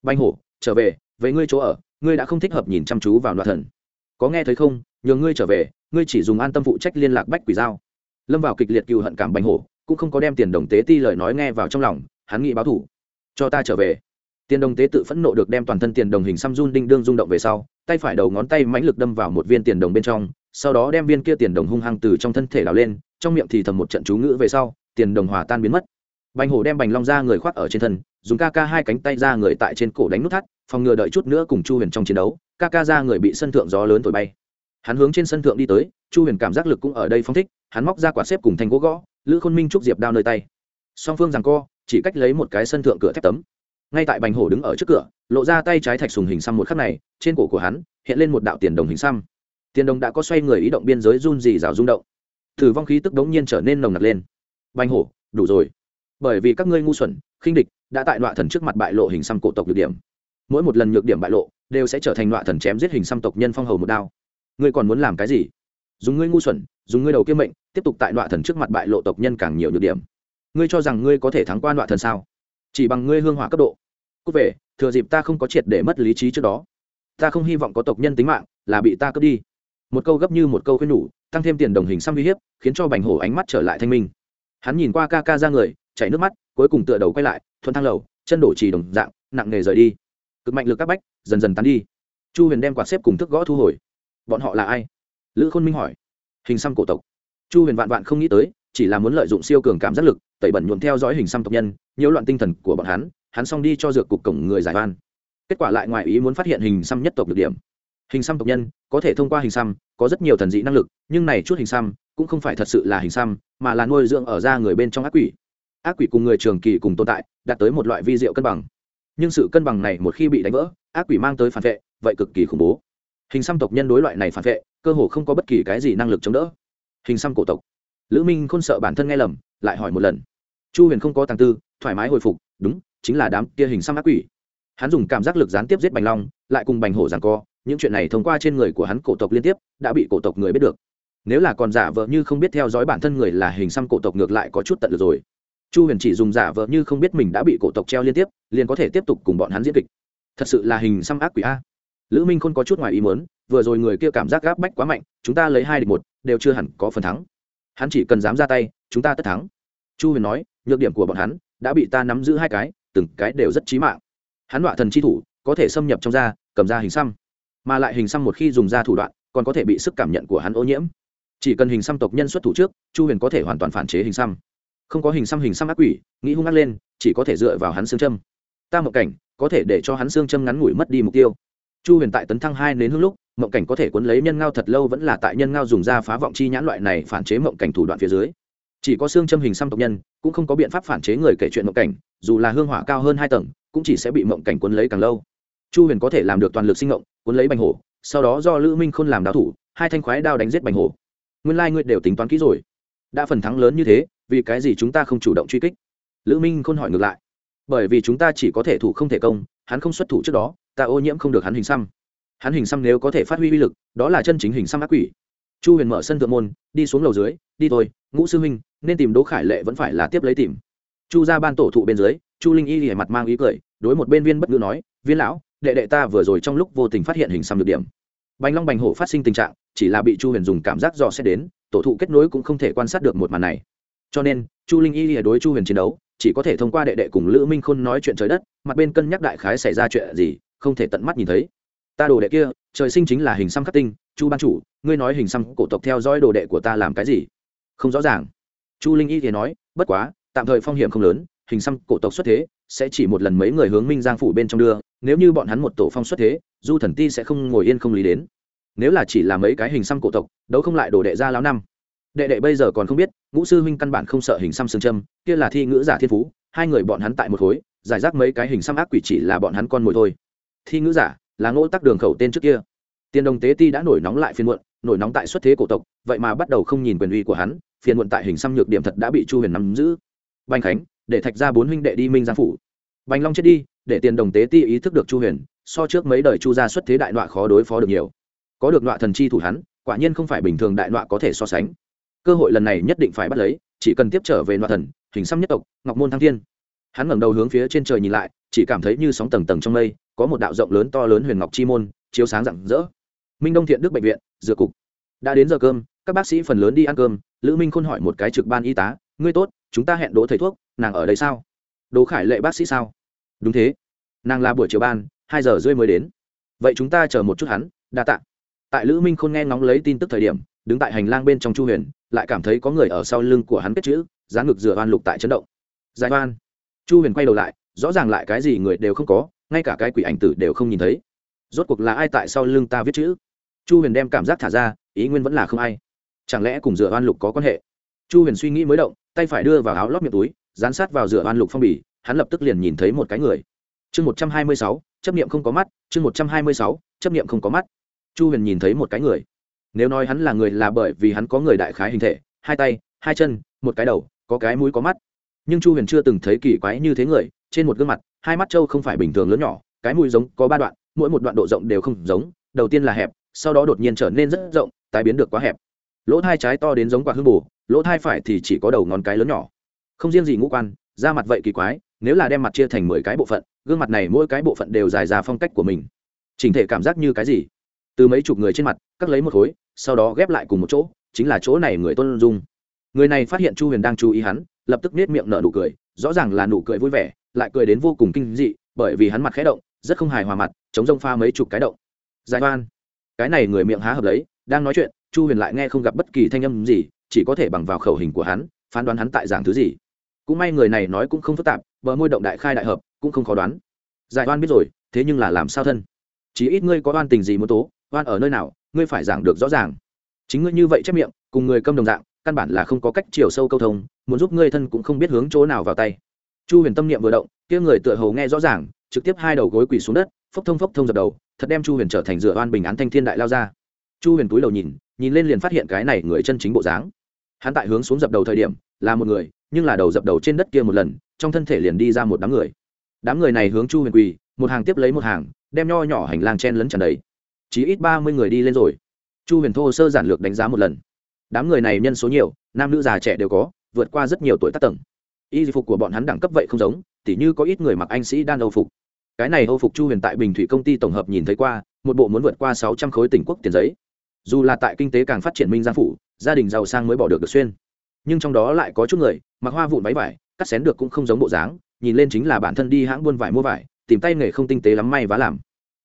Bành hổ, trở về với ngươi chỗ ở, ngươi đã không thích hợp nhìn chăm chú vào loạt thần. Có nghe thấy không? Nhờ ngươi trở về, ngươi chỉ dùng an tâm phụ trách liên lạc bách quỷ giao. Lâm vào kịch liệt cựu hận cảm bành hổ, cũng không có đem tiền đồng tế ti lời nói nghe vào trong lòng, hắn nghĩ báo thủ cho ta trở về. Tiền đồng tế tự phẫn nộ được đem toàn thân tiền đồng hình xăm run đinh đương rung động về sau, tay phải đầu ngón tay mãnh lực đâm vào một viên tiền đồng bên trong, sau đó đem viên kia tiền đồng hung hăng từ trong thân thể đào lên, trong miệng thì thầm một trận chú ngữ về sau, tiền đồng hòa tan biến mất bành hổ đem bành long ra người khoác ở trên thân, dùng ca ca hai cánh tay ra người tại trên cổ đánh nút thắt, phòng ngừa đợi chút nữa cùng chu huyền trong chiến đấu, ca ca ra người bị sân thượng gió lớn thổi bay. Hắn hướng trên sân thượng đi tới, chu huyền cảm giác lực cũng ở đây phong thích, hắn móc ra quả xếp cùng thành gỗ gõ, lữ khôn minh trúc diệp đao nơi tay. Song phương rằng co, chỉ cách lấy một cái sân thượng cửa thép tấm. Ngay tại bành hổ đứng ở trước cửa, lộ ra tay trái thạch sùng hình xăm một khắc này, trên cổ của hắn hiện lên một đạo tiền đồng hình xăm. Tiền đồng đã có xoay người ý động biên giới run rì rào rung động. Thử vong khí tức đống nhiên trở nên nồng nặc lên. Bành hổ, đủ rồi bởi vì các ngươi ngu xuẩn, khinh địch, đã tại đoạn thần trước mặt bại lộ hình xăm cổ tộc nhược điểm. Mỗi một lần nhược điểm bại lộ, đều sẽ trở thành đoạn thần chém giết hình xăm tộc nhân phong hầu một đao. Ngươi còn muốn làm cái gì? Dùng ngươi ngu xuẩn, dùng ngươi đầu kiếm mệnh, tiếp tục tại đoạn thần trước mặt bại lộ tộc nhân càng nhiều nhược điểm. Ngươi cho rằng ngươi có thể thắng qua đoạn thần sao? Chỉ bằng ngươi hương hỏa cấp độ. Cúc về, thừa dịp ta không có triệt để mất lý trí trước đó. Ta không hy vọng có tộc nhân tính mạng, là bị ta cướp đi. Một câu gấp như một câu khuyên nhủ, tăng thêm tiền đồng hình xăm uy hiếp, khiến cho bành hổ ánh mắt trở lại thanh minh. Hắn nhìn qua ca ca ra người chảy nước mắt, cuối cùng tựa đầu quay lại, thuận thang lầu, chân đổ trì đồng dạng, nặng nề rời đi. Cực mạnh lực các bách, dần dần tán đi. Chu huyền đem quạt xếp cùng thức gõ thu hồi. Bọn họ là ai? Lữ khôn minh hỏi. Hình xăm cổ tộc. Chu huyền vạn vạn không nghĩ tới, chỉ là muốn lợi dụng siêu cường cảm giác lực, tẩy bẩn nhuộm theo dõi hình xăm tộc nhân, nhiễu loạn tinh thần của bọn hắn hắn xong đi cho dược cục cổng người giải van kết quả lại ngoài ý muốn phát hiện hình xăm nhất tộc được điểm. Hình xăm tộc nhân, có thể thông qua hình xăm, có rất nhiều thần dị năng lực, nhưng này chút hình xăm, cũng không phải thật sự là hình xăm, mà là nuôi dưỡng ở da người bên trong ác quỷ ác quỷ cùng người trường kỳ cùng tồn tại, đạt tới một loại vi diệu cân bằng. Nhưng sự cân bằng này một khi bị đánh vỡ, ác quỷ mang tới phản vệ, vậy cực kỳ khủng bố. Hình xăm tộc nhân đối loại này phản vệ, cơ hồ không có bất kỳ cái gì năng lực chống đỡ. Hình xăm cổ tộc. Lữ minh không sợ bản thân nghe lầm, lại hỏi một lần. Chu huyền không có tàng tư, thoải mái hồi phục, đúng, chính là đám kia hình xăm ác quỷ. Hắn dùng cảm giác lực gián tiếp giết bành long, lại cùng bành hổ giằng co, những chuyện này thông qua trên người của hắn cổ tộc liên tiếp, đã bị cổ tộc người biết được. Nếu là còn giả vờ như không biết theo dõi bản thân người là hình xăm cổ tộc ngược lại có chút tận lực rồi chu huyền chỉ dùng giả vờ như không biết mình đã bị cổ tộc treo liên tiếp, liền có thể tiếp tục cùng bọn hắn diễn kịch. Thật sự là hình xăm ác quỷ a. Lữ minh không có chút ngoài ý muốn, vừa rồi người kia cảm giác gáp bách quá mạnh, chúng ta lấy hai địch một, đều chưa hẳn có phần thắng. Hắn chỉ cần dám ra tay, chúng ta tất thắng. Chu huyền nói, nhược điểm của bọn hắn, đã bị ta nắm giữ hai cái, từng cái đều rất chí mạng. Hắn đọa thần chi thủ, có thể xâm nhập trong da, cầm ra hình xăm. Mà lại hình xăm một khi dùng ra thủ đoạn, còn có thể bị sức cảm nhận của hắn ô nhiễm. Chỉ cần hình xăm tộc nhân xuất thủ trước, chu huyền có thể hoàn toàn phản chế hình xăm không có hình xăm hình xăm ác quỷ, nghĩ hung ác lên, chỉ có thể dựa vào hắn xương châm. Ta mộng cảnh, có thể để cho hắn xương châm ngắn ngủi mất đi mục tiêu. Chu huyền tại tấn thăng hai đến hương lúc, mộng cảnh có thể cuốn lấy nhân ngao thật lâu vẫn là tại nhân ngao dùng ra phá vọng chi nhãn loại này phản chế mộng cảnh thủ đoạn phía dưới. Chỉ có xương châm hình xăm tộc nhân, cũng không có biện pháp phản chế người kể chuyện mộng cảnh, dù là hương hỏa cao hơn hai tầng, cũng chỉ sẽ bị mộng cảnh cuốn lấy càng lâu. Chu huyền có thể làm được toàn lực sinh mộng, cuốn lấy bành hổ, sau đó do lữ minh khôn làm đạo thủ, hai thanh khoái đao đánh giết bành hổ. Nguyên lai、like、ngươi đều tính toán kỹ rồi. Đã phần thắng lớn như thế vì cái gì chúng ta không chủ động truy kích? Lữ minh khôn hỏi ngược lại. Bởi vì chúng ta chỉ có thể thủ không thể công, hắn không xuất thủ trước đó, ta ô nhiễm không được hắn hình xăm. Hắn hình xăm nếu có thể phát huy uy lực, đó là chân chính hình xăm ác quỷ. Chu huyền mở sân thượng môn, đi xuống lầu dưới, đi thôi, ngũ sư huynh, nên tìm đỗ khải lệ vẫn phải là tiếp lấy tìm. Chu ra ban tổ thụ bên dưới, chu linh y lìa mặt mang ý cười, đối một bên viên bất ngữ nói, viên lão, đệ đệ ta vừa rồi trong lúc vô tình phát hiện hình xăm được điểm. Bành long bành hổ phát sinh tình trạng, chỉ là bị chu huyền dùng cảm giác dò xét đến, tổ thụ kết nối cũng không thể quan sát được một màn này cho nên, chu linh y lìa đối chu huyền chiến đấu, chỉ có thể thông qua đệ đệ cùng lữ minh khôn nói chuyện trời đất, mặt bên cân nhắc đại khái xảy ra chuyện gì, không thể tận mắt nhìn thấy. Ta đồ đệ kia, trời sinh chính là hình xăm khắc tinh, chu ban chủ, ngươi nói hình xăm cổ tộc theo dõi đồ đệ của ta làm cái gì? Không rõ ràng. Chu linh y thì nói, bất quá, tạm thời phong hiểm không lớn, hình xăm cổ tộc xuất thế, sẽ chỉ một lần mấy người hướng minh giang phủ bên trong đưa, nếu như bọn hắn một tổ phong xuất thế, du thần ti sẽ không ngồi yên không lý đến. Nếu là chỉ là mấy cái hình xăm cổ tộc, đấu không lại đồ đệ ra lão năm đệ đệ bây giờ còn không biết, ngũ sư huynh căn bản không sợ hình xăm xương châm, kia là thi ngữ giả thiên phú, hai người bọn hắn tại một khối, giải rác mấy cái hình xăm ác quỷ chỉ là bọn hắn con mồi thôi. Thi ngữ giả, là ngỗ tắc đường khẩu tên trước kia. Tiền đồng tế ti đã nổi nóng lại phiên muộn, nổi nóng tại xuất thế cổ tộc, vậy mà bắt đầu không nhìn quyền uy của hắn, phiền muộn tại hình xăm nhược điểm thật đã bị chu huyền nắm giữ. Banh khánh, để thạch ra bốn huynh đệ đi minh giang phủ. Bành long chết đi, để tiền đồng tế ti ý thức được chu huyền, so trước mấy đời chu gia xuất thế đại nọa khó đối phó được nhiều. Có được nọa thần chi thủ hắn, quả nhiên không phải bình thường đại nọa có thể so sánh cơ hội lần này nhất định phải bắt lấy, chỉ cần tiếp trở về loạn thần, hình xăm nhất tộc, ngọc môn thăng thiên. Hắn ngẩng đầu hướng phía trên trời nhìn lại, chỉ cảm thấy như sóng tầng tầng trong mây, có một đạo rộng lớn to lớn huyền ngọc chi môn, chiếu sáng rạng rỡ. Minh đông thiện đức bệnh viện dựa cục. Đã đến giờ cơm, các bác sĩ phần lớn đi ăn cơm, lữ minh khôn hỏi một cái trực ban y tá, ngươi tốt, chúng ta hẹn đỗ thầy thuốc, nàng ở đây sao? Đỗ khải lệ bác sĩ sao? Đúng thế, nàng là buổi chiều ban, hai giờ rưỡi mới đến. Vậy chúng ta chờ một chút hắn, đa tạ. Tại lữ minh khôn nghe ngóng lấy tin tức thời điểm, đứng tại hành lang bên trong chu huyền lại cảm thấy có người ở sau lưng của hắn kết chữ dáng ngực dựa oan lục tại chấn động. Giải oan. Chu huyền quay đầu lại, rõ ràng lại cái gì người đều không có, ngay cả cái quỷ ảnh tử đều không nhìn thấy. Rốt cuộc là ai tại sau lưng ta viết chữ? Chu huyền đem cảm giác thả ra, ý nguyên vẫn là không ai. Chẳng lẽ cùng dựa oan lục có quan hệ? Chu huyền suy nghĩ mới động, tay phải đưa vào áo lót miệng túi, dán sát vào dựa oan lục phong bì, hắn lập tức liền nhìn thấy một cái người. Chương một trăm hai mươi sáu, chấp niệm không có mắt, chương một trăm hai mươi sáu, chấp niệm không có mắt. Chu huyền nhìn thấy một cái người nếu nói hắn là người là bởi vì hắn có người đại khái hình thể, hai tay, hai chân, một cái đầu, có cái mũi có mắt. Nhưng chu huyền chưa từng thấy kỳ quái như thế người, trên một gương mặt, hai mắt trâu không phải bình thường lớn nhỏ, cái mũi giống có ba đoạn, mỗi một đoạn độ rộng đều không giống, đầu tiên là hẹp, sau đó đột nhiên trở nên rất rộng, tái biến được quá hẹp. Lỗ thai trái to đến giống quả hương bù, lỗ thai phải thì chỉ có đầu ngón cái lớn nhỏ. Không riêng gì ngũ quan, da mặt vậy kỳ quái, nếu là đem mặt chia thành mười cái bộ phận, gương mặt này mỗi cái bộ phận đều dài ra phong cách của mình. Chỉnh thể cảm giác như cái gì? Từ mấy chục người trên mặt, cắt lấy một khối, sau đó ghép lại cùng một chỗ, chính là chỗ này người tôn dung. Người này phát hiện chu huyền đang chú ý hắn, lập tức nết miệng nở nụ cười, rõ ràng là nụ cười vui vẻ, lại cười đến vô cùng kinh dị, bởi vì hắn mặt khẽ động, rất không hài hòa mặt, chống rông pha mấy chục cái động. Giải oan. Cái này người miệng há hợp lấy đang nói chuyện, chu huyền lại nghe không gặp bất kỳ thanh âm gì, chỉ có thể bằng vào khẩu hình của hắn, phán đoán hắn tại giảng thứ gì. Cũng may người này nói cũng không phức tạp, bờ môi động đại khai đại hợp, cũng không khó đoán. Giải oan biết rồi, thế nhưng là làm sao thân? Chỉ ít ngươi có oan tình gì muốn tố? Oan ở nơi nào, ngươi phải giảng được rõ ràng. Chính ngươi như vậy chép miệng, cùng người câm đồng dạng, căn bản là không có cách chiều sâu câu thông, muốn giúp ngươi thân cũng không biết hướng chỗ nào vào tay. Chu huyền tâm niệm vừa động, kia người tựa hầu nghe rõ ràng, trực tiếp hai đầu gối quỳ xuống đất, phốc thông phốc thông dập đầu, thật đem chu huyền trở thành dựa oan bình án thanh thiên đại lao ra. Chu huyền túi đầu nhìn nhìn lên liền phát hiện cái này người chân chính bộ dáng. Hắn tại hướng xuống dập đầu thời điểm, là một người, nhưng là đầu dập đầu trên đất kia một lần, trong thân thể liền đi ra một đám người. Đám người này hướng chu huyền quỳ, một hàng tiếp lấy một hàng, đem nho nhỏ hành lang chen lấn tràn đầy chỉ ít ba mươi người đi lên rồi. Chu huyền thô sơ giản lược đánh giá một lần. Đám người này nhân số nhiều, nam nữ già trẻ đều có, vượt qua rất nhiều tuổi tác tầng. Y phục của bọn hắn đẳng cấp vậy không giống, tỉ như có ít người mặc anh sĩ đan âu phục. Cái này âu phục chu huyền tại bình thủy công ty tổng hợp nhìn thấy qua, một bộ muốn vượt qua sáu trăm khối tỉnh quốc tiền giấy. Dù là tại kinh tế càng phát triển minh giang phủ, gia đình giàu sang mới bỏ được được xuyên. Nhưng trong đó lại có chút người, mặc hoa vụn váy vải, cắt xén được cũng không giống bộ dáng, nhìn lên chính là bản thân đi hãng buôn vải mua vải, tìm tay nghề không tinh tế lắm may vá làm.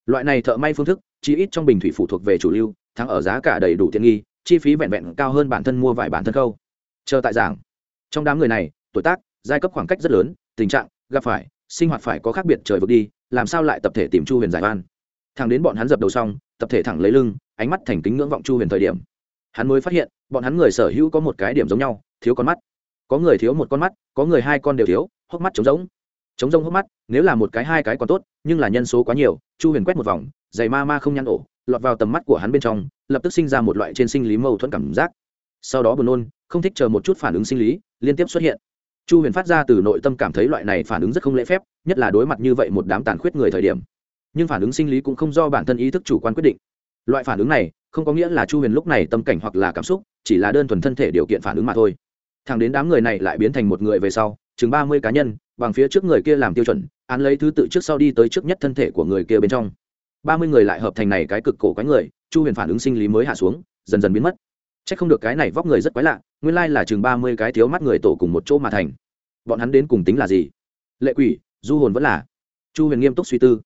Loại này thợ may phương thức chi ít trong bình thủy phụ thuộc về chủ lưu, thắng ở giá cả đầy đủ tiện nghi, chi phí vẹn vẹn cao hơn bản thân mua vải bản thân khâu. Chờ tại giảng. Trong đám người này, tuổi tác, giai cấp khoảng cách rất lớn, tình trạng, gặp phải, sinh hoạt phải có khác biệt trời vực đi, làm sao lại tập thể tìm chu huyền giải oan? Thằng đến bọn hắn dập đầu xong, tập thể thẳng lấy lưng, ánh mắt thành kính ngưỡng vọng chu huyền thời điểm. Hắn mới phát hiện, bọn hắn người sở hữu có một cái điểm giống nhau, thiếu con mắt. Có người thiếu một con mắt, có người hai con đều thiếu, hốc mắt trống rỗng. Trống rỗng hốc mắt, nếu là một cái hai cái còn tốt, nhưng là nhân số quá nhiều, chu huyền quét một vòng giày ma ma không nhăn ổ, lọt vào tầm mắt của hắn bên trong, lập tức sinh ra một loại trên sinh lý mâu thuẫn cảm giác. Sau đó buồn nôn, không thích chờ một chút phản ứng sinh lý, liên tiếp xuất hiện. Chu huyền phát ra từ nội tâm cảm thấy loại này phản ứng rất không lễ phép, nhất là đối mặt như vậy một đám tàn khuyết người thời điểm. Nhưng phản ứng sinh lý cũng không do bản thân ý thức chủ quan quyết định. Loại phản ứng này, không có nghĩa là chu huyền lúc này tâm cảnh hoặc là cảm xúc, chỉ là đơn thuần thân thể điều kiện phản ứng mà thôi. Thẳng đến đám người này lại biến thành một người về sau, chừng ba mươi cá nhân, bằng phía trước người kia làm tiêu chuẩn, án lấy thứ tự trước sau đi tới trước nhất thân thể của người kia bên trong ba mươi người lại hợp thành này cái cực cổ quái người chu huyền phản ứng sinh lý mới hạ xuống dần dần biến mất. C h ắ c không được cái này vóc người rất quái lạ nguyên lai là chừng ba mươi cái thiếu mắt người tổ cùng một chỗ mà thành. Bọn hắn đến cùng tính là gì? Lệ quỷ du hồn vẫn là. Chu huyền nghiêm túc suy tư.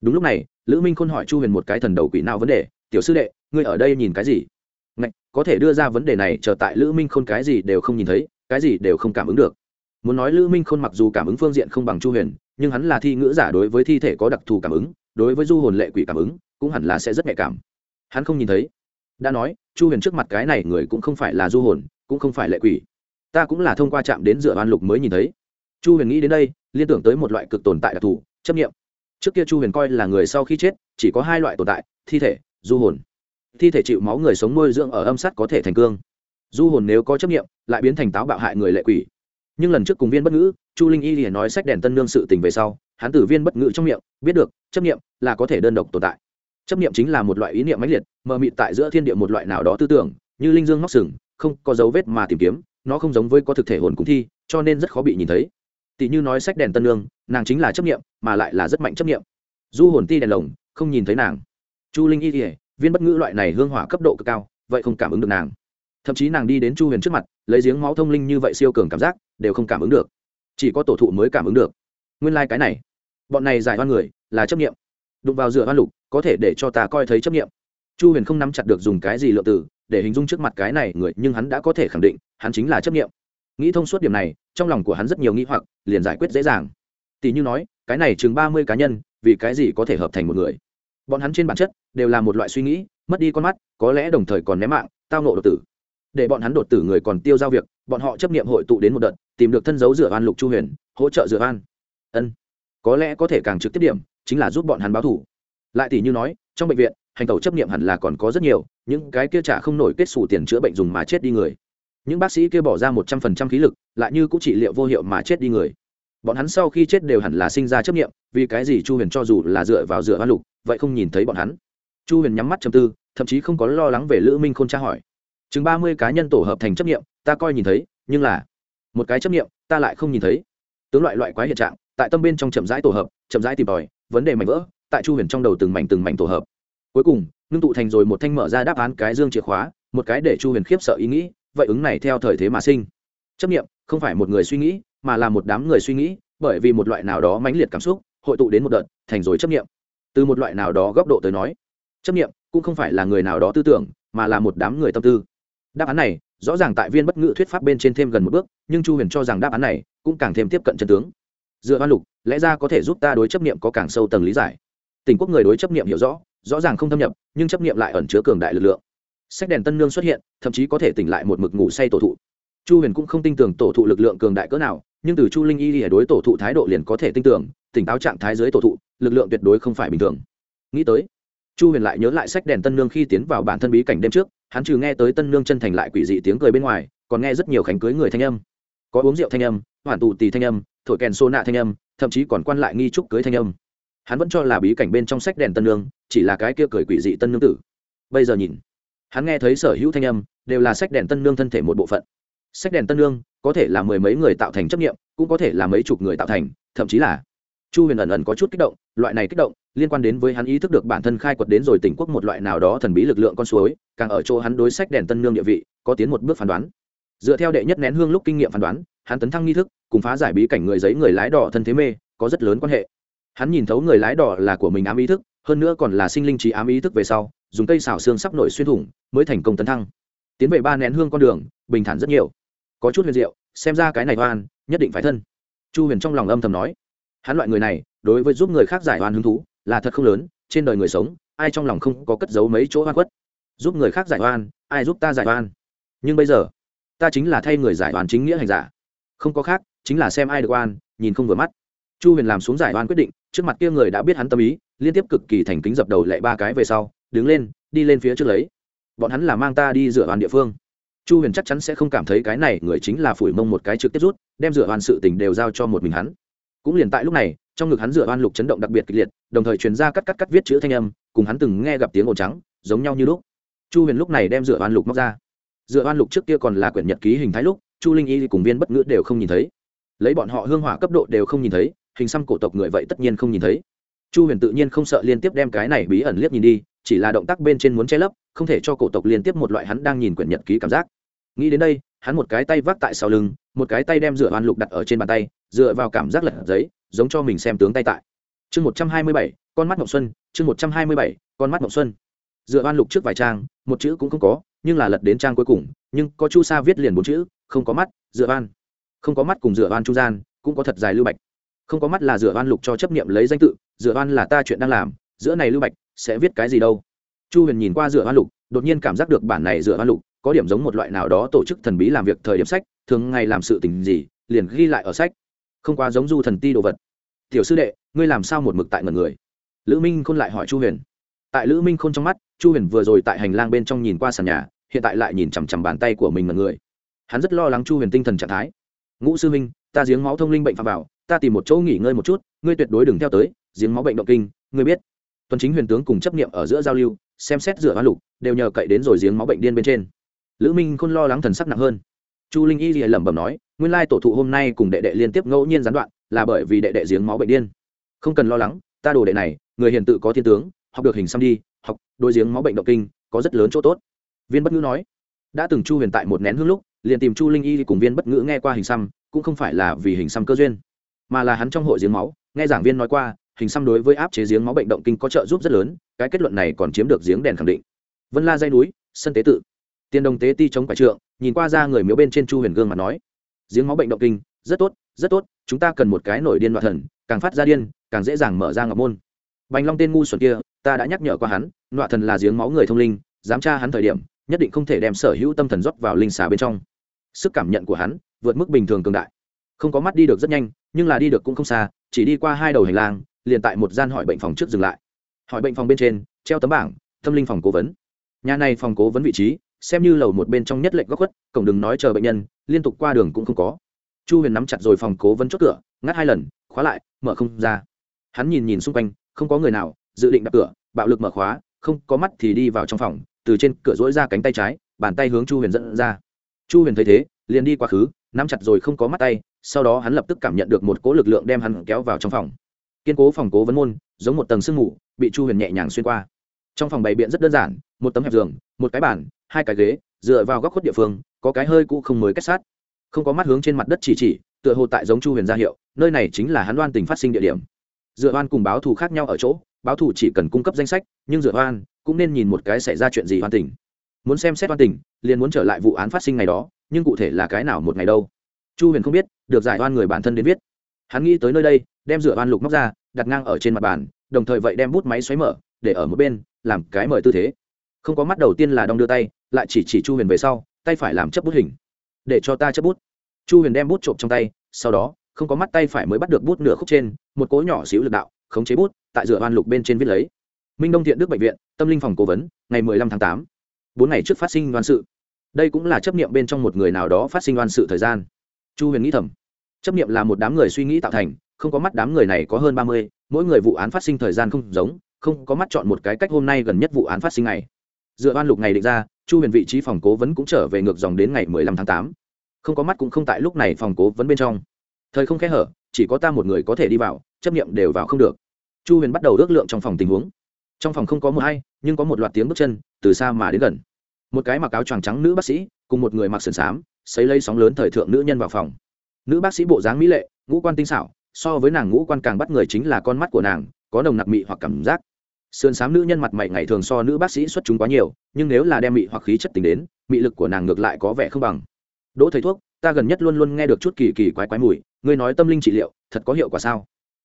Đúng lúc này lữ minh khôn hỏi chu huyền một cái thần đầu quỷ nào vấn đề tiểu sư đệ ngươi ở đây nhìn cái gì? Ngạch, có thể đưa ra vấn đề này trở tại lữ minh khôn cái gì đều không nhìn thấy cái gì đều không cảm ứng được. Muốn nói lữ minh khôn mặc dù cảm ứng phương diện không bằng chu huyền nhưng hắn là thi ngữ giả đối với thi thể có đặc thù cảm ứng đối với du hồn lệ quỷ cảm ứng, cũng hẳn là sẽ rất nhạy cảm. Hắn không nhìn thấy. Đã nói, chu huyền trước mặt cái này người cũng không phải là du hồn, cũng không phải lệ quỷ. Ta cũng là thông qua chạm đến dựa oan lục mới nhìn thấy. Chu huyền nghĩ đến đây, liên tưởng tới một loại cực tồn tại đặc thù, chấp nghiệm trước kia chu huyền coi là người sau khi chết, chỉ có hai loại tồn tại, thi thể, du hồn. Thi thể chịu máu người sống nuôi dưỡng ở âm sắt có thể thành cương. Du hồn nếu có chấp nghiệm lại biến thành táo bạo hại người lệ quỷ. Nhưng lần trước cùng viên bất ngữ, chu linh y liền nói sách đèn tân nương sự tình về sau hắn Tử viên bất ngữ trong miệng biết được chấp nghiệm là có thể đơn độc tồn tại. Chấp nghiệm chính là một loại ý niệm mãnh liệt mờ mịt tại giữa thiên địa một loại nào đó tư tưởng như linh dương móc sừng không có dấu vết mà tìm kiếm nó không giống với có thực thể hồn cũng thi cho nên rất khó bị nhìn thấy. Tỷ như nói sách đèn tân lương, nàng chính là chấp nghiệm mà lại là rất mạnh chấp nghiệm du hồn ti đèn lồng không nhìn thấy nàng. Chu linh y ỉa viên bất ngữ loại này hương hỏa cấp độ cực cao vậy không cảm ứng được nàng. Thậm chí nàng đi đến chu huyền trước mặt lấy giếng máu thông linh như vậy siêu cường cảm giác đều không cảm ứng được. Chỉ có tổ thụ mới cảm ứng được nguyên lai cái này. Bọn này giải oan người, là chấp nghiệm đụng vào dựa oan lục, có thể để cho ta coi thấy chấp nghiệm chu huyền không nắm chặt được dùng cái gì lượng từ, để hình dung trước mặt cái này người, nhưng hắn đã có thể khẳng định, hắn chính là chấp nghiệm nghĩ thông suốt điểm này, trong lòng của hắn rất nhiều nghĩ hoặc, liền giải quyết dễ dàng. Tỷ như nói, cái này chừng ba mươi cá nhân, vì cái gì có thể hợp thành một người? Bọn hắn trên bản chất, đều là một loại suy nghĩ, mất đi con mắt, có lẽ đồng thời còn ném mạng, tao nộ đột tử. Để bọn hắn đột tử người còn tiêu giao việc, bọn họ chấp nghiệm hội tụ đến một đợt, tìm được thân dấu dựa an lục chu huyền, hỗ trợ dựa an ân. Có lẽ có thể càng trực tiếp điểm, chính là giúp bọn hắn báo thủ lại tỷ như nói, trong bệnh viện, hành tẩu chấp nghiệm hẳn là còn có rất nhiều, những cái kia trả không nổi kết xù tiền chữa bệnh dùng mà chết đi người. Những bác sĩ kia bỏ ra một trăm phần trăm khí lực, lại như cũng trị liệu vô hiệu mà chết đi người. Bọn hắn sau khi chết đều hẳn là sinh ra chấp nghiệm vì cái gì chu huyền cho dù là dựa vào dựa hoa lục, vậy không nhìn thấy bọn hắn? Chu huyền nhắm mắt chầm tư, thậm chí không có lo lắng về lữ minh k h ô n tra hỏi. Chừng ba mươi cá nhân tổ hợp thành chấp nghiệm ta coi nhìn thấy, nhưng là, một cái chấp nghiệm ta lại không nhìn thấy. Tướng loại loại quái hiện trạng tại tâm bên trong chậm rãi tổ hợp, chậm rãi tìm tòi, vấn đề mảnh vỡ, tại chu huyền trong đầu từng mảnh từng mảnh tổ hợp. Cuối cùng, ngưng tụ thành rồi một thanh mở ra đáp án cái dương chìa khóa, một cái để chu huyền khiếp sợ ý nghĩ, vậy ứng này theo thời thế mà sinh. Chấp nghiệm không phải một người suy nghĩ, mà là một đám người suy nghĩ, bởi vì một loại nào đó mãnh liệt cảm xúc, hội tụ đến một đợt, thành rồi chấp nghiệm từ một loại nào đó góc độ tới nói, chấp nghiệm cũng không phải là người nào đó tư tưởng, mà là một đám người tâm tư. Đáp án này, rõ ràng tại viên bất ngữ thuyết pháp bên trên thêm gần một bước, nhưng chu huyền cho rằng đáp án này cũng càng thêm tiếp cận chân tướng dựa văn lục, lẽ ra có thể giúp ta đối chấp niệm có càng sâu tầng lý giải. Tình quốc người đối chấp niệm hiểu rõ rõ ràng không thâm nhập, nhưng chấp niệm lại ẩn chứa cường đại lực lượng. Sách đèn tân nương xuất hiện, thậm chí có thể tỉnh lại một mực ngủ say tổ thụ. Chu huyền cũng không tin tưởng tổ thụ lực lượng cường đại cỡ nào, nhưng từ chu linh y lìa đối tổ thụ thái độ liền có thể tin tưởng, tỉnh táo trạng thái dưới tổ thụ, lực lượng tuyệt đối không phải bình thường. Nghĩ tới, chu huyền lại nhớ lại sách đèn tân nương khi tiến vào bản thân bí cảnh đêm trước, hắn trừ nghe tới tân nương chân thành lại quỷ dị tiếng cười bên ngoài, còn nghe rất nhiều khánh cưới người thanh âm. Có uống rượu thanh âm, hoàn tù tì thanh âm thổi kèn xô nạ thanh âm, thậm chí còn quan lại nghi trúc cưới thanh âm. Hắn vẫn cho là bí cảnh bên trong sách đèn tân nương, chỉ là cái kia cười quỷ dị tân nương tử. Bây giờ nhìn, hắn nghe thấy sở hữu thanh âm, đều là sách đèn tân nương thân thể một bộ phận. Sách đèn tân nương, có thể là mười mấy người tạo thành chấp nghiệm cũng có thể là mấy chục người tạo thành, thậm chí là chu huyền ẩn ẩn có chút kích động, loại này kích động, liên quan đến với hắn ý thức được bản thân khai quật đến rồi tỉnh quốc một loại nào đó thần bí lực lượng con suối, càng ở chỗ hắn đối sách đèn tân nương địa vị, có tiến một bước phán đoán. Dựa theo đệ nhất nén hương lúc kinh nghiệm phán đoán, hắn tấn thăng nghi thức cùng phá giải bí cảnh người giấy người lái đỏ thân thế mê, có rất lớn quan hệ. Hắn nhìn thấu người lái đỏ là của mình ám ý thức, hơn nữa còn là sinh linh trí ám ý thức về sau, dùng cây xào xương sắp nổi xuyên thủng, mới thành công tấn thăng. Tiến về ba nén hương con đường, bình thản rất nhiều. Có chút huyền diệu, xem ra cái này oan, nhất định phải thân. Chu huyền trong lòng âm thầm nói. Hắn loại người này, đối với giúp người khác giải oan hứng thú, là thật không lớn, trên đời người sống, ai trong lòng không có cất giấu mấy chỗ oan khuất. Giúp người khác giải oan, ai giúp ta giải oan? Nhưng bây giờ, ta chính là thay người giải oan chính nghĩa hành giả. Không có khác chính là xem ai được oan, nhìn không vừa mắt. Chu huyền làm xuống giải oan quyết định, trước mặt kia người đã biết hắn tâm ý, liên tiếp cực kỳ thành kính dập đầu lệ ba cái về sau, đứng lên, đi lên phía trước lấy. Bọn hắn là mang ta đi dựa oan địa phương. Chu huyền chắc chắn sẽ không cảm thấy cái này người chính là phủi mông một cái trực tiếp rút, đem dựa oan sự tình đều giao cho một mình hắn. Cũng liền tại lúc này, trong ngực hắn dựa oan lục chấn động đặc biệt kịch liệt, đồng thời truyền ra cắt cắt cắt viết chữ thanh âm, cùng hắn từng nghe gặp tiếng ồn trắng, giống nhau như lúc. Chu huyền lúc này đem dựa oan lục móc ra. Dựa oan lục trước kia còn là quyển nhật ký hình thái lúc, chu linh y cùng viên bất ngữ đều không nhìn thấy lấy bọn họ hương hỏa cấp độ đều không nhìn thấy, hình xăm cổ tộc người vậy tất nhiên không nhìn thấy. Chu huyền tự nhiên không sợ liên tiếp đem cái này bí ẩn liếc nhìn đi, chỉ là động tác bên trên muốn che lấp, không thể cho cổ tộc liên tiếp một loại hắn đang nhìn quyển nhật ký cảm giác. Nghĩ đến đây, hắn một cái tay vác tại sau lưng, một cái tay đem dựa oan lục đặt ở trên bàn tay, dựa vào cảm giác lật giấy, giống cho mình xem tướng tay tại. Chương một trăm hai mươi bảy, con mắt ngọc xuân, chương một trăm hai mươi bảy, con mắt ngọc xuân. Dựa oan lục trước vài trang, một chữ cũng không có, nhưng là lật đến trang cuối cùng, nhưng có chu sa viết liền bốn chữ, không có mắt, dựa oan không có mắt cùng dựa oan trung gian, cũng có thật dài lưu bạch. Không có mắt là dựa oan lục cho chấp nghiệm lấy danh tự dựa oan là ta chuyện đang làm, giữa này lưu bạch sẽ viết cái gì đâu? Chu huyền nhìn qua dựa oan lục, đột nhiên cảm giác được bản này dựa oan lục có điểm giống một loại nào đó tổ chức thần bí làm việc thời điểm sách, thường ngày làm sự tình gì, liền ghi lại ở sách. Không quá giống du thần ti đồ vật. Tiểu sư đệ, ngươi làm sao một mực tại ngần người? Lữ minh khôn lại hỏi chu huyền. Tại lữ minh khôn trong mắt, chu huyền vừa rồi tại hành lang bên trong nhìn qua sàn nhà, hiện tại lại nhìn chằm chằm bàn tay của mình ngần người. Hắn rất lo lắng chu huyền tinh thần trạng thái ngũ sư minh ta giếng máu thông linh bệnh phạm vào, ta tìm một chỗ nghỉ ngơi một chút, ngươi tuyệt đối đừng theo tới, giếng máu bệnh động kinh, ngươi biết. Tuần chính huyền tướng cùng chấp nghiệm ở giữa giao lưu, xem xét rửa hoa lục, đều nhờ cậy đến rồi giếng máu bệnh điên bên trên. Lữ minh khôn lo lắng thần sắc nặng hơn. Chu linh y lìa lẩm bẩm nói, nguyên lai tổ thụ hôm nay cùng đệ đệ liên tiếp ngẫu nhiên gián đoạn, là bởi vì đệ đệ giếng máu bệnh điên. Không cần lo lắng, ta đồ đệ này, người hiền tự có thiên tướng, học được hình xăm đi, học đôi giếng máu bệnh động kinh, có rất lớn chỗ tốt. Viên bất ngữ nói. Đã từng chu huyền tại một nén hương lúc liền tìm chu linh y cùng viên bất ngữ nghe qua hình xăm, cũng không phải là vì hình xăm cơ duyên, mà là hắn trong hội giếng máu, nghe giảng viên nói qua, hình xăm đối với áp chế giếng máu bệnh động kinh có trợ giúp rất lớn, cái kết luận này còn chiếm được giếng đèn khẳng định. Vân la dây núi, sân tế tự. Tiên đồng tế ti chống phải trượng, nhìn qua ra người miếu bên trên chu huyền gương mà nói, giếng máu bệnh động kinh, rất tốt rất tốt, chúng ta cần một cái nổi điên loạn thần, càng phát ra điên, càng dễ dàng mở ra ngọc môn. Bành long tên ngu xuẩn kia, ta đã nhắc nhở qua hắn, loạn thần là giếng máu người thông linh, dám tra hắn thời điểm, nhất định không thể đem sở hữu tâm thần rót vào linh xà bên trong sức cảm nhận của hắn vượt mức bình thường cường đại. Không có mắt đi được rất nhanh, nhưng là đi được cũng không xa, chỉ đi qua hai đầu hành lang, liền tại một gian hỏi bệnh phòng trước dừng lại. Hỏi bệnh phòng bên trên, treo tấm bảng, tâm linh phòng cố vấn. Nhà này phòng cố vấn vị trí, xem như lầu một bên trong nhất lệnh góc khuất, cổng đừng nói chờ bệnh nhân, liên tục qua đường cũng không có. Chu huyền nắm chặt rồi phòng cố vấn chốt cửa, ngắt hai lần, khóa lại, mở không ra. Hắn nhìn nhìn xung quanh, không có người nào, dự định đập cửa, bạo lực mở khóa, không có mắt thì đi vào trong phòng, từ trên cửa dỗi ra cánh tay trái, bàn tay hướng chu huyền dẫn ra chu huyền thấy thế, liền đi quá khứ, nắm chặt rồi không có mắt tay, sau đó hắn lập tức cảm nhận được một cỗ lực lượng đem hắn kéo vào trong phòng. Kiên cố phòng cố vấn môn, giống một tầng sương mù, bị chu huyền nhẹ nhàng xuyên qua. Trong phòng bày biện rất đơn giản, một tấm hẹp giường, một cái bàn, hai cái ghế, dựa vào góc khuất địa phương, có cái hơi cũ không mới kết sát. Không có mắt hướng trên mặt đất chỉ chỉ, tựa hồ tại giống chu huyền ra hiệu, nơi này chính là hắn đoan tình phát sinh địa điểm. Dựa oan cùng báo thù khác nhau ở chỗ, báo thù chỉ cần cung cấp danh sách, nhưng dựa oan cũng nên nhìn một cái xảy ra chuyện gì hoàn tình muốn xem xét hoàn tình, liền muốn trở lại vụ án phát sinh ngày đó, nhưng cụ thể là cái nào một ngày đâu? Chu huyền không biết, được giải oan người bản thân đến viết. Hắn nghĩ tới nơi đây, đem dựa oan lục móc ra, đặt ngang ở trên mặt bàn, đồng thời vậy đem bút máy xoáy mở, để ở một bên, làm cái mời tư thế. Không có mắt đầu tiên là đong đưa tay, lại chỉ chỉ chu huyền về sau, tay phải làm chấp bút hình. Để cho ta chấp bút. Chu huyền đem bút trộm trong tay, sau đó, không có mắt tay phải mới bắt được bút nửa khúc trên, một cố nhỏ xíu lực đạo, khống chế bút, tại dựa oan lục bên trên viết lấy. Minh đông thiện đức bệnh viện, tâm linh phòng cố vấn, ngày mười lăm tháng tám bốn ngày trước phát sinh đoan sự. Đây cũng là chấp nghiệm bên trong một người nào đó phát sinh đoan sự thời gian. Chu huyền nghĩ thầm, chấp nghiệm là một đám người suy nghĩ tạo thành, không có mắt đám người này có hơn ba mươi, mỗi người vụ án phát sinh thời gian không giống, không có mắt chọn một cái cách hôm nay gần nhất vụ án phát sinh này. dựa oan lục này định ra, chu huyền vị trí phòng cố vấn cũng trở về ngược dòng đến ngày mười lăm tháng tám. Không có mắt cũng không tại lúc này phòng cố vấn bên trong. Thời không khẽ hở, chỉ có ta một người có thể đi vào, chấp nghiệm đều vào không được. Chu huyền bắt đầu ước lượng trong phòng tình huống. Trong phòng không có một hay nhưng có một loạt tiếng bước chân từ xa mà đến gần. Một cái mặc áo choàng trắng nữ bác sĩ cùng một người mặc sườn xám xấy lấy sóng lớn thời thượng nữ nhân vào phòng. Nữ bác sĩ bộ dáng mỹ lệ, ngũ quan tinh xảo, so với nàng ngũ quan càng bắt người chính là con mắt của nàng, có nồng nặc mị hoặc cảm giác. Sườn xám nữ nhân mặt mày ngày thường so nữ bác sĩ xuất chúng quá nhiều, nhưng nếu là đem mị hoặc khí chất tính đến, mị lực của nàng ngược lại có vẻ không bằng. Đỗ thầy thuốc, ta gần nhất luôn luôn nghe được chút kỳ kỳ quái quái mùi, ngươi nói tâm linh trị liệu, thật có hiệu quả sao?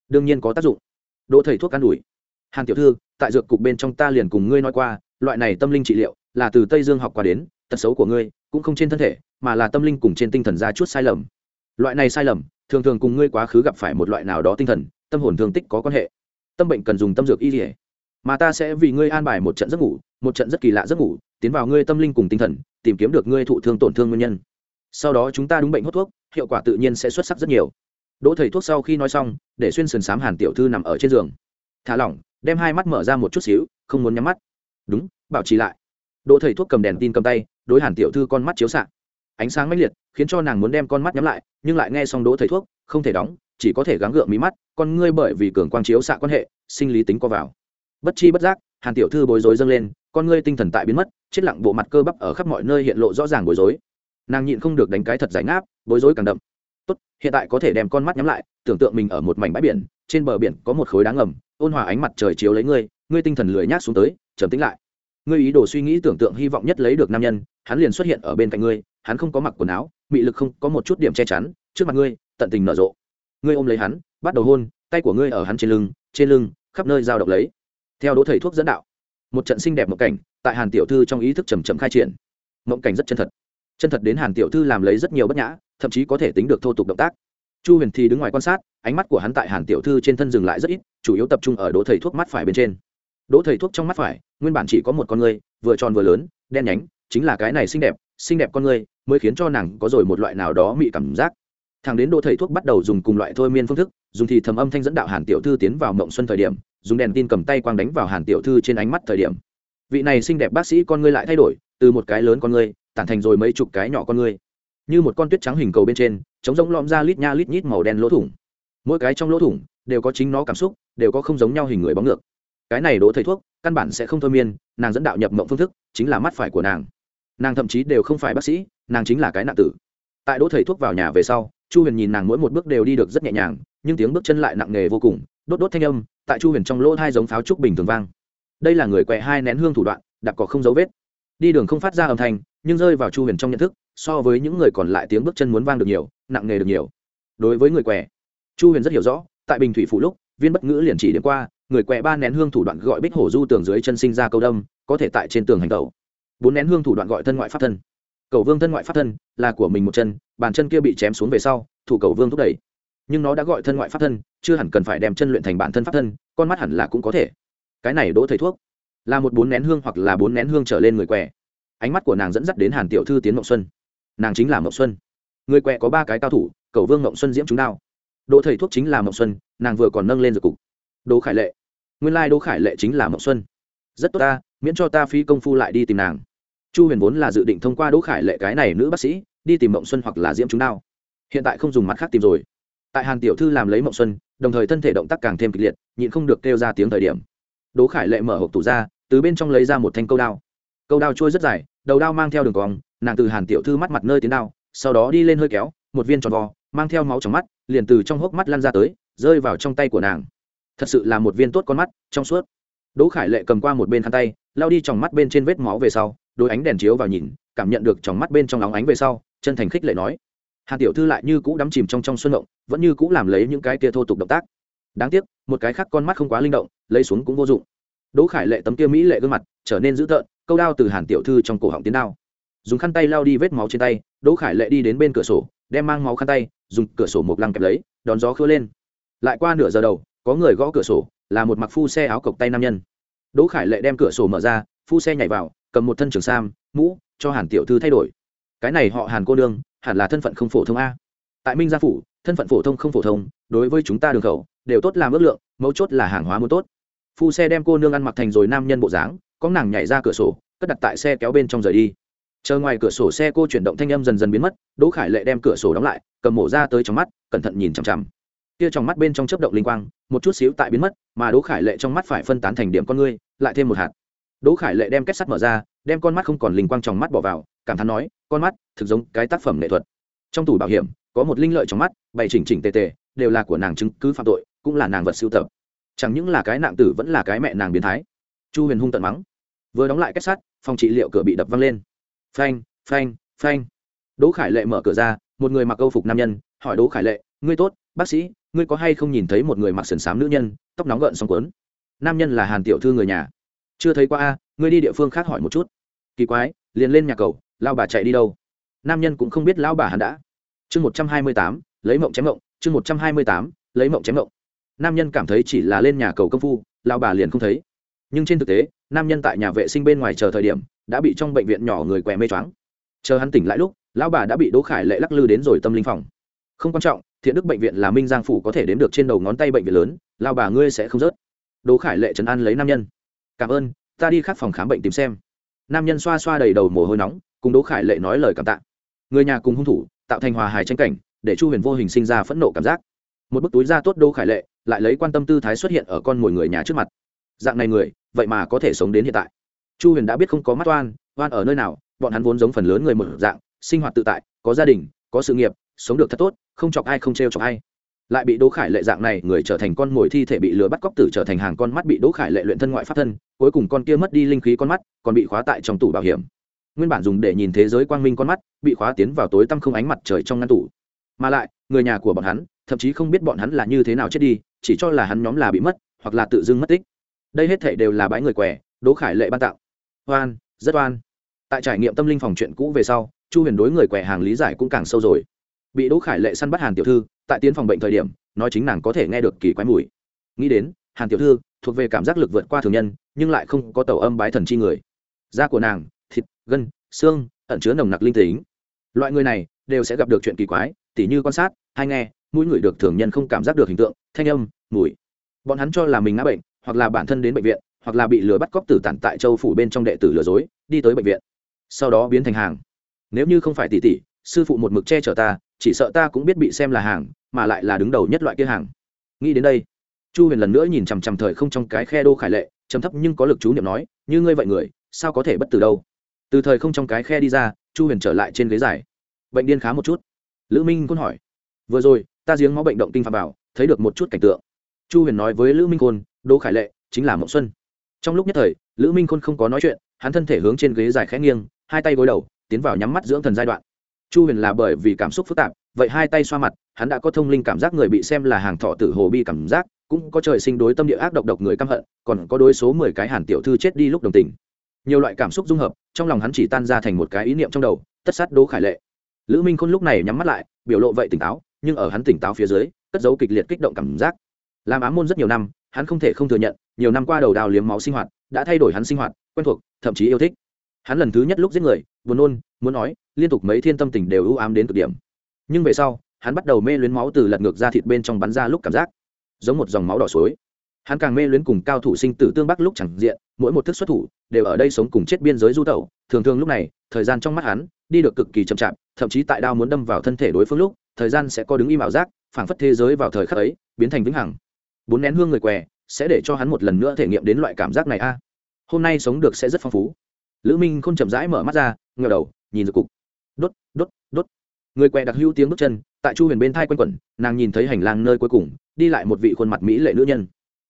Đương nhiên có tác dụng. Đỗ thầy thuốc can đủi hàn tiểu thư tại dược cục bên trong ta liền cùng ngươi nói qua, loại này tâm linh trị liệu là từ tây dương học qua đến, tật xấu của ngươi cũng không trên thân thể, mà là tâm linh cùng trên tinh thần ra chút sai lầm. Loại này sai lầm, thường thường cùng ngươi quá khứ gặp phải một loại nào đó tinh thần, tâm hồn thương tích có quan hệ. Tâm bệnh cần dùng tâm dược y dỉa mà ta sẽ vì ngươi an bài một trận giấc ngủ, một trận rất kỳ lạ giấc ngủ, tiến vào ngươi tâm linh cùng tinh thần, tìm kiếm được ngươi thụ thương tổn thương nguyên nhân. Sau đó chúng ta đúng bệnh hút thuốc, hiệu quả tự nhiên sẽ xuất sắc rất nhiều. Đỗ thầy thuốc sau khi nói xong, để xuyên sườn xám hàn tiểu thư nằm ở trên giường. Thả lỏng đem hai mắt mở ra một chút xíu, không muốn nhắm mắt. Đúng, bảo trì lại. Đỗ thầy thuốc cầm đèn tin cầm tay, đối hàn tiểu thư con mắt chiếu s ánh sáng mãnh liệt, khiến cho nàng muốn đem con mắt nhắm lại, nhưng lại nghe xong đỗ thầy thuốc, không thể đóng, chỉ có thể gắng gượng mí mắt, con ngươi bởi vì cường quang chiếu xạ quan hệ, sinh lý tính co vào. Bất chi bất giác, hàn tiểu thư bối rối dâng lên, con ngươi tinh thần tại biến mất, chết lặng bộ mặt cơ bắp ở khắp mọi nơi hiện lộ rõ ràng bối rối. Nàng nhịn không được đánh cái thật giải ngáp, bối rối càng đậm. Tốt, hiện tại có thể đem con mắt nhắm lại, tưởng tượng mình ở một mảnh bãi biển, trên bờ biển có một khối đá ngầm ôn hòa ánh mặt trời chiếu lấy ngươi ngươi tinh thần lười nhác xuống tới, trầm tính lại. Ngươi ý đồ suy nghĩ tưởng tượng hy vọng nhất lấy được nam nhân, hắn liền xuất hiện ở bên cạnh ngươi, hắn không có mặc quần áo, mị lực không có một chút điểm che chắn, trước mặt ngươi, tận tình nở rộ. Ngươi ôm lấy hắn, bắt đầu hôn, tay của ngươi ở hắn trên lưng trên lưng, khắp nơi giao động lấy. Theo đỗ thầy thuốc dẫn đạo, một trận xinh đẹp mộng cảnh, tại hàn tiểu thư trong ý thức chầm chậm khai triển. Mộng cảnh rất chân thật. Chân thật đến hàn tiểu thư làm lấy rất nhiều bất nhã, thậm chí có thể tính được thô tục động tác chu huyền thì đứng ngoài quan sát, ánh mắt của hắn tại hàn tiểu thư trên thân dừng lại rất ít, chủ yếu tập trung ở đỗ thầy thuốc mắt phải bên trên. Đỗ thầy thuốc trong mắt phải, nguyên bản chỉ có một con người, vừa tròn vừa lớn, đen nhánh, chính là cái này xinh đẹp xinh đẹp con người, mới khiến cho nàng có rồi một loại nào đó mị cảm giác. Thằng đến đỗ thầy thuốc bắt đầu dùng cùng loại thôi miên phương thức, dùng thì thầm âm thanh dẫn đạo hàn tiểu thư tiến vào mộng xuân thời điểm, dùng đèn tin cầm tay quang đánh vào hàn tiểu thư trên ánh mắt thời điểm. Vị này xinh đẹp bác sĩ con ngươi lại thay đổi, từ một cái lớn con ngươi, tản thành rồi mấy chục cái nhỏ con ngươi. Như một con tuyết trắng hình cầu bên trên chống giống lõm ra lít nha lít nhít màu đen lỗ thủng. Mỗi cái trong lỗ thủng đều có chính nó cảm xúc, đều có không giống nhau hình người bóng ngược. Cái này đỗ thầy thuốc, căn bản sẽ không thôi miên, nàng dẫn đạo nhập mộng phương thức chính là mắt phải của nàng. Nàng thậm chí đều không phải bác sĩ, nàng chính là cái nạn tử. Tại đỗ thầy thuốc vào nhà về sau, chu huyền nhìn nàng mỗi một bước đều đi được rất nhẹ nhàng, nhưng tiếng bước chân lại nặng nề vô cùng, đốt đốt thanh âm, tại chu huyền trong lỗ hai giống pháo trúc bình thường vang. Đây là người quẹ hai nén hương thủ đoạn đặc cỏ không dấu vết. Đi đường không phát ra âm thanh, nhưng rơi vào chu huyền trong nhận thức, so với những người còn lại tiếng bước chân muốn vang được nhiều nặng nghề được nhiều. Đối với người què, chu huyền rất hiểu rõ, tại bình thủy phủ lúc, viên bất ngữ liền chỉ điểm qua, người què ba nén hương thủ đoạn gọi bích hổ du tường dưới chân sinh ra câu đâm, có thể tại trên tường hành tẩu. Bốn nén hương thủ đoạn gọi thân ngoại pháp thân. Cầu vương thân ngoại pháp thân là của mình một chân, bàn chân kia bị chém xuống về sau, thủ cầu vương thúc đẩy. Nhưng nó đã gọi thân ngoại pháp thân, chưa hẳn cần phải đem chân luyện thành bản thân pháp thân, con mắt hẳn là cũng có thể. Cái này đỗ thầy thuốc, là một bốn nén hương hoặc là bốn nén hương trở lên người què. Ánh mắt của nàng dẫn dắt đến hàn tiểu thư tiến mộng xuân. Nàng chính là mộng xuân người quẹ có ba cái cao thủ, cầu vương mộng xuân diễm chúng đao. Đỗ thầy thuốc chính là mộng xuân, nàng vừa còn nâng lên rồi cục. Đỗ khải lệ. Nguyên lai đỗ khải lệ chính là mộng xuân. Rất tốt ta, miễn cho ta phí công phu lại đi tìm nàng. Chu huyền vốn là dự định thông qua đỗ khải lệ cái này nữ bác sĩ, đi tìm mộng xuân hoặc là diễm chúng đao. Hiện tại không dùng mặt khác tìm rồi. Tại hàn tiểu thư làm lấy mộng xuân, đồng thời thân thể động tác càng thêm kịch liệt, nhịn không được kêu ra tiếng thời điểm. Đỗ khải lệ mở hộp tủ ra, từ bên trong lấy ra một thanh câu đao. Câu đao trôi rất dài, đầu đao mang theo đường cong, nàng từ hàn tiểu thư mắt mặt nơi tiến đao sau đó đi lên hơi kéo, một viên tròn vò mang theo máu trong mắt, liền từ trong hốc mắt lăn ra tới, rơi vào trong tay của nàng. Thật sự là một viên tốt con mắt, trong suốt. Đỗ khải lệ cầm qua một bên khăn tay lao đi trong mắt bên trên vết máu về sau, đôi ánh đèn chiếu vào nhìn, cảm nhận được trong mắt bên trong óng ánh về sau, chân thành khích lệ nói, hàn tiểu thư lại như cũ đắm chìm trong trong xuân động, vẫn như cũ làm lấy những cái kia thô tục động tác. Đáng tiếc, một cái khác con mắt không quá linh động, lấy xuống cũng vô dụng. Đỗ khải lệ tấm kia mỹ lệ gương mặt, trở nên dữ tợn, câu đao từ hàn tiểu thư trong cổ họng tiến đao. Dùng khăn tay lao đi vết máu trên tay đỗ khải lệ đi đến bên cửa sổ, đem mang máu khăn tay, dùng cửa sổ một lăng kẹp lấy, đón gió khứa lên. Lại qua nửa giờ đầu, có người gõ cửa sổ, là một mặc phu xe áo cộc tay nam nhân. Đỗ khải lệ đem cửa sổ mở ra, phu xe nhảy vào, cầm một thân trường sam, mũ, cho hàn tiểu thư thay đổi. Cái này họ hàn cô nương, hẳn là thân phận không phổ thông a. Tại minh gia phủ, thân phận phổ thông không phổ thông, đối với chúng ta đường khẩu, đều tốt làm ước lượng, mấu chốt là hàng hóa muốn tốt. Phu xe đem cô nương ăn mặc thành rồi nam nhân bộ dáng, có nàng nhảy ra cửa sổ, cất đặt tại xe kéo bên trong rời đi chờ ngoài cửa sổ xe cô chuyển động thanh âm dần dần biến mất, đỗ khải lệ đem cửa sổ đóng lại, cầm mổ ra tới trong mắt, cẩn thận nhìn chằm chằm. Kia trong mắt bên trong chớp động linh quang, một chút xíu tại biến mất, mà đỗ khải lệ trong mắt phải phân tán thành điểm con ngươi, lại thêm một hạt. Đỗ khải lệ đem kết sắt mở ra, đem con mắt không còn linh quang trong mắt bỏ vào, cảm thán nói, con mắt, thực giống cái tác phẩm nghệ thuật. Trong tủ bảo hiểm, có một linh lợi trong mắt, bày chỉnh chỉnh tề tề, đều là của nàng chứng cứ phạm tội, cũng là nàng vật sưu tập. Chẳng những là cái nạn tử vẫn là cái mẹ nàng biến thái. Chu huyền hung tận mắng. Vừa đóng lại kết sắt, phòng trị liệu cửa bị đập văng lên phanh phanh phanh. Đỗ khải lệ mở cửa ra, một người mặc âu phục nam nhân, hỏi đỗ khải lệ, ngươi tốt, bác sĩ, ngươi có hay không nhìn thấy một người mặc sườn xám nữ nhân, tóc nóng gợn xong quấn? nam nhân là hàn tiểu thư người nhà. Chưa thấy qua a, ngươi đi địa phương khác hỏi một chút. Kỳ quái, liền lên nhà cầu lao bà chạy đi đâu? Nam nhân cũng không biết lao bà hắn đã. Chương một trăm hai mươi tám, lấy mộng chém mộng, chương một trăm hai mươi tám, lấy mộng chém mộng. Nam nhân cảm thấy chỉ là lên nhà cầu công phu lao bà liền không thấy. Nhưng trên thực tế nam nhân tại nhà vệ sinh bên ngoài chờ thời điểm, đã bị trong bệnh viện nhỏ người què mê choáng. Chờ hắn tỉnh lại lúc, lão bà đã bị đỗ khải lệ lắc lư đến rồi tâm linh phòng. Không quan trọng, thiện đức bệnh viện là minh giang phủ có thể đến được trên đầu ngón tay bệnh viện lớn lao bà ngươi sẽ không rớt. Đỗ khải lệ trấn an lấy nam nhân. Cảm ơn, ta đi khắc phòng khám bệnh tìm xem. Nam nhân xoa xoa đầy đầu mồ hôi nóng, cùng đỗ khải lệ nói lời cảm tạ. Người nhà cùng hung thủ, tạo thành hòa hài tranh cảnh, để chu huyền vô hình sinh ra phẫn nộ cảm giác. Một bức túi da tốt đỗ khải lệ, lại lấy quan tâm tư thái xuất hiện ở con mồi người nhà trước mặt dạng này người, vậy mà có thể sống đến hiện tại. Chu huyền đã biết không có mắt oan oan ở nơi nào, bọn hắn vốn giống phần lớn người một dạng, sinh hoạt tự tại, có gia đình, có sự nghiệp, sống được thật tốt, không chọc ai không t r e o chọc ai. Lại bị đỗ khải lệ dạng này người trở thành con mồi thi thể bị lừa bắt cóc tử trở thành hàng con mắt bị đỗ khải lệ luyện thân ngoại pháp thân, cuối cùng con kia mất đi linh khí con mắt, còn bị khóa tại trong tủ bảo hiểm. Nguyên bản dùng để nhìn thế giới quang minh con mắt, bị khóa tiến vào tối tăm không ánh mặt trời trong ngăn tủ. Mà lại, người nhà của bọn hắn, thậm chí không biết bọn hắn là như thế nào chết đi, chỉ cho là hắn nhóm là bị mất, hoặc là tự dưng mất tích đây hết thảy đều là bãi người què đỗ khải lệ ban tặng oan, rất oan. Tại trải nghiệm tâm linh phòng chuyện cũ về sau, chu huyền đối người quẻ hàng lý giải cũng càng sâu rồi. Bị đỗ khải lệ săn bắt hàn tiểu thư, tại tiến phòng bệnh thời điểm, nói chính nàng có thể nghe được kỳ quái mùi. Nghĩ đến, hàn tiểu thư thuộc về cảm giác lực vượt qua thường nhân, nhưng lại không có tàu âm bái thần chi người. Da của nàng, thịt, gân, xương, ẩn chứa nồng nặc linh tính. Loại người này đều sẽ gặp được chuyện kỳ quái, tỉ như quan sát, hay nghe, mũi người được thường nhân không cảm giác được hình tượng, thanh âm, mùi. Bọn hắn cho là mình ngã bệnh hoặc là bản thân đến bệnh viện, hoặc là bị lừa bắt cóc tử tản tại châu phủ bên trong đệ tử lừa dối, đi tới bệnh viện. Sau đó biến thành hàng. Nếu như không phải tỷ tỷ, sư phụ một mực che chở ta, chỉ sợ ta cũng biết bị xem là hàng, mà lại là đứng đầu nhất loại kia hàng. Nghĩ đến đây, chu huyền lần nữa nhìn chằm chằm thời không trong cái khe đô khải lệ chấm thấp nhưng có lực chú niệm nói, như ngươi vậy người, sao có thể bất từ đâu? Từ thời không trong cái khe đi ra, chu huyền trở lại trên ghế dài. Bệnh điên khá một chút. Lữ minh côn hỏi, vừa rồi, ta giếng máu bệnh động kinh phạm bảo, thấy được một chút cảnh tượng. Chu huyền nói với lữ minh côn đỗ khải lệ chính là mộng xuân. Trong lúc nhất thời, lữ minh khôn không có nói chuyện, hắn thân thể hướng trên ghế dài khẽ nghiêng, hai tay gối đầu, tiến vào nhắm mắt dưỡng thần giai đoạn. Chu huyền là bởi vì cảm xúc phức tạp, vậy hai tay xoa mặt, hắn đã có thông linh cảm giác người bị xem là hàng thọ tử hồ bi cảm giác, cũng có trời sinh đối tâm địa ác độc độc người căm hận, còn có đối số mười cái hàn tiểu thư chết đi lúc đồng tình. Nhiều loại cảm xúc dung hợp, trong lòng hắn chỉ tan ra thành một cái ý niệm trong đầu, tất sát đỗ khải lệ. Lữ minh khôn lúc này nhắm mắt lại, biểu lộ vậy tỉnh táo, nhưng ở hắn tỉnh táo phía dưới, cất dấu kịch liệt kích động cảm giác. Làm ám môn rất nhiều năm hắn không thể không thừa nhận, nhiều năm qua đầu đào liếm máu sinh hoạt, đã thay đổi hắn sinh hoạt, quen thuộc, thậm chí yêu thích. Hắn lần thứ nhất lúc giết người, buồn nôn, muốn nói, liên tục mấy thiên tâm tình đều ưu ám đến cực điểm. Nhưng về sau, hắn bắt đầu mê luyến máu từ lật ngược ra thịt bên trong bắn ra lúc cảm giác, giống một dòng máu đỏ suối. Hắn càng mê luyến cùng cao thủ sinh tử tương bắc lúc chẳng diện, mỗi một thức xuất thủ đều ở đây sống cùng chết biên giới du tẩu. Thường thường lúc này, thời gian trong mắt hắn đi được cực kỳ chậm chạp, thậm chí tại đao muốn đâm vào thân thể đối phương lúc, thời gian sẽ có đứng im ảo giác, phảng phất thế giới vào thời khắc ấy biến thành vĩnh hằng bốn nén hương người què, sẽ để cho hắn một lần nữa thể nghiệm đến loại cảm giác này a. À, hôm nay sống được sẽ rất phong phú. Lữ minh không chậm rãi mở mắt ra ngờ đầu, nhìn rực cục. Đốt đốt đốt. Người què đặc hữu tiếng bước chân, tại chu huyền bên thai quanh quẩn, nàng nhìn thấy hành lang nơi cuối cùng, đi lại một vị khuôn mặt mỹ lệ nữ nhân.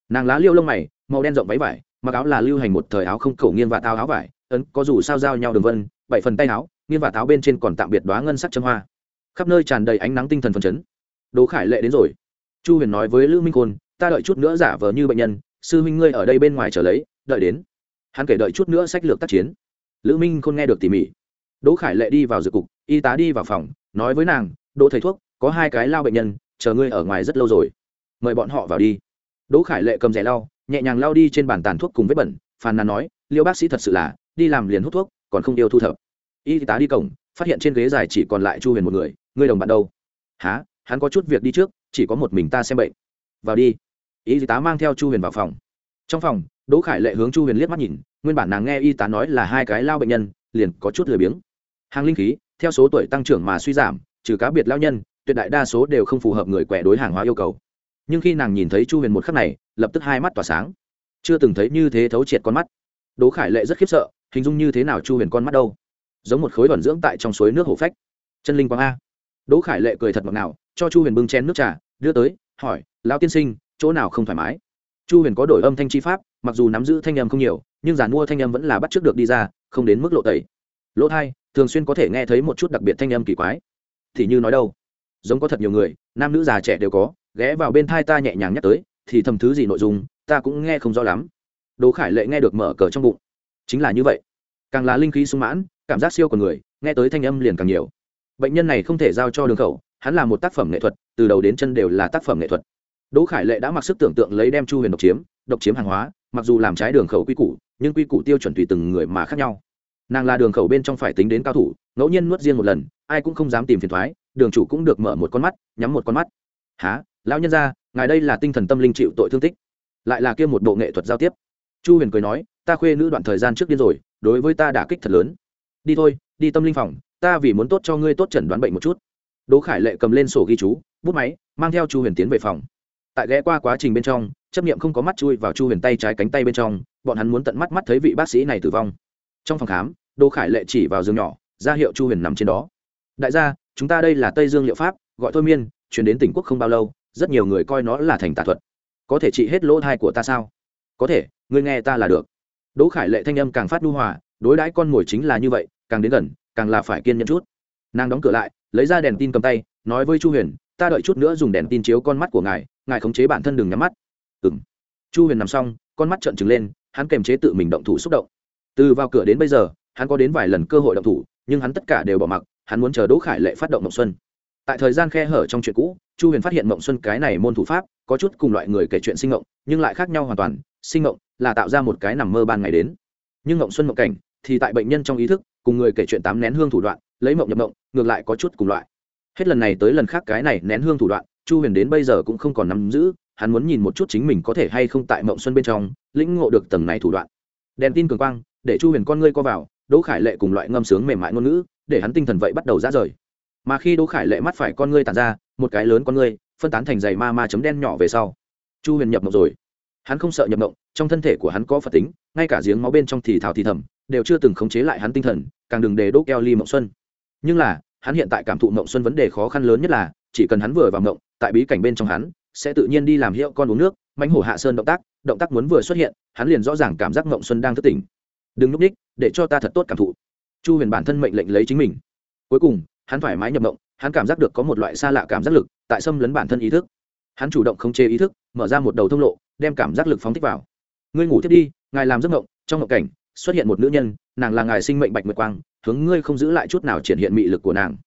Nàng lá liêu lông mày, màu đen rộng váy vải, mặc áo là lưu hành một thời áo không khẩu nghiêng và tao áo vải, ấn có dù sao giao nhau đường vân, bảy phần tay áo, nghiêng và táo bên trên còn tạm biệt đoá ngân sắc châm hoa. Khắp nơi tràn đầy ánh nắng tinh thần phấn chấn. Đỗ khải lệ đến rồi. Chu huyền nói với lữ minh khôn ta đợi chút nữa giả vờ như bệnh nhân, sư huynh ngươi ở đây bên ngoài chờ lấy, đợi đến. Hắn kể đợi chút nữa sách lược tác chiến. Lữ minh không nghe được tỉ mỉ. Đỗ khải lệ đi vào dược cục, y tá đi vào phòng, nói với nàng, đỗ thầy thuốc, có hai cái lao bệnh nhân, chờ ngươi ở ngoài rất lâu rồi. Mời bọn họ vào đi. Đỗ khải lệ cầm rẻ lau, nhẹ nhàng lao đi trên bàn tàn thuốc cùng vết bẩn, phàn nàn nói, liêu bác sĩ thật sự là, đi làm liền hút thuốc, còn không yêu thu thập. Y tá đi cổng, phát hiện trên ghế dài chỉ còn lại chu huyền một người, ngươi đồng bạn đâu? Há hắn có chút việc đi trước, chỉ có một mình ta xem bệnh. Vào đi y tá mang theo chu huyền vào phòng. Trong phòng, đỗ khải lệ hướng chu huyền liếc mắt nhìn, nguyên bản nàng nghe y tá nói là hai cái lao bệnh nhân, liền có chút lười biếng. Hàng linh khí, theo số tuổi tăng trưởng mà suy giảm, trừ cá biệt lao nhân, tuyệt đại đa số đều không phù hợp người quẻ đối hàng hóa yêu cầu. Nhưng khi nàng nhìn thấy chu huyền một khắc này, lập tức hai mắt tỏa sáng. Chưa từng thấy như thế thấu triệt con mắt. Đỗ khải lệ rất khiếp sợ, hình dung như thế nào chu huyền con mắt đâu? Giống một khối vẩn dưỡng tại trong suối nước hổ phách. Chân linh quang a. Đỗ khải lệ cười thật ngọt ngào, cho chu huyền bưng chén nước trà, đưa tới, hỏi, lão tiên sinh chỗ nào không thoải mái. Chu huyền có đổi âm thanh chi pháp, mặc dù nắm giữ thanh âm không nhiều, nhưng giàn mua thanh âm vẫn là bắt trước được đi ra, không đến mức lộ tẩy. Lỗ thai, thường xuyên có thể nghe thấy một chút đặc biệt thanh âm kỳ quái. Thì như nói đâu? Giống có thật nhiều người, nam nữ già trẻ đều có, ghé vào bên thai ta nhẹ nhàng nhắc tới, thì thầm thứ gì nội dung, ta cũng nghe không rõ lắm. Đỗ khải lệ nghe được mở cờ trong bụng. Chính là như vậy. Càng là linh khí sung mãn, cảm giác siêu của người, nghe tới thanh âm liền càng nhiều. Bệnh nhân này không thể giao cho đường khẩu, hắn là một tác phẩm nghệ thuật, từ đầu đến chân đều là tác phẩm nghệ thuật đỗ khải lệ đã mặc sức tưởng tượng lấy đem chu huyền độc chiếm độc chiếm hàng hóa, mặc dù làm trái đường khẩu quy củ, nhưng quy củ tiêu chuẩn tùy từng người mà khác nhau. Nàng là đường khẩu bên trong phải tính đến cao thủ, ngẫu nhiên nuốt riêng một lần, ai cũng không dám tìm phiền thoái đường chủ cũng được mở một con mắt, nhắm một con mắt. Há lão nhân ra ngài đây là tinh thần tâm linh chịu tội thương tích. Lại là kia một bộ nghệ thuật giao tiếp. Chu huyền cười nói, ta khuê nữ đoạn thời gian trước điên rồi, đối với ta đả kích thật lớn. Đi thôi, đi tâm linh phòng, ta vì muốn tốt cho ngươi tốt chẩn đoán bệnh một chút. Đỗ khải lệ cầm lên sổ ghi chú, bút máy, mang theo chu huyền tiến về phòng tại ghé qua quá trình bên trong, chấp nghiệm không có mắt chui vào chu huyền tay trái cánh tay bên trong, bọn hắn muốn tận mắt mắt thấy vị bác sĩ này tử vong. Trong phòng khám, đỗ khải lệ chỉ vào giường nhỏ, ra hiệu chu huyền nằm trên đó. Đại gia, chúng ta đây là tây dương liệu pháp, gọi thôi miên, chuyển đến tỉnh quốc không bao lâu, rất nhiều người coi nó là thành tà thuật. Có thể trị hết lỗ thai của ta sao? Có thể, ngươi nghe ta là được. Đỗ khải lệ thanh âm càng phát đu hòa, đối đãi con mồi chính là như vậy, càng đến gần, càng là phải kiên nhẫn chút. Nàng đóng cửa lại, lấy ra đèn tin cầm tay, nói với chu huyền, ta đợi chút nữa dùng đèn tin chiếu con mắt của ngài ngài khống chế bản thân đừng nhắm mắt. Ừ m chu huyền nằm xong, con mắt trợn trừng lên, hắn kềm chế tự mình động thủ xúc động. Từ vào cửa đến bây giờ, hắn có đến vài lần cơ hội động thủ, nhưng hắn tất cả đều bỏ mặc, hắn muốn chờ đỗ khải lệ phát động mộng xuân. Tại thời gian khe hở trong chuyện cũ, chu huyền phát hiện mộng xuân cái này môn thủ pháp, có chút cùng loại người kể chuyện sinh mộng, nhưng lại khác nhau hoàn toàn, sinh mộng là tạo ra một cái nằm mơ ban ngày đến. Nhưng mộng xuân mộng cảnh thì tại bệnh nhân trong ý thức, cùng người kể chuyện tám nén hương thủ đoạn, lấy mộng nhập mộng, ngược lại có chút cùng loại. Hết lần này tới lần khác cái này nén hương thủ đoạn chu huyền đến bây giờ cũng không còn nắm giữ, hắn muốn nhìn một chút chính mình có thể hay không tại mộng xuân bên trong lĩnh ngộ được tầng này thủ đoạn. Đèn tin cường quang, để chu huyền con ngươi co vào, đỗ khải lệ cùng loại ngâm sướng mềm mại ngôn ngữ, để hắn tinh thần vậy bắt đầu ra rời. Mà khi đỗ khải lệ mắt phải con ngươi tàn ra, một cái lớn con ngươi, phân tán thành dày ma ma chấm đen nhỏ về sau. Chu huyền nhập mộng rồi. Hắn không sợ nhập mộng, trong thân thể của hắn có phật tính, ngay cả giếng máu bên trong thì thào thì thầm, đều chưa từng khống chế lại hắn tinh thần, càng đừng để đỗ keo ly mộng xuân. Nhưng là, hắn hiện tại cảm thụ mộng xuân vấn đề khó khăn lớn nhất là chỉ cần hắn vừa vào mộng tại bí cảnh bên trong hắn, sẽ tự nhiên đi làm hiệu con uống nước mánh hổ hạ sơn động tác động tác muốn vừa xuất hiện, hắn liền rõ ràng cảm giác mộng xuân đang thức tỉnh. Đừng núp ních, để cho ta thật tốt cảm thụ. Chu huyền bản thân mệnh lệnh lấy chính mình. Cuối cùng, hắn thoải mái nhập mộng hắn cảm giác được có một loại xa lạ cảm giác lực, tại xâm lấn bản thân ý thức. Hắn chủ động không chế ý thức, mở ra một đầu thông lộ, đem cảm giác lực phóng thích vào. Ngươi ngủ thiết đi, ngài làm giấc mộng trong mộng cảnh, xuất hiện một nữ nhân, nàng là ngài sinh mệnh bạch nguyệt quang, hướng ngươi không giữ lại chút nào triển hiện mị lực của nàng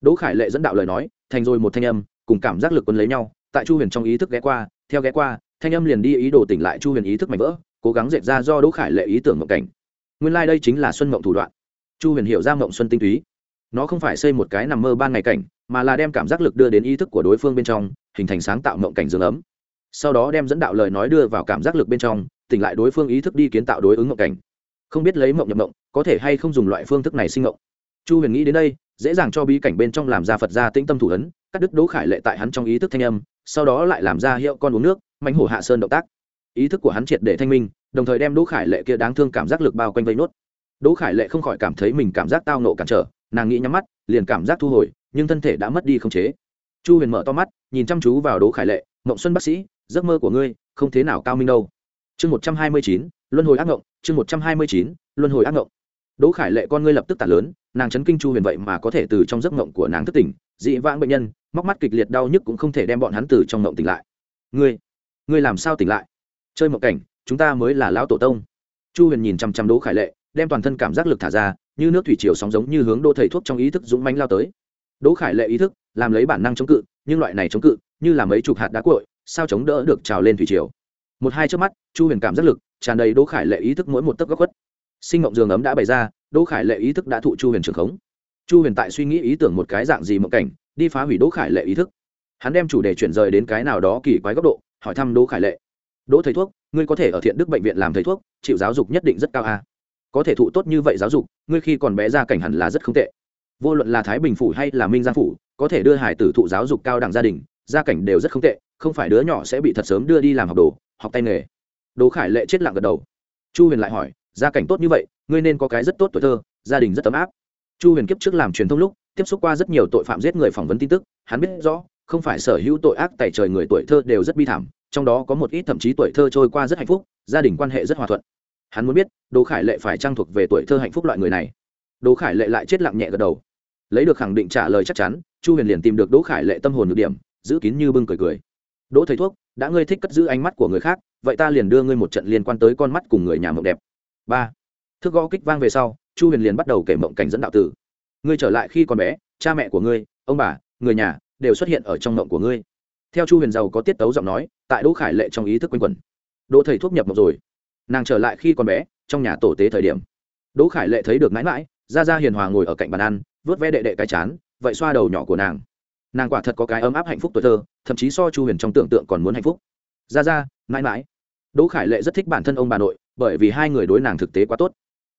đỗ khải lệ dẫn đạo lời nói, thành rồi một thanh âm, cùng cảm giác lực quân lấy nhau, tại chu huyền trong ý thức ghé qua, theo ghé qua, thanh âm liền đi ý đồ tỉnh lại chu huyền ý thức mạnh vỡ, cố gắng dệt ra do đỗ khải lệ ý tưởng mộng cảnh. Nguyên lai、like、đây chính là xuân mộng thủ đoạn. Chu huyền hiểu ra mộng xuân tinh túy. Nó không phải xây một cái nằm mơ ban ngày cảnh, mà là đem cảm giác lực đưa đến ý thức của đối phương bên trong, hình thành sáng tạo mộng cảnh dương ấm. Sau đó đem dẫn đạo lời nói đưa vào cảm giác lực bên trong, tỉnh lại đối phương ý thức đi kiến tạo đối ứng mộng cảnh. Không biết lấy mộng nhập mộng, có thể hay không dùng loại phương thức này sinh mộng. Chu huyền nghĩ đến đây dễ dàng cho bí cảnh bên trong làm ra phật gia tĩnh tâm thủ ấn, cắt đứt đỗ khải lệ tại hắn trong ý thức thanh âm, sau đó lại làm ra hiệu con uống nước mánh hổ hạ sơn động tác. Ý thức của hắn triệt để thanh minh, đồng thời đem đỗ khải lệ kia đáng thương cảm giác lực bao quanh vây nốt. Đỗ khải lệ không khỏi cảm thấy mình cảm giác tao nộ cản trở, nàng nghĩ nhắm mắt, liền cảm giác thu hồi, nhưng thân thể đã mất đi không chế. Chu huyền mở to mắt, nhìn chăm chú vào đỗ khải lệ, mộng xuân bác sĩ, giấc mơ của ngươi không thế nào cao minh đâu. Chương một trăm hai mươi chín, luân hồi ác ngộng, chương một trăm hai mươi chín, luân hồi ác ngộng đỗ khải lệ con ngươi lập tức tạt lớn, nàng chấn kinh chu huyền vậy mà có thể từ trong giấc mộng của nàng thức tỉnh, dị vãng bệnh nhân, móc mắt kịch liệt đau nhức cũng không thể đem bọn hắn từ trong mộng tỉnh lại. Ngươi ngươi làm sao tỉnh lại? Chơi mộng cảnh, chúng ta mới là lão tổ tông. Chu huyền nhìn chăm chăm đỗ khải lệ, đem toàn thân cảm giác lực thả ra, như nước thủy chiều sóng giống như hướng đỗ thầy thuốc trong ý thức dũng mánh lao tới. Đỗ khải lệ ý thức, làm lấy bản năng chống cự, nhưng loại này chống cự, như là mấy chục hạt đá cội sao chống đỡ được trào lên thủy chiều một hai trước mắt, chu huyền cảm giác lực, tràn đầy đỗ khải lệ ý thức mỗi một tấc góc khuất sinh mộng giường ấm đã bày ra, đỗ khải lệ ý thức đã thụ chu huyền trường khống. Chu huyền tại suy nghĩ ý tưởng một cái dạng gì mộng cảnh, đi phá hủy đỗ khải lệ ý thức. Hắn đem chủ đề chuyển rời đến cái nào đó kỳ quái góc độ, hỏi thăm đỗ khải lệ. Đỗ thầy thuốc, ngươi có thể ở thiện đức bệnh viện làm thầy thuốc, chịu giáo dục nhất định rất cao a. Có thể thụ tốt như vậy giáo dục, ngươi khi còn bé ra cảnh hẳn là rất không tệ. Vô luận là thái bình phủ hay là minh giang phủ, có thể đưa hải tử thụ giáo dục cao đẳng gia đình, gia cảnh đều rất không tệ, không phải đứa nhỏ sẽ bị thật sớm đưa đi làm học đồ, học tay nghề. Đỗ khải lệ chết lặng gật đầu. Chu huyền lại hỏi gia cảnh tốt như vậy, ngươi nên có cái rất tốt tuổi thơ, gia đình rất ấm áp. Chu huyền kiếp trước làm truyền thông lúc, tiếp xúc qua rất nhiều tội phạm giết người phỏng vấn tin tức, hắn biết rõ, không phải sở hữu tội ác tại trời người tuổi thơ đều rất bi thảm, trong đó có một ít thậm chí tuổi thơ trôi qua rất hạnh phúc, gia đình quan hệ rất hòa thuận. Hắn muốn biết, đỗ khải lệ phải trang thuộc về tuổi thơ hạnh phúc loại người này. Đỗ khải lệ lại chết lặng nhẹ gật đầu. Lấy được khẳng định trả lời chắc chắn, chu huyền liền tìm được đỗ khải lệ tâm hồn nhược điểm, giữ kín như bưng cười cười. Đỗ thầy thuốc, đã ngươi thích cất giữ ánh mắt của người khác, vậy ta liền đưa ngươi một trận liên quan tới con mắt cùng người nhà mộng đẹp ba thước gõ kích vang về sau chu huyền liền bắt đầu kể mộng cảnh dẫn đạo tử ngươi trở lại khi còn bé cha mẹ của ngươi ông bà người nhà đều xuất hiện ở trong mộng của ngươi theo chu huyền giàu có tiết tấu giọng nói tại đỗ khải lệ trong ý thức quanh quẩn đỗ thầy thuốc nhập mộng rồi nàng trở lại khi còn bé trong nhà tổ tế thời điểm đỗ khải lệ thấy được mãi mãi ra ra hiền hòa ngồi ở cạnh bàn ăn vớt ve đệ đệ cái chán vậy xoa đầu nhỏ của nàng nàng quả thật có cái ấm áp hạnh phúc tuổi thơ thậm chí so chu huyền trong tưởng tượng còn muốn hạnh phúc ra ra mãi mãi đỗ khải lệ rất thích bản thân ông bà nội, bởi vì hai người đối nàng thực tế quá tốt.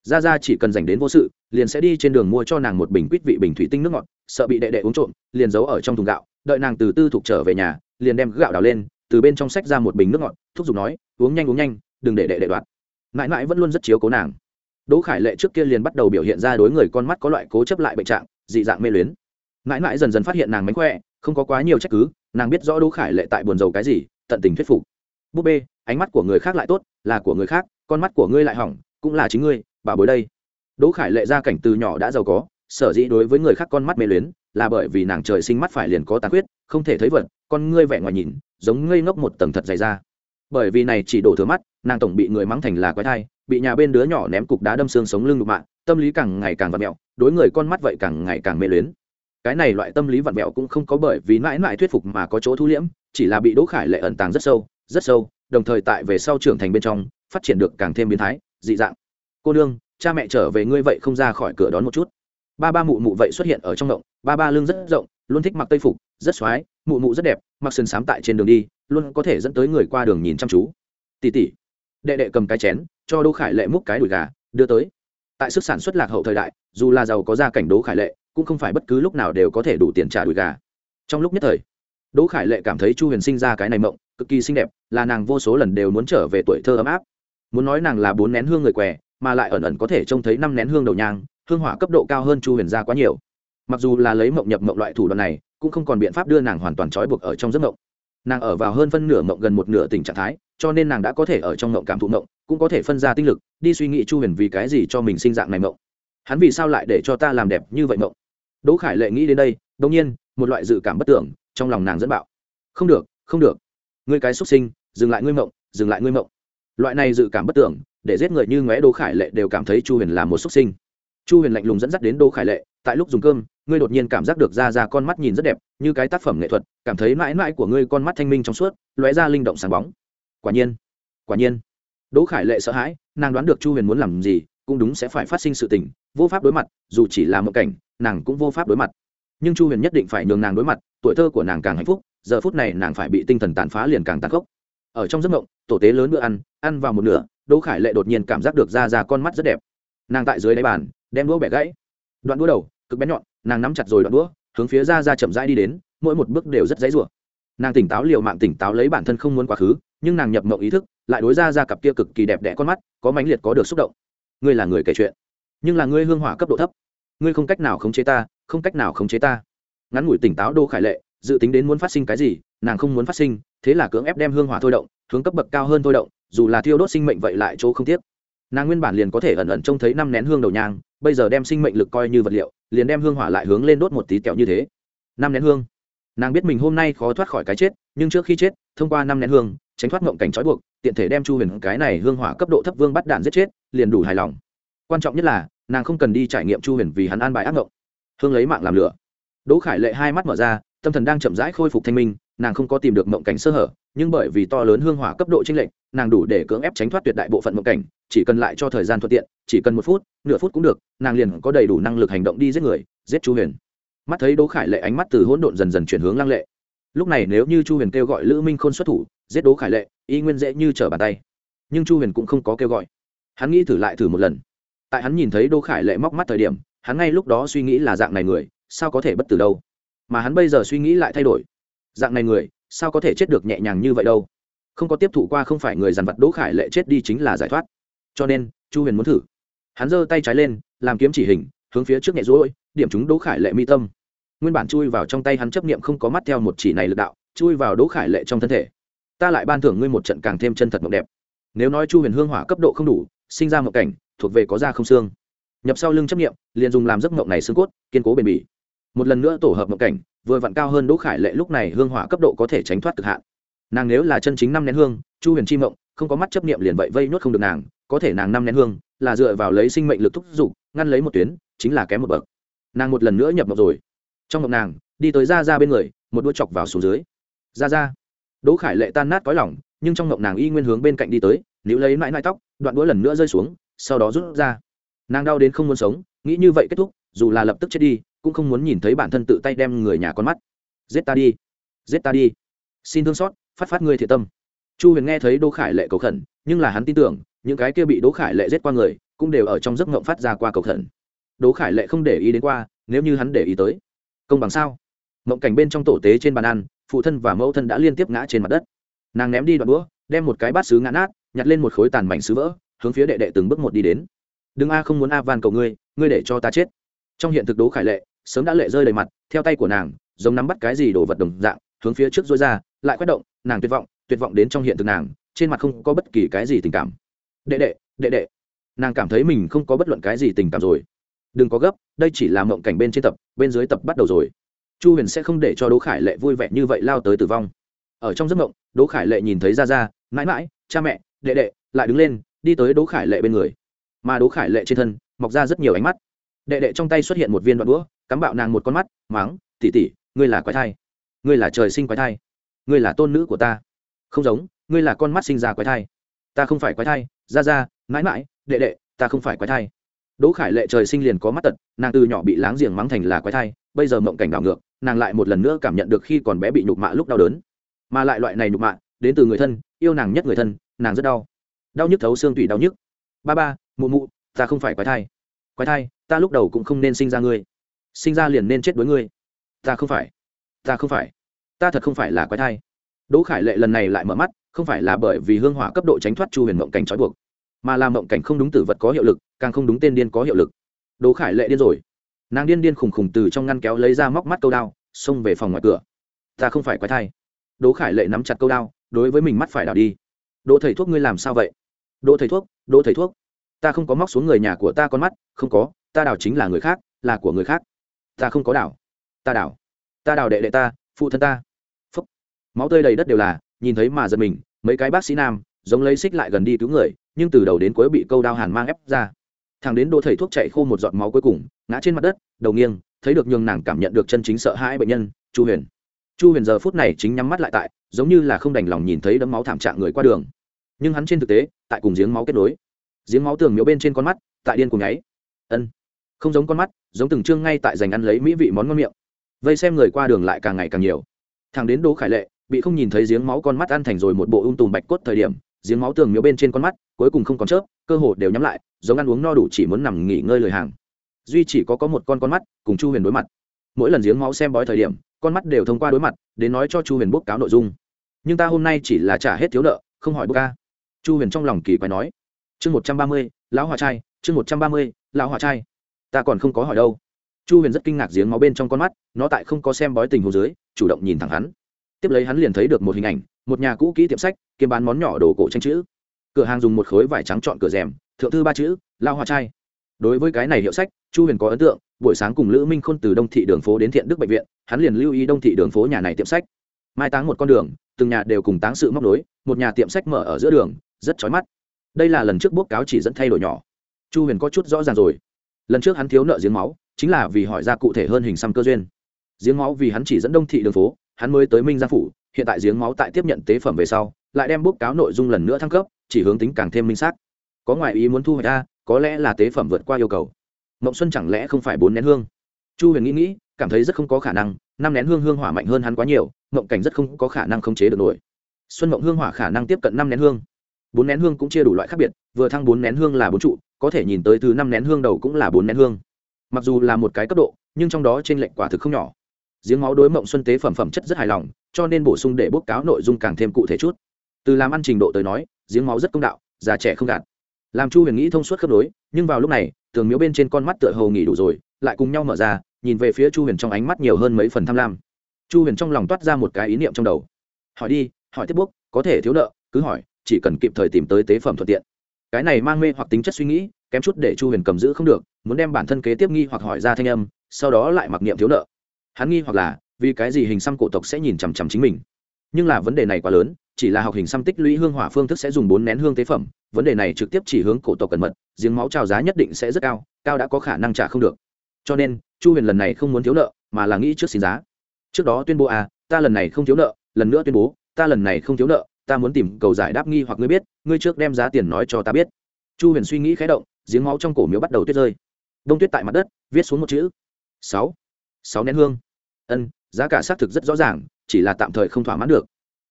Ra ra chỉ cần dành đến vô sự, liền sẽ đi trên đường mua cho nàng một bình quýt vị bình thủy tinh nước ngọt, sợ bị đệ đệ uống trộm, liền giấu ở trong thùng gạo, đợi nàng từ tư thục trở về nhà, liền đem gạo đào lên, từ bên trong sách ra một bình nước ngọt, thúc giục nói, uống nhanh uống nhanh, đừng để đệ đệ đoạt. Mãi mãi vẫn luôn rất chiếu cố nàng. Đỗ khải lệ trước kia liền bắt đầu biểu hiện ra đối người con mắt có loại cố chấp lại bệnh trạng, dị dạng mê luyến. Mãi mãi dần dần phát hiện nàng mánh khỏe, không có quá nhiều trách cứ, nàng biết rõ đỗ khải lệ tại buồn rầu cái gì, tận tình thuyết phục. Búp bê ánh mắt của người khác lại tốt, là của người khác, con mắt của ngươi lại hỏng, cũng là chính ngươi, bà bối đây. Đỗ khải lệ gia cảnh từ nhỏ đã giàu có, sở dĩ đối với người khác con mắt mê luyến, là bởi vì nàng trời sinh mắt phải liền có tàn khuyết, không thể thấy vật, con ngươi vẻ ngoài nhìn, giống ngây ngốc một tầng thật dày ra. Bởi vì này chỉ đổ thừa mắt, nàng tổng bị người mắng thành là quái thai, bị nhà bên đứa nhỏ ném cục đá đâm xương sống lưng đục mạng, tâm lý càng ngày càng vặn mẹo, đối người con mắt vậy càng ngày càng mê luyến. Cái này loại tâm lý vặn mẹo cũng không có bởi vì mãi mãi thuyết phục mà có chỗ thu liễm, chỉ là bị đỗ khải lệ ẩn tàng rất sâu rất sâu đồng thời tại về sau trưởng thành bên trong, phát triển được càng thêm biến thái, dị dạng. Cô nương, cha mẹ trở về ngươi vậy không ra khỏi cửa đón một chút. Ba ba mụ mụ vậy xuất hiện ở trong động, ba ba lưng rất rộng, luôn thích mặc tây phục, rất x o á i mụ mụ rất đẹp, mặc sườn sám tại trên đường đi, luôn có thể dẫn tới người qua đường nhìn chăm chú. Tỉ tỉ đệ đệ cầm cái chén, cho đỗ khải lệ múc cái đùi gà, đưa tới. Tại sức sản xuất lạc hậu thời đại, dù là giàu có gia cảnh đỗ khải lệ, cũng không phải bất cứ lúc nào đều có thể đủ tiền trả đùi gà. Trong lúc nhất thời đỗ khải lệ cảm thấy chu huyền sinh ra cái này mộng, cực kỳ xinh đẹp, là nàng vô số lần đều muốn trở về tuổi thơ ấm áp. Muốn nói nàng là bốn nén hương người què, mà lại ẩn ẩn có thể trông thấy năm nén hương đầu nhang, hương hỏa cấp độ cao hơn chu huyền gia quá nhiều. Mặc dù là lấy mộng nhập mộng loại thủ đoạn này, cũng không còn biện pháp đưa nàng hoàn toàn trói buộc ở trong giấc mộng. Nàng ở vào hơn phân nửa mộng gần một nửa tình trạng thái, cho nên nàng đã có thể ở trong mộng cảm thụ mộng, cũng có thể phân ra tinh lực, đi suy nghĩ chu huyền vì cái gì cho mình sinh dạng này mộng. Hắn vì sao lại để cho ta làm đẹp như vậy mộng? Đỗ khải lệ nghĩ đến đây đông nhiên, một loại dự cảm bất tưởng trong lòng nàng dẫn bạo. Không được không được. Ngươi cái xuất sinh, dừng lại ngươi mộng, dừng lại ngươi mộng. Loại này dự cảm bất tưởng, để giết người như ngóe đỗ khải lệ đều cảm thấy chu huyền là một xuất sinh. Chu huyền lạnh lùng dẫn dắt đến đỗ khải lệ, tại lúc dùng cơm, ngươi đột nhiên cảm giác được ra ra con mắt nhìn rất đẹp, như cái tác phẩm nghệ thuật, cảm thấy mãi mãi của ngươi con mắt thanh minh trong suốt, lóe ra linh động sáng bóng. Quả nhiên quả nhiên. Đỗ khải lệ sợ hãi, nàng đoán được chu huyền muốn làm gì, cũng đúng sẽ phải phát sinh sự tình, vô pháp đối mặt, dù chỉ là một cảnh, nàng cũng vô pháp đối mặt. Nhưng chu huyền nhất định phải nhường nàng đối mặt tuổi thơ của nàng càng hạnh phúc, giờ phút này nàng phải bị tinh thần tàn phá liền càng tàn khốc. Ở trong giấc mộng, tổ tế lớn bữa ăn ăn vào một nửa, đỗ khải lệ đột nhiên cảm giác được ra ra con mắt rất đẹp. Nàng tại dưới đáy bàn, đem đũa bẻ gãy. Đoạn đũa đầu, cực bén nhọn, nàng nắm chặt rồi đoạn đũa, hướng phía ra ra chậm rãi đi đến, mỗi một bước đều rất dãy rủa. Nàng tỉnh táo liều mạng tỉnh táo lấy bản thân không muốn quá khứ, nhưng nàng nhập mộng ý thức, lại đối ra ra cặp kia cực kỳ đẹp đẽ con mắt, có mãnh liệt có được xúc động. Ngươi là người kể chuyện, nhưng là ngươi hương hỏa cấp độ thấp. Ngươi không cách nào khống chế ta, không cách nào khống chế ta ngắn ngủi tỉnh táo đô khải lệ, dự tính đến muốn phát sinh cái gì, nàng không muốn phát sinh, thế là cưỡng ép đem hương hỏa thôi động, hướng cấp bậc cao hơn thôi động, dù là thiêu đốt sinh mệnh vậy lại chỗ không tiếc. Nàng nguyên bản liền có thể ẩn ẩn trông thấy năm nén hương đầu nhang, bây giờ đem sinh mệnh lực coi như vật liệu, liền đem hương hỏa lại hướng lên đốt một tí kẹo như thế. Năm nén hương. Nàng biết mình hôm nay khó thoát khỏi cái chết, nhưng trước khi chết, thông qua năm nén hương, tránh thoát ngộng cảnh trói buộc, tiện thể đem chu huyền cái này hương hỏa cấp độ thấp vương bắt đạn giết chết, liền đủ hài lòng. Quan trọng nhất là, nàng không cần đi trải nghiệm chu huyền vì hắn an bài ác ngộng. Hương lấy mạng làm lửa đỗ khải lệ hai mắt mở ra, tâm thần đang chậm rãi khôi phục thanh minh, nàng không có tìm được mộng cảnh sơ hở, nhưng bởi vì to lớn hương hỏa cấp độ tranh lệch, nàng đủ để cưỡng ép tránh thoát tuyệt đại bộ phận mộng cảnh, chỉ cần lại cho thời gian thuận tiện, chỉ cần một phút, nửa phút cũng được, nàng liền có đầy đủ năng lực hành động đi giết người, giết chu huyền. Mắt thấy đỗ khải lệ ánh mắt từ hỗn độn dần dần chuyển hướng lăng lệ. Lúc này nếu như chu huyền kêu gọi lữ minh khôn xuất thủ, giết đố khải lệ, y nguyên dễ như trở bàn tay. Nhưng chu huyền cũng không có kêu gọi. Hắn nghĩ thử lại thử một lần. Tại hắn nhìn thấy đỗ khải lệ móc mắt thời điểm, hắn ngay lúc đó suy nghĩ là dạng này người sao có thể bất tử đâu? Mà hắn bây giờ suy nghĩ lại thay đổi. Dạng này người, sao có thể chết được nhẹ nhàng như vậy đâu? Không có tiếp thụ qua không phải người dằn vặt đỗ khải lệ chết đi chính là giải thoát. Cho nên, chu huyền muốn thử. Hắn giơ tay trái lên, làm kiếm chỉ hình, hướng phía trước nhẹ rối, điểm chúng đỗ khải lệ mi tâm. Nguyên bản chui vào trong tay hắn chấp niệm không có mắt theo một chỉ này lực đạo, chui vào đỗ khải lệ trong thân thể. Ta lại ban thưởng ngươi một trận càng thêm chân thật mộng đẹp. Nếu nói chu huyền hương hỏa cấp độ không đủ, sinh ra mộng cảnh, thuộc về có da không xương. Nhập sau lưng chấp nghiệm liền dùng làm giấc mộng này xương cốt, kiên cố bền bỉ một lần nữa tổ hợp mộng cảnh, vừa vặn cao hơn đỗ khải lệ lúc này hương hỏa cấp độ có thể tránh thoát cực hạn. Nàng nếu là chân chính năm nén hương, chu huyền chi mộng, không có mắt chấp niệm liền vậy vây nuốt không được nàng, có thể nàng năm nén hương là dựa vào lấy sinh mệnh lực thúc giục, ngăn lấy một tuyến, chính là kém một bậc. Nàng một lần nữa nhập mộng rồi. Trong mộng nàng, đi tới ra ra bên người, một đũa chọc vào xuống dưới. Ra ra đỗ khải lệ tan nát cõi lỏng nhưng trong mộng nàng y nguyên hướng bên cạnh đi tới nếu lấy mãi mãi tóc, đoạn đũa lần nữa rơi xuống, sau đó rút ra. Nàng đau đến không muốn sống, nghĩ như vậy kết thúc, dù là lập tức chết đi cũng không muốn nhìn thấy bản thân tự tay đem người nhà con mắt. Giết ta đi. Giết ta đi. Xin thương xót, phát phát ngươi thiệt tâm. Chu huyền nghe thấy đỗ khải lệ cầu khẩn, nhưng là hắn tin tưởng, những cái kia bị đỗ khải lệ giết qua người, cũng đều ở trong giấc ngộng phát ra qua cầu khẩn. Đỗ khải lệ không để ý đến qua, nếu như hắn để ý tới, công bằng sao? Ngộng cảnh bên trong tổ tế trên bàn ăn, phụ thân và mẫu thân đã liên tiếp ngã trên mặt đất. Nàng ném đi đoạn đũa, đem một cái bát xứ ngã nát, nhặt lên một khối tàn mảnh sứ vỡ, hướng phía đệ đệ từng bước một đi đến. Đừng a, không muốn a, van cầu ngươi ngươi để cho ta chết. Trong hiện thực đố khải lệ sớm đã lệ rơi đầy mặt, theo tay của nàng, giống nắm bắt cái gì đồ vật đồng dạng, hướng phía trước dối ra, lại quét động, nàng tuyệt vọng tuyệt vọng đến trong hiện thực nàng, trên mặt không có bất kỳ cái gì tình cảm. Đệ đệ đệ đệ. Nàng cảm thấy mình không có bất luận cái gì tình cảm rồi. Đừng có gấp, đây chỉ là mộng cảnh bên trên tập, bên dưới tập bắt đầu rồi. Chu huyền sẽ không để cho đỗ khải lệ vui vẻ như vậy lao tới tử vong. Ở trong giấc mộng, đỗ khải lệ nhìn thấy ra ra mãi mãi, cha mẹ, đệ đệ, lại đứng lên, đi tới đỗ khải lệ bên người. Mà đỗ khải lệ trên thân, mọc ra rất nhiều ánh mắt đệ đệ trong tay xuất hiện một viên đoạn đũa, cắm bạo nàng một con mắt máng tỉ tỉ ngươi là quái thai. Ngươi là trời sinh quái thai. Ngươi là tôn nữ của ta. Không giống, ngươi là con mắt sinh ra quái thai. Ta không phải quái thai, ra ra, mãi mãi, đệ đệ, ta không phải quái thai. Đỗ khải lệ trời sinh liền có mắt tật, nàng từ nhỏ bị láng giềng mắng thành là quái thai, bây giờ mộng cảnh đảo ngược, nàng lại một lần nữa cảm nhận được khi còn bé bị nhục mạ lúc đau đớn. Mà lại loại này nhục mạ, đến từ người thân, yêu nàng nhất người thân, nàng rất đau. Đau nhức thấu xương tủy đau nhức. Ba ba, mụ mụ, ta không phải quái thai quái thai, ta lúc đầu cũng không nên sinh ra ngươi. Sinh ra liền nên chết đối ngươi. Ta không phải. Ta không phải. Ta thật không phải là quái thai. Đỗ khải lệ lần này lại mở mắt, không phải là bởi vì hương hỏa cấp độ tránh thoát chu huyền mộng cảnh trói buộc, mà là mộng cảnh không đúng tử vật có hiệu lực, càng không đúng tên điên có hiệu lực. Đỗ khải lệ điên rồi. Nàng điên điên khùng khùng từ trong ngăn kéo lấy ra móc mắt câu đao, xông về phòng ngoài cửa. Ta không phải quái thai. Đỗ khải lệ nắm chặt câu đao, đối với mình mắt phải đảo đi. Đỗ thầy thuốc ngươi làm sao vậy? Đỗ thầy thuốc, đỗ thầy thuốc ta không có móc xuống người nhà của ta con mắt, không có, ta đảo chính là người khác, là của người khác. Ta không có đảo. Ta đảo. Ta đảo đệ đệ ta, phụ thân ta. Phúc. Máu tươi đầy đất đều là, nhìn thấy mà giật mình, mấy cái bác sĩ nam, giống lấy xích lại gần đi cứu người, nhưng từ đầu đến cuối bị câu đao hàn mang ép ra. Thằng đến đỗ thầy thuốc chạy khô một giọt máu cuối cùng, ngã trên mặt đất, đầu nghiêng, thấy được nhường nàng cảm nhận được chân chính sợ hãi bệnh nhân, chu huyền. Chu huyền giờ phút này chính nhắm mắt lại tại, giống như là không đành lòng nhìn thấy đấm máu thảm trạng người qua đường. Nhưng hắn trên thực tế, tại cùng giếng máu kết nối giếng máu tường miếu bên trên con mắt, tại điên cùng nháy. Ân. Không giống con mắt, giống từng chương ngay tại dành ăn lấy mỹ vị món ngon miệng. Vây xem người qua đường lại càng ngày càng nhiều. Thằng đến đỗ khải lệ, bị không nhìn thấy giếng máu con mắt ăn thành rồi một bộ ung tùm bạch cốt thời điểm, giếng máu tường miếu bên trên con mắt, cuối cùng không còn chớp, cơ hồ đều nhắm lại, giống ăn uống no đủ chỉ muốn nằm nghỉ ngơi lời hàng. Duy chỉ có có một con con mắt, cùng chu huyền đối mặt. Mỗi lần giếng máu xem bói thời điểm, con mắt đều thông qua đối mặt, đến nói cho chu huyền bốc cáo nội dung. Nhưng ta hôm nay chỉ là trả hết thiếu nợ, không hỏi bốc ca. Chu huyền trong lòng kỳ quái nói chương một trăm ba mươi, lão hòa trai, chương một trăm ba mươi, lão hòa trai. Ta còn không có hỏi đâu. Chu huyền rất kinh ngạc giếng máu bên trong con mắt, nó tại không có xem bói tình hồ dưới, chủ động nhìn thẳng hắn. Tiếp lấy hắn liền thấy được một hình ảnh, một nhà cũ kỹ tiệm sách, kiếm bán món nhỏ đồ cổ tranh chữ. Cửa hàng dùng một khối vải trắng chọn cửa rèm, thượng thư ba chữ lao hòa trai. Đối với cái này hiệu sách, chu huyền có ấn tượng, buổi sáng cùng lữ minh khôn từ đông thị đường phố đến thiện đức bệnh viện, hắn liền lưu ý đông thị đường phố nhà này tiệm sách. Mai táng một con đường, từng nhà đều cùng táng sự móc nối, một nhà tiệm sách mở ở giữa đường, rất chói mắt đây là lần trước bốc cáo chỉ dẫn thay đổi nhỏ. Chu huyền có chút rõ ràng rồi. Lần trước hắn thiếu nợ giếng máu, chính là vì hỏi ra cụ thể hơn hình xăm cơ duyên. Giếng máu vì hắn chỉ dẫn đông thị đường phố, hắn mới tới minh gia phủ, hiện tại giếng máu tại tiếp nhận tế phẩm về sau, lại đem bốc cáo nội dung lần nữa thăng cấp, chỉ hướng tính càng thêm minh xác. Có ngoại ý muốn thu hoạch ra, có lẽ là tế phẩm vượt qua yêu cầu. Mộng xuân chẳng lẽ không phải bốn nén hương? Chu huyền nghĩ nghĩ, cảm thấy rất không có khả năng, năm nén hương hương hỏa mạnh hơn hắn quá nhiều, mộng cảnh rất không có khả năng khống chế được nổi. Xuân mộng hương hỏa khả năng tiếp cận năm nén hương bốn nén hương cũng chia đủ loại khác biệt, vừa thăng bốn nén hương là bốn trụ, có thể nhìn tới thứ năm nén hương đầu cũng là bốn nén hương. Mặc dù là một cái cấp độ, nhưng trong đó trên lệnh quả thực không nhỏ. Giếng máu đối mộng xuân tế phẩm phẩm chất rất hài lòng, cho nên bổ sung để bốc cáo nội dung càng thêm cụ thể chút. Từ làm ăn trình độ tới nói, giếng máu rất công đạo, già trẻ không gạt. Làm chu huyền nghĩ thông suốt khớp nối, nhưng vào lúc này, tường miếu bên trên con mắt tựa hầu nghỉ đủ rồi, lại cùng nhau mở ra, nhìn về phía chu huyền trong ánh mắt nhiều hơn mấy phần tham lam. Chu huyền trong lòng toát ra một cái ý niệm trong đầu. Hỏi đi, hỏi tiếp bốc, có thể thiếu nợ, cứ hỏi chỉ cần kịp thời tìm tới tế phẩm thuận tiện. Cái này mang mê hoặc tính chất suy nghĩ, kém chút để chu huyền cầm giữ không được, muốn đem bản thân kế tiếp nghi hoặc hỏi ra thanh âm, sau đó lại mặc niệm thiếu nợ. Hắn nghi hoặc là, vì cái gì hình xăm cổ tộc sẽ nhìn chằm chằm chính mình? Nhưng là vấn đề này quá lớn, chỉ là học hình xăm tích lũy hương hỏa phương thức sẽ dùng bốn nén hương tế phẩm, vấn đề này trực tiếp chỉ hướng cổ tộc cẩn mật, giếng máu trào giá nhất định sẽ rất cao cao đã có khả năng trả không được. Cho nên, chu huyền lần này không muốn thiếu nợ, mà là nghĩ trước xin giá. Trước đó tuyên bố à ta lần này không thiếu nợ, lần nữa tuyên bố, ta lần này không thiếu nợ ta muốn tìm cầu giải đáp nghi hoặc ngươi biết, ngươi trước đem giá tiền nói cho ta biết. Chu huyền suy nghĩ khé động, giếng máu trong cổ miếu bắt đầu tuyết rơi. Đông tuyết tại mặt đất, viết xuống một chữ. Sáu. Sáu nén hương. Ân, giá cả xác thực rất rõ ràng, chỉ là tạm thời không thỏa mãn được.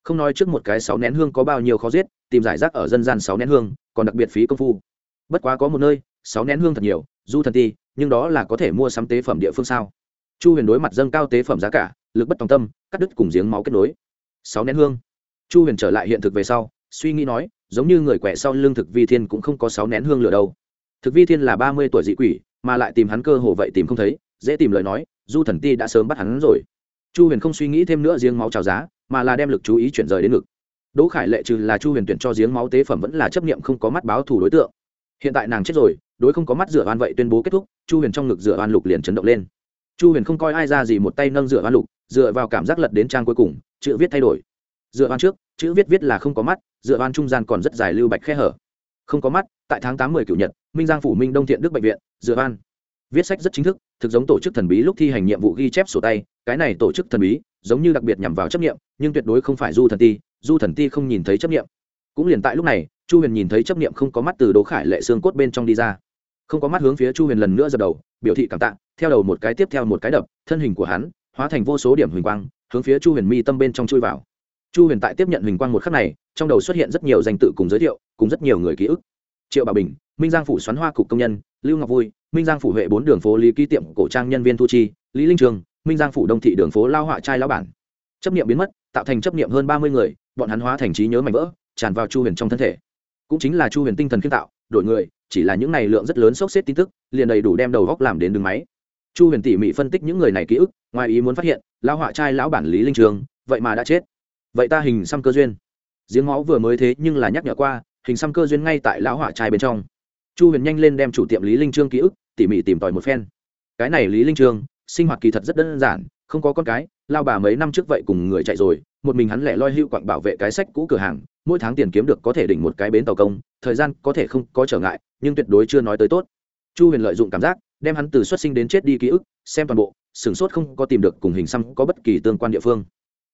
Không nói trước một cái sáu nén hương có bao nhiêu khó giết, tìm giải rác ở dân gian sáu nén hương, còn đặc biệt phí công phu. Bất quá có một nơi, sáu nén hương thật nhiều, du thần ti, nhưng đó là có thể mua sắm tế phẩm địa phương sao? Chu huyền đối mặt dâng cao tế phẩm giá cả, lực bất tòng tâm, cắt đứt cùng giếng máu kết nối. Sáu nén hương chu huyền trở lại hiện thực về sau, suy nghĩ nói, giống như người quẻ sau lương thực vi thiên cũng không có sáu nén hương lửa đâu. Thực vi thiên là ba mươi tuổi dị quỷ, mà lại tìm hắn cơ hồ vậy tìm không thấy, dễ tìm lời nói, du thần ti đã sớm bắt hắn rồi. Chu huyền không suy nghĩ thêm nữa giếng máu trào giá, mà là đem lực chú ý chuyển rời đến ngực. Đỗ khải lệ trừ là chu huyền tuyển cho giếng máu tế phẩm vẫn là chấp nghiệm không có mắt báo thủ đối tượng. Hiện tại nàng chết rồi, đối không có mắt rửa oan vậy tuyên bố kết thúc, chu huyền trong ngực rửa oan lục liền chấn động lên. Chu huyền không coi ai ra gì một tay nâng rửa oan lục, dựa vào cảm giác lật đến trang cuối cùng, chữ viết thay đổi. Dựa oan trước chữ viết viết là không có mắt, dựa van trung gian còn rất dài lưu bạch khe hở. Không có mắt, tại tháng tám mươi cửu nhật, minh giang phủ minh đông thiện đức bệnh viện, dựa van viết sách rất chính thức, thực giống tổ chức thần bí lúc thi hành nhiệm vụ ghi chép sổ tay, cái này tổ chức thần bí, giống như đặc biệt nhằm vào chấp nghiệm nhưng tuyệt đối không phải du thần ti, du thần ti không nhìn thấy chấp nghiệm cũng liền tại lúc này, chu huyền nhìn thấy chấp nghiệm không có mắt từ đố khải lệ xương cốt bên trong đi ra. Không có mắt hướng phía chu huyền lần nữa dập đầu, biểu thị cảm tạ, theo đầu một cái tiếp theo một cái đập, thân hình của hắn, hóa thành vô số điểm huỳnh quang, hướng phía chu huyền mi tâm bên trong chui vào chu huyền tại tiếp nhận huỳnh quang một khắc này, trong đầu xuất hiện rất nhiều danh tự cùng giới thiệu, cùng rất nhiều người ký ức. Triệu bà bình, minh giang phủ xoắn hoa cục công nhân, lưu ngọc vui, minh giang phủ huệ bốn đường phố lý ký tiệm, cổ trang nhân viên thu chi, lý linh trường, minh giang phủ đông thị đường phố lao họa trai lao bản. Chấp niệm biến mất, tạo thành chấp niệm hơn ba mươi người, bọn hắn hóa thành trí nhớ mảnh vỡ, tràn vào chu huyền trong thân thể. Cũng chính là chu huyền tinh thần kiến tạo, đổi người, chỉ là những này lượng rất lớn sốc xếp tin tức, liền đầy đủ đem đầu góc làm đến đường máy. Chu huyền tỉ mỉ phân tích những người này ký ức, ngoài ý muốn phát hiện lão họa trai lão bản lý linh trường, vậy mà đã chết vậy ta hình xăm cơ duyên. Giếng máu vừa mới thế nhưng là nhắc nhở qua, hình xăm cơ duyên ngay tại lão hỏa trai bên trong. Chu huyền nhanh lên đem chủ tiệm lý linh trương ký ức, tỉ mỉ tìm tòi một phen. Cái này lý linh trương, sinh hoạt kỳ thật rất đơn giản, không có con cái, lao bà mấy năm trước vậy cùng người chạy rồi, một mình hắn lẻ loi hưu quặng bảo vệ cái sách cũ cửa hàng, mỗi tháng tiền kiếm được có thể đỉnh một cái bến tàu công, thời gian có thể không có trở ngại, nhưng tuyệt đối chưa nói tới tốt. Chu huyền lợi dụng cảm giác, đem hắn từ xuất sinh đến chết đi ký ức, xem toàn bộ, sửng sốt không có tìm được cùng hình xăm có bất kỳ tương quan địa phương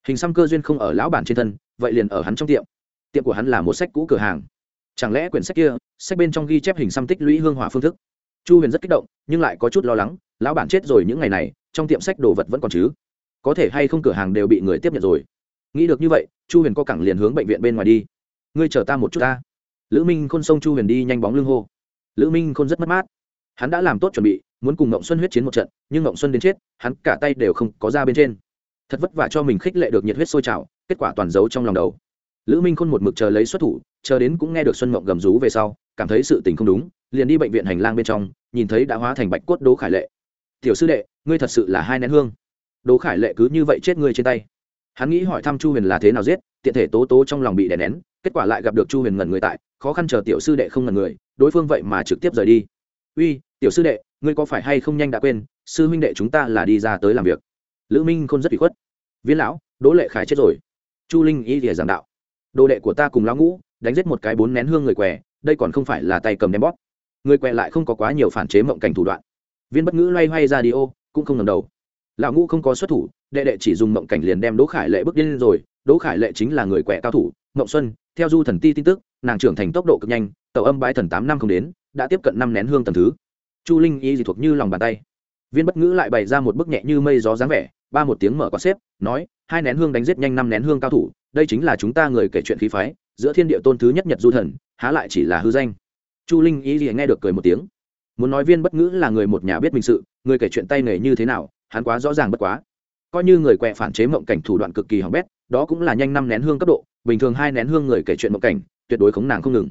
hình xăm cơ duyên không ở lão bản trên thân, vậy liền ở hắn trong tiệm. Tiệm của hắn là một sách cũ cửa hàng. Chẳng lẽ quyển sách kia, sách bên trong ghi chép hình xăm tích lũy hương hỏa phương thức? Chu huyền rất kích động, nhưng lại có chút lo lắng, lão bản chết rồi những ngày này, trong tiệm sách đồ vật vẫn còn chứ? Có thể hay không cửa hàng đều bị người tiếp nhận rồi? Nghĩ được như vậy, chu huyền co cẳng liền hướng bệnh viện bên ngoài đi. Ngươi chờ ta một chút ta. Lữ minh khôn xông chu huyền đi nhanh bóng lưng hô. Lữ minh khôn rất mất mát. Hắn đã làm tốt chuẩn bị, muốn cùng ngộng xuân huyết chiến một trận, nhưng ngộng xuân đến chết, hắn cả tay đều không có ra bên trên thật vất vả cho mình khích lệ được nhiệt huyết sôi trào, kết quả toàn giấu trong lòng đầu. Lữ minh khôn một mực chờ lấy xuất thủ, chờ đến cũng nghe được xuân mộng gầm rú về sau, cảm thấy sự tình không đúng, liền đi bệnh viện hành lang bên trong, nhìn thấy đã hóa thành bạch cốt đỗ khải lệ. Tiểu sư đệ, ngươi thật sự là hai nén hương. Đỗ khải lệ cứ như vậy chết ngươi trên tay. Hắn nghĩ hỏi thăm chu huyền là thế nào giết, tiện thể tố tố trong lòng bị đè nén, kết quả lại gặp được chu huyền ngẩn người tại, khó khăn chờ tiểu sư đệ không ngẩn người, đối phương vậy mà trực tiếp rời đi. Uy, tiểu sư đệ, ngươi có phải hay không nhanh đã quên, sư huynh đệ chúng ta là đi ra tới làm việc lữ minh khôn rất bị khuất. Viên lão, đỗ lệ khải chết rồi. Chu linh y thìa giảng đạo. Đồ đệ của ta cùng lão ngũ, đánh giết một cái bốn nén hương người què, đây còn không phải là tay cầm đem bóp. Người què lại không có quá nhiều phản chế mộng cảnh thủ đoạn. Viên bất ngữ loay hoay ra đi ô, cũng không ngầm đầu. Lão ngũ không có xuất thủ, đệ đệ chỉ dùng mộng cảnh liền đem đỗ khải lệ bước điên rồi. Đỗ khải lệ chính là người què cao thủ, mộng xuân, theo du thần ti tin tức, nàng trưởng thành tốc độ cực nhanh, tàu âm bái thần tám năm không đến, đã tiếp cận năm nén hương tầm thứ. Chu linh y gì thuộc như lòng bàn tay. Viên bất ngữ lại bày ra một bức nhẹ như mây gió dáng vẻ ba một tiếng mở quạt xếp, nói, hai nén hương đánh giết nhanh năm nén hương cao thủ, đây chính là chúng ta người kể chuyện khí phái, giữa thiên địa tôn thứ nhất nhật du thần, há lại chỉ là hư danh. Chu linh ý gì nghe được cười một tiếng. Muốn nói viên bất ngữ là người một nhà biết mình sự, người kể chuyện tay nghề như thế nào, hắn quá rõ ràng bất quá. Coi như người quẹ phản chế mộng cảnh thủ đoạn cực kỳ hỏng bét, đó cũng là nhanh năm nén hương cấp độ, bình thường hai nén hương người kể chuyện mộng cảnh, tuyệt đối khống nàng không ngừng.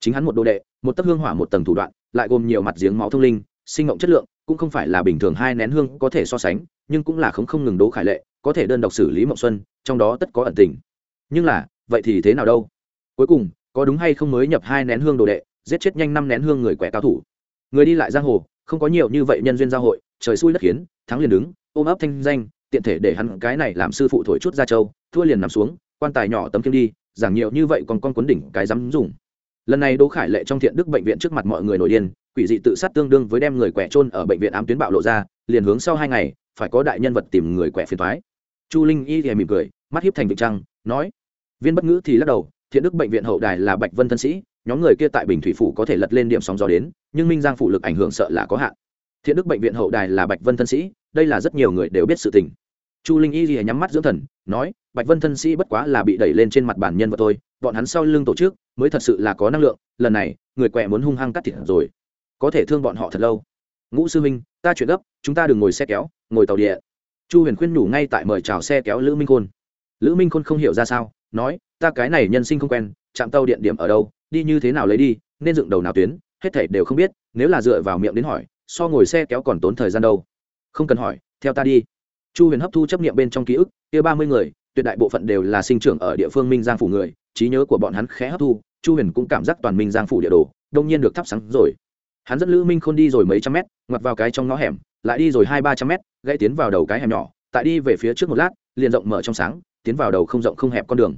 Chính hắn một đồ đệ, một tấc hương hỏa một tầng thủ đoạn, lại gồm nhiều mặt giếng máu thông linh, sinh mộng chất lượng, cũng không phải là bình thường hai nén hương có thể so sánh nhưng cũng là không không ngừng đố khải lệ, có thể đơn độc xử lý mộng xuân, trong đó tất có ẩn tình. Nhưng là, vậy thì thế nào đâu? Cuối cùng, có đúng hay không mới nhập hai nén hương đồ đệ, giết chết nhanh năm nén hương người quẻ cao thủ. Người đi lại giang hồ, không có nhiều như vậy nhân duyên giao hội, trời xui đất khiến, thắng liền đứng, ôm ấp thanh danh, tiện thể để hắn cái này làm sư phụ thổi chút ra châu thua liền nằm xuống, quan tài nhỏ tấm kim đi, giảng nhiều như vậy còn con quấn đỉnh cái dám dùng. Lần này đỗ khải lệ trong thiện đức bệnh viện trước mặt mọi người nổi điên quỷ dị tự sát tương đương với đem người quẻ trôn ở bệnh viện ám tuyến bạo lộ ra, liền hướng sau hai ngày, phải có đại nhân vật tìm người quẻ phiền thoái chu linh y thì mỉm cười, mắt hiếp thành vịnh trăng, nói, viên bất ngữ thì lắc đầu, thiện đức bệnh viện hậu đài là bạch vân thân sĩ, nhóm người kia tại bình thủy phủ có thể lật lên điểm sóng gió đến, nhưng minh giang phụ lực ảnh hưởng sợ là có hạn. Thiện đức bệnh viện hậu đài là bạch vân thân sĩ, đây là rất nhiều người đều biết sự tình. Chu linh y thì nhắm mắt dưỡng thần, nói, bạch vân thân sĩ bất quá là bị đẩy lên trên mặt bản nhân vật thôi, bọn hắn sau lưng tổ chức mới thật sự là có năng lượng, lần này, người quẹ muốn hung hăng cắt thịt rồi có thể thương bọn họ thật lâu. Ngũ sư minh ta chuyển gấp, chúng ta đừng ngồi xe kéo, ngồi tàu địa chu huyền khuyên nhủ ngay tại mời chào xe kéo lữ minh khôn. Lữ minh khôn không hiểu ra sao, nói, ta cái này nhân sinh không quen chạm tàu điện điểm ở đâu, đi như thế nào lấy đi, nên dựng đầu nào tuyến, hết thảy đều không biết, nếu là dựa vào miệng đến hỏi, so ngồi xe kéo còn tốn thời gian đâu. Không cần hỏi, theo ta đi. Chu huyền hấp thu chấp nghiệm bên trong ký ức, kia ba mươi người, tuyệt đại bộ phận đều là sinh trưởng ở địa phương minh giang phủ người, trí nhớ của bọn hắn khẽ hấp thu, chu huyền cũng cảm giác toàn minh giang phủ địa đồ, đông nhiên được thắp sáng rồi hắn dẫn lữ minh khôn đi rồi mấy trăm mét, ngoặt vào cái trong ngõ hẻm, lại đi rồi hai ba trăm mét, gãy tiến vào đầu cái hẻm nhỏ. Tại đi về phía trước một lát, liền rộng mở trong sáng, tiến vào đầu không rộng không hẹp con đường.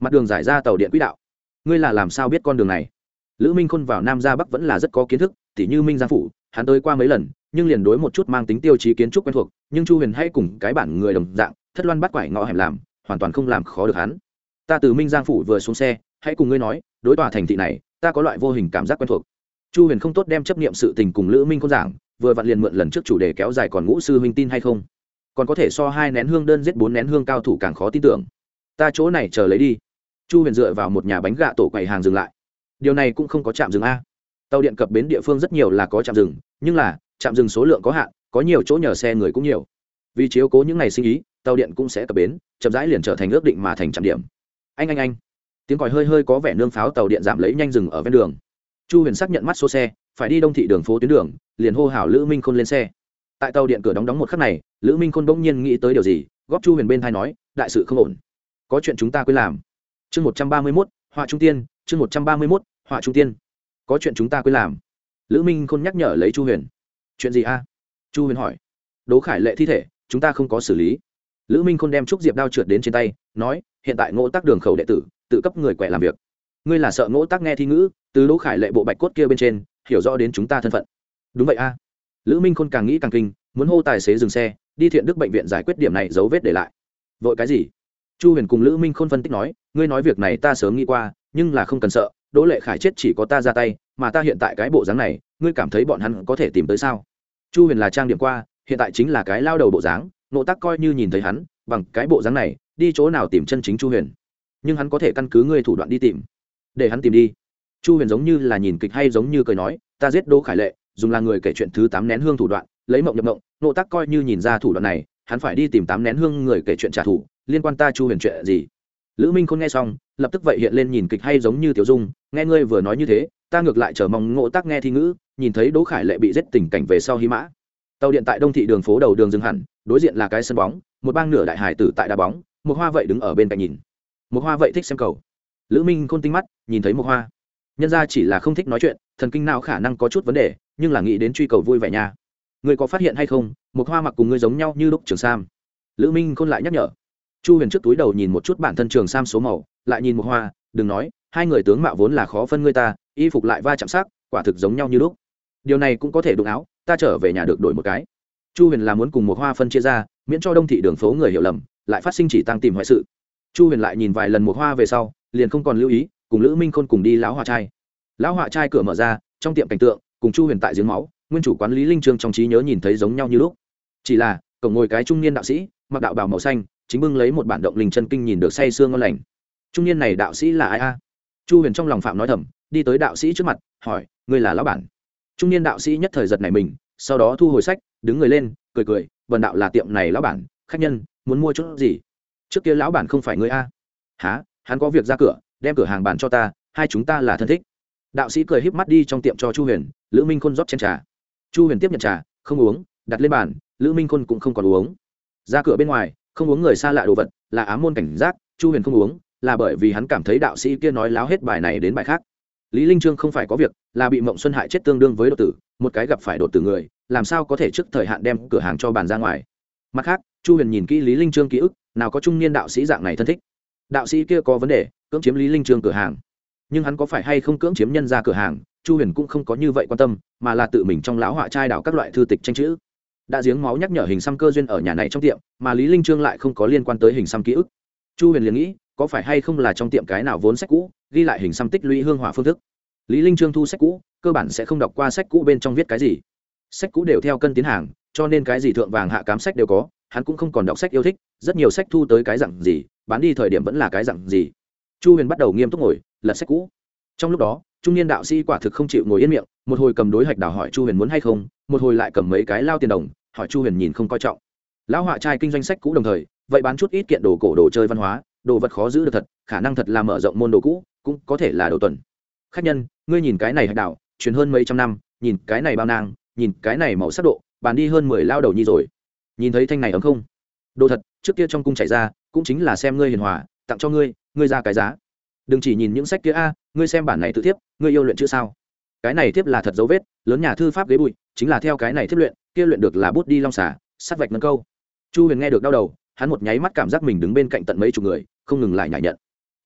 Mặt đường giải ra tàu điện quỹ đạo. Ngươi là làm sao biết con đường này? Lữ minh khôn vào nam ra bắc vẫn là rất có kiến thức, tỉ như minh giang phủ, hắn tới qua mấy lần, nhưng liền đối một chút mang tính tiêu chí kiến trúc quen thuộc, nhưng chu huyền hay cùng cái bản người đồng dạng, thất loan bắt quải ngõ hẻm làm, hoàn toàn không làm khó được hắn. Ta từ minh giang phủ vừa xuống xe, hãy cùng ngươi nói, đối tòa thành thị này, ta có loại vô hình cảm giác quen thuộc chu huyền không tốt đem chấp nghiệm sự tình cùng lữ minh khôn giảng, vừa vặn liền mượn lần trước chủ đề kéo dài còn ngũ sư huynh tin hay không? Còn có thể so hai nén hương đơn giết bốn nén hương cao thủ càng khó tin tưởng. Ta chỗ này chờ lấy đi. Chu huyền dựa vào một nhà bánh gạ tổ quầy hàng dừng lại. Điều này cũng không có trạm dừng a. Tàu điện cập bến địa phương rất nhiều là có trạm dừng, nhưng là trạm dừng số lượng có hạn, có nhiều chỗ nhờ xe người cũng nhiều. Vì chiếu cố những ngày sinh ý, tàu điện cũng sẽ cập bến, chậm rãi liền trở thành ước định mà thành trạm điểm. Anh anh anh. Tiếng còi hơi hơi có vẻ nương pháo tàu điện giảm lấy nhanh dừng ở ven đường chu huyền xác nhận mắt số xe, phải đi đông thị đường phố tuyến đường, liền hô hào lữ minh khôn lên xe. Tại tàu điện cửa đóng đóng một khắc này, lữ minh khôn bỗng nhiên nghĩ tới điều gì, góp chu huyền bên thay nói, đại sự không ổn. Có chuyện chúng ta quên làm. Chương một trăm ba mươi mốt, họa trung tiên, chương một trăm ba mươi mốt, họa trung tiên. Có chuyện chúng ta quên làm. Lữ minh khôn nhắc nhở lấy chu huyền. Chuyện gì a? Chu huyền hỏi. Đố khải lệ thi thể, chúng ta không có xử lý. Lữ minh khôn đem trúc diệp đao trượt đến trên tay, nói, hiện tại ngỗ tác đường khẩu đệ tử, tự cấp người quẻ làm việc. Ngươi là sợ ngỗ tác nghe thi ngữ từ đỗ khải lệ bộ bạch cốt kia bên trên, hiểu rõ đến chúng ta thân phận. Đúng vậy a. Lữ minh khôn càng nghĩ càng kinh, muốn hô tài xế dừng xe, đi thiện đức bệnh viện giải quyết điểm này dấu vết để lại. Vội cái gì? Chu huyền cùng lữ minh khôn phân tích nói, ngươi nói việc này ta sớm nghĩ qua, nhưng là không cần sợ, đỗ lệ khải chết chỉ có ta ra tay, mà ta hiện tại cái bộ dáng này, ngươi cảm thấy bọn hắn có thể tìm tới sao? Chu huyền là trang điểm qua, hiện tại chính là cái lao đầu bộ dáng, nộ tác coi như nhìn thấy hắn, bằng cái bộ dáng này, đi chỗ nào tìm chân chính chu huyền? Nhưng hắn có thể căn cứ ngươi thủ đoạn đi tìm. Để hắn tìm đi chu huyền giống như là nhìn kịch hay giống như cười nói, ta giết đỗ khải lệ, dùng là người kể chuyện thứ tám nén hương thủ đoạn, lấy mộng nhập mộng, nộ tác coi như nhìn ra thủ đoạn này, hắn phải đi tìm tám nén hương người kể chuyện trả thù, liên quan ta chu huyền chuyện gì? Lữ minh khôn nghe xong, lập tức vậy hiện lên nhìn kịch hay giống như tiểu dung, nghe ngươi vừa nói như thế, ta ngược lại chờ mong ngộ tác nghe thi ngữ, nhìn thấy đỗ khải lệ bị giết tình cảnh về sau hy mã. Tàu điện tại đông thị đường phố đầu đường dừng hẳn, đối diện là cái sân bóng, một bang nửa đại hải tử tại đá bóng một hoa vậy đứng ở bên cạnh nhìn. Một hoa vậy thích xem cầu. Lữ minh khôn tinh mắt, nhìn thấy một hoa nhân ra chỉ là không thích nói chuyện, thần kinh nào khả năng có chút vấn đề, nhưng là nghĩ đến truy cầu vui vẻ nha. Người có phát hiện hay không, một hoa mặc cùng ngươi giống nhau như lúc trường sam. Lữ minh khôn lại nhắc nhở. Chu huyền trước túi đầu nhìn một chút bản thân trường sam số màu, lại nhìn một hoa, đừng nói, hai người tướng mạo vốn là khó phân ngươi ta, y phục lại va chạm sắc, quả thực giống nhau như lúc. Điều này cũng có thể đụng áo, ta trở về nhà được đổi một cái. Chu huyền là muốn cùng một hoa phân chia ra, miễn cho đông thị đường phố người hiểu lầm, lại phát sinh chỉ tăng tìm hoại sự. Chu huyền lại nhìn vài lần một hoa về sau, liền không còn lưu ý cùng lữ minh khôn cùng đi lão họa trai lão họa trai cửa mở ra trong tiệm cảnh tượng cùng chu huyền tại giếng máu nguyên chủ quán lý linh trương trong trí nhớ nhìn thấy giống nhau như lúc chỉ là cổng ngồi cái trung niên đạo sĩ mặc đạo bào màu xanh chính bưng lấy một bản động linh chân kinh nhìn được say sương ngon lành trung niên này đạo sĩ là ai a chu huyền trong lòng phạm nói thầm đi tới đạo sĩ trước mặt hỏi ngươi là lão bản trung niên đạo sĩ nhất thời giật này mình sau đó thu hồi sách đứng người lên cười cười vần đạo là tiệm này lão bản khách nhân muốn mua chút gì trước kia lão bản không phải ngươi a há hắn có việc ra cửa đem cửa hàng bàn cho ta, hai chúng ta là thân thích. Đạo sĩ cười híp mắt đi trong tiệm cho chu huyền, lữ minh khôn rót chén trà. Chu huyền tiếp nhận trà, không uống, đặt lên bàn, lữ minh khôn cũng không còn uống. Ra cửa bên ngoài, không uống người xa lạ đồ vật, là ám môn cảnh giác, chu huyền không uống, là bởi vì hắn cảm thấy đạo sĩ kia nói láo hết bài này đến bài khác. Lý linh trương không phải có việc, là bị mộng xuân hại chết tương đương với đột tử, một cái gặp phải đột tử người, làm sao có thể trước thời hạn đem cửa hàng cho bàn ra ngoài. Mặt khác, chu huyền nhìn kỹ lý linh trương ký ức, nào có trung niên đạo sĩ dạng này thân thích. Đạo sĩ kia có vấn đề cưỡng chiếm lý linh trường cửa hàng. Nhưng hắn có phải hay không cưỡng chiếm nhân ra cửa hàng, chu huyền cũng không có như vậy quan tâm, mà là tự mình trong lão họa trai đảo các loại thư tịch tranh chữ. Đã giếng máu nhắc nhở hình xăm cơ duyên ở nhà này trong tiệm, mà lý linh trương lại không có liên quan tới hình xăm ký ức. Chu huyền liền nghĩ, có phải hay không là trong tiệm cái nào vốn sách cũ, ghi lại hình xăm tích lũy hương hỏa phương thức. Lý linh trương thu sách cũ, cơ bản sẽ không đọc qua sách cũ bên trong viết cái gì. Sách cũ đều theo cân tiến hàng, cho nên cái gì thượng vàng hạ cám sách đều có, hắn cũng không còn đọc sách yêu thích, rất nhiều sách thu tới cái dặn gì, bán đi thời điểm vẫn là cái dặn gì chu huyền bắt đầu nghiêm túc ngồi, lật sách cũ. Trong lúc đó, trung niên đạo sĩ quả thực không chịu ngồi yên miệng, một hồi cầm đối hạch đào hỏi chu huyền muốn hay không, một hồi lại cầm mấy cái lao tiền đồng, hỏi chu huyền nhìn không coi trọng. Lão họa trai kinh doanh sách cũ đồng thời, vậy bán chút ít kiện đồ cổ đồ chơi văn hóa, đồ vật khó giữ được thật, khả năng thật là mở rộng môn đồ cũ, cũng có thể là đồ tuần. Khách nhân, ngươi nhìn cái này hạch đào truyền hơn mấy trăm năm, nhìn cái này bao nang, nhìn cái này màu sắc độ bàn đi hơn mười lao đầu nhi rồi. Nhìn thấy thanh này ấm không? Đồ thật, trước kia trong cung chảy ra, cũng chính là xem ngươi hiền hòa, tặng cho ngươi ngươi ra cái giá. Đừng chỉ nhìn những sách kia a, ngươi xem bản này tự thiếp, ngươi yêu luyện chữ sao? Cái này thiếp là thật dấu vết, lớn nhà thư pháp ghế bụi, chính là theo cái này thiếp luyện, kia luyện được là bút đi long xả sắt vạch nâng câu. Chu huyền nghe được đau đầu, hắn một nháy mắt cảm giác mình đứng bên cạnh tận mấy chục người, không ngừng lại nhảy nhận.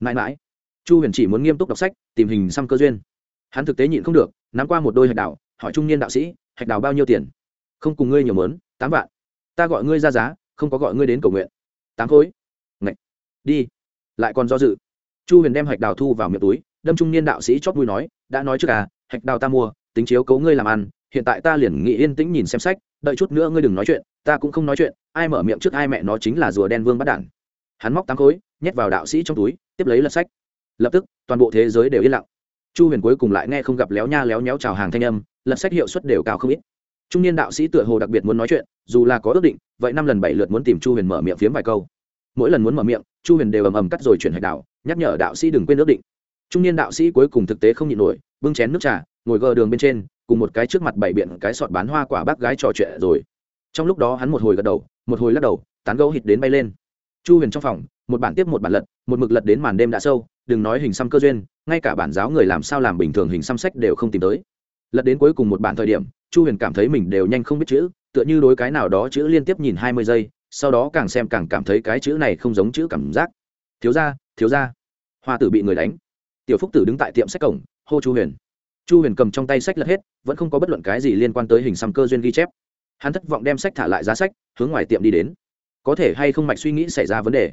Mãi mãi, chu huyền chỉ muốn nghiêm túc đọc sách, tìm hình xăm cơ duyên. Hắn thực tế nhịn không được, nắm qua một đôi hạch đào, hỏi trung niên đạo sĩ, hạch đào bao nhiêu tiền? Không cùng ngươi nhiều mớn, tám vạn. Ta gọi ngươi ra giá, không có gọi ngươi đến cầu nguyện. Tám khối. Ngậy. đi lại còn do dự. Chu huyền đem hạch đào thu vào miệng túi, đâm trung niên đạo sĩ chót vui nói, đã nói trước à hạch đào ta mua, tính chiếu cấu ngươi làm ăn, hiện tại ta liền nghĩ yên tĩnh nhìn xem sách, đợi chút nữa ngươi đừng nói chuyện, ta cũng không nói chuyện, ai mở miệng trước ai mẹ nó chính là rùa đen vương bắt đản. Hắn móc tám khối, nhét vào đạo sĩ trong túi, tiếp lấy lật sách. Lập tức, toàn bộ thế giới đều yên lặng. Chu huyền cuối cùng lại nghe không gặp léo nha léo nhéo chào hàng thanh âm, lật sách hiệu suất đều cao không ít. Trung niên đạo sĩ tựa hồ đặc biệt muốn nói chuyện, dù là có ước định, vậy năm lần bảy lượt muốn tìm chu huyền mở miệng phiếm vài câu mỗi lần muốn mở miệng, chu huyền đều ầm ầm cắt rồi chuyển hạch đạo nhắc nhở đạo sĩ đừng quên ước định. Trung niên đạo sĩ cuối cùng thực tế không nhịn nổi, bưng chén nước trà, ngồi gờ đường bên trên, cùng một cái trước mặt bảy biện cái sọt bán hoa quả bác gái trò chuyện rồi. Trong lúc đó hắn một hồi gật đầu, một hồi lắc đầu, tán gấu hít đến bay lên. Chu huyền trong phòng, một bản tiếp một bản lật, một mực lật đến màn đêm đã sâu, đừng nói hình xăm cơ duyên, ngay cả bản giáo người làm sao làm bình thường hình xăm sách đều không tìm tới. Lật đến cuối cùng một bản thời điểm, chu huyền cảm thấy mình đều nhanh không biết chữ, tựa như đối cái nào đó chữ liên tiếp nhìn hai mươi giây sau đó càng xem càng cảm thấy cái chữ này không giống chữ cảm giác. Thiếu ra thiếu ra hoa tử bị người đánh. Tiểu phúc tử đứng tại tiệm sách cổng, hô chu huyền. Chu huyền cầm trong tay sách lật hết, vẫn không có bất luận cái gì liên quan tới hình xăm cơ duyên ghi chép. Hắn thất vọng đem sách thả lại giá sách, hướng ngoài tiệm đi đến. Có thể hay không mạch suy nghĩ xảy ra vấn đề?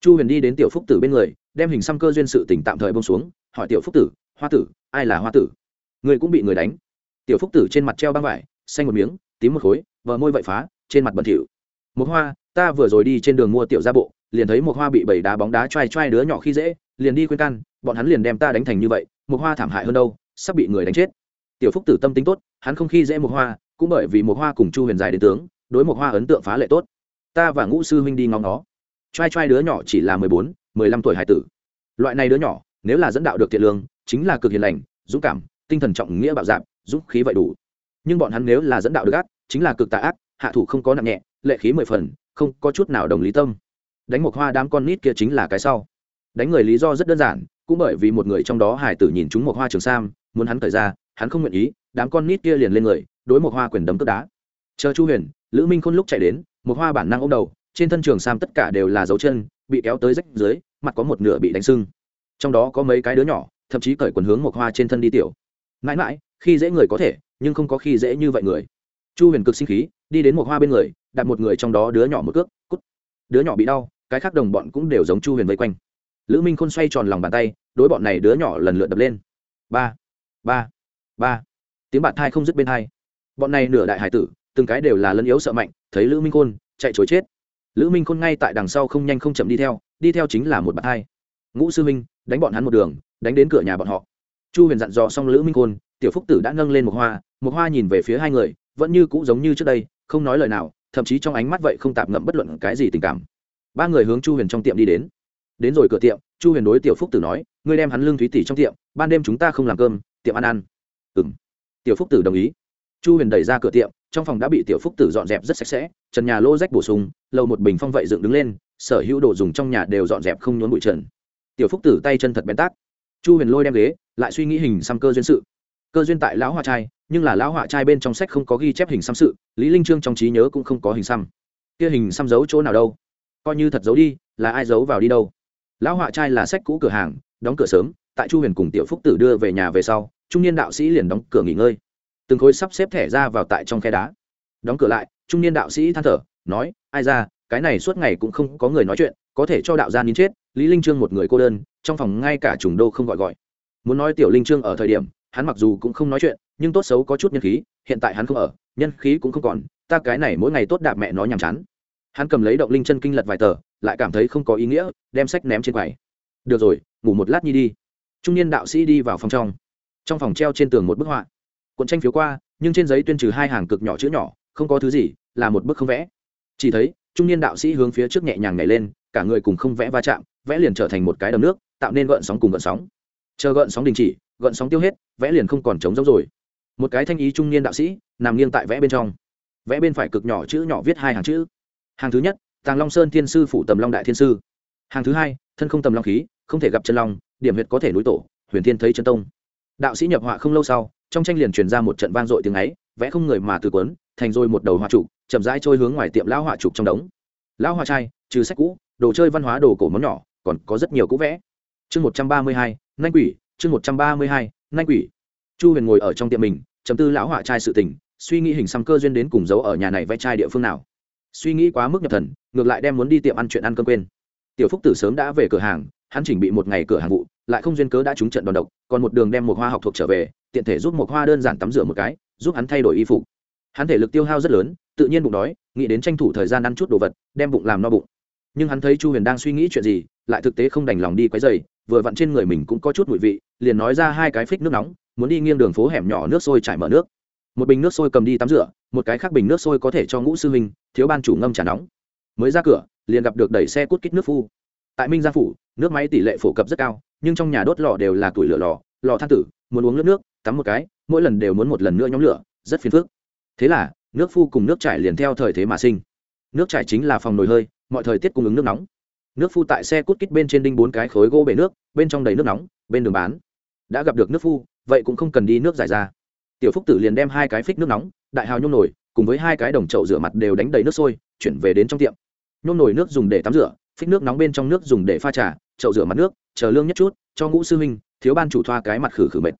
Chu huyền đi đến tiểu phúc tử bên người, đem hình xăm cơ duyên sự tỉnh tạm thời bông xuống, hỏi tiểu phúc tử, hoa tử, ai là hoa tử? Người cũng bị người đánh. Tiểu phúc tử trên mặt treo băng vải, xanh một miếng, tím một khối vờ môi vậy phá, trên mặt bẩn thỉu một hoa, ta vừa rồi đi trên đường mua tiểu gia bộ, liền thấy một hoa bị bảy đá bóng đá trai trai đứa nhỏ khi dễ, liền đi khuyên can, bọn hắn liền đem ta đánh thành như vậy một hoa thảm hại hơn đâu, sắp bị người đánh chết. Tiểu phúc tử tâm tính tốt, hắn không khi dễ một hoa, cũng bởi vì một hoa cùng chu huyền dài đến tướng, đối một hoa ấn tượng phá lệ tốt. Ta và ngũ sư huynh đi ngóng nó trai trai đứa nhỏ chỉ là mười bốn, mười lăm tuổi hải tử. Loại này đứa nhỏ, nếu là dẫn đạo được thiện lương, chính là cực hiền lành, dũng cảm, tinh thần trọng nghĩa bạo dạp dũng khí vậy đủ. Nhưng bọn hắn nếu là dẫn đạo được ác, chính là cực tà ác, hạ thủ không có nặng nhẹ lệ khí mười phần, không có chút nào đồng lý tâm. Đánh một hoa đám con nít kia chính là cái sau. Đánh người lý do rất đơn giản, cũng bởi vì một người trong đó hải tử nhìn chúng một hoa trường sam, muốn hắn thời ra, hắn không nguyện ý, đám con nít kia liền lên người, đối một hoa quyền đấm tức đá. Chờ chu huyền, lữ minh khôn lúc chạy đến, một hoa bản năng ôm đầu, trên thân trường sam tất cả đều là dấu chân, bị kéo tới rách dưới, mặt có một nửa bị đánh sưng. Trong đó có mấy cái đứa nhỏ, thậm chí cởi quần hướng một hoa trên thân đi tiểu. Mãi mãi, khi dễ người có thể, nhưng không có khi dễ như vậy người. Chu huyền cực sinh khí đi đến một hoa bên người, đặt một người trong đó đứa nhỏ một cước, cút. Đứa nhỏ bị đau, cái khác đồng bọn cũng đều giống chu huyền vây quanh. Lữ minh khôn xoay tròn lòng bàn tay, đối bọn này đứa nhỏ lần lượt đập lên. Ba ba ba. Tiếng bạt thai không dứt bên hai. Bọn này nửa đại hải tử, từng cái đều là lân yếu sợ mạnh, thấy lữ minh khôn, chạy chối chết. Lữ minh khôn ngay tại đằng sau không nhanh không chậm đi theo đi theo chính là một bạn hai ngũ sư minh đánh bọn hắn một đường, đánh đến cửa nhà bọn họ. Chu huyền dặn dò xong lữ minh khôn, tiểu phúc tử đã nâng lên một hoa một hoa nhìn về phía hai người, vẫn như cũ giống như trước đây không nói lời nào, thậm chí trong ánh mắt vậy không tạm ngậm bất luận cái gì tình cảm. Ba người hướng chu huyền trong tiệm đi đến. Đến rồi cửa tiệm, chu huyền đối tiểu phúc tử nói, ngươi đem hắn lương thúy tỷ trong tiệm, ban đêm chúng ta không làm cơm, tiệm ăn ăn. Ừ m tiểu phúc tử đồng ý. Chu huyền đẩy ra cửa tiệm, trong phòng đã bị tiểu phúc tử dọn dẹp rất sạch sẽ, trần nhà lô rách bổ sung, lầu một bình phong vậy dựng đứng lên, sở hữu đồ dùng trong nhà đều dọn dẹp không nhốn bụi trần. Tiểu phúc tử tay chân thật bén tác. Chu huyền lôi đem ghế, lại suy nghĩ hình xăm cơ duyên sự. Cơ duyên tại lão hoa trai nhưng là lão họa trai bên trong sách không có ghi chép hình xăm sự, lý linh trương trong trí nhớ cũng không có hình xăm. Kia hình xăm giấu chỗ nào đâu? Coi như thật giấu đi, là ai giấu vào đi đâu? Lão họa trai là sách cũ cửa hàng, đóng cửa sớm, tại chu huyền cùng tiểu phúc tử đưa về nhà về sau, trung niên đạo sĩ liền đóng cửa nghỉ ngơi. Từng khối sắp xếp thẻ ra vào tại trong khe đá. Đóng cửa lại, trung niên đạo sĩ than thở, nói, ai ra, cái này suốt ngày cũng không có người nói chuyện, có thể cho đạo gia nín chết. Lý linh trương một người cô đơn, trong phòng ngay cả trùng đô không gọi gọi. Muốn nói tiểu linh trương ở thời điểm hắn mặc dù cũng không nói chuyện, nhưng tốt xấu có chút nhân khí, hiện tại hắn không ở, nhân khí cũng không còn, ta cái này mỗi ngày tốt đạp mẹ nó nhàm chán. Hắn cầm lấy động linh chân kinh lật vài tờ, lại cảm thấy không có ý nghĩa, đem sách ném trên quầy. Được rồi, ngủ một lát nhi đi. Trung niên đạo sĩ đi vào phòng trong. Trong phòng treo trên tường một bức họa. Cuộn tranh phiếu qua, nhưng trên giấy tuyên trừ hai hàng cực nhỏ chữ nhỏ, không có thứ gì, là một bức không vẽ. Chỉ thấy, trung niên đạo sĩ hướng phía trước nhẹ nhàng nhảy lên, cả người cùng không vẽ va chạm, vẽ liền trở thành một cái đầm nước, tạo nên gợn sóng cùng gợn sóng. Chờ gợn sóng đình chỉ gợn sóng tiêu hết, vẽ liền không còn trống giống rồi. Một cái thanh ý trung niên đạo sĩ nằm nghiêng tại vẽ bên trong. Vẽ bên phải cực nhỏ chữ nhỏ viết hai hàng chữ. Hàng thứ nhất, tàng long sơn thiên sư phụ tầm long đại thiên sư. Hàng thứ hai, thân không tầm long khí, không thể gặp chân long, điểm huyệt có thể núi tổ, huyền thiên thấy chân tông. Đạo sĩ nhập họa không lâu sau, trong tranh liền truyền ra một trận vang dội tiếng ấy, vẽ không người mà từ quấn thành rồi một đầu họa trụ chậm rãi trôi hướng ngoài tiệm lão họa trụ trong đống. Lão họa trai, trừ sách cũ, đồ chơi văn hóa đồ cổ món nhỏ, còn có rất nhiều cũ vẽ. Chương một trăm ba mươi hai, nanh quỷ chương một trăm ba mươi hai, nanh quỷ. Chu huyền ngồi ở trong tiệm mình chấm tư lão họa trai sự tình, suy nghĩ hình xăm cơ duyên đến cùng giấu ở nhà này vẽ trai địa phương nào. Suy nghĩ quá mức nhập thần, ngược lại đem muốn đi tiệm ăn chuyện ăn cơm quên. Tiểu phúc tử sớm đã về cửa hàng, hắn chỉnh bị một ngày cửa hàng vụ, lại không duyên cớ đã trúng trận đòn độc, còn một đường đem một hoa học thuộc trở về, tiện thể giúp một hoa đơn giản tắm rửa một cái, giúp hắn thay đổi y phục. Hắn thể lực tiêu hao rất lớn, tự nhiên bụng đói, nghĩ đến tranh thủ thời gian ăn chút đồ vật, đem bụng làm no bụng nhưng hắn thấy chu huyền đang suy nghĩ chuyện gì, lại thực tế không đành lòng đi quấy dày vừa vặn trên người mình cũng có chút mùi vị, liền nói ra hai cái phích nước nóng, muốn đi nghiêng đường phố hẻm nhỏ nước sôi chảy mở nước. Một bình nước sôi cầm đi tắm rửa, một cái khác bình nước sôi có thể cho ngũ sư huynh, thiếu ban chủ ngâm trà nóng. Mới ra cửa, liền gặp được đẩy xe cút kít nước phu. Tại minh gia phủ, nước máy tỷ lệ phổ cập rất cao, nhưng trong nhà đốt lò đều là tuổi lửa lò lò than tử, muốn uống nước nước, tắm một cái, mỗi lần đều muốn một lần nữa nhóm lửa, rất phiền phức. Thế là, nước phu cùng nước chảy liền theo thời thế mà sinh. Nước chảy chính là phòng nồi hơi mọi thời tiết cung ứng nước nóng. Nước phu tại xe cút kít bên trên đinh bốn cái khối gỗ bể nước, bên trong đầy nước nóng, bên đường bán. Đã gặp được nước phu, vậy cũng không cần đi nước giải ra. Tiểu phúc tử liền đem hai cái phích nước nóng, đại hào nhôm nồi, cùng với hai cái đồng chậu rửa mặt đều đánh đầy nước sôi, chuyển về đến trong tiệm. Nhôm nồi nước dùng để tắm rửa, phích nước nóng bên trong nước dùng để pha trà, chậu rửa mặt nước, chờ lương nhất chút, cho ngũ sư huynh, thiếu ban chủ thoa cái mặt khử khử mệt.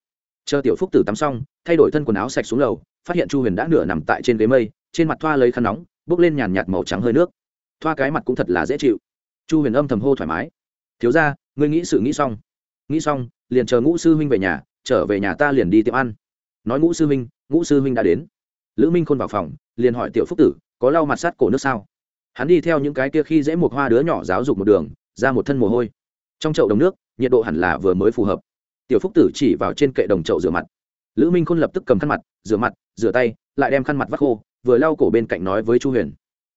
Chờ tiểu phúc tử tắm xong, thay đổi thân quần áo sạch xuống lầu, phát hiện chu huyền đã nửa nằm tại trên ghế mây, trên mặt thoa lấy khăn nóng bốc lên nhàn nhạt màu trắng hơi nước thoa cái mặt cũng thật là dễ chịu. Chu huyền âm thầm hô thoải mái. Thiếu ra ngươi nghĩ sự nghĩ xong. Nghĩ xong, liền chờ ngũ sư huynh về nhà, trở về nhà ta liền đi tiệm ăn. Nói ngũ sư huynh, ngũ sư huynh đã đến. Lữ minh khôn vào phòng, liền hỏi tiểu phúc tử, có lau mặt sát cổ nước sao? Hắn đi theo những cái kia khi dễ một hoa đứa nhỏ giáo dục một đường, ra một thân mồ hôi. Trong chậu đồng nước, nhiệt độ hẳn là vừa mới phù hợp. Tiểu phúc tử chỉ vào trên kệ đồng chậu rửa mặt. Lữ minh khôn lập tức cầm khăn mặt, rửa mặt, rửa tay, lại đem khăn mặt vắt khô, vừa lau cổ bên cạnh nói với chu huyền.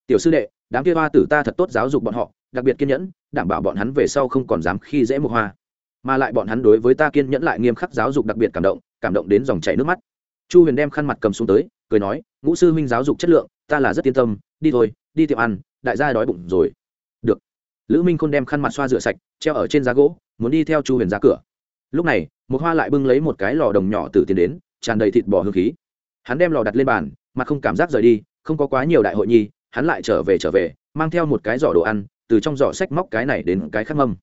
Tiểu sư đệ đám kia hoa tử ta thật tốt giáo dục bọn họ, đặc biệt kiên nhẫn, đảm bảo bọn hắn về sau không còn dám khi dễ một hoa. Mà lại bọn hắn đối với ta kiên nhẫn lại nghiêm khắc giáo dục đặc biệt cảm động cảm động đến dòng chảy nước mắt. Chu huyền đem khăn mặt cầm xuống tới, cười nói, ngũ sư huynh giáo dục chất lượng, ta là rất yên tâm, đi thôi, đi tiệm ăn, đại gia đói bụng rồi. Được. Lữ minh khôn đem khăn mặt xoa rửa sạch, treo ở trên giá gỗ, muốn đi theo chu huyền ra cửa. Lúc này, một hoa lại bưng lấy một cái lò đồng nhỏ từ tiền đến, tràn đầy thịt bò hương khí. Hắn đem lò đặt lên bàn mà không cảm giác rời đi, không có quá nhiều đại hội nhi hắn lại trở về trở về, mang theo một cái giỏ đồ ăn, từ trong giỏ sách móc cái này đến cái khác mâm.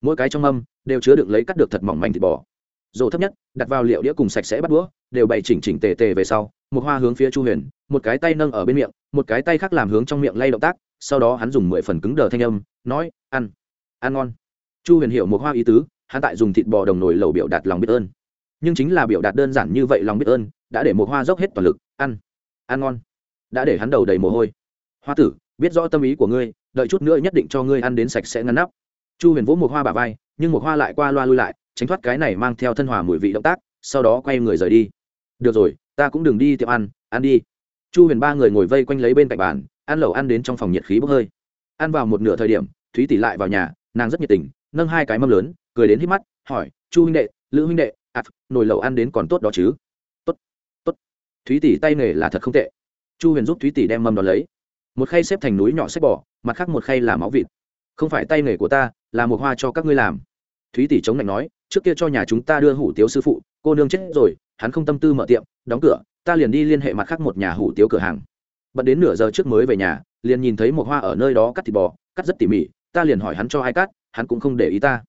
Mỗi cái trong mâm đều chứa đựng lấy cắt được thật mỏng manh thịt bò. Rổ thấp nhất, đặt vào liệu đĩa cùng sạch sẽ bắt đũa, đều bày chỉnh chỉnh tề tề về sau, một hoa hướng phía chu huyền, một cái tay nâng ở bên miệng, một cái tay khác làm hướng trong miệng lay động tác, sau đó hắn dùng mười phần cứng đờ thanh âm, nói, ăn ăn ngon. Chu huyền hiểu một hoa ý tứ, hắn tại dùng thịt bò đồng nồi lẩu biểu đạt lòng biết ơn. Nhưng chính là biểu đạt đơn giản như vậy lòng biết ơn, đã để một hoa dốc hết toàn lực, ăn ăn ngon. Đã để hắn đầu đầy mồ hôi hoa tử, biết rõ tâm ý của ngươi, đợi chút nữa nhất định cho ngươi ăn đến sạch sẽ ngăn nắp. Chu huyền vỗ một hoa bà vai, nhưng một hoa lại qua loa lui lại, tránh thoát cái này mang theo thân hòa mùi vị động tác, sau đó quay người rời đi. Được rồi, ta cũng đừng đi tiệm ăn ăn đi. Chu huyền ba người ngồi vây quanh lấy bên cạnh bàn, ăn lẩu ăn đến trong phòng nhiệt khí bốc hơi. Ăn vào một nửa thời điểm, thúy tỷ lại vào nhà, nàng rất nhiệt tình, nâng hai cái mâm lớn, cười đến hít mắt, hỏi, chu huynh đệ, lữ huynh đệ ạt nồi lẩu ăn đến còn tốt đó chứ? Tốt tốt. Thúy tỷ tay nghề là thật không tệ. Chu huyền giúp thúy tỷ đem mâm đón lấy một khay xếp thành núi nhỏ xếp bỏ, mặt khác một khay là máu vịt. Không phải tay nghề của ta, là một hoa cho các ngươi làm. Thúy tỷ chống lạnh nói, trước kia cho nhà chúng ta đưa hủ tiếu sư phụ, cô nương chết rồi, hắn không tâm tư mở tiệm, đóng cửa, ta liền đi liên hệ mặt khác một nhà hủ tiếu cửa hàng. Bận đến nửa giờ trước mới về nhà, liền nhìn thấy một hoa ở nơi đó cắt thịt bò, cắt rất tỉ mỉ, ta liền hỏi hắn cho ai cắt, hắn cũng không để ý ta.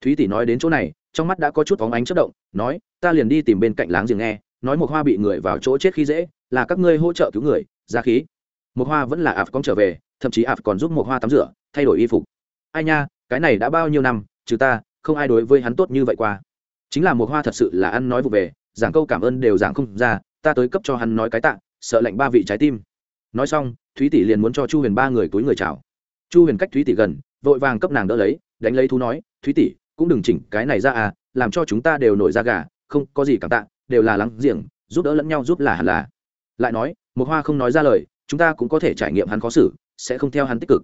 Thúy tỷ nói đến chỗ này, trong mắt đã có chút phóng ánh chất động, nói, ta liền đi tìm bên cạnh láng giềng nghe, nói một hoa bị người vào chỗ chết khi dễ, là các ngươi hỗ trợ cứu người, ra khí một hoa vẫn là ạp con trở về, thậm chí ạp còn giúp một hoa tắm rửa, thay đổi y phục. Ai nha, cái này đã bao nhiêu năm, trừ ta, không ai đối với hắn tốt như vậy qua. Chính là một hoa thật sự là ăn nói vụ về, giảng câu cảm ơn đều giảng không ra, ta tới cấp cho hắn nói cái tạ, sợ lạnh ba vị trái tim. Nói xong, thúy tỷ liền muốn cho chu huyền ba người túi người chào. Chu huyền cách thúy tỷ gần, vội vàng cấp nàng đỡ lấy, đánh lấy thú nói, thúy tỷ, cũng đừng chỉnh cái này ra à làm cho chúng ta đều nổi ra gà, không có gì cảm tạ, đều là lắng giềng, giúp đỡ lẫn nhau giúp là hẳn là. Lại nói một hoa không nói ra lời chúng ta cũng có thể trải nghiệm hắn khó xử, sẽ không theo hắn tích cực.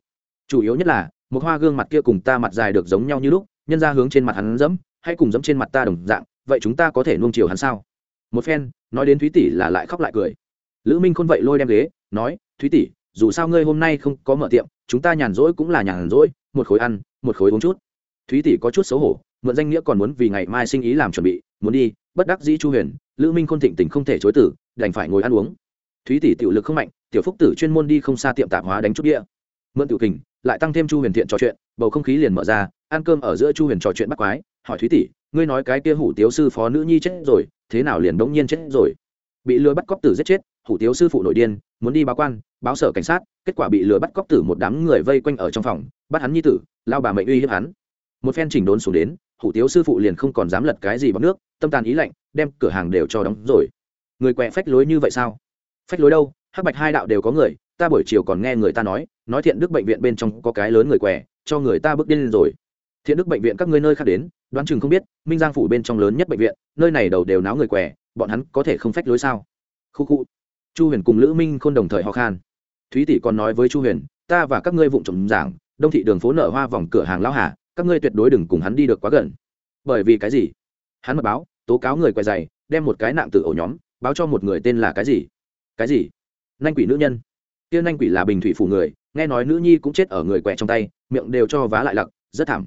Chủ yếu nhất là, một hoa gương mặt kia cùng ta mặt dài được giống nhau như lúc, nhân ra hướng trên mặt hắn dẫm, hay cùng dẫm trên mặt ta đồng dạng, vậy chúng ta có thể nuông chiều hắn sao? Một phen, nói đến thúy tỷ là lại khóc lại cười. Lữ minh khôn vậy lôi đem ghế, nói, thúy tỷ, dù sao ngươi hôm nay không có mở tiệm, chúng ta nhàn rỗi cũng là nhàn rỗi, một khối ăn, một khối uống chút. Thúy tỷ có chút xấu hổ, mượn danh nghĩa còn muốn vì ngày mai sinh ý làm chuẩn bị, muốn đi, bất đắc dĩ chu huyền, lữ minh khôn thịnh tình không thể chối tử đành phải ngồi ăn uống. Thúy tỷ tiểu lực không mạnh tiểu phúc tử chuyên môn đi không xa tiệm tạp hóa đánh chút đĩa mượn tiểu kình, lại tăng thêm chu huyền thiện trò chuyện, bầu không khí liền mở ra, ăn cơm ở giữa chu huyền trò chuyện bắt quái, hỏi thúy tỷ, ngươi nói cái kia hủ tiếu sư phó nữ nhi chết rồi, thế nào liền đống nhiên chết rồi? Bị lừa bắt cóc tử giết chết, hủ tiếu sư phụ nội điên, muốn đi báo quan, báo sở cảnh sát, kết quả bị lừa bắt cóc tử một đám người vây quanh ở trong phòng, bắt hắn nhi tử, lao bà mệnh uy hiếp hắn. Một phen chỉnh đốn xuống đến, hủ tiếu sư phụ liền không còn dám lật cái gì bằng nước, tâm tàn ý lạnh, đem cửa hàng đều cho đóng rồi. Người quẹ phách lối như vậy sao? Phách lối đâu? Hắc bạch hai đạo đều có người, ta buổi chiều còn nghe người ta nói nói thiện đức bệnh viện bên trong có cái lớn người què, cho người ta bước điên lên rồi. Thiện đức bệnh viện các ngươi nơi khác đến, đoán chừng không biết, minh giang phủ bên trong lớn nhất bệnh viện, nơi này đầu đều náo người què, bọn hắn có thể không phách lối sao? Khu khu. Chu huyền cùng lữ minh khôn đồng thời ho khan. Thúy tỷ còn nói với chu huyền, ta và các ngươi vụng trộm giảng, đông thị đường phố nở hoa vòng cửa hàng lão hà, các ngươi tuyệt đối đừng cùng hắn đi được quá gần. Bởi vì cái gì? Hắn mật báo, tố cáo người què dày, đem một cái nạng từ ổ nhóm, báo cho một người tên là cái gì? Cái gì? Nanh quỷ nữ nhân. Kia nanh quỷ là bình thủy phủ người, nghe nói nữ nhi cũng chết ở người quẻ trong tay, miệng đều cho vá lại lặc, rất thảm.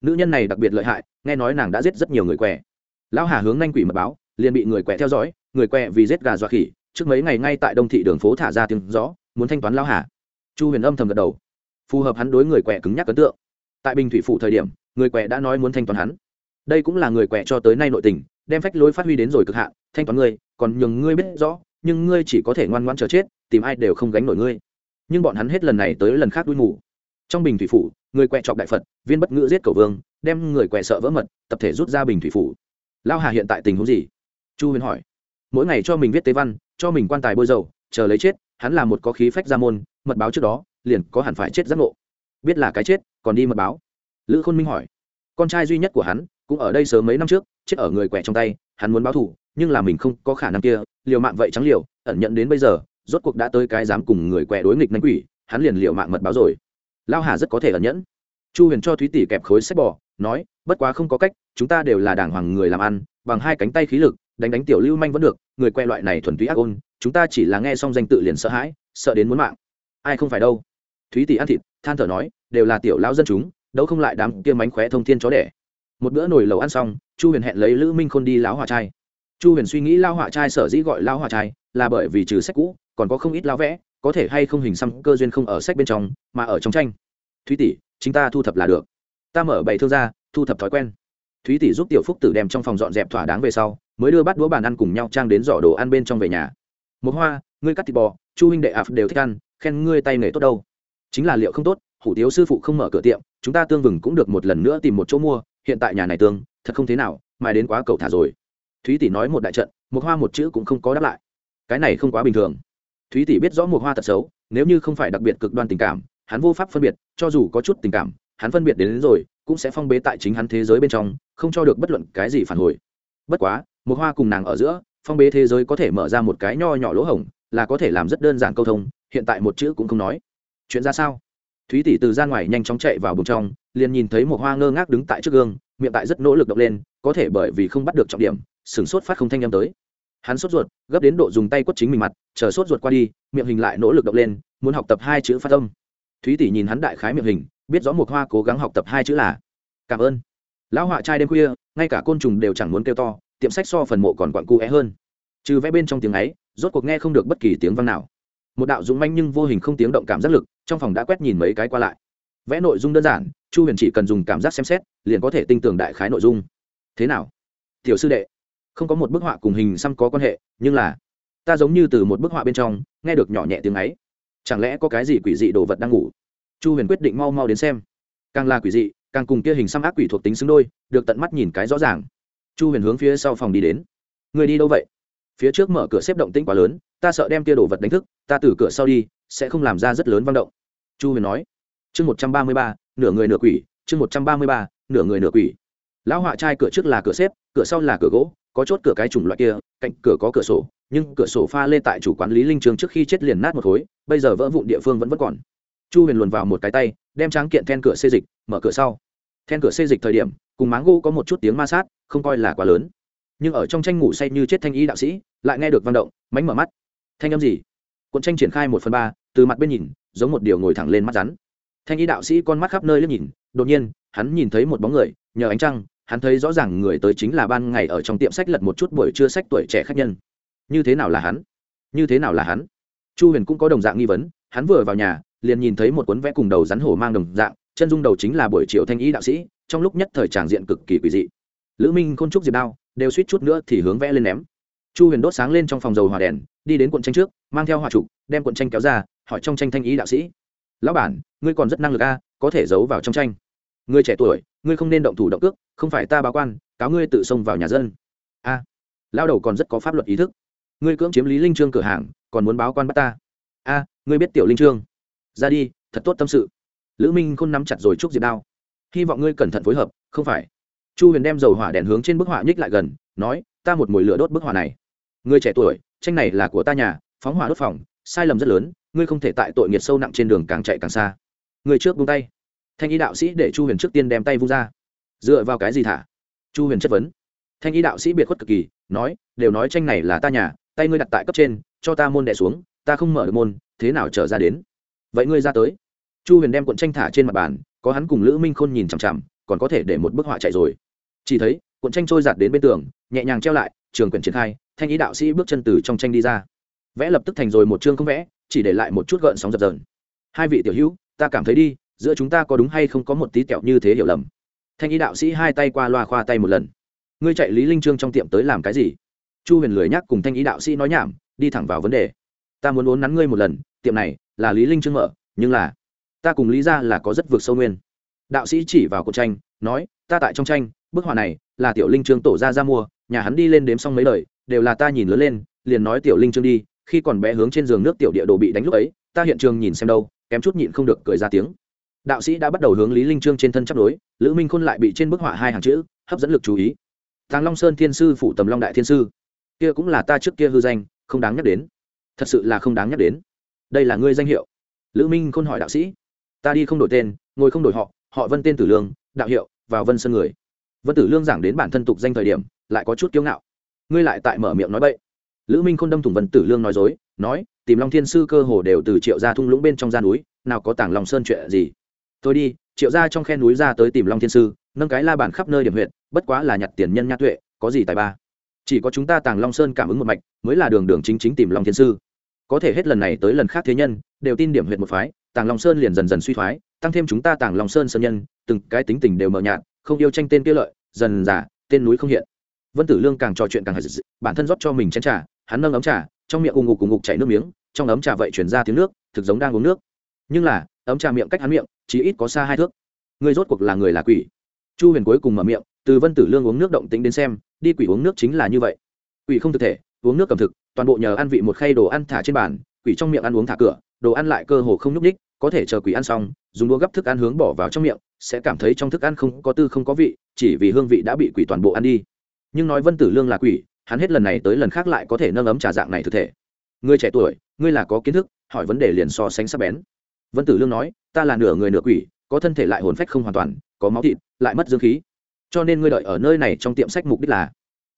Nữ nhân này đặc biệt lợi hại, nghe nói nàng đã giết rất nhiều người quẻ. Lão hà hướng nanh quỷ mật báo, liền bị người quẻ theo dõi, người quẻ vì giết gà dọa khỉ, trước mấy ngày ngay tại đông thị đường phố thả ra tiếng rõ muốn thanh toán lão hà. Chu huyền âm thầm gật đầu. Phù hợp hắn đối người quẻ cứng nhắc ấn tượng. Tại bình thủy phủ thời điểm, người quẻ đã nói muốn thanh toán hắn. Đây cũng là người quẻ cho tới nay nội tình, đem phách lối phát huy đến rồi cực hạn, thanh toán ngươi, còn nhường ngươi biết rõ nhưng ngươi chỉ có thể ngoan ngoan chờ chết, tìm ai đều không gánh nổi ngươi. Nhưng bọn hắn hết lần này tới lần khác đuôi ngủ. Trong bình thủy phủ, người quẹ chọc đại phật, viên bất ngữ giết cầu vương, đem người quẹ sợ vỡ mật, tập thể rút ra bình thủy phủ. Lao hà hiện tại tình huống gì? Chu huyền hỏi. Mỗi ngày cho mình viết tế văn, cho mình quan tài bôi dầu, chờ lấy chết, hắn là một có khí phách ra môn, mật báo trước đó, liền có hẳn phải chết giác ngộ. Biết là cái chết, còn đi mật báo. Lữ khôn minh hỏi. Con trai duy nhất của hắn, cũng ở đây sớm mấy năm trước, chết ở người quẹ trong tay, hắn muốn báo thủ nhưng là mình không có khả năng kia, liều mạng vậy trắng liều, ẩn nhận đến bây giờ, rốt cuộc đã tới cái dám cùng người quẹ đối nghịch nánh quỷ, hắn liền liều mạng mật báo rồi. Lao hà rất có thể ẩn nhẫn. Chu huyền cho thúy tỷ kẹp khối sách bỏ nói, bất quá không có cách, chúng ta đều là đàng hoàng người làm ăn, bằng hai cánh tay khí lực, đánh đánh tiểu lưu manh vẫn được, người que loại này thuần túy ác ôn, chúng ta chỉ là nghe xong danh tự liền sợ hãi, sợ đến muốn mạng. Ai không phải đâu. Thúy tỷ ăn thịt, than thở nói, đều là tiểu lao dân chúng, đâu không lại đám kia mánh khóe thông thiên chó đẻ. Một bữa nồi lẩu ăn xong, chu huyền hẹn lấy lữ minh khôn đi láo hòa trai chu huyền suy nghĩ lao họa trai sở dĩ gọi lao họa trai là bởi vì trừ sách cũ, còn có không ít lao vẽ, có thể hay không hình xăm cơ duyên không ở sách bên trong, mà ở trong tranh. Thúy tỷ, chính ta thu thập là được. Ta mở bảy thương ra thu thập thói quen. Thúy tỷ giúp tiểu phúc tử đem trong phòng dọn dẹp thỏa đáng về sau, mới đưa bắt đũa bàn ăn cùng nhau trang đến giỏ đồ ăn bên trong về nhà. Một hoa, ngươi cắt thịt bò, chu huynh đệ ạp đều thích ăn, khen ngươi tay nghề tốt đâu. Chính là liệu không tốt, hủ tiếu sư phụ không mở cửa tiệm, chúng ta tương vừng cũng được một lần nữa tìm một chỗ mua, hiện tại nhà này tương, thật không thế nào mà đến quá cầu thả rồi thúy tỷ nói một đại trận một hoa một chữ cũng không có đáp lại. Cái này không quá bình thường. Thúy tỷ biết rõ một hoa thật xấu nếu như không phải đặc biệt cực đoan tình cảm hắn vô pháp phân biệt cho dù có chút tình cảm hắn phân biệt đến, đến rồi cũng sẽ phong bế tại chính hắn thế giới bên trong không cho được bất luận cái gì phản hồi. Bất quá một hoa cùng nàng ở giữa phong bế thế giới có thể mở ra một cái nho nhỏ lỗ hổng là có thể làm rất đơn giản câu thông hiện tại một chữ cũng không nói. Chuyện ra sao? Thúy tỷ từ ra ngoài nhanh chóng chạy vào bùng trong liền nhìn thấy một hoa ngơ ngác đứng tại trước gương miệng tại rất nỗ lực động lên có thể bởi vì không bắt được trọng điểm sửng sốt phát không thanh â m tới. Hắn sốt ruột, gấp đến độ dùng tay quất chính mình mặt, chờ sốt ruột qua đi, miệng hình lại nỗ lực động lên, muốn học tập hai chữ phát âm. Thúy tỷ nhìn hắn đại khái miệng hình, biết rõ một hoa cố gắng học tập hai chữ là cảm ơn. Lão họa trai đêm khuya, ngay cả côn trùng đều chẳng muốn kêu to, tiệm sách so phần mộ còn quặn cu é hơn. Trừ vẽ bên trong tiếng ấy, rốt cuộc nghe không được bất kỳ tiếng văn nào. Một đạo dũng manh nhưng vô hình không tiếng động cảm giác lực, trong phòng đã quét nhìn mấy cái qua lại. Vẽ nội dung đơn giản, chu huyền chỉ cần dùng cảm giác xem xét, liền có thể tinh tường đại khái nội dung. Thế nào? Tiểu sư đệ không có một bức họa cùng hình xăm có quan hệ, nhưng là, ta giống như từ một bức họa bên trong, nghe được nhỏ nhẹ tiếng ấy. Chẳng lẽ có cái gì quỷ dị đồ vật đang ngủ? Chu huyền quyết định mau mau đến xem. Càng là quỷ dị, càng cùng kia hình xăm ác quỷ thuộc tính xứng đôi, được tận mắt nhìn cái rõ ràng. Chu huyền hướng phía sau phòng đi đến. Người đi đâu vậy? Phía trước mở cửa xếp động tĩnh quá lớn, ta sợ đem kia đồ vật đánh thức, ta từ cửa sau đi, sẽ không làm ra rất lớn vang động. Chu huyền nói. Chương một trăm ba mươi ba, nửa người nửa quỷ, chương một trăm ba mươi ba, nửa người nửa quỷ. Lão họa trai cửa trước là cửa xếp, cửa sau là cửa gỗ có chốt cửa cái chủng loại kia, cạnh cửa có cửa sổ, nhưng cửa sổ pha lê tại chủ quản lý linh trường trước khi chết liền nát một khối, bây giờ vỡ vụn địa phương vẫn vẫn còn. Chu huyền luồn vào một cái tay, đem tráng kiện then cửa xê dịch, mở cửa sau. Then cửa xê dịch thời điểm, cùng máng gỗ có một chút tiếng ma sát, không coi là quá lớn. Nhưng ở trong tranh ngủ say như chết thanh y đạo sĩ, lại nghe được văn động, mánh mở mắt. Thanh âm gì? Cuộn tranh triển khai một phần ba, từ mặt bên nhìn, giống một điều ngồi thẳng lên mắt rắn. Thanh y đạo sĩ con mắt khắp nơi liếc nhìn, đột nhiên, hắn nhìn thấy một bóng người, nhờ ánh trăng hắn thấy rõ ràng người tới chính là ban ngày ở trong tiệm sách lật một chút buổi trưa sách tuổi trẻ khách nhân. Như thế nào là hắn? Như thế nào là hắn? Chu huyền cũng có đồng dạng nghi vấn, hắn vừa vào nhà, liền nhìn thấy một cuốn vẽ cùng đầu rắn hổ mang đồng dạng, chân dung đầu chính là buổi chiều thanh ý đạo sĩ, trong lúc nhất thời tràng diện cực kỳ quỷ dị. Lữ minh, khôn trúc, diệp đao, đều suýt chút nữa thì hướng vẽ lên ném. Chu huyền đốt sáng lên trong phòng dầu hỏa đèn, đi đến cuộn tranh trước, mang theo hỏa trục, đem cuộn tranh kéo ra, hỏi trong tranh thanh ý đạo sĩ. Lão bản, ngươi còn rất năng lực a, có thể giấu vào trong tranh. Ngươi trẻ tuổi ngươi không nên động thủ động cước không phải ta báo quan cáo ngươi tự xông vào nhà dân. A à, lao đầu còn rất có pháp luật ý thức. Ngươi cưỡng chiếm lý linh trương cửa hàng còn muốn báo quan bắt ta. A ngươi biết tiểu linh trương. Ra đi thật tốt tâm sự. Lữ minh khôn nắm chặt rồi chúc diệp đao. Hy vọng ngươi cẩn thận phối hợp không phải. Chu huyền đem dầu hỏa đèn hướng trên bức họa nhích lại gần nói ta một mồi lửa đốt bức họa này. Ngươi trẻ tuổi tranh này là của ta nhà phóng hỏa đốt phòng sai lầm rất lớn ngươi không thể tại tội nghiệt sâu nặng trên đường càng chạy càng xa. Ngươi trước buông tay thanh y đạo sĩ để chu huyền trước tiên đem tay vung ra. Dựa vào cái gì thả? Chu huyền chất vấn. Thanh y đạo sĩ biệt khuất cực kỳ, nói, đều nói tranh này là ta nhà, tay ngươi đặt tại cấp trên, cho ta môn đẻ xuống, ta không mở được môn, thế nào trở ra đến? Vậy ngươi ra tới. Chu huyền đem cuộn tranh thả trên mặt bàn, có hắn cùng lữ minh khôn nhìn chằm chằm, còn có thể để một bức họa chạy rồi. Chỉ thấy, cuộn tranh trôi giạt đến bên tường, nhẹ nhàng treo lại, trường quyển triển khai, thanh ý đạo sĩ bước chân từ trong tranh đi ra. Vẽ lập tức thành rồi một chương không vẽ, chỉ để lại một chút gợn sóng dập dờn. Hai vị tiểu hữu, ta cảm thấy đi giữa chúng ta có đúng hay không có một tí kẹo như thế hiểu lầm? Thanh y đạo sĩ hai tay qua loa khoa tay một lần. Ngươi chạy lý linh trương trong tiệm tới làm cái gì? Chu huyền lười nhắc cùng thanh y đạo sĩ nói nhảm, đi thẳng vào vấn đề. Ta muốn uốn nắn ngươi một lần, tiệm này là lý linh trương mở, nhưng là ta cùng lý ra là có rất vượt sâu nguyên. Đạo sĩ chỉ vào cột tranh, nói, ta tại trong tranh, bức họa này là tiểu linh trương tổ ra ra mua, nhà hắn đi lên đếm xong mấy lời đều là ta nhìn lớn lên, liền nói tiểu linh trương đi, khi còn bé hướng trên giường nước tiểu địa đồ bị đánh lúc ấy, ta hiện trường nhìn xem đâu, kém chút nhịn không được cười ra tiếng đạo sĩ đã bắt đầu hướng lý linh trương trên thân chấp đối lữ minh khôn lại bị trên bức họa hai hàng chữ, hấp dẫn lực chú ý. Tàng long sơn thiên sư phụ tầm long đại thiên sư. Kia cũng là ta trước kia hư danh, không đáng nhắc đến. Thật sự là không đáng nhắc đến. Đây là ngươi danh hiệu. Lữ minh khôn hỏi đạo sĩ. Ta đi không đổi tên, ngồi không đổi họ họ vân tên tử lương, đạo hiệu, vào vân sơn người. Vân tử lương giảng đến bản thân tục danh thời điểm, lại có chút kiêu ngạo. Ngươi lại tại mở miệng nói bậy. Lữ minh khôn đâm thủng vân tử lương nói dối, nói, tìm long thiên sư cơ hồ đều từ triệu gia thung lũng bên trong gian núi, nào có tảng lòng sơn chuyện gì? Tôi đi, triệu gia trong khe núi ra tới tìm long thiên sư, nâng cái la bàn khắp nơi điểm huyện bất quá là nhặt tiền nhân nha tuệ, có gì tài ba? Chỉ có chúng ta tàng long sơn cảm ứng một mạch, mới là đường đường chính chính tìm long thiên sư. Có thể hết lần này tới lần khác thế nhân, đều tin điểm huyện một phái, tàng long sơn liền dần dần suy thoái, tăng thêm chúng ta tàng long sơn sơn nhân, từng cái tính tình đều mờ nhạt, không yêu tranh tên kia lợi, dần giả tên núi không hiện. Vân tử lương càng trò chuyện càng hạt bản thân rót cho mình chén trà, hắn nâng ấm trà, trong miệng ù ngục ù ngục chảy nước miếng, trong ấm trà vậy chuyển ra tiếng nước, thực giống đang uống nước nhưng là, ấm trà miệng cách hắn miệng chỉ ít có xa hai thước. Người rốt cuộc là người là quỷ? Chu huyền cuối cùng mở miệng, từ vân tử lương uống nước động tính đến xem, đi quỷ uống nước chính là như vậy. Quỷ không thực thể, uống nước cầm thực, toàn bộ nhờ ăn vị một khay đồ ăn thả trên bàn, quỷ trong miệng ăn uống thả cửa, đồ ăn lại cơ hồ không nhúc ních có thể chờ quỷ ăn xong, dùng đũa gấp thức ăn hướng bỏ vào trong miệng, sẽ cảm thấy trong thức ăn không có tư không có vị, chỉ vì hương vị đã bị quỷ toàn bộ ăn đi. Nhưng nói vân tử lương là quỷ, hắn hết lần này tới lần khác lại có thể nâng ấm trà dạng này thực thể. Người trẻ tuổi, ngươi là có kiến thức, hỏi vấn đề liền so sánh sắc bén vân tử lương nói, ta là nửa người nửa quỷ, có thân thể lại hồn phách không hoàn toàn, có máu thịt, lại mất dương khí. Cho nên ngươi đợi ở nơi này trong tiệm sách mục đích là,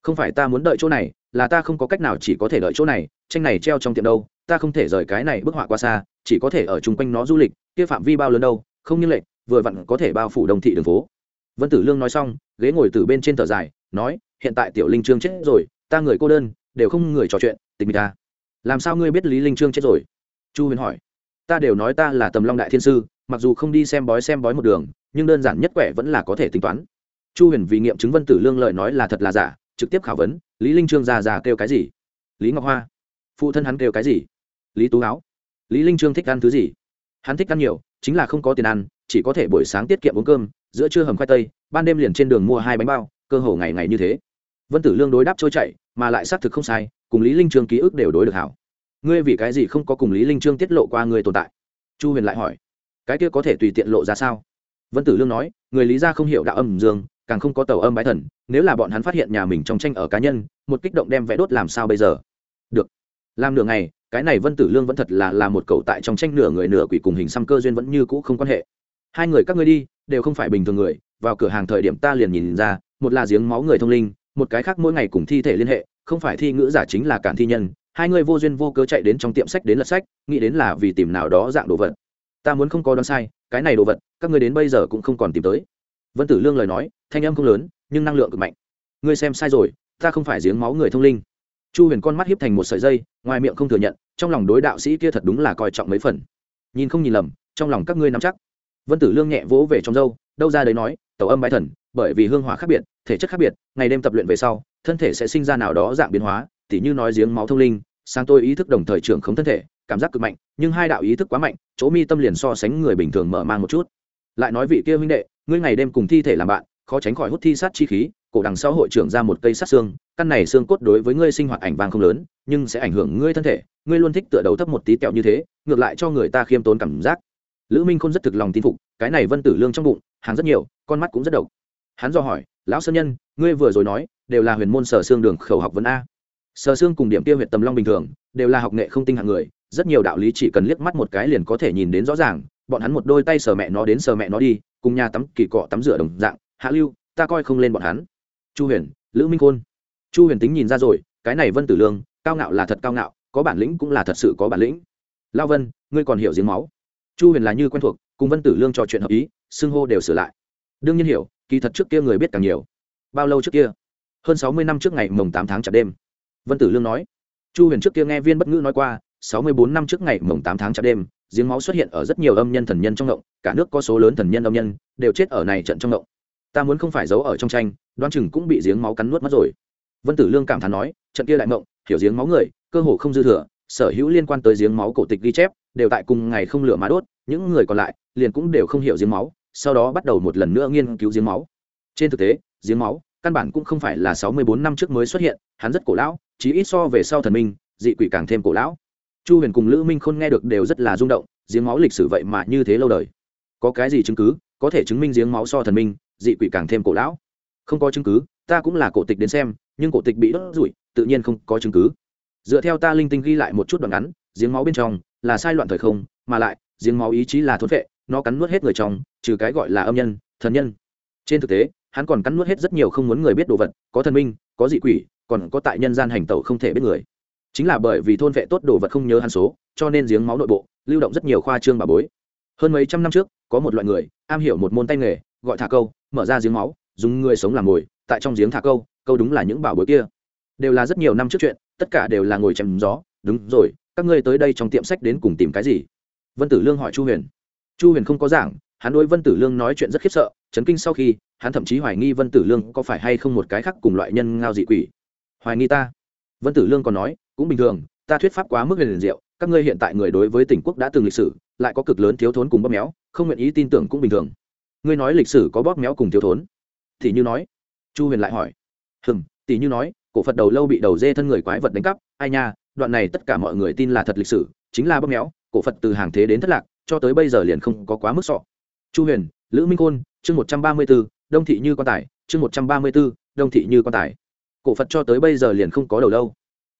không phải ta muốn đợi chỗ này, là ta không có cách nào chỉ có thể đợi chỗ này, tranh này treo trong tiệm đâu, ta không thể rời cái này bức họa qua xa, chỉ có thể ở chung quanh nó du lịch, kia phạm vi bao lớn đâu, không như lệnh vừa vặn có thể bao phủ đồng thị đường phố. Vân tử lương nói xong, ghế ngồi từ bên trên thở dài, nói, hiện tại tiểu linh trương chết rồi, ta người cô đơn, đều không người trò chuyện, tình ta. Làm sao ngươi biết lý linh trương chết rồi? Chu huyền hỏi ta đều nói ta là tầm long đại thiên sư, mặc dù không đi xem bói xem bói một đường, nhưng đơn giản nhất quẻ vẫn là có thể tính toán. Chu huyền vì nghiệm chứng vân tử lương lời nói là thật là giả, trực tiếp khảo vấn, lý linh trương già già kêu cái gì? Lý ngọc hoa. Phụ thân hắn kêu cái gì? Lý tú áo lý linh trương thích ăn thứ gì? Hắn thích ăn nhiều, chính là không có tiền ăn, chỉ có thể buổi sáng tiết kiệm uống cơm, giữa trưa hầm khoai tây, ban đêm liền trên đường mua hai bánh bao, cơ hồ ngày ngày như thế. Vân tử lương đối đáp trôi chảy, mà lại xác thực không sai, cùng lý linh trương ký ức đều đối được hảo ngươi vì cái gì không có cùng lý linh trương tiết lộ qua người tồn tại chu huyền lại hỏi cái kia có thể tùy tiện lộ ra sao vân tử lương nói người lý gia không hiểu đạo âm dương càng không có tàu âm bái thần nếu là bọn hắn phát hiện nhà mình trong tranh ở cá nhân một kích động đem vẽ đốt làm sao bây giờ được làm nửa ngày cái này vân tử lương vẫn thật là là một cậu tại trong tranh nửa người nửa quỷ cùng hình xăm cơ duyên vẫn như cũ không quan hệ hai người các ngươi đi đều không phải bình thường người vào cửa hàng thời điểm ta liền nhìn ra một là giếng máu người thông linh một cái khác mỗi ngày cùng thi thể liên hệ không phải thi ngữ giả chính là cản thi nhân hai người vô duyên vô cớ chạy đến trong tiệm sách đến lật sách, nghĩ đến là vì tìm nào đó dạng đồ vật. Ta muốn không có đoán sai, cái này đồ vật, các người đến bây giờ cũng không còn tìm tới. Vân tử lương lời nói, thanh âm không lớn, nhưng năng lượng cực mạnh. Ngươi xem sai rồi, ta không phải giếng máu người thông linh. Chu huyền con mắt hiếp thành một sợi dây, ngoài miệng không thừa nhận, trong lòng đối đạo sĩ kia thật đúng là coi trọng mấy phần. Nhìn không nhìn lầm, trong lòng các ngươi nắm chắc. Vân tử lương nhẹ vỗ về trong dâu đâu ra đấy nói tàu âm bái thần, bởi vì hương hỏa khác biệt, thể chất khác biệt, ngày đêm tập luyện về sau, thân thể sẽ sinh ra nào đó dạng biến hóa, tỉ như nói giếng máu thông linh sang tôi ý thức đồng thời trưởng không thân thể, cảm giác cực mạnh, nhưng hai đạo ý thức quá mạnh, chỗ mi tâm liền so sánh người bình thường mở mang một chút. Lại nói vị kia huynh đệ, ngươi ngày đêm cùng thi thể làm bạn, khó tránh khỏi hút thi sát chi khí, cổ đằng sau hội trưởng ra một cây sát xương, căn này xương cốt đối với ngươi sinh hoạt ảnh vàng không lớn, nhưng sẽ ảnh hưởng ngươi thân thể, ngươi luôn thích tựa đầu thấp một tí tẹo như thế, ngược lại cho người ta khiêm tốn cảm giác. Lữ minh khôn rất thực lòng tin phục, cái này vân tử lương trong bụng, hàng rất nhiều, con mắt cũng rất độc. Hắn do hỏi, lão sơn nhân, ngươi vừa rồi nói, đều là huyền môn sở xương đường khẩu học vấn a sờ xương cùng điểm tiêu huyệt tầm long bình thường, đều là học nghệ không tinh hạng người, rất nhiều đạo lý chỉ cần liếc mắt một cái liền có thể nhìn đến rõ ràng, bọn hắn một đôi tay sờ mẹ nó đến sờ mẹ nó đi, cùng nhà tắm kỳ cọ tắm rửa đồng dạng, hạ lưu, ta coi không lên bọn hắn. Chu huyền, lữ minh khôn. Chu huyền tính nhìn ra rồi, cái này vân tử lương, cao ngạo là thật cao ngạo, có bản lĩnh cũng là thật sự có bản lĩnh. Lao vân, ngươi còn hiểu giếng máu. Chu huyền là như quen thuộc, cùng vân tử lương trò chuyện hợp ý, xưng hô đều sửa lại. Đương nhiên hiểu, kỳ thật trước kia người biết càng nhiều. Bao lâu trước kia? Hơn sáu mươi năm trước ngày mồng tám tháng chạp đêm vân tử lương nói. Chu huyền trước kia nghe viên bất ngữ nói qua, sáu mươi bốn năm trước ngày mồng tám tháng chạp đêm, giếng máu xuất hiện ở rất nhiều âm nhân thần nhân trong động cả nước có số lớn thần nhân âm nhân, đều chết ở này trận trong động ta muốn không phải giấu ở trong tranh đoan chừng cũng bị giếng máu cắn nuốt mất rồi. Vân tử lương cảm thán nói, trận kia đại mộng, hiểu giếng máu người, cơ hồ không dư thừa, sở hữu liên quan tới giếng máu cổ tịch ghi chép, đều tại cùng ngày không lửa má đốt, những người còn lại liền cũng đều không hiểu giếng máu, sau đó bắt đầu một lần nữa nghiên cứu giếng máu. Trên thực tế, giếng máu căn bản cũng không phải là sáu mươi bốn năm trước mới xuất hiện, hắn rất cổ lão, chí ít so về sau thần minh, dị quỷ càng thêm cổ lão. Chu huyền cùng lữ minh khôn nghe được đều rất là rung động, giếng máu lịch sử vậy mà như thế lâu đời. Có cái gì chứng cứ, có thể chứng minh giếng máu so thần minh, dị quỷ càng thêm cổ lão? Không có chứng cứ, ta cũng là cổ tịch đến xem, nhưng cổ tịch bị đốt rủi tự nhiên không có chứng cứ. Dựa theo ta linh tinh ghi lại một chút đoạn ngắn, giếng máu bên trong là sai loạn thời không, mà lại, giếng máu ý chí là thốn vệ nó cắn nuốt hết người trong, trừ cái gọi là âm nhân, thần nhân. Trên thực tế hắn còn cắn nuốt hết rất nhiều không muốn người biết đồ vật, có thần minh, có dị quỷ, còn có tại nhân gian hành tẩu không thể biết người. Chính là bởi vì thôn vệ tốt đồ vật không nhớ hắn số, cho nên giếng máu nội bộ, lưu động rất nhiều khoa trương bà bối. Hơn mấy trăm năm trước, có một loại người, am hiểu một môn tay nghề, gọi thả câu, mở ra giếng máu, dùng người sống làm mồi, tại trong giếng thả câu câu đúng là những bảo bối kia. Đều là rất nhiều năm trước chuyện, tất cả đều là ngồi chém gió, đúng rồi, các ngươi tới đây trong tiệm sách đến cùng tìm cái gì? Vân tử lương hỏi chu huyền. Chu huyền không có giảng hắn đối vân tử lương nói chuyện rất khiếp sợ, chấn kinh sau khi, hắn thậm chí hoài nghi vân tử lương có phải hay không một cái khác cùng loại nhân ngao dị quỷ. Hoài nghi ta? Vân tử lương còn nói, cũng bình thường, ta thuyết pháp quá mức huyền diệu, các ngươi hiện tại người đối với tỉnh quốc đã từng lịch sử, lại có cực lớn thiếu thốn cùng bóp méo, không nguyện ý tin tưởng cũng bình thường. Ngươi nói lịch sử có bóp méo cùng thiếu thốn? Thì như nói, chu huyền lại hỏi. Hừng tỷ như nói, cổ phật đầu lâu bị đầu dê thân người quái vật đánh cắp, ai nha, đoạn này tất cả mọi người tin là thật lịch sử, chính là bóp méo, cổ phật từ hàng thế đến thất lạc, cho tới bây giờ liền không có quá mức sọ chu huyền, lữ minh khôn, chương một trăm ba mươi b ố đông thị như quan tài, chương một trăm ba mươi b ố đông thị như quan tài. Cổ phật cho tới bây giờ liền không có đầu lâu.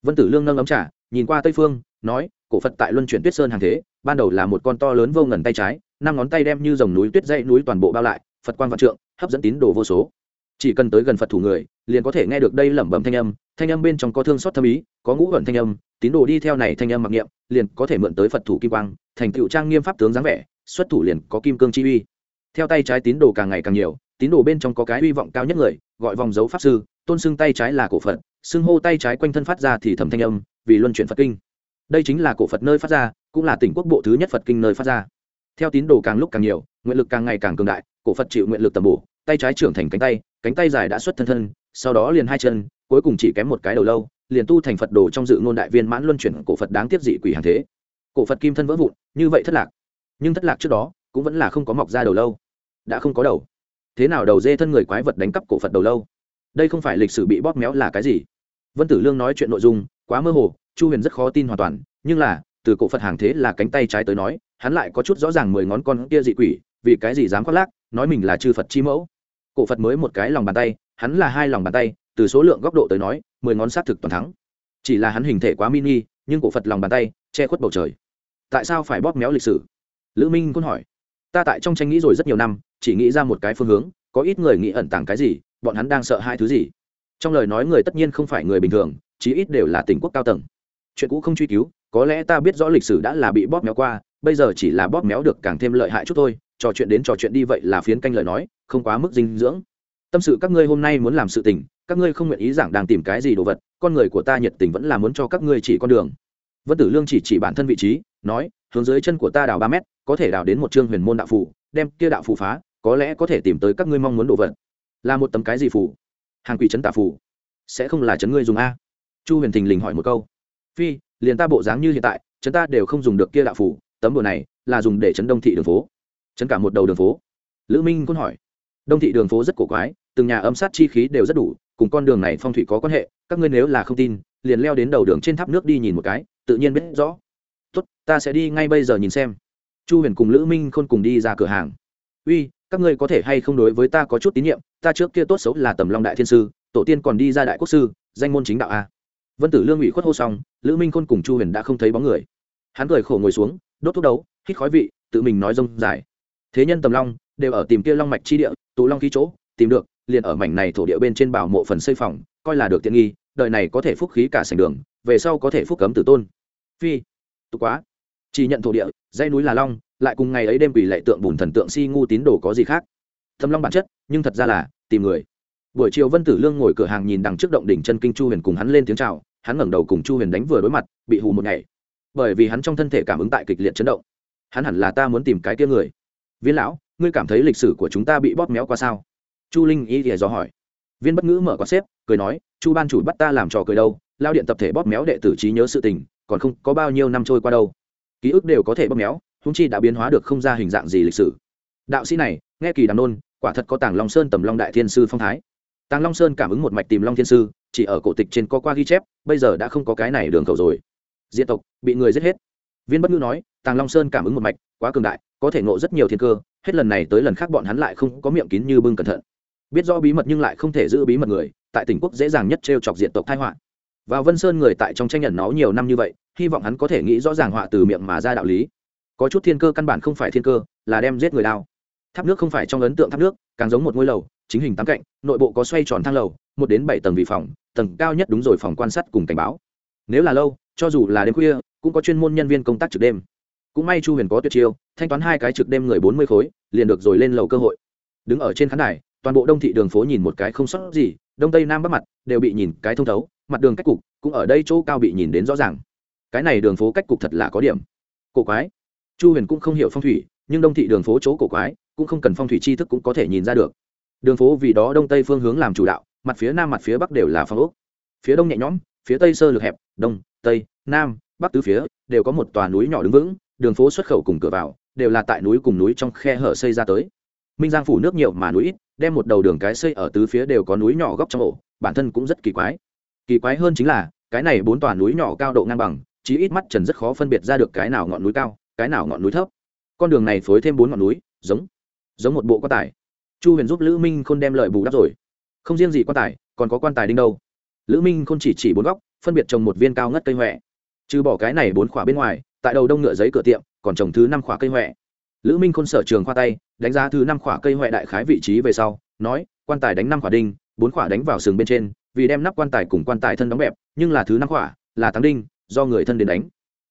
Vân tử lương nâng ấm trả nhìn qua tây phương, nói, cổ phật tại luân chuyển tuyết sơn hàng thế, ban đầu là một con to lớn vô ngần tay trái, năm ngón tay đem như dòng núi tuyết dãy núi toàn bộ bao lại, phật quan văn trượng, hấp dẫn tín đồ vô số. Chỉ cần tới gần phật thủ người, liền có thể nghe được đây lẩm bẩm thanh âm thanh âm bên trong có thương xót thâm ý, có ngũ ẩn thanh âm, tín đồ đi theo này thanh âm mặc niệm, liền có thể mượn tới phật thủ kim quang, thành tựu trang nghiêm pháp tướng dáng vẻ xuất thủ liền có kim cương chi uy. Theo tay trái tín đồ càng ngày càng nhiều, tín đồ bên trong có cái uy vọng cao nhất người, gọi vòng dấu pháp sư, tôn xưng tay trái là cổ phật, xưng hô tay trái quanh thân phát ra thì thầm thanh âm, vì luân chuyển phật kinh. Đây chính là cổ phật nơi phát ra, cũng là tỉnh quốc bộ thứ nhất phật kinh nơi phát ra. Theo tín đồ càng lúc càng nhiều, nguyện lực càng ngày càng cường đại, cổ phật chịu nguyện lực tầm bổ, tay trái trưởng thành cánh tay cánh tay dài đã xuất thân thân, sau đó liền hai chân, cuối cùng chỉ kém một cái đầu lâu, liền tu thành phật đồ trong dự ngôn đại viên mãn luân chuyển cổ phật đáng tiếc dị quỷ hàng thế. Cổ phật kim thân vỡ vụn, như vậy thất lạc nhưng thất lạc trước đó cũng vẫn là không có mọc ra đầu lâu đã không có đầu thế nào đầu dê thân người quái vật đánh cắp cổ phật đầu lâu đây không phải lịch sử bị bóp méo là cái gì vân tử lương nói chuyện nội dung quá mơ hồ chu huyền rất khó tin hoàn toàn nhưng là từ cổ phật hàng thế là cánh tay trái tới nói hắn lại có chút rõ ràng mười ngón con kia dị quỷ vì cái gì dám khoác lác nói mình là chư phật chi mẫu cổ phật mới một cái lòng bàn tay hắn là hai lòng bàn tay từ số lượng góc độ tới nói mười ngón xác thực toàn thắng chỉ là hắn hình thể quá mini nhưng cổ phật lòng bàn tay che khuất bầu trời tại sao phải bóp méo lịch sử lữ minh cũng hỏi. Ta tại trong tranh nghĩ rồi rất nhiều năm, chỉ nghĩ ra một cái phương hướng, có ít người nghĩ ẩn tàng cái gì, bọn hắn đang sợ hai thứ gì. Trong lời nói người tất nhiên không phải người bình thường, chí ít đều là tỉnh quốc cao tầng. Chuyện cũ không truy cứu, có lẽ ta biết rõ lịch sử đã là bị bóp méo qua, bây giờ chỉ là bóp méo được càng thêm lợi hại chút thôi, trò chuyện đến trò chuyện đi vậy là phiến canh lời nói, không quá mức dinh dưỡng. Tâm sự các ngươi hôm nay muốn làm sự tình, các ngươi không nguyện ý giảng đang tìm cái gì đồ vật, con người của ta nhiệt tình vẫn là muốn cho các ngươi chỉ con đường. Vân tử lương chỉ chỉ bản thân vị trí nói, hướng dưới chân của ta đào ba mét, có thể đào đến một chương huyền môn đạo phủ đem kia đạo phủ phá, có lẽ có thể tìm tới các ngươi mong muốn đồ vật. Là một tấm cái gì phủ hàng quỷ trấn tà phủ sẽ không là trấn ngươi dùng a. Chu huyền thình lình hỏi một câu. Phi, liền ta bộ dáng như hiện tại trấn ta đều không dùng được kia đạo phủ tấm đồ này là dùng để trấn đông thị đường phố. Trấn cả một đầu đường phố. Lữ minh cũng hỏi. Đông thị đường phố rất cổ quái, từng nhà âm sát chi khí đều rất đủ, cùng con đường này phong thủy có quan hệ, các ngươi nếu là không tin, liền leo đến đầu đường trên tháp nước đi nhìn một cái, tự nhiên biết rõ tốt, ta sẽ đi ngay bây giờ nhìn xem. Chu huyền cùng lữ minh khôn cùng đi ra cửa hàng. Uy, các ngươi có thể hay không đối với ta có chút tín nhiệm? Ta trước kia tốt xấu là tầm long đại thiên sư, tổ tiên còn đi ra đại quốc sư, danh môn chính đạo a. Vân tử lương ủy khuất hô xong, lữ minh khôn cùng chu huyền đã không thấy bóng người. Hắn cười khổ ngồi xuống, đốt thuốc đấu, hít khói vị, tự mình nói rông dài. Thế nhân tầm long đều ở tìm kia long mạch chi địa, tụ long khí chỗ, tìm được, liền ở mảnh này thổ địa bên trên bảo mộ phần xây phòng, coi là được tiện nghi, đời này có thể phúc khí cả sành đường, về sau có thể phúc cấm tử tôn. Phi tục quá. Chỉ nhận thổ địa, dãy núi là long, lại cùng ngày ấy đêm quỷ lệ tượng bùn thần tượng si ngu tín đồ có gì khác? Thâm long bản chất, nhưng thật ra là tìm người. Buổi chiều vân tử lương ngồi cửa hàng nhìn đằng trước động đỉnh chân kinh chu huyền cùng hắn lên tiếng chào, hắn ngẩng đầu cùng chu huyền đánh vừa đối mặt, bị hù một ngày. Bởi vì hắn trong thân thể cảm ứng tại kịch liệt chấn động. Hắn hẳn là ta muốn tìm cái tia người. Viên lão, ngươi cảm thấy lịch sử của chúng ta bị bóp méo qua sao? Chu linh y thì do hỏi. Viên bất ngữ mở quạt xếp, cười nói, chu ban chủ bắt ta làm trò cười đâu? Lao điện tập thể bóp méo đệ tử trí nhớ sự tình còn không có bao nhiêu năm trôi qua đâu. Ký ức đều có thể bóp méo húng chi đã biến hóa được không ra hình dạng gì lịch sử. Đạo sĩ này, nghe kỳ đàm nôn, quả thật có tàng long sơn tầm long đại thiên sư phong thái. Tàng long sơn cảm ứng một mạch tìm long thiên sư, chỉ ở cổ tịch trên có qua ghi chép, bây giờ đã không có cái này đường cầu rồi. Diện tộc, bị người giết hết. Viên bất ngữ nói, tàng long sơn cảm ứng một mạch, quá cường đại, có thể ngộ rất nhiều thiên cơ, hết lần này tới lần khác bọn hắn lại không có miệng kín như bưng cẩn thận. Biết rõ bí mật nhưng lại không thể giữ bí mật người, tại tỉnh quốc dễ dàng nhất t r e o chọc diện tộc thái họa vào vân sơn người tại trong tranh nhận nó nhiều năm như vậy, hy vọng hắn có thể nghĩ rõ ràng họa từ miệng mà ra đạo lý. Có chút thiên cơ căn bản không phải thiên cơ, là đem giết người đao. Tháp nước không phải trong ấn tượng tháp nước, càng giống một ngôi lầu, chính hình tám cạnh, nội bộ có xoay tròn thang lầu, một đến bảy tầng vị phòng, tầng cao nhất đúng rồi phòng quan sát cùng cảnh báo. Nếu là lâu, cho dù là đêm khuya, cũng có chuyên môn nhân viên công tác trực đêm. Cũng may chu huyền có tuyệt chiêu, thanh toán hai cái trực đêm người bốn mươi khối, liền được rồi lên lầu cơ hội. Đứng ở trên khán đài, toàn bộ đông thị đường phố nhìn một cái không sót gì, đông tây nam bắc mặt, đều bị nhìn cái thông thấu mặt đường cách cục cũng ở đây chỗ cao bị nhìn đến rõ ràng. Cái này đường phố cách cục thật là có điểm. Cổ quái. Chu huyền cũng không hiểu phong thủy, nhưng đông thị đường phố chỗ cổ quái, cũng không cần phong thủy tri thức cũng có thể nhìn ra được. Đường phố vì đó đông tây phương hướng làm chủ đạo, mặt phía nam mặt phía bắc đều là phong ốc. Phía đông nhẹ nhõm, phía tây sơ lược hẹp, đông, tây, nam, bắc tứ phía, đều có một tòa núi nhỏ đứng vững, đường phố xuất khẩu cùng cửa vào, đều là tại núi cùng núi trong khe hở xây ra tới. Minh giang phủ nước nhiều mà núi ít, đem một đầu đường cái xây ở tứ phía đều có núi nhỏ góc trong ổ, bản thân cũng rất kỳ quái kỳ quái hơn chính là, cái này bốn tòa núi nhỏ cao độ ngang bằng, chí ít mắt trần rất khó phân biệt ra được cái nào ngọn núi cao, cái nào ngọn núi thấp. Con đường này phối thêm bốn ngọn núi, giống giống một bộ quan tài. Chu huyền giúp lữ minh khôn đem lợi bù đắp rồi. Không riêng gì quan tài, còn có quan tài đinh đâu. Lữ minh khôn chỉ chỉ bốn góc, phân biệt trồng một viên cao ngất cây huệ trừ bỏ cái này bốn khỏa bên ngoài, tại đầu đông ngựa giấy cửa tiệm, còn trồng thứ năm khỏa cây huệ lữ minh khôn sở trường khoa tay, đánh giá thứ năm khỏa cây huệ đại khái vị trí về sau, nói, quan tài đánh năm khỏa đinh, bốn khỏa đánh vào sừng bên trên vì đem nắp quan tài cùng quan tài thân đóng bẹp, nhưng là thứ năm khỏa là thắng đinh, do người thân đến đánh.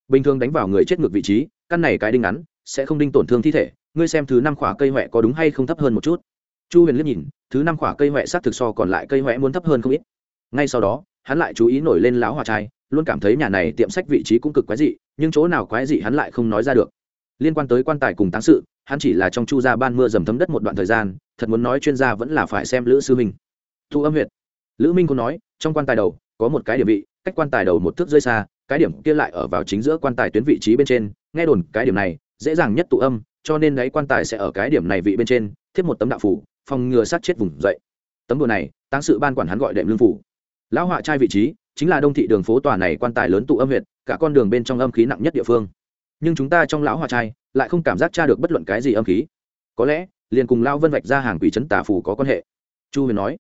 Bình thường đánh vào người chết ngược vị trí, căn này cái đinh ngắn sẽ không đinh tổn thương thi thể, ngươi xem thứ năm khỏa cây huệ có đúng hay không thấp hơn một chút. Chu huyền liếc nhìn, thứ năm khỏa cây huệ s á t thực so còn lại cây huệ muốn thấp hơn không ít. Ngay sau đó, hắn lại chú ý nổi lên lão hòa trai, luôn cảm thấy nhà này tiệm sách vị trí cũng cực quái dị, nhưng chỗ nào quái dị hắn lại không nói ra được. Liên quan tới quan tài cùng táng sự, hắn chỉ là trong chu gia ban mưa dầm thấm đất một đoạn thời gian, thật muốn nói chuyên gia vẫn là phải xem lữ sư minh. Thu âm huyện lữ minh cũng nói, trong quan tài đầu, có một cái điểm vị, cách quan tài đầu một thước rơi xa, cái điểm kia lại ở vào chính giữa quan tài tuyến vị trí bên trên. Nghe đồn, cái điểm này, dễ dàng nhất tụ âm, cho nên đáy quan tài sẽ ở cái điểm này vị bên trên, thiết một tấm đạo phủ, phòng ngừa sát chết vùng dậy. Tấm đùa này tăng sự ban quản hắn gọi đệm lương phủ. Lão họa trai vị trí, chính là đông thị đường phố tòa này quan tài lớn tụ âm huyệt, cả con đường bên trong âm khí nặng nhất địa phương. Nhưng chúng ta trong lão họa trai, lại không cảm giác tra được bất luận cái gì âm khí. Có lẽ, liền cùng lao vân vạch ra hàng quỷ trấn tà phủ có quan hệ. Chu huyền nói,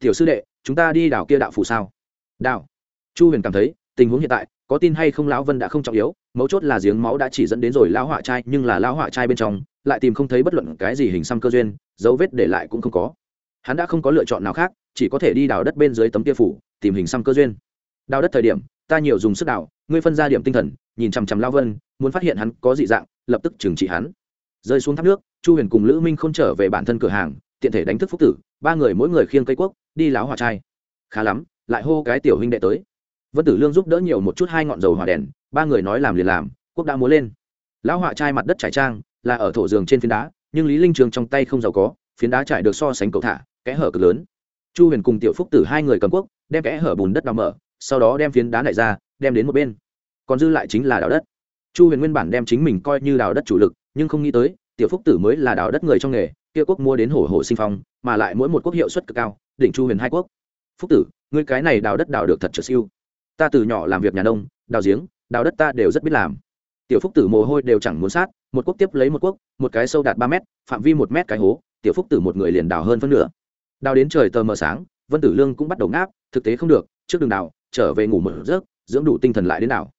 tiểu sư đệ chúng ta đi đảo kia đạo phủ sao? Đạo chu huyền cảm thấy, tình huống hiện tại, có tin hay không lão vân đã không trọng yếu, mấu chốt là giếng máu đã chỉ dẫn đến rồi lão họa trai, nhưng là lão họa trai bên trong, lại tìm không thấy bất luận cái gì hình xăm cơ duyên, dấu vết để lại cũng không có. Hắn đã không có lựa chọn nào khác, chỉ có thể đi đào đất bên dưới tấm kia phủ, tìm hình xăm cơ duyên. Đào đất thời điểm, ta nhiều dùng sức đào ngươi phân ra điểm tinh thần, nhìn chằm chằm lao vân, muốn phát hiện hắn có dị dạng, lập tức trừng trị hắn. Rơi xuống thác nước, chu huyền cùng lữ minh không trở về bản thân cửa hàng, tiện thể đánh thức phúc tử, ba người mỗi người khiêng cây quốc đi láo hòa trai. Khá lắm, lại hô cái tiểu huynh đệ tới. Vân tử lương giúp đỡ nhiều một chút hai ngọn dầu hỏa đèn, ba người nói làm liền làm, quốc đã múa lên. Lão họa trai mặt đất trải trang, là ở thổ giường trên phiến đá, nhưng lý linh trường trong tay không giàu có, phiến đá trải được so sánh cầu thả, kẽ hở cực lớn. Chu huyền cùng tiểu phúc tử hai người cầm quốc, đem kẽ hở bùn đất đào mở, sau đó đem phiến đá lại ra, đem đến một bên. Còn dư lại chính là đào đất. Chu huyền nguyên bản đem chính mình coi như đào đất chủ lực, nhưng không nghĩ tới, tiểu phúc tử mới là đào đất người trong nghề kia quốc mua đến hổ hổ sinh phong, mà lại mỗi một quốc hiệu suất cực cao, đỉnh chu huyền hai quốc. Phúc tử, ngươi cái này đào đất đào được thật trở siêu. Ta từ nhỏ làm việc nhà nông, đào giếng, đào đất ta đều rất biết làm. Tiểu phúc tử mồ hôi đều chẳng muốn sát, một quốc tiếp lấy một quốc, một cái sâu đạt ba mét, phạm vi một mét cái hố, tiểu phúc tử một người liền đào hơn phân nửa. Đào đến trời tờ mờ sáng, vân tử lương cũng bắt đầu ngáp, thực tế không được, trước đường đào, trở về ngủ một giấc, dưỡng đủ tinh thần lại đến đảo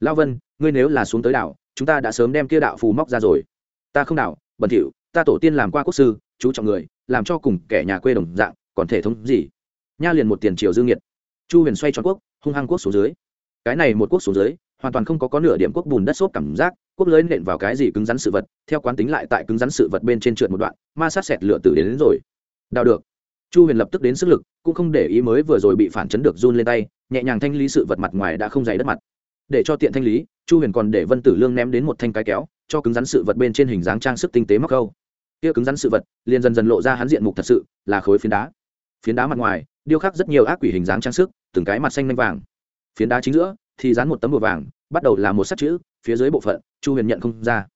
lao vân, ngươi nếu là xuống tới đảo chúng ta đã sớm đem kia đạo phù móc ra rồi. Ta không đảo bẩn thỉu ta tổ tiên làm qua quốc sư chú trọng người làm cho cùng kẻ nhà quê đồng dạng còn thể thống gì? Nha liền một tiền triều dương nhiệt. Chu huyền xoay tròn quốc hung hăng quốc xuống dưới. Cái này một quốc xuống dưới hoàn toàn không có có nửa điểm quốc bùn đất xốp cảm giác quốc lưới nện vào cái gì cứng rắn sự vật theo quán tính lại tại cứng rắn sự vật bên trên trượt một đoạn ma sát sẹt lửa tử đến, đến rồi. Đào được. Chu huyền lập tức đến sức lực cũng không để ý mới vừa rồi bị phản chấn được run lên tay nhẹ nhàng thanh lý sự vật mặt ngoài đã không dày đất mặt. Để cho tiện thanh lý chu huyền còn để vân tử lương ném đến một thanh cái kéo cho cứng rắn sự vật bên trên hình dáng trang sức tinh tế mắc câu kia cứng rắn sự vật, liền dần dần lộ ra hắn diện mục thật sự, là khối phiến đá. Phiến đá mặt ngoài, điêu khắc rất nhiều ác quỷ hình dáng trang sức, từng cái mặt xanh lanh vàng. Phiến đá chính giữa, thì dán một tấm bùa vàng, bắt đầu là một sắc chữ, phía dưới bộ phận, chu huyền nhận không ra.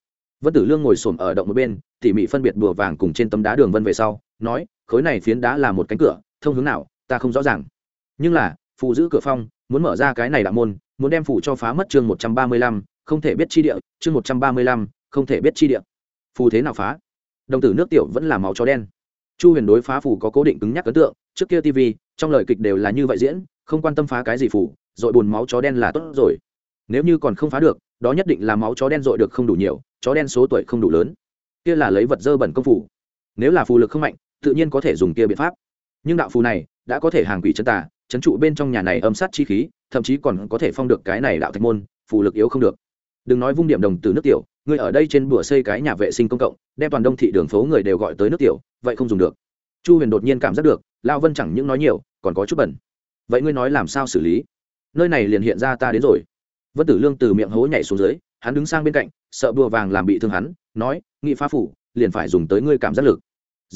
Vân tử lương ngồi xổm ở động một bên, tỉ mỉ phân biệt bùa vàng cùng trên tấm đá đường vân về sau, nói, khối này phiến đá là một cánh cửa, thông hướng nào, ta không rõ ràng. Nhưng là, phù giữ cửa phong, muốn mở ra cái này đạo môn, muốn đem phủ cho phá mất chương một trăm ba mươi lăm, không thể biết chi địa, chương một trăm ba mươi lăm, không thể biết chi địa. Phù thế nào phá? Đồng tử nước tiểu vẫn là máu chó đen. Chu huyền đối phá phù có cố định cứng nhắc ấn tượng, trước kia tv trong lời kịch đều là như vậy diễn, không quan tâm phá cái gì phù dội bùn máu chó đen là tốt rồi. Nếu như còn không phá được, đó nhất định là máu chó đen dội được không đủ nhiều, chó đen số tuổi không đủ lớn. Kia là lấy vật dơ bẩn công phủ. Nếu là phù lực không mạnh, tự nhiên có thể dùng kia biện pháp. Nhưng đạo phù này, đã có thể hàng quỷ chân tà, chấn trụ bên trong nhà này âm sát chi khí, thậm chí còn có thể phong được cái này đạo thạch môn, phù lực yếu không được. Đừng nói vung điểm đồng từ nước tiểu người ở đây trên bùa xây cái nhà vệ sinh công cộng, đem toàn đông thị đường phố người đều gọi tới nước tiểu, vậy không dùng được. Chu huyền đột nhiên cảm giác được lao vân chẳng những nói nhiều, còn có chút bẩn. Vậy ngươi nói làm sao xử lý? Nơi này liền hiện ra ta đến rồi. Vân tử lương từ miệng hố nhảy xuống dưới, hắn đứng sang bên cạnh, sợ bùa vàng làm bị thương hắn, nói, nghị phá phủ, liền phải dùng tới ngươi cảm giác lực.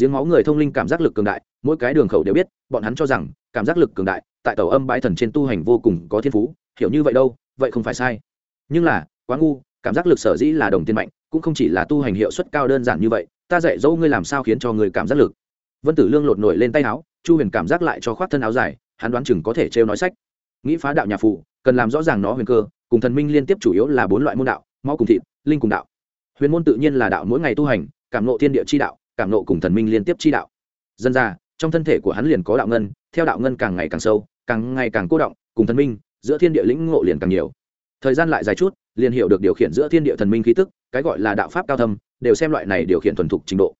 Giếng máu người thông linh cảm giác lực cường đại, mỗi cái đường khẩu đều biết, bọn hắn cho rằng, cảm giác lực cường đại, tại tàu âm bãi thần trên tu hành vô cùng có thiên phú, hiểu như vậy đâu, vậy không phải sai. Nhưng là, quá ngu cảm giác lực sở dĩ là đồng tiền mạnh, cũng không chỉ là tu hành hiệu suất cao đơn giản như vậy, ta dạy dỗ ngươi làm sao khiến cho người cảm giác lực. Vân tử lương lột nổi lên tay áo, chu huyền cảm giác lại cho khoác thân áo dài, hắn đoán chừng có thể trêu nói sách. Nghĩ phá đạo nhà phụ cần làm rõ ràng nó huyền cơ, cùng thần minh liên tiếp chủ yếu là bốn loại môn đạo, máu cùng thịt, linh cùng đạo. Huyền môn tự nhiên là đạo mỗi ngày tu hành, cảm nộ thiên địa chi đạo, cảm nộ cùng thần minh liên tiếp chi đạo. Dân ra trong thân thể của hắn liền có đạo ngân, theo đạo ngân càng ngày càng sâu, càng ngày càng cô động, cùng thần minh, giữa thiên địa lĩnh ngộ liền càng nhiều. Thời gian lại dài chút liền hiểu được điều khiển giữa thiên địa thần minh khí tức, cái gọi là đạo pháp cao thâm, đều xem loại này điều khiển thuần thục trình độ.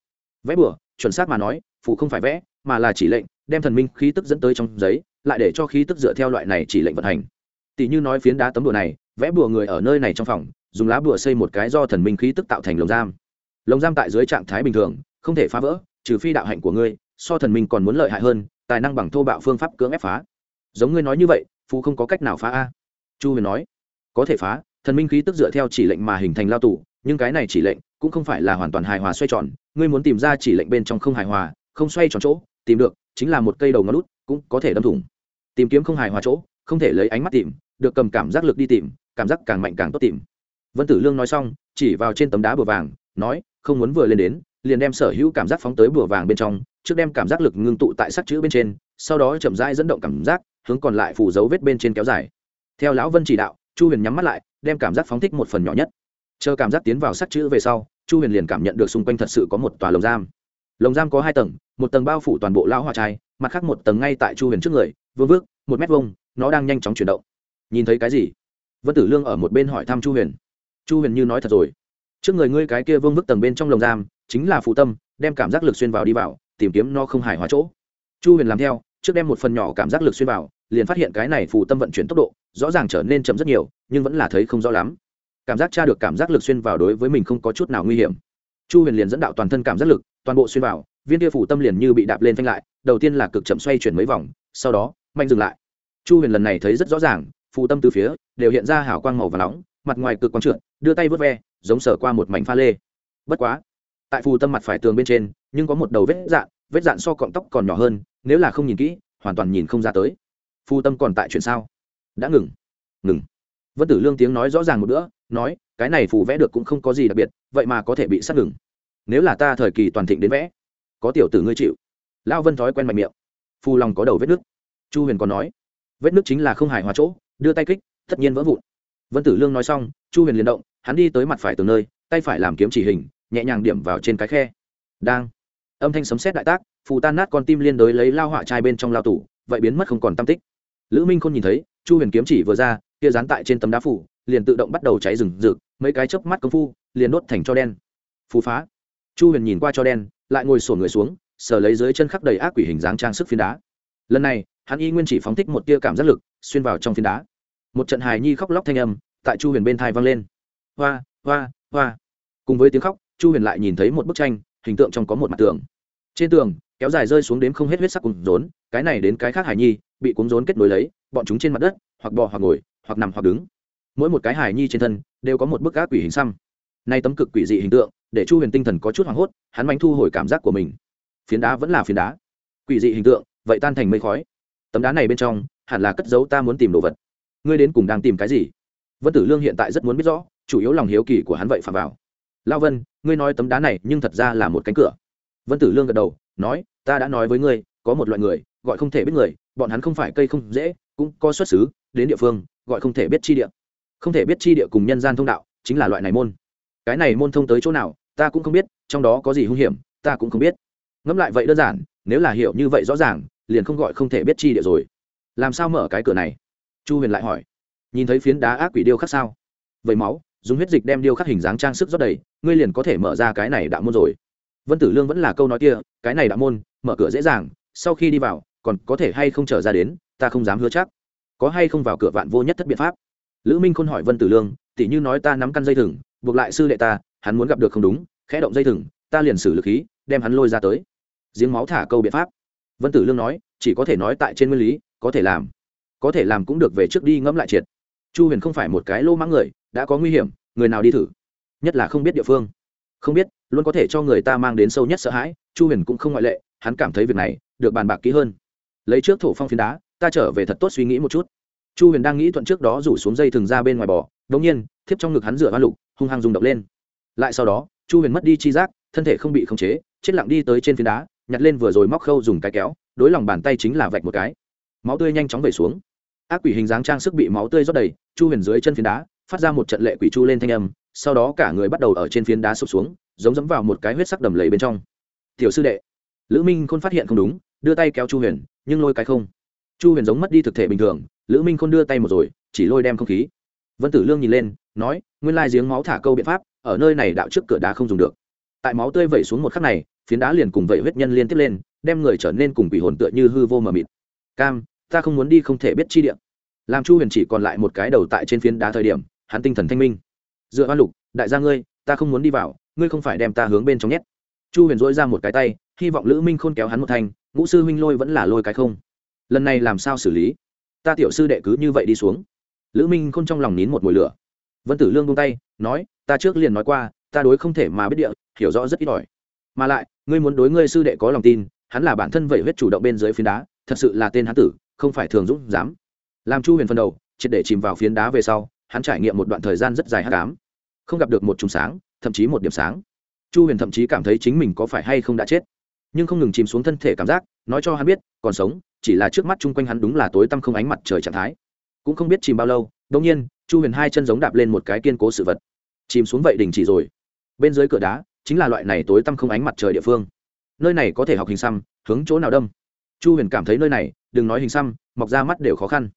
Vẽ bừa, chuẩn xác mà nói phụ không phải vẽ, mà là chỉ lệnh, đem thần minh khí tức dẫn tới trong giấy, lại để cho khí tức dựa theo loại này chỉ lệnh vận hành. Tỷ như nói phiến đá tấm đùa này, vẽ bùa người ở nơi này trong phòng, dùng lá bùa xây một cái do thần minh khí tức tạo thành lồng giam. Lồng giam tại dưới trạng thái bình thường, không thể phá vỡ, trừ phi đạo hạnh của ngươi, so thần minh còn muốn lợi hại hơn, tài năng bằng thô bạo phương pháp cưỡng ép phá. Giống ngươi nói như vậy phú không có cách nào phá a. Chu huyền nói, có thể phá thần minh khí tức dựa theo chỉ lệnh mà hình thành lao tù, nhưng cái này chỉ lệnh cũng không phải là hoàn toàn hài hòa xoay tròn, ngươi muốn tìm ra chỉ lệnh bên trong không hài hòa, không xoay tròn chỗ, tìm được, chính là một cây đầu ngón út, cũng có thể đâm thủng. Tìm kiếm không hài hòa chỗ, không thể lấy ánh mắt tìm, được cầm cảm giác lực đi tìm, cảm giác càng mạnh càng tốt tìm. Vân tử lương nói xong, chỉ vào trên tấm đá bừa vàng, nói, không muốn vừa lên đến, liền đem sở hữu cảm giác phóng tới bừa vàng bên trong, trước đem cảm giác lực ngưng tụ tại sắc chữ bên trên, sau đó chậm rãi dẫn động cảm giác, hướng còn lại phủ dấu vết bên trên kéo dài. Theo lão vân chỉ đạo chu huyền nhắm mắt lại, đem cảm giác phóng thích một phần nhỏ nhất. Chờ cảm giác tiến vào sắc chữ về sau, chu huyền liền cảm nhận được xung quanh thật sự có một tòa lồng giam. Lồng giam có hai tầng, một tầng bao phủ toàn bộ lão hoa trai, mặt khác một tầng ngay tại chu huyền trước người, vương vước một mét vông nó đang nhanh chóng chuyển động. Nhìn thấy cái gì? Vân tử lương ở một bên hỏi thăm chu huyền. Chu huyền như nói thật rồi. Trước người ngươi cái kia vương vức tầng bên trong lồng giam, chính là phụ tâm, đem cảm giác lực xuyên vào đi vào, tìm kiếm nó không hài hòa chỗ. Chu huyền làm theo, trước đem một phần nhỏ cảm giác lực xuyên vào liền phát hiện cái này phù tâm vận chuyển tốc độ rõ ràng trở nên chậm rất nhiều, nhưng vẫn là thấy không rõ lắm. Cảm giác tra được cảm giác lực xuyên vào đối với mình không có chút nào nguy hiểm. Chu huyền liền dẫn đạo toàn thân cảm giác lực, toàn bộ xuyên vào, viên kia phủ tâm liền như bị đạp lên phanh lại, đầu tiên là cực chậm xoay chuyển mấy vòng, sau đó, mạnh dừng lại. Chu huyền lần này thấy rất rõ ràng, phù tâm từ phía đều hiện ra hào quang màu và nóng, mặt ngoài cực quang trượt, đưa tay vớt ve, giống sở qua một mảnh pha lê. Bất quá, tại phù tâm mặt phải tường bên trên, nhưng có một đầu vết dạn vết dạn so cọng tóc còn nhỏ hơn, nếu là không nhìn kỹ, hoàn toàn nhìn không ra tới. Phu tâm còn tại chuyện sao? Đã ngừng. Ngừng. Vân tử lương tiếng nói rõ ràng một nữa, nói cái này phù vẽ được cũng không có gì đặc biệt vậy mà có thể bị sát ngừng. Nếu là ta thời kỳ toàn thịnh đến vẽ có tiểu tử ngươi chịu. Lão vân thói quen mạnh miệng. Phù lòng có đầu vết nước. Chu huyền còn nói vết nước chính là không hài hòa chỗ đưa tay kích tất nhiên vỡ vụn. Vân tử lương nói xong chu huyền liền động hắn đi tới mặt phải từ nơi tay phải làm kiếm chỉ hình nhẹ nhàng điểm vào trên cái khe. Đang. Âm thanh sấm sét đại tác phù tan nát con tim liên đối lấy lao hỏa trai bên trong lao tủ vậy biến mất không còn tam tích lữ minh không nhìn thấy, chu huyền kiếm chỉ vừa ra, kia dán tại trên tấm đá phủ, liền tự động bắt đầu cháy rừng rực, mấy cái chớp mắt công phu, liền đốt thành cho đen. Phù phá. Chu huyền nhìn qua cho đen, lại ngồi sổ người xuống, sờ lấy dưới chân khắc đầy ác quỷ hình dáng trang sức phiến đá. Lần này, hắn y nguyên chỉ phóng thích một tia cảm giác lực, xuyên vào trong phiến đá. Một trận hài nhi khóc lóc thanh âm, tại chu huyền bên thai vang lên. Hoa hoa hoa. Cùng với tiếng khóc, chu huyền lại nhìn thấy một bức tranh, hình tượng trong có một mặt tường. Trên tường, kéo dài rơi xuống đến không hết huyết sắc cùng rốn, cái này đến cái khác hài nhi bị cuốn rốn kết nối lấy, bọn chúng trên mặt đất, hoặc bò hoặc ngồi, hoặc nằm hoặc đứng. Mỗi một cái hài nhi trên thân đều có một bức ác quỷ hình xăm. Nay tấm cực quỷ dị hình tượng, để chu huyền tinh thần có chút hoảng hốt, hắn manh thu hồi cảm giác của mình. Phiến đá vẫn là phiến đá. Quỷ dị hình tượng, vậy tan thành mây khói. Tấm đá này bên trong, hẳn là cất giấu ta muốn tìm đồ vật. Ngươi đến cùng đang tìm cái gì? Vân tử lương hiện tại rất muốn biết rõ, chủ yếu lòng hiếu kỳ của hắn vậy phạm vào. Lao vân, ngươi nói tấm đá này nhưng thật ra là một cánh cửa. Vân tử lương gật đầu, nói, ta đã nói với ngươi, có một loại người gọi không thể biết người, bọn hắn không phải cây không dễ, cũng có xuất xứ, đến địa phương, gọi không thể biết chi địa. Không thể biết chi địa cùng nhân gian thông đạo, chính là loại này môn. Cái này môn thông tới chỗ nào, ta cũng không biết, trong đó có gì hung hiểm, ta cũng không biết. Ngẫm lại vậy đơn giản, nếu là hiểu như vậy rõ ràng, liền không gọi không thể biết chi địa rồi. Làm sao mở cái cửa này? Chu huyền lại hỏi. Nhìn thấy phiến đá ác quỷ điêu khắc sao? Vậy máu, dùng huyết dịch đem điêu khắc hình dáng trang sức rót đầy, ngươi liền có thể mở ra cái này đạo môn rồi. Vân tử lương vẫn là câu nói kia, cái này đạo môn, mở cửa dễ dàng, sau khi đi vào còn có thể hay không trở ra đến, ta không dám hứa chắc. Có hay không vào cửa vạn vô nhất thất biện pháp? Lữ minh khôn hỏi vân tử lương, tỉ như nói ta nắm căn dây thừng, buộc lại sư đệ ta, hắn muốn gặp được không đúng, khẽ động dây thừng, ta liền xử lực khí, đem hắn lôi ra tới. Giếng máu thả câu biện pháp. Vân tử lương nói, chỉ có thể nói tại trên nguyên lý, có thể làm. Có thể làm cũng được về trước đi ngẫm lại triệt. Chu huyền không phải một cái lô mãng người, đã có nguy hiểm, người nào đi thử? Nhất là không biết địa phương. Không biết, luôn có thể cho người ta mang đến sâu nhất sợ hãi, chu huyền cũng không ngoại lệ, hắn cảm thấy việc này, được bàn bạc kỹ hơn lấy trước thổ phong phiến đá, ta trở về thật tốt suy nghĩ một chút. Chu huyền đang nghĩ thuận trước đó rủ xuống dây thừng ra bên ngoài bò đ ỗ n g nhiên, thiếp trong ngực hắn rửa hoa lục, hung hăng rung động lên. Lại sau đó, chu huyền mất đi chi giác, thân thể không bị khống chế, chết lặng đi tới trên phiến đá, nhặt lên vừa rồi móc khâu dùng cái kéo, đối lòng bàn tay chính là vạch một cái. Máu tươi nhanh chóng về xuống. Ác quỷ hình dáng trang sức bị máu tươi rót đầy, chu huyền dưới chân phiến đá, phát ra một trận lệ quỷ chu lên thanh âm, sau đó cả người bắt đầu ở trên phiến đá sụp xuống, giống dẫm vào một cái huyết sắc đầm lầy bên trong. Tiểu sư đệ. Lữ minh khôn phát hiện không đúng, đưa tay kéo chu huyền nhưng lôi cái không. Chu huyền giống mất đi thực thể bình thường, lữ minh khôn đưa tay một rồi, chỉ lôi đem không khí. Vân tử lương nhìn lên, nói, nguyên lai giếng máu thả câu biện pháp, ở nơi này đạo trước cửa đá không dùng được. Tại máu tươi vẩy xuống một khắc này, phiến đá liền cùng vẩy huyết nhân liên tiếp lên, đem người trở nên cùng quỷ hồn tựa như hư vô mờ mịt. Cam, ta không muốn đi không thể biết chi điện làm chu huyền chỉ còn lại một cái đầu tại trên phiến đá thời điểm, hắn tinh thần thanh minh. Dựa văn lục, đại gia ngươi, ta không muốn đi vào, ngươi không phải đem ta hướng bên trong nhét. Chu huyền dỗi ra một cái tay, hy vọng lữ minh khôn kéo hắn một thanh ngũ sư huynh lôi vẫn là lôi cái không? Lần này làm sao xử lý? Ta tiểu sư đệ cứ như vậy đi xuống. Lữ minh khôn trong lòng nín một mùi lửa. Vân tử lương buông tay, nói, ta trước liền nói qua, ta đối không thể mà biết địa, hiểu rõ rất ít ỏi. Mà lại, ngươi muốn đối ngươi sư đệ có lòng tin, hắn là bản thân vậy huyết chủ động bên dưới phiến đá, thật sự là tên hán tử, không phải thường dũng, dám. Làm chu huyền phân đầu, triệt để chìm vào phiến đá về sau, hắn trải nghiệm một đoạn thời gian rất dài hát cám không gặp được một chùm sáng, thậm chí một điểm sáng. Chu huyền thậm chí cảm thấy chính mình có phải hay không đã chết nhưng không ngừng chìm xuống thân thể cảm giác, nói cho hắn biết, còn sống, chỉ là trước mắt chung quanh hắn đúng là tối tăm không ánh mặt trời trạng thái. Cũng không biết chìm bao lâu đông nhiên, chu huyền hai chân giống đạp lên một cái kiên cố sự vật. Chìm xuống vậy đình chỉ rồi. Bên dưới cửa đá, chính là loại này tối tăm không ánh mặt trời địa phương. Nơi này có thể học hình xăm, hướng chỗ nào đâm? Chu huyền cảm thấy nơi này, đừng nói hình xăm, mọc ra mắt đều khó khăn.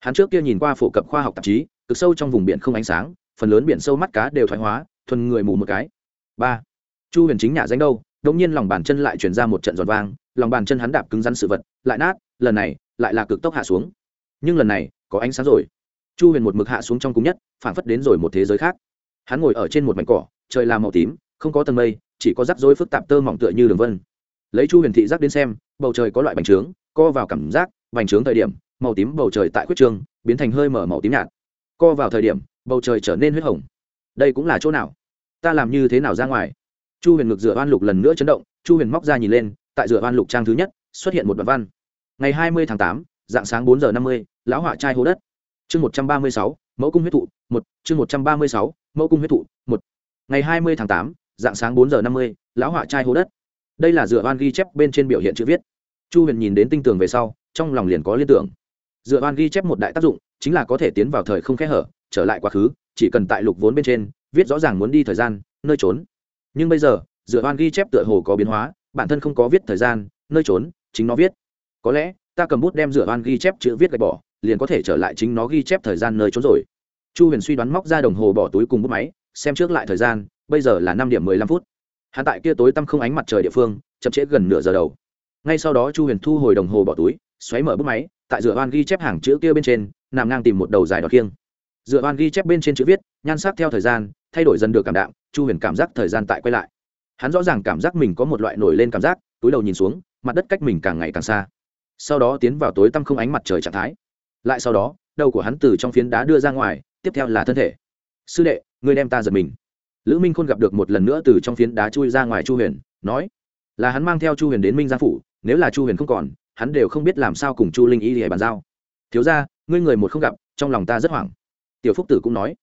Hắn trước kia nhìn qua phổ cập khoa học tạp chí, cực sâu trong vùng biển không ánh sáng, phần lớn biển sâu mắt cá đều thoái hóa, thuần người mù một cái. Ba. Chu huyền chính nhà danh đâu đột nhiên lòng bàn chân lại chuyển ra một trận giòn vang, lòng bàn chân hắn đạp cứng rắn sự vật, lại nát, lần này, lại là cực tốc hạ xuống. Nhưng lần này, có ánh sáng rồi. Chu huyền một mực hạ xuống trong cùng nhất phản phất đến rồi một thế giới khác. Hắn ngồi ở trên một mảnh cỏ, trời là màu tím, không có tầng mây, chỉ có rắc rối phức tạp tơ mỏng tựa như đường vân. Lấy chu huyền thị giác đến xem, bầu trời có loại bành trướng, co vào cảm giác, bành trướng thời điểm, màu tím bầu trời tại khuyết trương biến thành hơi mở màu tím nhạt. Co vào thời điểm, bầu trời trở nên huyết hồng. Đây cũng là chỗ nào? Ta làm như thế nào ra ngoài? Chu huyền ngực dựa oan lục lần nữa chấn động, chu huyền móc ra nhìn lên, tại dựa oan lục trang thứ nhất, xuất hiện một đoạn văn. Ngày hai mươi tháng tám, dạng sáng bốn giờ năm mươi, lão họa trai hố đất. Chương một trăm ba mươi sáu, mẫu cung huyết thụ, một, chương một trăm ba mươi sáu, mẫu cung huyết thụ, một. Ngày hai mươi tháng tám, dạng sáng bốn giờ năm mươi, lão họa trai hố đất. Đây là dựa oan ghi chép bên trên biểu hiện chữ viết. Chu huyền nhìn đến tinh tường về sau, trong lòng liền có liên tưởng. Dựa oan ghi chép một đại tác dụng, chính là có thể tiến vào thời không khe hở, trở lại quá khứ, chỉ cần tại lục vốn bên trên, viết rõ ràng muốn đi thời gian, nơi trốn nhưng bây giờ, dựa oan ghi chép tựa hồ có biến hóa, bản thân không có viết thời gian, nơi trốn, chính nó viết. Có lẽ, ta cầm bút đem dựa oan ghi chép chữ viết gạch bỏ, liền có thể trở lại chính nó ghi chép thời gian nơi trốn rồi. Chu huyền suy đoán móc ra đồng hồ bỏ túi cùng bút máy, xem trước lại thời gian, bây giờ là năm điểm mười lăm phút. Hắn tại kia tối tăm không ánh mặt trời địa phương, chậm trễ gần nửa giờ đầu. Ngay sau đó chu huyền thu hồi đồng hồ bỏ túi, xoáy mở bút máy, tại dựa oan ghi chép hàng chữ kia bên trên, nằm ngang tìm một đầu dài đọt khiêng dựa oan ghi chép bên trên chữ viết, nhan sắc theo thời gian thay đổi dần được cảm đạm, chu huyền cảm giác thời gian tại quay lại. Hắn rõ ràng cảm giác mình có một loại nổi lên cảm giác, túi đầu nhìn xuống, mặt đất cách mình càng ngày càng xa. Sau đó tiến vào tối tăm không ánh mặt trời trạng thái. Lại sau đó, đầu của hắn từ trong phiến đá đưa ra ngoài, tiếp theo là thân thể. Sư đệ người đem ta giật mình. Lữ minh khôn gặp được một lần nữa từ trong phiến đá chui ra ngoài chu huyền, nói, là hắn mang theo chu huyền đến minh gia phủ, nếu là chu huyền không còn, hắn đều không biết làm sao cùng chu linh y để bàn giao. Thiếu ra ngươi người một không gặp, trong lòng ta rất hoảng. Tiểu phúc tử cũng nói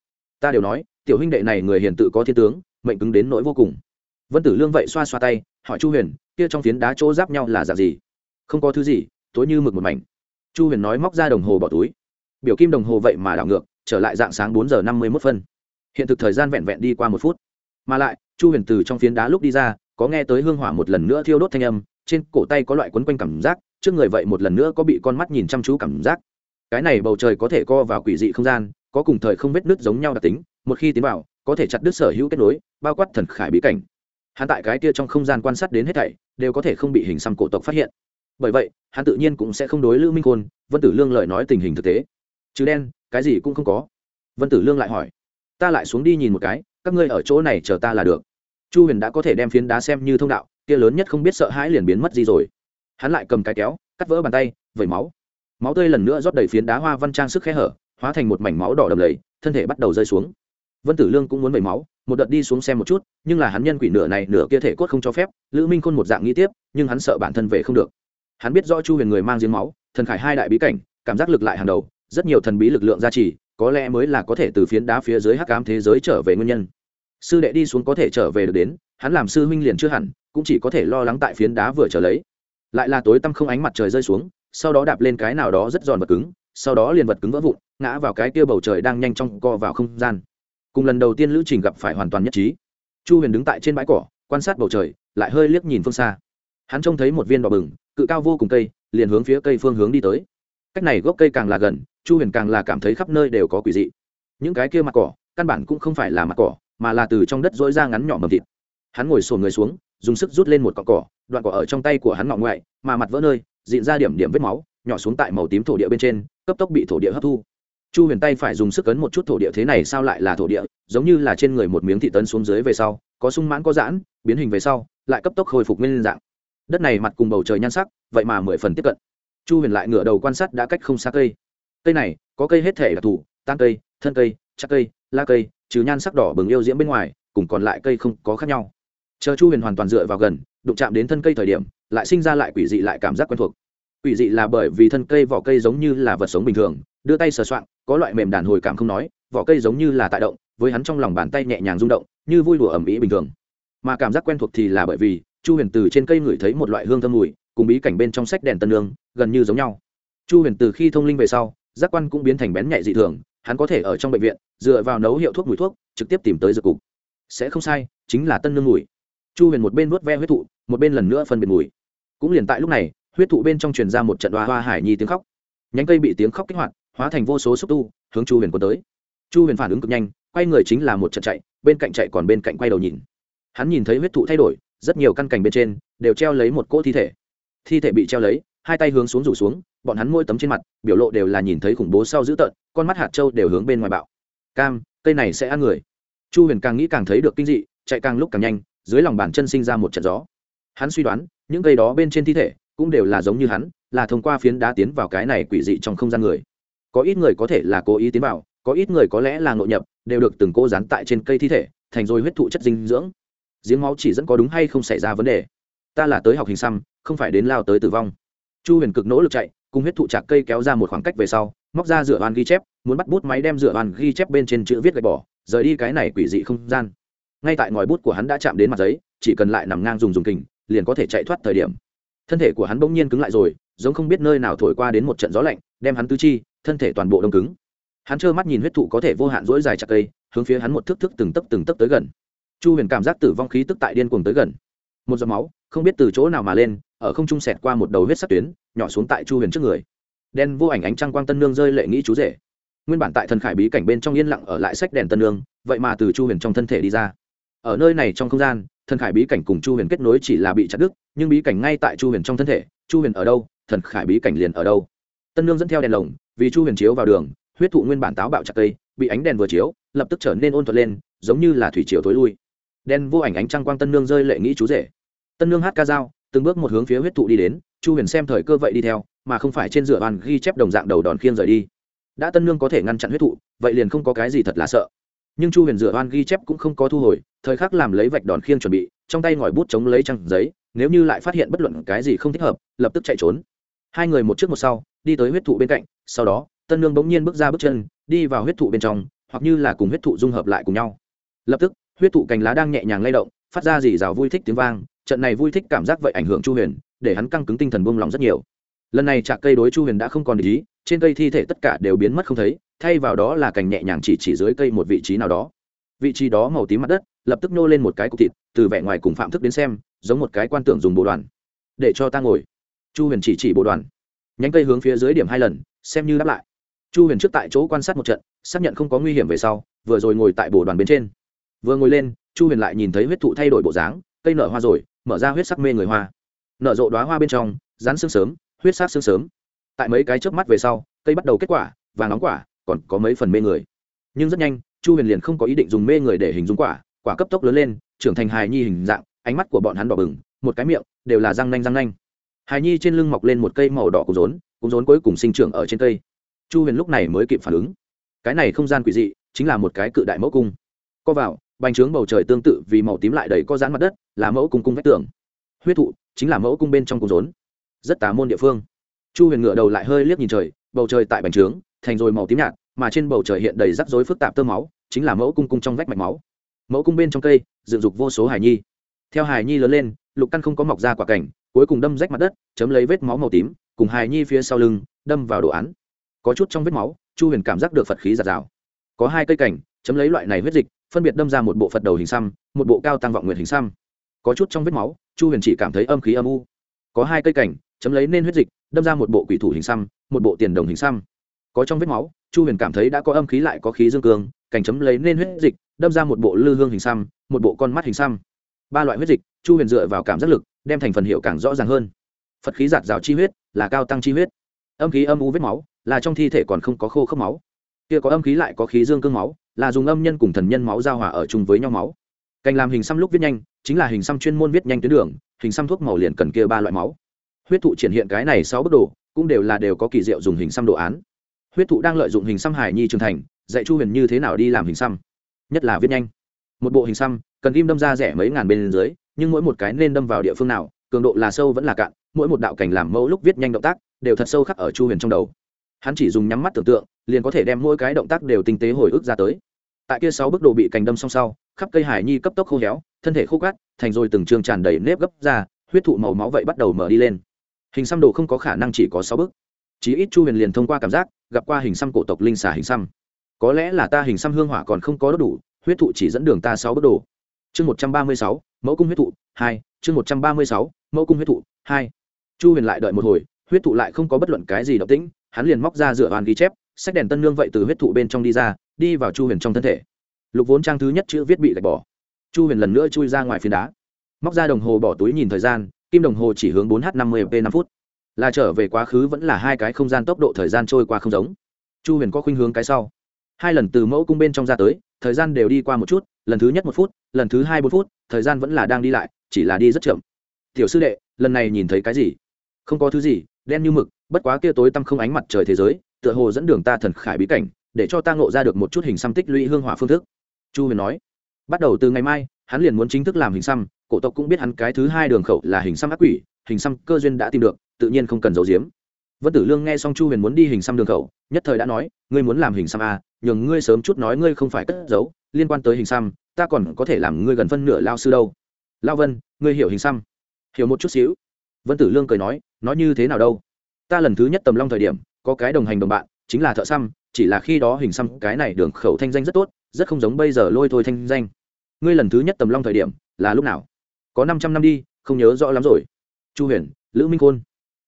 ta đều nói, tiểu huynh đệ này người hiền tự có thiên tướng, mệnh cứng đến nỗi vô cùng. Vân tử lương vậy xoa xoa tay, hỏi chu huyền, kia trong phiến đá chỗ giáp nhau là dạng gì? Không có thứ gì, tối như mực một mảnh. Chu huyền nói móc ra đồng hồ bỏ túi. Biểu kim đồng hồ vậy mà đảo ngược, trở lại dạng sáng bốn giờ năm mươi mốt phân. Hiện thực thời gian vẹn vẹn đi qua một phút. Mà lại, chu huyền từ trong phiến đá lúc đi ra, có nghe tới hương hỏa một lần nữa thiêu đốt thanh âm, trên cổ tay có loại quấn quanh cảm giác, trước người vậy một lần nữa có bị con mắt nhìn chăm chú cảm giác. Cái này bầu trời có thể co vào quỷ dị không gian có cùng thời không vết nứt giống nhau đặc tính, một khi tiến vào, có thể chặt đứt sở hữu kết nối, bao quát thần khải bí cảnh. Hắn tại cái kia trong không gian quan sát đến hết thảy, đều có thể không bị hình xăm cổ tộc phát hiện. Bởi vậy, hắn tự nhiên cũng sẽ không đối lữ minh khôn, vân tử lương lời nói tình hình thực tế. Chứ đen, cái gì cũng không có. Vân tử lương lại hỏi, ta lại xuống đi nhìn một cái, các ngươi ở chỗ này chờ ta là được. Chu huyền đã có thể đem phiến đá xem như thông đạo, kia lớn nhất không biết sợ hãi liền biến mất gì rồi. Hắn lại cầm cái kéo, cắt vỡ bàn tay, vẩy máu. Máu tươi lần nữa rót đầy phiến đá hoa văn trang sức khe hở hóa thành một mảnh máu đỏ đầm lầy, thân thể bắt đầu rơi xuống. Vân tử lương cũng muốn vẩy máu, một đợt đi xuống xem một chút, nhưng là hắn nhân quỷ nửa này nửa kia thể cốt không cho phép, lữ minh khôn một dạng nghĩ tiếp, nhưng hắn sợ bản thân về không được. Hắn biết rõ chu huyền người mang giếng máu, thần khải hai đại bí cảnh, cảm giác lực lại hàng đầu, rất nhiều thần bí lực lượng gia trì, có lẽ mới là có thể từ phiến đá phía dưới hắc ám thế giới trở về nguyên nhân. Sư đệ đi xuống có thể trở về được đến, hắn làm sư huynh liền chưa hẳn, cũng chỉ có thể lo lắng tại phiến đá vừa trở lấy. Lại là tối tăm không ánh mặt trời rơi xuống, sau đó đạp lên cái nào đó rất giòn vật cứng, sau đó liền vật cứng vỡ vụn ngã vào cái kia bầu trời đang nhanh chóng co vào không gian. Cùng lần đầu tiên lữ trình gặp phải hoàn toàn nhất trí. Chu huyền đứng tại trên bãi cỏ, quan sát bầu trời, lại hơi liếc nhìn phương xa. Hắn trông thấy một viên đỏ bừng, cự cao vô cùng cây, liền hướng phía cây phương hướng đi tới. Cách này gốc cây càng là gần, chu huyền càng là cảm thấy khắp nơi đều có quỷ dị. Những cái kia mặt cỏ, căn bản cũng không phải là mặt cỏ, mà là từ trong đất dỗi ra ngắn nhỏ mầm thịt. Hắn ngồi sồn người xuống, dùng sức rút lên một cọn cỏ, đoạn cỏ ở trong tay của hắn ngọ ngoại, mà mặt vỡ nơi diện ra điểm điểm vết máu, nhỏ xuống tại màu tím thổ địa bên trên, cấp tốc bị thổ địa hấp thu chu huyền tay phải dùng sức cấn một chút thổ địa thế này sao lại là thổ địa, giống như là trên người một miếng thị tấn xuống dưới về sau, có sung mãn có giãn, biến hình về sau, lại cấp tốc hồi phục nguyên dạng. Đất này mặt cùng bầu trời nhan sắc, vậy mà mười phần tiếp cận. Chu huyền lại ngửa đầu quan sát đã cách không xa cây. Cây này, có cây hết thể đặc thù tan cây, thân cây, chắc cây, la cây, trừ nhan sắc đỏ bừng yêu diễm bên ngoài, cùng còn lại cây không có khác nhau. Chờ chu huyền hoàn toàn dựa vào gần, đụng chạm đến thân cây thời điểm, lại sinh ra lại quỷ dị lại cảm giác quen thuộc quỷ dị là bởi vì thân cây vỏ cây giống như là vật sống bình thường, đưa tay sờ soạng, có loại mềm đàn hồi cảm không nói, vỏ cây giống như là tại động, với hắn trong lòng bàn tay nhẹ nhàng rung động, như vui đùa ẩm ý bình thường. Mà cảm giác quen thuộc thì là bởi vì, chu huyền từ trên cây ngửi thấy một loại hương thơm mùi, cùng bí cảnh bên trong sách đèn tân lương gần như giống nhau. Chu huyền từ khi thông linh về sau, giác quan cũng biến thành bén nhạy dị thường, hắn có thể ở trong bệnh viện, dựa vào nấu hiệu thuốc mùi thuốc, trực tiếp tìm tới dược cục. Sẽ không sai, chính là tân lương mùi. Chu huyền một bên vuốt ve huyết thụ, một bên lần nữa phân biệt mùi. Cũng liền tại lúc này huyết thụ bên trong truyền ra một trận hoa hoa hải nhi tiếng khóc. Nhánh cây bị tiếng khóc kích hoạt, hóa thành vô số xúc tu, hướng chu huyền quân tới. Chu huyền phản ứng cực nhanh, quay người chính là một trận chạy, bên cạnh chạy còn bên cạnh quay đầu nhìn. Hắn nhìn thấy huyết thụ thay đổi, rất nhiều căn cành bên trên, đều treo lấy một cỗ thi thể. Thi thể bị treo lấy, hai tay hướng xuống rủ xuống, bọn hắn môi tấm trên mặt, biểu lộ đều là nhìn thấy khủng bố sau dữ tợn, con mắt hạt trâu đều hướng bên ngoài bạo. Cam, cây này sẽ ăn người. Chu huyền càng nghĩ càng thấy được kinh dị, chạy càng lúc càng nhanh, dưới lòng bàn chân sinh ra một trận gió. Hắn suy đoán, những cây đó bên trên thi thể cũng đều là giống như hắn, là thông qua phiến đá tiến vào cái này quỷ dị trong không gian người. Có ít người có thể là cố ý tiến vào, có ít người có lẽ là nội nhập, đều được từng cô dán tại trên cây thi thể, thành rồi huyết thụ chất dinh dưỡng. Giếng máu chỉ dẫn có đúng hay không xảy ra vấn đề. Ta là tới học hình xăm, không phải đến lao tới tử vong. Chu huyền cực nỗ lực chạy, cùng huyết thụ chạc cây kéo ra một khoảng cách về sau, móc ra rửa oan ghi chép, muốn bắt bút máy đem rửa oan ghi chép bên trên chữ viết gạch bỏ, rời đi cái này quỷ dị không gian. Ngay tại ngòi bút của hắn đã chạm đến mặt giấy, chỉ cần lại nằm ngang dùng dùng kình, liền có thể chạy thoát thời điểm thân thể của hắn bỗng nhiên cứng lại rồi, giống không biết nơi nào thổi qua đến một trận gió lạnh, đem hắn tứ chi, thân thể toàn bộ đông cứng. Hắn trơ mắt nhìn huyết thụ có thể vô hạn dỗi dài chặt cây, hướng phía hắn một thước thước từng tấc từng tấc tới gần. Chu huyền cảm giác tử vong khí tức tại điên cuồng tới gần. Một giọt máu, không biết từ chỗ nào mà lên, ở không trung sẹt qua một đầu huyết sắc tuyến, nhỏ xuống tại chu huyền trước người. Đen vô ảnh ánh trăng quang tân nương rơi lệ nghĩ chú rể. Nguyên bản tại thần khải bí cảnh bên trong yên lặng ở lại sách đèn tân nương, vậy mà từ chu huyền trong thân thể đi ra ở nơi này trong không gian, thần khải bí cảnh cùng chu huyền kết nối chỉ là bị chặt đứt, nhưng bí cảnh ngay tại chu huyền trong thân thể, chu huyền ở đâu, thần khải bí cảnh liền ở đâu. Tân lương dẫn theo đèn lồng, vì chu huyền chiếu vào đường, huyết thụ nguyên bản táo bạo chặt cây, bị ánh đèn vừa chiếu, lập tức trở nên ôn thuận lên, giống như là thủy chiều tối lui. Đen vô ảnh ánh trăng quang tân nương rơi lệ nghĩ chú rể. Tân nương hát ca dao, từng bước một hướng phía huyết thụ đi đến, chu huyền xem thời cơ vậy đi theo, mà không phải trên dựa bàn ghi chép đồng dạng đầu đòn khiêng rời đi. Đã tân nương có thể ngăn chặn huyết thụ, vậy liền không có cái gì thật là sợ nhưng chu huyền dựa oan ghi chép cũng không có thu hồi thời khắc làm lấy vạch đòn khiêng chuẩn bị trong tay ngòi bút chống lấy trăng giấy nếu như lại phát hiện bất luận cái gì không thích hợp lập tức chạy trốn hai người một trước một sau đi tới huyết thụ bên cạnh sau đó tân nương bỗng nhiên bước ra bước chân đi vào huyết thụ bên trong hoặc như là cùng huyết thụ dung hợp lại cùng nhau lập tức huyết thụ cành lá đang nhẹ nhàng lay động phát ra dì rào vui thích tiếng vang trận này vui thích cảm giác vậy ảnh hưởng chu huyền để hắn căng cứng tinh thần buông lỏng rất nhiều lần này trạc cây đối chu huyền đã không còn để ý trên cây thi thể tất cả đều biến mất không thấy, thay vào đó là cành nhẹ nhàng chỉ chỉ dưới cây một vị trí nào đó. Vị trí đó màu tím mặt đất, lập tức nô lên một cái cục thịt, từ vẻ ngoài cùng phạm thức đến xem, giống một cái quan tưởng dùng bộ đoàn. Để cho ta ngồi. Chu huyền chỉ chỉ bộ đoàn. Nhánh cây hướng phía dưới điểm hai lần, xem như đáp lại. Chu huyền trước tại chỗ quan sát một trận, xác nhận không có nguy hiểm về sau, vừa rồi ngồi tại bộ đoàn bên trên. Vừa ngồi lên, chu huyền lại nhìn thấy huyết thụ thay đổi bộ dáng, cây nở hoa rồi, mở ra huyết sắc mê người hoa. Nở rộ đoá hoa bên trong rán xương sớm, huyết sắc xương sớm tại mấy cái chớp mắt về sau, cây bắt đầu kết quả và nóng quả, còn có mấy phần mê người. Nhưng rất nhanh, chu huyền liền không có ý định dùng mê người để hình dung quả quả cấp tốc lớn lên, trưởng thành hài nhi hình dạng, ánh mắt của bọn hắn đỏ bừng, một cái miệng, đều là răng nanh răng nanh. Hài nhi trên lưng mọc lên một cây màu đỏ cùng rốn cùng rốn cuối cùng sinh trưởng ở trên cây. Chu huyền lúc này mới kịp phản ứng. Cái này không gian quỷ dị, chính là một cái cự đại mẫu cung. Co vào, bành trướng bầu trời tương tự vì màu tím lại đầy có dán mặt đất, là mẫu cung cung vách tường. Huyết thụ, chính là mẫu cung bên trong cung rốn. Rất tà môn địa phương chu huyền ngựa đầu lại hơi liếc nhìn trời, bầu trời tại bành trướng, thành rồi màu tím nhạt, mà trên bầu trời hiện đầy rắc rối phức tạp tơ máu, chính là mẫu cung cung trong vách mạch máu. Mẫu cung bên trong cây, dựng dục vô số hài nhi. Theo hài nhi lớn lên, lục căn không có mọc ra quả cảnh, cuối cùng đâm rách mặt đất, chấm lấy vết máu màu tím, cùng hài nhi phía sau lưng, đâm vào đồ án. Có chút trong vết máu, chu huyền cảm giác được phật khí giạt rào. Có hai cây cảnh, chấm lấy loại này huyết dịch, phân biệt đâm ra một bộ phật đầu hình xăm, một bộ cao tăng vọng nguyện hình xăm. Có chút trong vết máu, chu huyền chỉ cảm thấy âm khí âm u. Có hai cây cảnh, chấm lấy nên huyết dịch đâm ra một bộ quỷ thủ hình xăm, một bộ tiền đồng hình xăm. Có trong vết máu, chu huyền cảm thấy đã có âm khí lại có khí dương cường cảnh chấm lấy nên huyết dịch, đâm ra một bộ lư hương hình xăm, một bộ con mắt hình xăm. Ba loại huyết dịch, chu huyền dựa vào cảm giác lực, đem thành phần hiệu càng rõ ràng hơn. Phật khí giạt rào chi huyết, là cao tăng chi huyết. Âm khí âm u vết máu, là trong thi thể còn không có khô khốc máu. Kia có âm khí lại có khí dương cương máu, là dùng âm nhân cùng thần nhân máu giao hòa ở chung với nhau máu. Cành làm hình xăm lúc viết nhanh, chính là hình xăm chuyên môn viết nhanh tuyến đường, hình xăm thuốc màu liền cần kia ba loại máu huyết thụ triển hiện cái này sáu bước đồ, cũng đều là đều có kỳ diệu dùng hình xăm đồ án. Huyết thụ đang lợi dụng hình xăm hải nhi trưởng thành, dạy chu huyền như thế nào đi làm hình xăm. Nhất là viết nhanh. Một bộ hình xăm, cần kim đâm ra rẻ mấy ngàn bên dưới, nhưng mỗi một cái nên đâm vào địa phương nào, cường độ là sâu vẫn là cạn, mỗi một đạo cảnh làm mẫu lúc viết nhanh động tác, đều thật sâu khắc ở chu huyền trong đầu. Hắn chỉ dùng nhắm mắt tưởng tượng, liền có thể đem mỗi cái động tác đều tinh tế hồi ức ra tới. Tại kia sáu bước đồ bị cành đâm song sau, khắp cây hải nhi cấp tốc khô héo, thân thể khô cát thành rồi từng trường tràn đầy nếp gấp ra, huyết thụ màu máu vậy bắt đầu mở đi lên hình xăm đồ không có khả năng chỉ có sáu bước. Chí ít chu huyền liền thông qua cảm giác, gặp qua hình xăm cổ tộc linh xà hình xăm. Có lẽ là ta hình xăm hương hỏa còn không có đủ, huyết thụ chỉ dẫn đường ta sáu bước đồ. Chương một trăm ba mươi sáu, mẫu cung huyết thụ, hai, chương một trăm ba mươi sáu, mẫu cung huyết thụ, hai. Chu huyền lại đợi một hồi, huyết thụ lại không có bất luận cái gì động tĩnh, hắn liền móc ra dựa hoàn ghi chép sách đèn tân nương vậy từ huyết thụ bên trong đi ra, đi vào chu huyền trong thân thể. Lục vốn trang thứ nhất chữ viết bị gạch bỏ. Chu huyền lần nữa chui ra ngoài phiến đá. Móc ra đồng hồ bỏ túi nhìn thời gian kim đồng hồ chỉ hướng 4h50p5 phút. Là trở về quá khứ vẫn là hai cái không gian tốc độ thời gian trôi qua không giống. Chu huyền có khuynh hướng cái sau. Hai lần từ mẫu cung bên trong ra tới, thời gian đều đi qua một chút, lần thứ nhất một phút, lần thứ hai bốn phút, thời gian vẫn là đang đi lại, chỉ là đi rất chậm. Tiểu sư đệ, lần này nhìn thấy cái gì? Không có thứ gì, đen như mực, bất quá kia tối tăm không ánh mặt trời thế giới, tựa hồ dẫn đường ta thần khải bí cảnh, để cho ta ngộ ra được một chút hình xăm tích lũy hương hỏa phương thức. Chu huyền nói. Bắt đầu từ ngày mai, hắn liền muốn chính thức làm hình xăm cổ tộc cũng biết hắn cái thứ hai đường khẩu là hình xăm ác quỷ, hình xăm cơ duyên đã tìm được, tự nhiên không cần giấu giếm. Vân tử lương nghe xong chu huyền muốn đi hình xăm đường khẩu, nhất thời đã nói, ngươi muốn làm hình xăm a nhường ngươi sớm chút nói ngươi không phải cất giấu, liên quan tới hình xăm, ta còn có thể làm ngươi gần phân nửa lao sư đâu. Lao vân, ngươi hiểu hình xăm? Hiểu một chút xíu. Vân tử lương cười nói nói như thế nào đâu? Ta lần thứ nhất tầm long thời điểm, có cái đồng hành đồng bạn, chính là thợ xăm, chỉ là khi đó hình xăm cái này đường khẩu thanh danh rất tốt, rất không giống bây giờ lôi thôi thanh danh. Ngươi lần thứ nhất tầm long thời điểm, là lúc nào? Có năm trăm năm đi, không nhớ rõ lắm rồi. Chu huyền, lữ minh khôn.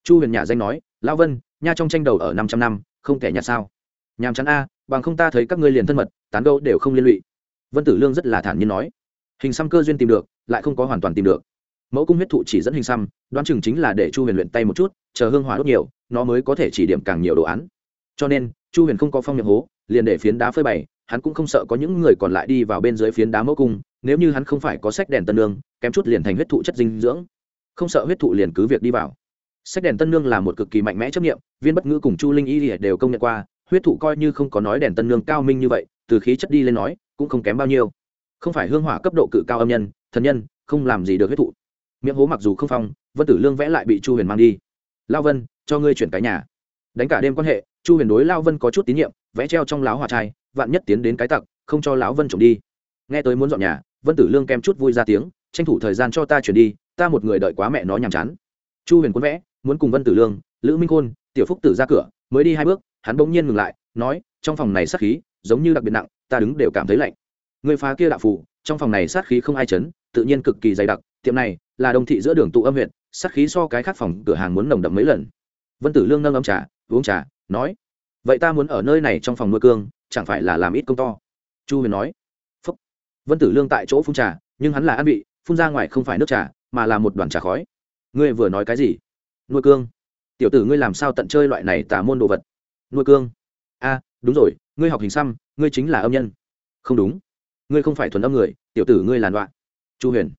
Chu huyền nhà danh nói, lão vân, nha trong tranh đầu ở năm trăm năm, không kẻ nhà sao? Nhàm chán a, bằng không ta thấy các ngươi liền thân mật, tán gẫu đều không liên lụy. Vân tử lương rất là thản nhiên nói, hình xăm cơ duyên tìm được, lại không có hoàn toàn tìm được. Mẫu cung huyết thụ chỉ dẫn hình xăm, đoán chừng chính là để chu huyền luyện tay một chút, chờ hương hỏa đốt nhiều, nó mới có thể chỉ điểm càng nhiều đồ án. Cho nên, chu huyền không có phong miệng hố, liền để phiến đá phơi bày hắn cũng không sợ có những người còn lại đi vào bên dưới phiến đá mẫu cung, nếu như hắn không phải có sách đèn tân lương kém chút liền thành huyết thụ chất dinh dưỡng. Không sợ huyết thụ liền cứ việc đi vào. Sách đèn tân nương là một cực kỳ mạnh mẽ chấp nghiệm viên bất ngữ cùng chu linh y đều công nhận qua, huyết thụ coi như không có nói đèn tân nương cao minh như vậy, từ khí chất đi lên nói, cũng không kém bao nhiêu. Không phải hương hỏa cấp độ cự cao âm nhân, thần nhân, không làm gì được huyết thụ. Miệng hố mặc dù không phong, vân tử lương vẽ lại bị chu huyền mang đi. Lao vân, cho ngươi chuyển cái nhà. Đánh cả đêm quan hệ, chu huyền đối lao vân có chút tín nhiệm, vẽ treo trong láo hòa trai vạn nhất tiến đến cái tặc, không cho lão vân trộm đi. Nghe tới muốn dọn nhà, vân tử lương kem chút vui ra tiếng, tranh thủ thời gian cho ta chuyển đi, ta một người đợi quá mẹ nó nhàm chán. Chu huyền cuốn vẽ, muốn cùng vân tử lương, lữ minh khôn, tiểu phúc tử ra cửa, mới đi hai bước, hắn bỗng nhiên ngừng lại, nói, trong phòng này sát khí, giống như đặc biệt nặng, ta đứng đều cảm thấy lạnh. Người phá kia đạo phủ trong phòng này sát khí không ai chấn, tự nhiên cực kỳ dày đặc, tiệm này là đồng thị giữa đường tụ âm huyện, sát khí so cái khác phòng cửa hàng muốn nồng đậm mấy lần. Vân tử lương nâng ấm trà, uống trà, nói, vậy ta muốn ở nơi này trong phòng nuôi cương chẳng phải là làm ít công to. Chu huyền nói. Phúc. vân tử lương tại chỗ phun trà, nhưng hắn là ăn bị phun ra ngoài không phải nước trà, mà là một đoàn trà khói. Ngươi vừa nói cái gì? Nuôi cương. Tiểu tử ngươi làm sao tận chơi loại này tả môn đồ vật? Nuôi cương. A, đúng rồi, ngươi học hình xăm, ngươi chính là âm nhân. Không đúng. Ngươi không phải thuần âm người, tiểu tử ngươi là đoạn chu huyền.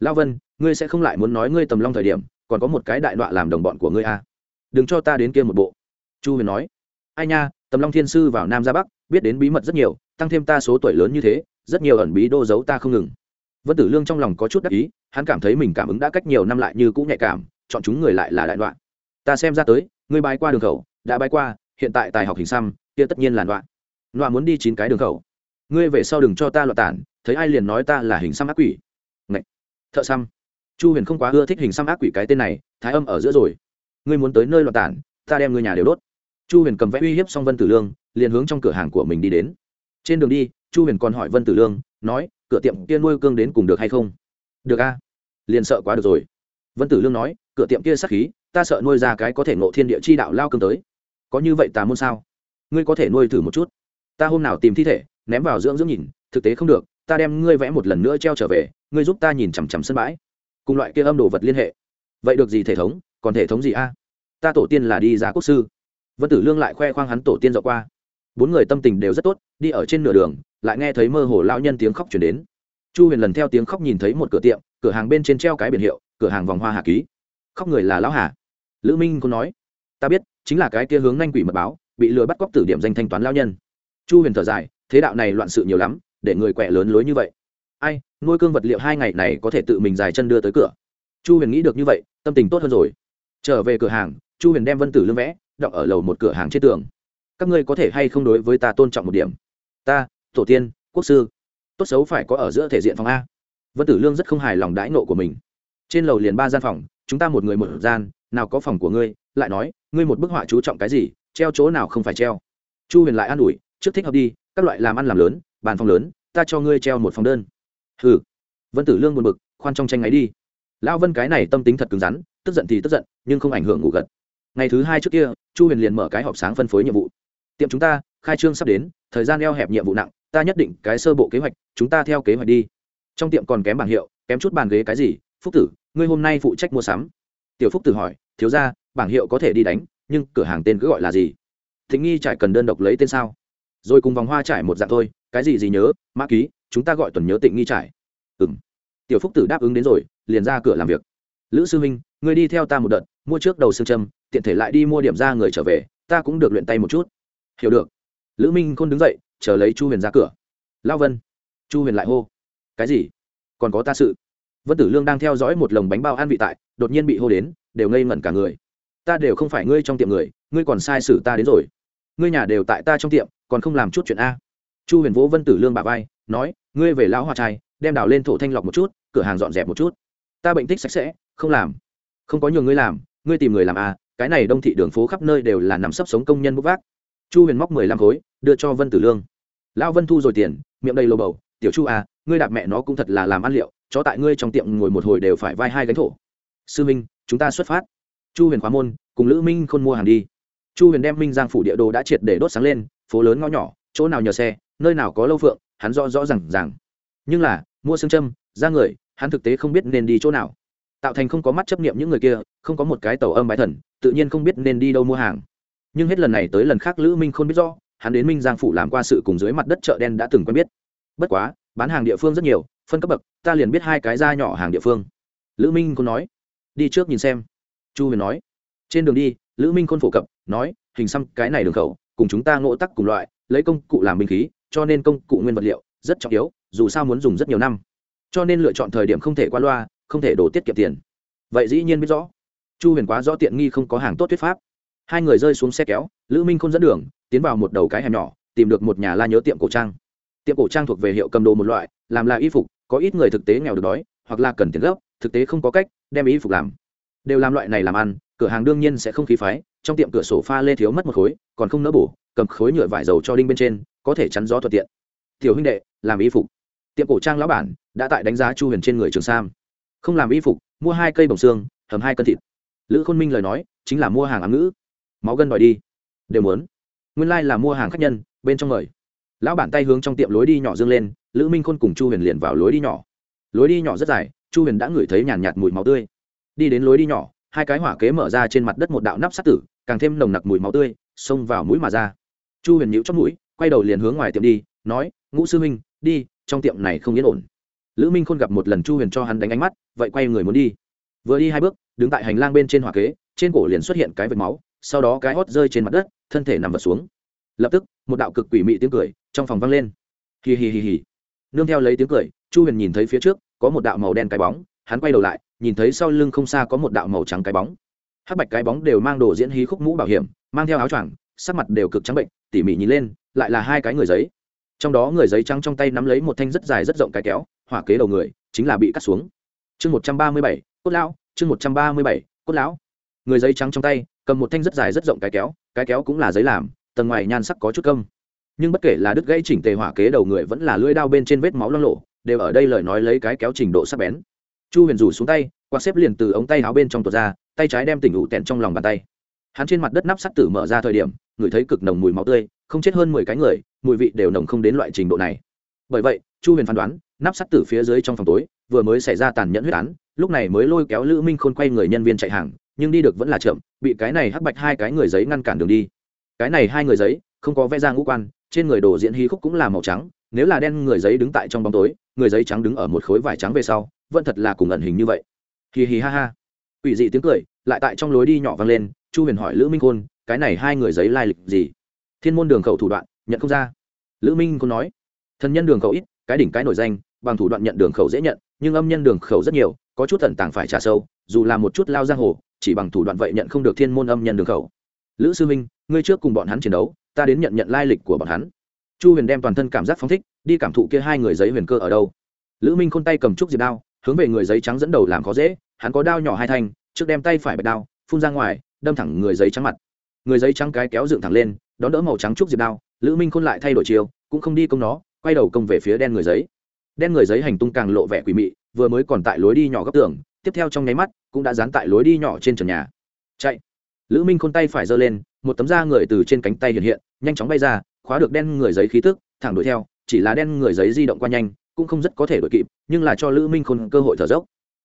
Lao vân, ngươi sẽ không lại muốn nói ngươi tầm long thời điểm, còn có một cái đại đoạn làm đồng bọn của ngươi a. Đừng cho ta đến kia một bộ. Chu huyền nói. Ai nha tầm long thiên sư vào nam ra bắc, biết đến bí mật rất nhiều, tăng thêm ta số tuổi lớn như thế, rất nhiều ẩn bí đô giấu ta không ngừng. Vân tử lương trong lòng có chút đắc ý, hắn cảm thấy mình cảm ứng đã cách nhiều năm lại như cũng nhạy cảm, chọn chúng người lại là đại đoạn ta xem ra tới, ngươi bay qua đường khẩu, đã bay qua, hiện tại tài học hình xăm, kia tất nhiên là đoạn đoạn muốn đi chín cái đường khẩu. Ngươi về sau đừng cho ta loạn tản, thấy ai liền nói ta là hình xăm ác quỷ. Ngậy! thợ xăm. Chu huyền không quá ưa thích hình xăm ác quỷ cái tên này, thái âm ở giữa rồi. Ngươi muốn tới nơi loạn tản, ta đem ngươi nhà đều đốt chu huyền cầm vẽ uy hiếp xong vân tử lương, liền hướng trong cửa hàng của mình đi đến. Trên đường đi, chu huyền còn hỏi vân tử lương, nói, cửa tiệm kia nuôi cương đến cùng được hay không? Được a. Liền sợ quá được rồi. Vân tử lương nói, cửa tiệm kia sắc khí, ta sợ nuôi ra cái có thể ngộ thiên địa chi đạo lao cương tới. Có như vậy ta muốn sao? Ngươi có thể nuôi thử một chút. Ta hôm nào tìm thi thể, ném vào dưỡng dưỡng nhìn, thực tế không được, ta đem ngươi vẽ một lần nữa treo trở về, ngươi giúp ta nhìn chằm chằm sân bãi. Cùng loại kia âm đồ vật liên hệ. Vậy được gì thể thống, còn thể thống gì a? Ta tổ tiên là đi giá quốc sư vân tử lương lại khoe khoang hắn tổ tiên dạo qua. Bốn người tâm tình đều rất tốt, đi ở trên nửa đường, lại nghe thấy mơ hồ lao nhân tiếng khóc chuyển đến. Chu huyền lần theo tiếng khóc nhìn thấy một cửa tiệm, cửa hàng bên trên treo cái biển hiệu, cửa hàng vòng hoa hà ký. Khóc người là lão hà. Lữ minh cũng nói, ta biết, chính là cái kia hướng nhanh quỷ mật báo, bị lừa bắt cóc tử điểm danh thanh toán lao nhân. Chu huyền thở dài, thế đạo này loạn sự nhiều lắm, để người quẹ lớn lối như vậy. Ai, nuôi cương vật liệu hai ngày này có thể tự mình dài chân đưa tới cửa. Chu huyền nghĩ được như vậy, tâm tình tốt hơn rồi. Trở về cửa hàng, chu huyền đem vân tử lương vẽ đọng ở lầu một cửa hàng trên tường. Các ngươi có thể hay không đối với ta tôn trọng một điểm? Ta, tổ tiên, quốc sư. Tốt xấu phải có ở giữa thể diện phòng a. Vân tử lương rất không hài lòng đãi nộ của mình. Trên lầu liền ba gian phòng, chúng ta một người một gian, nào có phòng của ngươi, lại nói, ngươi một bức họa chú trọng cái gì, treo chỗ nào không phải treo. Chu huyền lại an ủi, trước thích hợp đi, các loại làm ăn làm lớn, bàn phòng lớn, ta cho ngươi treo một phòng đơn. Hừ. Vân tử lương buồn bực, khoan trong tranh ấy đi. Lão vân cái này tâm tính thật cứng rắn, tức giận thì tức giận, nhưng không ảnh hưởng ngủ gật. Ngày thứ hai trước kia chu huyền liền mở cái họp sáng phân phối nhiệm vụ. Tiệm chúng ta, khai trương sắp đến, thời gian eo hẹp nhiệm vụ nặng, ta nhất định cái sơ bộ kế hoạch, chúng ta theo kế hoạch đi. Trong tiệm còn kém bảng hiệu, kém chút bàn ghế cái gì, phúc tử, ngươi hôm nay phụ trách mua sắm. Tiểu phúc tử hỏi, thiếu ra bảng hiệu có thể đi đánh, nhưng cửa hàng tên cứ gọi là gì? Thịnh nghi trải cần đơn độc lấy tên sao? Rồi cùng vòng hoa trải một dạng thôi, cái gì gì nhớ, mã ký, chúng ta gọi tuần nhớ tịnh nghi trải. Ừ m tiểu phúc tử đáp ứng đến rồi, liền ra cửa làm việc. Lữ sư huynh Ngươi đi theo ta một đợt, mua trước đầu xương châm, tiện thể lại đi mua điểm ra người trở về, ta cũng được luyện tay một chút. Hiểu được. Lữ minh khôn đứng dậy, chờ lấy chu huyền ra cửa. Lao vân. Chu huyền lại hô. Cái gì? Còn có ta sự? Vân tử lương đang theo dõi một lồng bánh bao an vị tại, đột nhiên bị hô đến, đều ngây ngẩn cả người. Ta đều không phải ngươi trong tiệm người, ngươi còn sai sử ta đến rồi. Ngươi nhà đều tại ta trong tiệm, còn không làm chút chuyện a. Chu huyền vỗ vân tử lương bà vai, nói, ngươi về lão hoa trai, đem đào lên thổ thanh lọc một chút, cửa hàng dọn dẹp một chút. Ta bệnh tích sạch sẽ, không làm không có nhiều ngươi làm, ngươi tìm người làm à? cái này đông thị đường phố khắp nơi đều là nằm sấp sống công nhân bốc vác. Chu huyền móc mười lăm khối, đưa cho vân tử lương. Lão vân thu rồi tiền, miệng đầy lồ bầu, tiểu chu à ngươi đạp mẹ nó cũng thật là làm ăn liệu, chó tại ngươi trong tiệm ngồi một hồi đều phải vai hai gánh thổ. Sư minh, chúng ta xuất phát. Chu huyền khóa môn, cùng lữ minh khôn mua hàng đi. Chu huyền đem minh giang phủ địa đồ đã triệt để đốt sáng lên, phố lớn ngõ nhỏ, chỗ nào nhờ xe, nơi nào có lâu phượng, hắn rõ rõ r à n g rằng nhưng là, mua xương châm, ra người, hắn thực tế không biết nên đi chỗ nào tạo thành không có mắt chấp nghiệm những người kia, không có một cái tàu âm bái thần, tự nhiên không biết nên đi đâu mua hàng. Nhưng hết lần này tới lần khác lữ minh không biết rõ, hắn đến minh giang phủ làm qua sự cùng dưới mặt đất chợ đen đã từng quen biết. Bất quá, bán hàng địa phương rất nhiều, phân cấp bậc, ta liền biết hai cái da nhỏ hàng địa phương. Lữ minh không nói, đi trước nhìn xem. Chu huyền nói, trên đường đi, lữ minh khôn phổ cập, nói, hình xăm cái này đường khẩu, cùng chúng ta ngộ tắc cùng loại, lấy công cụ làm binh khí, cho nên công cụ nguyên vật liệu rất trọng yếu, dù sao muốn dùng rất nhiều năm. Cho nên lựa chọn thời điểm không thể qua loa không thể đổ tiết kiệm tiền. Vậy dĩ nhiên biết rõ. Chu huyền quá rõ tiện nghi không có hàng tốt thuyết pháp. Hai người rơi xuống xe kéo, lữ minh không dẫn đường, tiến vào một đầu cái hẻm nhỏ, tìm được một nhà la nhớ tiệm cổ trang. Tiệm cổ trang thuộc về hiệu cầm đồ một loại, làm là y phục, có ít người thực tế nghèo được đói, hoặc là cần tiền gấp, thực tế không có cách, đem y phục làm. Đều làm loại này làm ăn, cửa hàng đương nhiên sẽ không khí phái, trong tiệm cửa sổ pha lê thiếu mất một khối, còn không nỡ bổ, cầm khối nhựa vải dầu cho đinh bên trên, có thể chắn gió thuận tiện. Tiểu huynh đệ, làm y phục. Tiệm cổ trang lão bản đã tại đánh giá chu huyền trên người trường sam không làm y phục, mua hai cây bồng xương, hầm hai cân thịt. Lữ khôn minh lời nói, chính là mua hàng ám ngữ. Máu gân đòi đi. Đều muốn. Nguyên lai là mua hàng khách nhân, bên trong mời. Lão bản tay hướng trong tiệm lối đi nhỏ dương lên, lữ minh khôn cùng chu huyền liền vào lối đi nhỏ. Lối đi nhỏ rất dài, chu huyền đã ngửi thấy nhàn nhạt mùi máu tươi. Đi đến lối đi nhỏ, hai cái hỏa kế mở ra trên mặt đất một đạo nắp sắt tử, càng thêm nồng nặc mùi máu tươi, xông vào mũi mà ra. Chu huyền nhịu chót mũi, quay đầu liền hướng ngoài tiệm đi, nói, ngũ sư minh đi, trong tiệm này không yên ổn lữ minh khôn gặp một lần chu huyền cho hắn đánh ánh mắt, vậy quay người muốn đi. Vừa đi hai bước, đứng tại hành lang bên trên hỏa kế, trên cổ liền xuất hiện cái vệt máu, sau đó cái hót rơi trên mặt đất, thân thể nằm vật xuống. Lập tức, một đạo cực quỷ mị tiếng cười trong phòng vang lên. Hì hì hì hì nương theo lấy tiếng cười, chu huyền nhìn thấy phía trước, có một đạo màu đen cái bóng, hắn quay đầu lại, nhìn thấy sau lưng không xa có một đạo màu trắng cái bóng. Hắc bạch cái bóng đều mang đồ diễn hí khúc mũ bảo hiểm, mang theo áo choàng, sắc mặt đều cực trắng bệnh, tỉ mỉ nhìn lên, lại là hai cái người giấy. Trong đó người giấy trắng trong tay nắm lấy một thanh rất dài rất rộng cái kéo hỏa kế đầu người, chính là bị cắt xuống. Chương một trăm ba mươi bảy, cốt lão, chương một trăm ba mươi bảy, cốt lão. Người giấy trắng trong tay, cầm một thanh rất dài rất rộng cái kéo cái kéo cũng là giấy làm, tầng ngoài nhan sắc có chút công nhưng bất kể là đứt gãy chỉnh tề hỏa kế đầu người vẫn là lưỡi đao bên trên vết máu loang lộ đều ở đây lời nói lấy cái kéo trình độ sắc bén. Chu huyền rủ xuống tay, quạt xếp liền từ ống tay áo bên trong tuột ra, tay trái đem tỉnh ủ tẹn trong lòng bàn tay. Hắn trên mặt đất nắp sắt tử mở ra thời điểm ngửi thấy cực nồng mùi máu tươi, không chết hơn mười cái người, mùi vị đều nồng không đến loại trình độ này. Bởi vậy, chu huyền phán đoán nắp sắt tử phía dưới trong phòng tối, vừa mới xảy ra tàn nhẫn huyết án, lúc này mới lôi kéo lữ minh khôn quay người nhân viên chạy hàng, nhưng đi được vẫn là chậm, bị cái này hắc bạch hai cái người giấy ngăn cản đường đi. Cái này hai người giấy, không có vẽ ra ngũ quan, trên người đồ diễn hí khúc cũng là màu trắng, nếu là đen người giấy đứng tại trong bóng tối, người giấy trắng đứng ở một khối vải trắng về sau, vẫn thật là cùng ẩn hình như vậy. Hì hì ha ha. Ủy dị tiếng cười, lại tại trong lối đi nhỏ vang lên, chu huyền hỏi lữ minh khôn, cái này hai người giấy lai lịch gì? Thiên môn đường khẩu thủ đoạn, nhận không ra. Lữ minh khôn nói thân nhân đường khẩu ít, cái đỉnh cái nổi danh bằng thủ đoạn nhận đường khẩu dễ nhận, nhưng âm nhân đường khẩu rất nhiều, có chút thần tàng phải trả sâu, dù là một chút lao giang hồ, chỉ bằng thủ đoạn vậy nhận không được thiên môn âm nhân đường khẩu. Lữ sư minh ngươi trước cùng bọn hắn chiến đấu, ta đến nhận nhận lai lịch của bọn hắn. Chu huyền đem toàn thân cảm giác phóng thích, đi cảm thụ kia hai người giấy huyền cơ ở đâu. Lữ minh khôn tay cầm trúc diệp đao, hướng về người giấy trắng dẫn đầu làm khó dễ, hắn có đao nhỏ hai thanh, trước đem tay phải bạch đao, phun ra ngoài, đâm thẳng người giấy trắng mặt. Người giấy trắng cái kéo dựng thẳng lên, đón đỡ màu trắng trúc diệp đao, lữ minh khôn lại thay đổi chiều, cũng không đi công nó, quay đầu công về phía đen người giấy đen người giấy hành tung càng lộ vẻ quỷ mị, vừa mới còn tại lối đi nhỏ góc tường, tiếp theo trong nháy mắt, cũng đã dán tại lối đi nhỏ trên trần nhà. Chạy. Lữ minh khôn tay phải giơ lên, một tấm da người từ trên cánh tay hiện hiện, nhanh chóng bay ra, khóa được đen người giấy khí tức, thẳng đuổi theo, chỉ là đen người giấy di động qua nhanh, cũng không rất có thể đuổi kịp, nhưng là cho lữ minh khôn cơ hội thở dốc.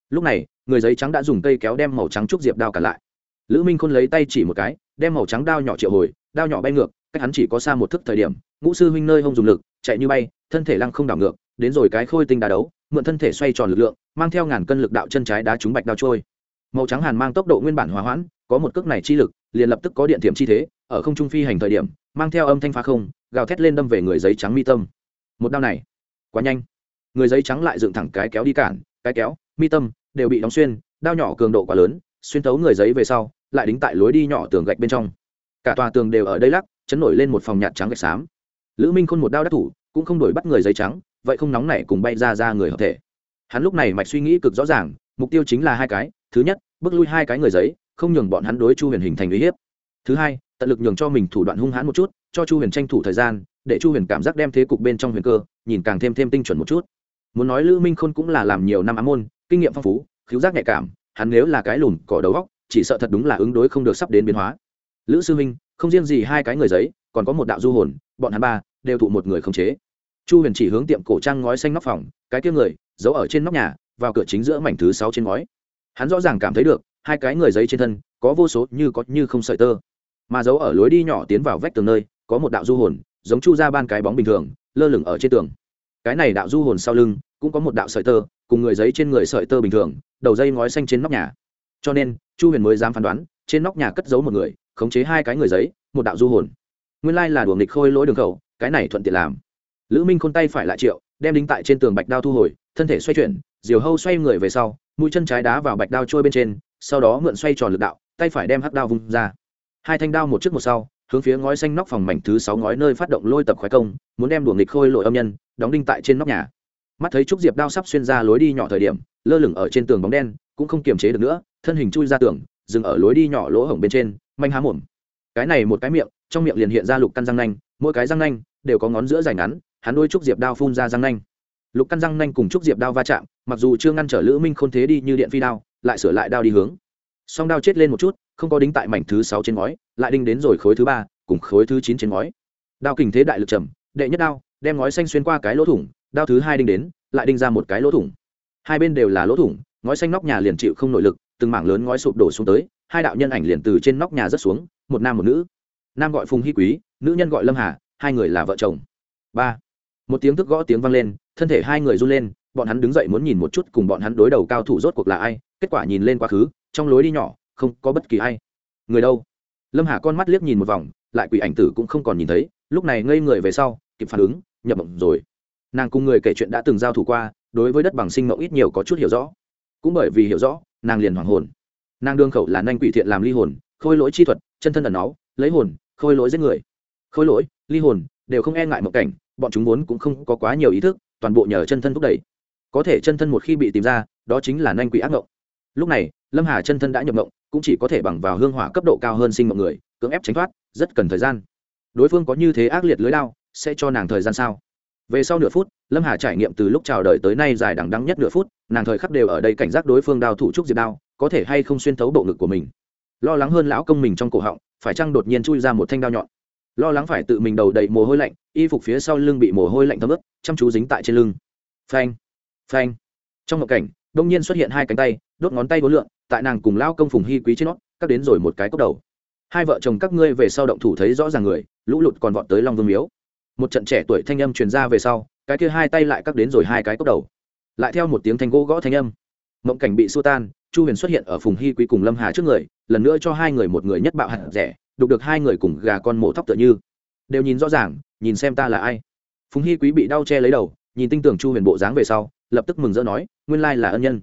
Lúc này, người giấy trắng đã dùng cây kéo đem màu trắng trúc diệp đao cả lại. Lữ minh khôn lấy tay chỉ một cái, đem màu trắng đao nhỏ triệu hồi, đao nhỏ bay ngược, cách hắn chỉ có xa một thức thời điểm, ngũ sư huynh nơi hông dùng lực, chạy như bay, thân thể lăng không đảo ngược đến rồi cái khôi tinh đá đấu, mượn thân thể xoay tròn lực lượng, mang theo ngàn cân lực đạo chân trái đá trúng bạch đao trôi. Màu trắng hàn mang tốc độ nguyên bản hòa hoãn, có một cước này chi lực, liền lập tức có điện thiểm chi thế, ở không trung phi hành thời điểm, mang theo âm thanh phá không, gào thét lên đâm về người giấy trắng mi tâm. Một đao này, quá nhanh. Người giấy trắng lại dựng thẳng cái kéo đi cản, cái kéo, mi tâm, đều bị đóng xuyên, đao nhỏ cường độ quá lớn, xuyên thấu người giấy về sau, lại đính tại lối đi nhỏ tường gạch bên trong. Cả tòa tường đều ở đây lắc, chấn nổi lên một phòng nhạt trắng gạch xám. Lữ minh khôn một đao đắc thủ, cũng không đổi bắt người giấy trắng vậy không nóng này cùng bay ra ra người hợp thể. Hắn lúc này mạch suy nghĩ cực rõ ràng, mục tiêu chính là hai cái, thứ nhất, bước lui hai cái người giấy, không nhường bọn hắn đối chu huyền hình thành uy hiếp. Thứ hai, tận lực nhường cho mình thủ đoạn hung hãn một chút, cho chu huyền tranh thủ thời gian, để chu huyền cảm giác đem thế cục bên trong huyền cơ, nhìn càng thêm thêm tinh chuẩn một chút. Muốn nói lữ minh khôn cũng là làm nhiều năm ám môn, kinh nghiệm phong phú, khiếu giác nhạy cảm, hắn nếu là cái lùn cỏ đầu góc, chỉ sợ thật đúng là ứng đối không được sắp đến biến hóa. Lữ sư minh, không riêng gì hai cái người giấy, còn có một đạo du hồn, bọn hắn ba đều thụ một người không chế chu huyền chỉ hướng tiệm cổ trang ngói xanh nóc phòng, cái kia người, giấu ở trên nóc nhà, vào cửa chính giữa mảnh thứ sáu trên ngói. Hắn rõ ràng cảm thấy được, hai cái người giấy trên thân, có vô số như có như không sợi tơ. Mà giấu ở lối đi nhỏ tiến vào vách tường nơi, có một đạo du hồn, giống chu ra ban cái bóng bình thường, lơ lửng ở trên tường. Cái này đạo du hồn sau lưng, cũng có một đạo sợi tơ, cùng người giấy trên người sợi tơ bình thường, đầu dây ngói xanh trên nóc nhà. Cho nên, chu huyền mới dám phán đoán, trên nóc nhà cất giấu một người, khống chế hai cái người giấy, một đạo du hồn. Nguyên lai là đùa nghịch khôi lỗi đường khẩu, cái này thuận tiện làm lữ minh khôn tay phải lại triệu, đem đính tại trên tường bạch đao thu hồi, thân thể xoay chuyển, diều hâu xoay người về sau, mũi chân trái đá vào bạch đao trôi bên trên, sau đó mượn xoay tròn lực đạo, tay phải đem hắc đao vung ra. Hai thanh đao một trước một sau, hướng phía ngói xanh nóc phòng mảnh thứ sáu ngói nơi phát động lôi tập khoái công, muốn đem đùa nghịch khôi lội âm nhân, đóng đinh tại trên nóc nhà. Mắt thấy trúc diệp đao sắp xuyên ra lối đi nhỏ thời điểm, lơ lửng ở trên tường bóng đen, cũng không kiềm chế được nữa, thân hình chui ra tường, dừng ở lối đi nhỏ lỗ hổng bên trên, manh há mồm. Cái này một cái miệng, trong miệng liền hiện ra lục căn răng nanh, mỗi cái răng nanh đều có ngón giữa dài ngắn hắn đôi trúc diệp đao phun ra răng nanh. Lục căn răng nanh cùng trúc diệp đao va chạm, mặc dù chưa ngăn trở lữ minh khôn thế đi như điện phi đao, lại sửa lại đao đi hướng. Song đao chết lên một chút, không có đính tại mảnh thứ sáu trên ngói, lại đinh đến rồi khối thứ ba, cùng khối thứ chín trên ngói. Đao kình thế đại lực trầm, đệ nhất đao, đem ngói xanh xuyên qua cái lỗ thủng, đao thứ hai đinh đến, lại đinh ra một cái lỗ thủng. Hai bên đều là lỗ thủng, ngói xanh nóc nhà liền chịu không nội lực, từng mảng lớn ngói sụp đổ xuống tới, hai đạo nhân ảnh liền từ trên nóc nhà rớt xuống, một nam một nữ. Nam gọi phùng hy quý, nữ nhân gọi lâm hà, hai người là vợ chồng. Ba một tiếng thức gõ tiếng vang lên, thân thể hai người run lên, bọn hắn đứng dậy muốn nhìn một chút cùng bọn hắn đối đầu cao thủ rốt cuộc là ai, kết quả nhìn lên quá khứ, trong lối đi nhỏ, không có bất kỳ ai. Người đâu? Lâm hà con mắt liếc nhìn một vòng, lại quỷ ảnh tử cũng không còn nhìn thấy, lúc này ngây người về sau, kịp phản ứng, nhập mộng rồi. Nàng cùng người kể chuyện đã từng giao thủ qua, đối với đất bằng sinh mộng ít nhiều có chút hiểu rõ. Cũng bởi vì hiểu rõ, nàng liền hoàng hồn. Nàng đương khẩu là nanh quỷ thiện làm ly hồn, khôi lỗi chi thuật, chân thân ẩn náu, lấy hồn, khôi lỗi giết người. Khôi lỗi, ly hồn, đều không e ngại mộng cảnh bọn chúng vốn cũng không có quá nhiều ý thức, toàn bộ nhờ chân thân thúc đẩy. Có thể chân thân một khi bị tìm ra, đó chính là nanh quỷ ác mộng lúc này, lâm hà chân thân đã nhập mộng cũng chỉ có thể bằng vào hương hỏa cấp độ cao hơn sinh mộng người, cưỡng ép tránh thoát, rất cần thời gian. Đối phương có như thế ác liệt lưới lao, sẽ cho nàng thời gian sao? Về sau nửa phút, lâm hà trải nghiệm từ lúc chào đời tới nay dài đằng đắng nhất nửa phút, nàng thời khắc đều ở đây cảnh giác đối phương đao thủ trúc diệt đao, có thể hay không xuyên thấu bộ ngực của mình. Lo lắng hơn lão công mình trong cổ họng, phải chăng đột nhiên chui ra một thanh đao nhọn? Lo lắng phải tự mình đầu đầy mồ hôi lạnh, y phục phía sau lưng bị mồ hôi lạnh thấm ướt, chăm chú dính tại trên lưng. Phanh phanh. Trong ngộ cảnh đông nhiên xuất hiện hai cánh tay, đốt ngón tay vốn lượn, tại nàng cùng lao công phùng hy quý trên nó, cắt đến rồi một cái cốc đầu. Hai vợ chồng các ngươi về sau động thủ thấy rõ ràng người, lũ lụt còn vọt tới long vương miếu. Một trận trẻ tuổi thanh âm truyền ra về sau, cái kia hai tay lại cắt đến rồi hai cái cốc đầu. Lại theo một tiếng thanh gỗ gõ thanh âm. Mộng cảnh bị xua tan, chu huyền xuất hiện ở phùng hy quý cùng lâm hà trước người, lần nữa cho hai người một người nhất bạo hạt rẻ đục được hai người cùng gà con mổ tóc tựa như. Đều nhìn rõ ràng, nhìn xem ta là ai. Phùng hy quý bị đau che lấy đầu, nhìn tinh tưởng chu huyền bộ dáng về sau, lập tức mừng rỡ nói, nguyên lai là ân nhân.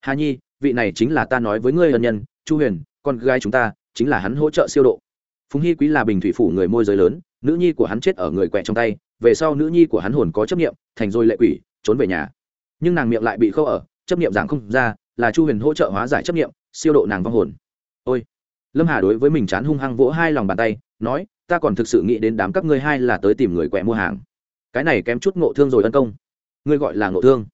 Hà nhi, vị này chính là ta nói với ngươi ân nhân, chu huyền, con gái chúng ta, chính là hắn hỗ trợ siêu độ. Phùng hy quý là bình thủy phủ người môi giới lớn, nữ nhi của hắn chết ở người quẹ trong tay, về sau nữ nhi của hắn hồn có chấp nghiệm thành rồi lệ quỷ, trốn về nhà. Nhưng nàng miệng lại bị khâu ở, chấp nghiệm giảng không ra, là chu huyền hỗ trợ hóa giải chấp nghiệm siêu độ nàng vong hồn. Ôi lâm hà đối với mình chán hung hăng vỗ hai lòng bàn tay, nói, ta còn thực sự nghĩ đến đám các ngươi hai là tới tìm người quẹ mua hàng. Cái này kém chút ngộ thương rồi ân công. Ngươi gọi là ngộ thương.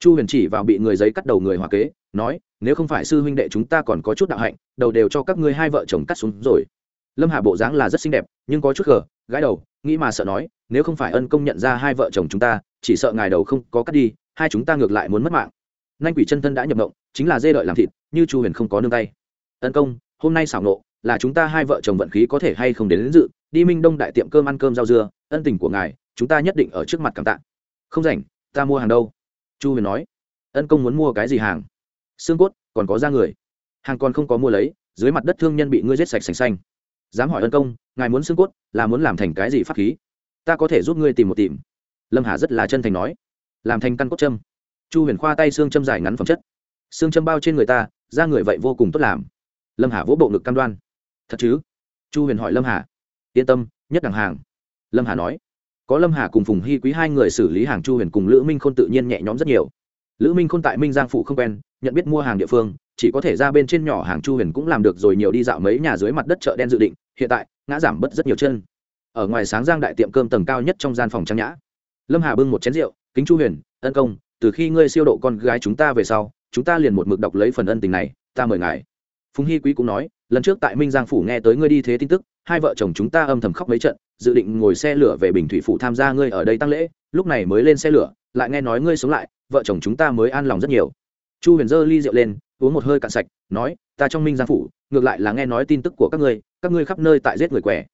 Chu huyền chỉ vào bị người giấy cắt đầu người hòa kế, nói, nếu không phải sư huynh đệ chúng ta còn có chút đạo hạnh, đầu đều cho các ngươi hai vợ chồng cắt xuống rồi. Lâm hà bộ dáng là rất xinh đẹp, nhưng có chút gờ gái đầu, nghĩ mà sợ nói, nếu không phải ân công nhận ra hai vợ chồng chúng ta, chỉ sợ ngài đầu không có cắt đi, hai chúng ta ngược lại muốn mất mạng. Nanh quỷ chân thân đã nhập động, chính là dê đợi làm thịt, như chu huyền không có nương tay. Ân công hôm nay xảo nộ là chúng ta hai vợ chồng vận khí có thể hay không đến, đến dự đi minh đông đại tiệm cơm ăn cơm rau dưa ân tình của ngài chúng ta nhất định ở trước mặt cảm tạ. Không rảnh ta mua hàng đâu? Chu huyền nói. Ân công muốn mua cái gì hàng? Xương cốt còn có da người. Hàng còn không có mua lấy dưới mặt đất thương nhân bị ngươi giết sạch sành xanh. Dám hỏi ân công ngài muốn xương cốt là muốn làm thành cái gì pháp khí? Ta có thể giúp ngươi tìm một tìm. Lâm hà rất là chân thành nói. Làm thành căn cốt châm. Chu huyền khoa tay xương châm dài ngắn phẩm chất. Xương châm bao trên người ta da người vậy vô cùng tốt làm lâm hà vỗ bộ ngực cam đoan. Thật chứ? Chu huyền hỏi lâm hà. Yên tâm, nhất đẳng hàng. Lâm hà nói. Có lâm hà cùng phùng hy quý hai người xử lý hàng chu huyền cùng lữ minh k h ô n tự nhiên nhẹ nhõm rất nhiều. Lữ minh k h ô n tại minh giang phụ không quen, nhận biết mua hàng địa phương, chỉ có thể ra bên trên nhỏ hàng chu huyền cũng làm được rồi nhiều đi dạo mấy nhà dưới mặt đất chợ đen dự định, hiện tại, ngã giảm bớt rất nhiều chân. Ở ngoài sáng giang đại tiệm cơm tầng cao nhất trong gian phòng trang nhã. Lâm hà bưng một chén rượu, kính chu huyền, ân công, từ khi ngươi siêu độ con gái chúng ta về sau, chúng ta liền một mực đọc lấy phần ân tình này, ta mời ngài phùng hy quý cũng nói, lần trước tại minh giang phủ nghe tới ngươi đi thế tin tức, hai vợ chồng chúng ta âm thầm khóc mấy trận, dự định ngồi xe lửa về bình thủy phủ tham gia ngươi ở đây tăng lễ, lúc này mới lên xe lửa, lại nghe nói ngươi sống lại, vợ chồng chúng ta mới an lòng rất nhiều chu huyền dơ ly rượu lên, uống một hơi cạn sạch, nói, ta trong minh giang phủ, ngược lại là nghe nói tin tức của các ngươi các ngươi khắp nơi tại giết người què.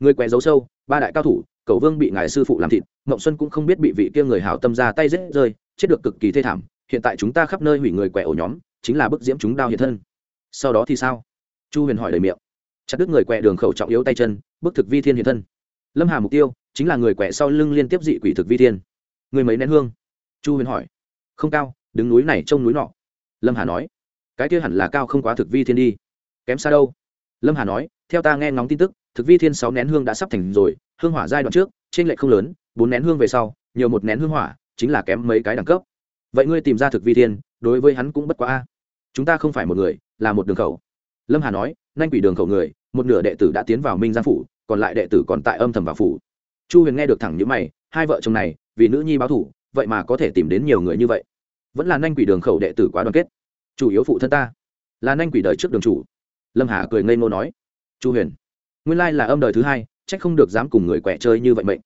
người què giấu sâu, ba đại cao thủ, cầu vương bị ngài sư phụ làm thịt, mộng xuân cũng không biết bị vị kia người hảo tâm ra tay giết rơi, chết được cực kỳ thê thảm, hiện tại chúng ta khắp nơi hủy người què ổ nhóm, chính là bức diễm chúng đao hiện thân sau đó thì sao? Chu huyền hỏi đầy miệng. Chặt đứt người quẹ đường khẩu trọng yếu tay chân, bức thực vi thiên hiện thân. Lâm hà mục tiêu chính là người quẹ sau lưng liên tiếp dị quỷ thực vi thiên. Người mấy nén hương? Chu huyền hỏi. Không cao, đứng núi này trông núi nọ. Lâm hà nói. Cái kia hẳn là cao không quá thực vi thiên đi. Kém xa đâu? Lâm hà nói, theo ta nghe ngóng tin tức, thực vi thiên sáu nén hương đã sắp thành rồi, hương hỏa giai đoạn trước, trên lệch không lớn, bốn nén hương về sau, nhiều một nén hương hỏa, chính là kém mấy cái đẳng cấp. Vậy ngươi tìm ra thực vi thiên, đối với hắn cũng bất quá a. Chúng ta không phải một người là một đường khẩu. Lâm hà nói, nanh quỷ đường khẩu người, một nửa đệ tử đã tiến vào minh giang phủ, còn lại đệ tử còn tại âm thầm vào phủ. Chu huyền nghe được thẳng những mày, hai vợ chồng này, vì nữ nhi báo thủ, vậy mà có thể tìm đến nhiều người như vậy. Vẫn là nanh quỷ đường khẩu đệ tử quá đoàn kết. Chủ yếu phụ thân ta là nanh quỷ đời trước đường chủ. Lâm hà cười ngây ngô nói, chu huyền, nguyên lai là âm đời thứ hai trách không được dám cùng người quẻ chơi như vậy mệnh.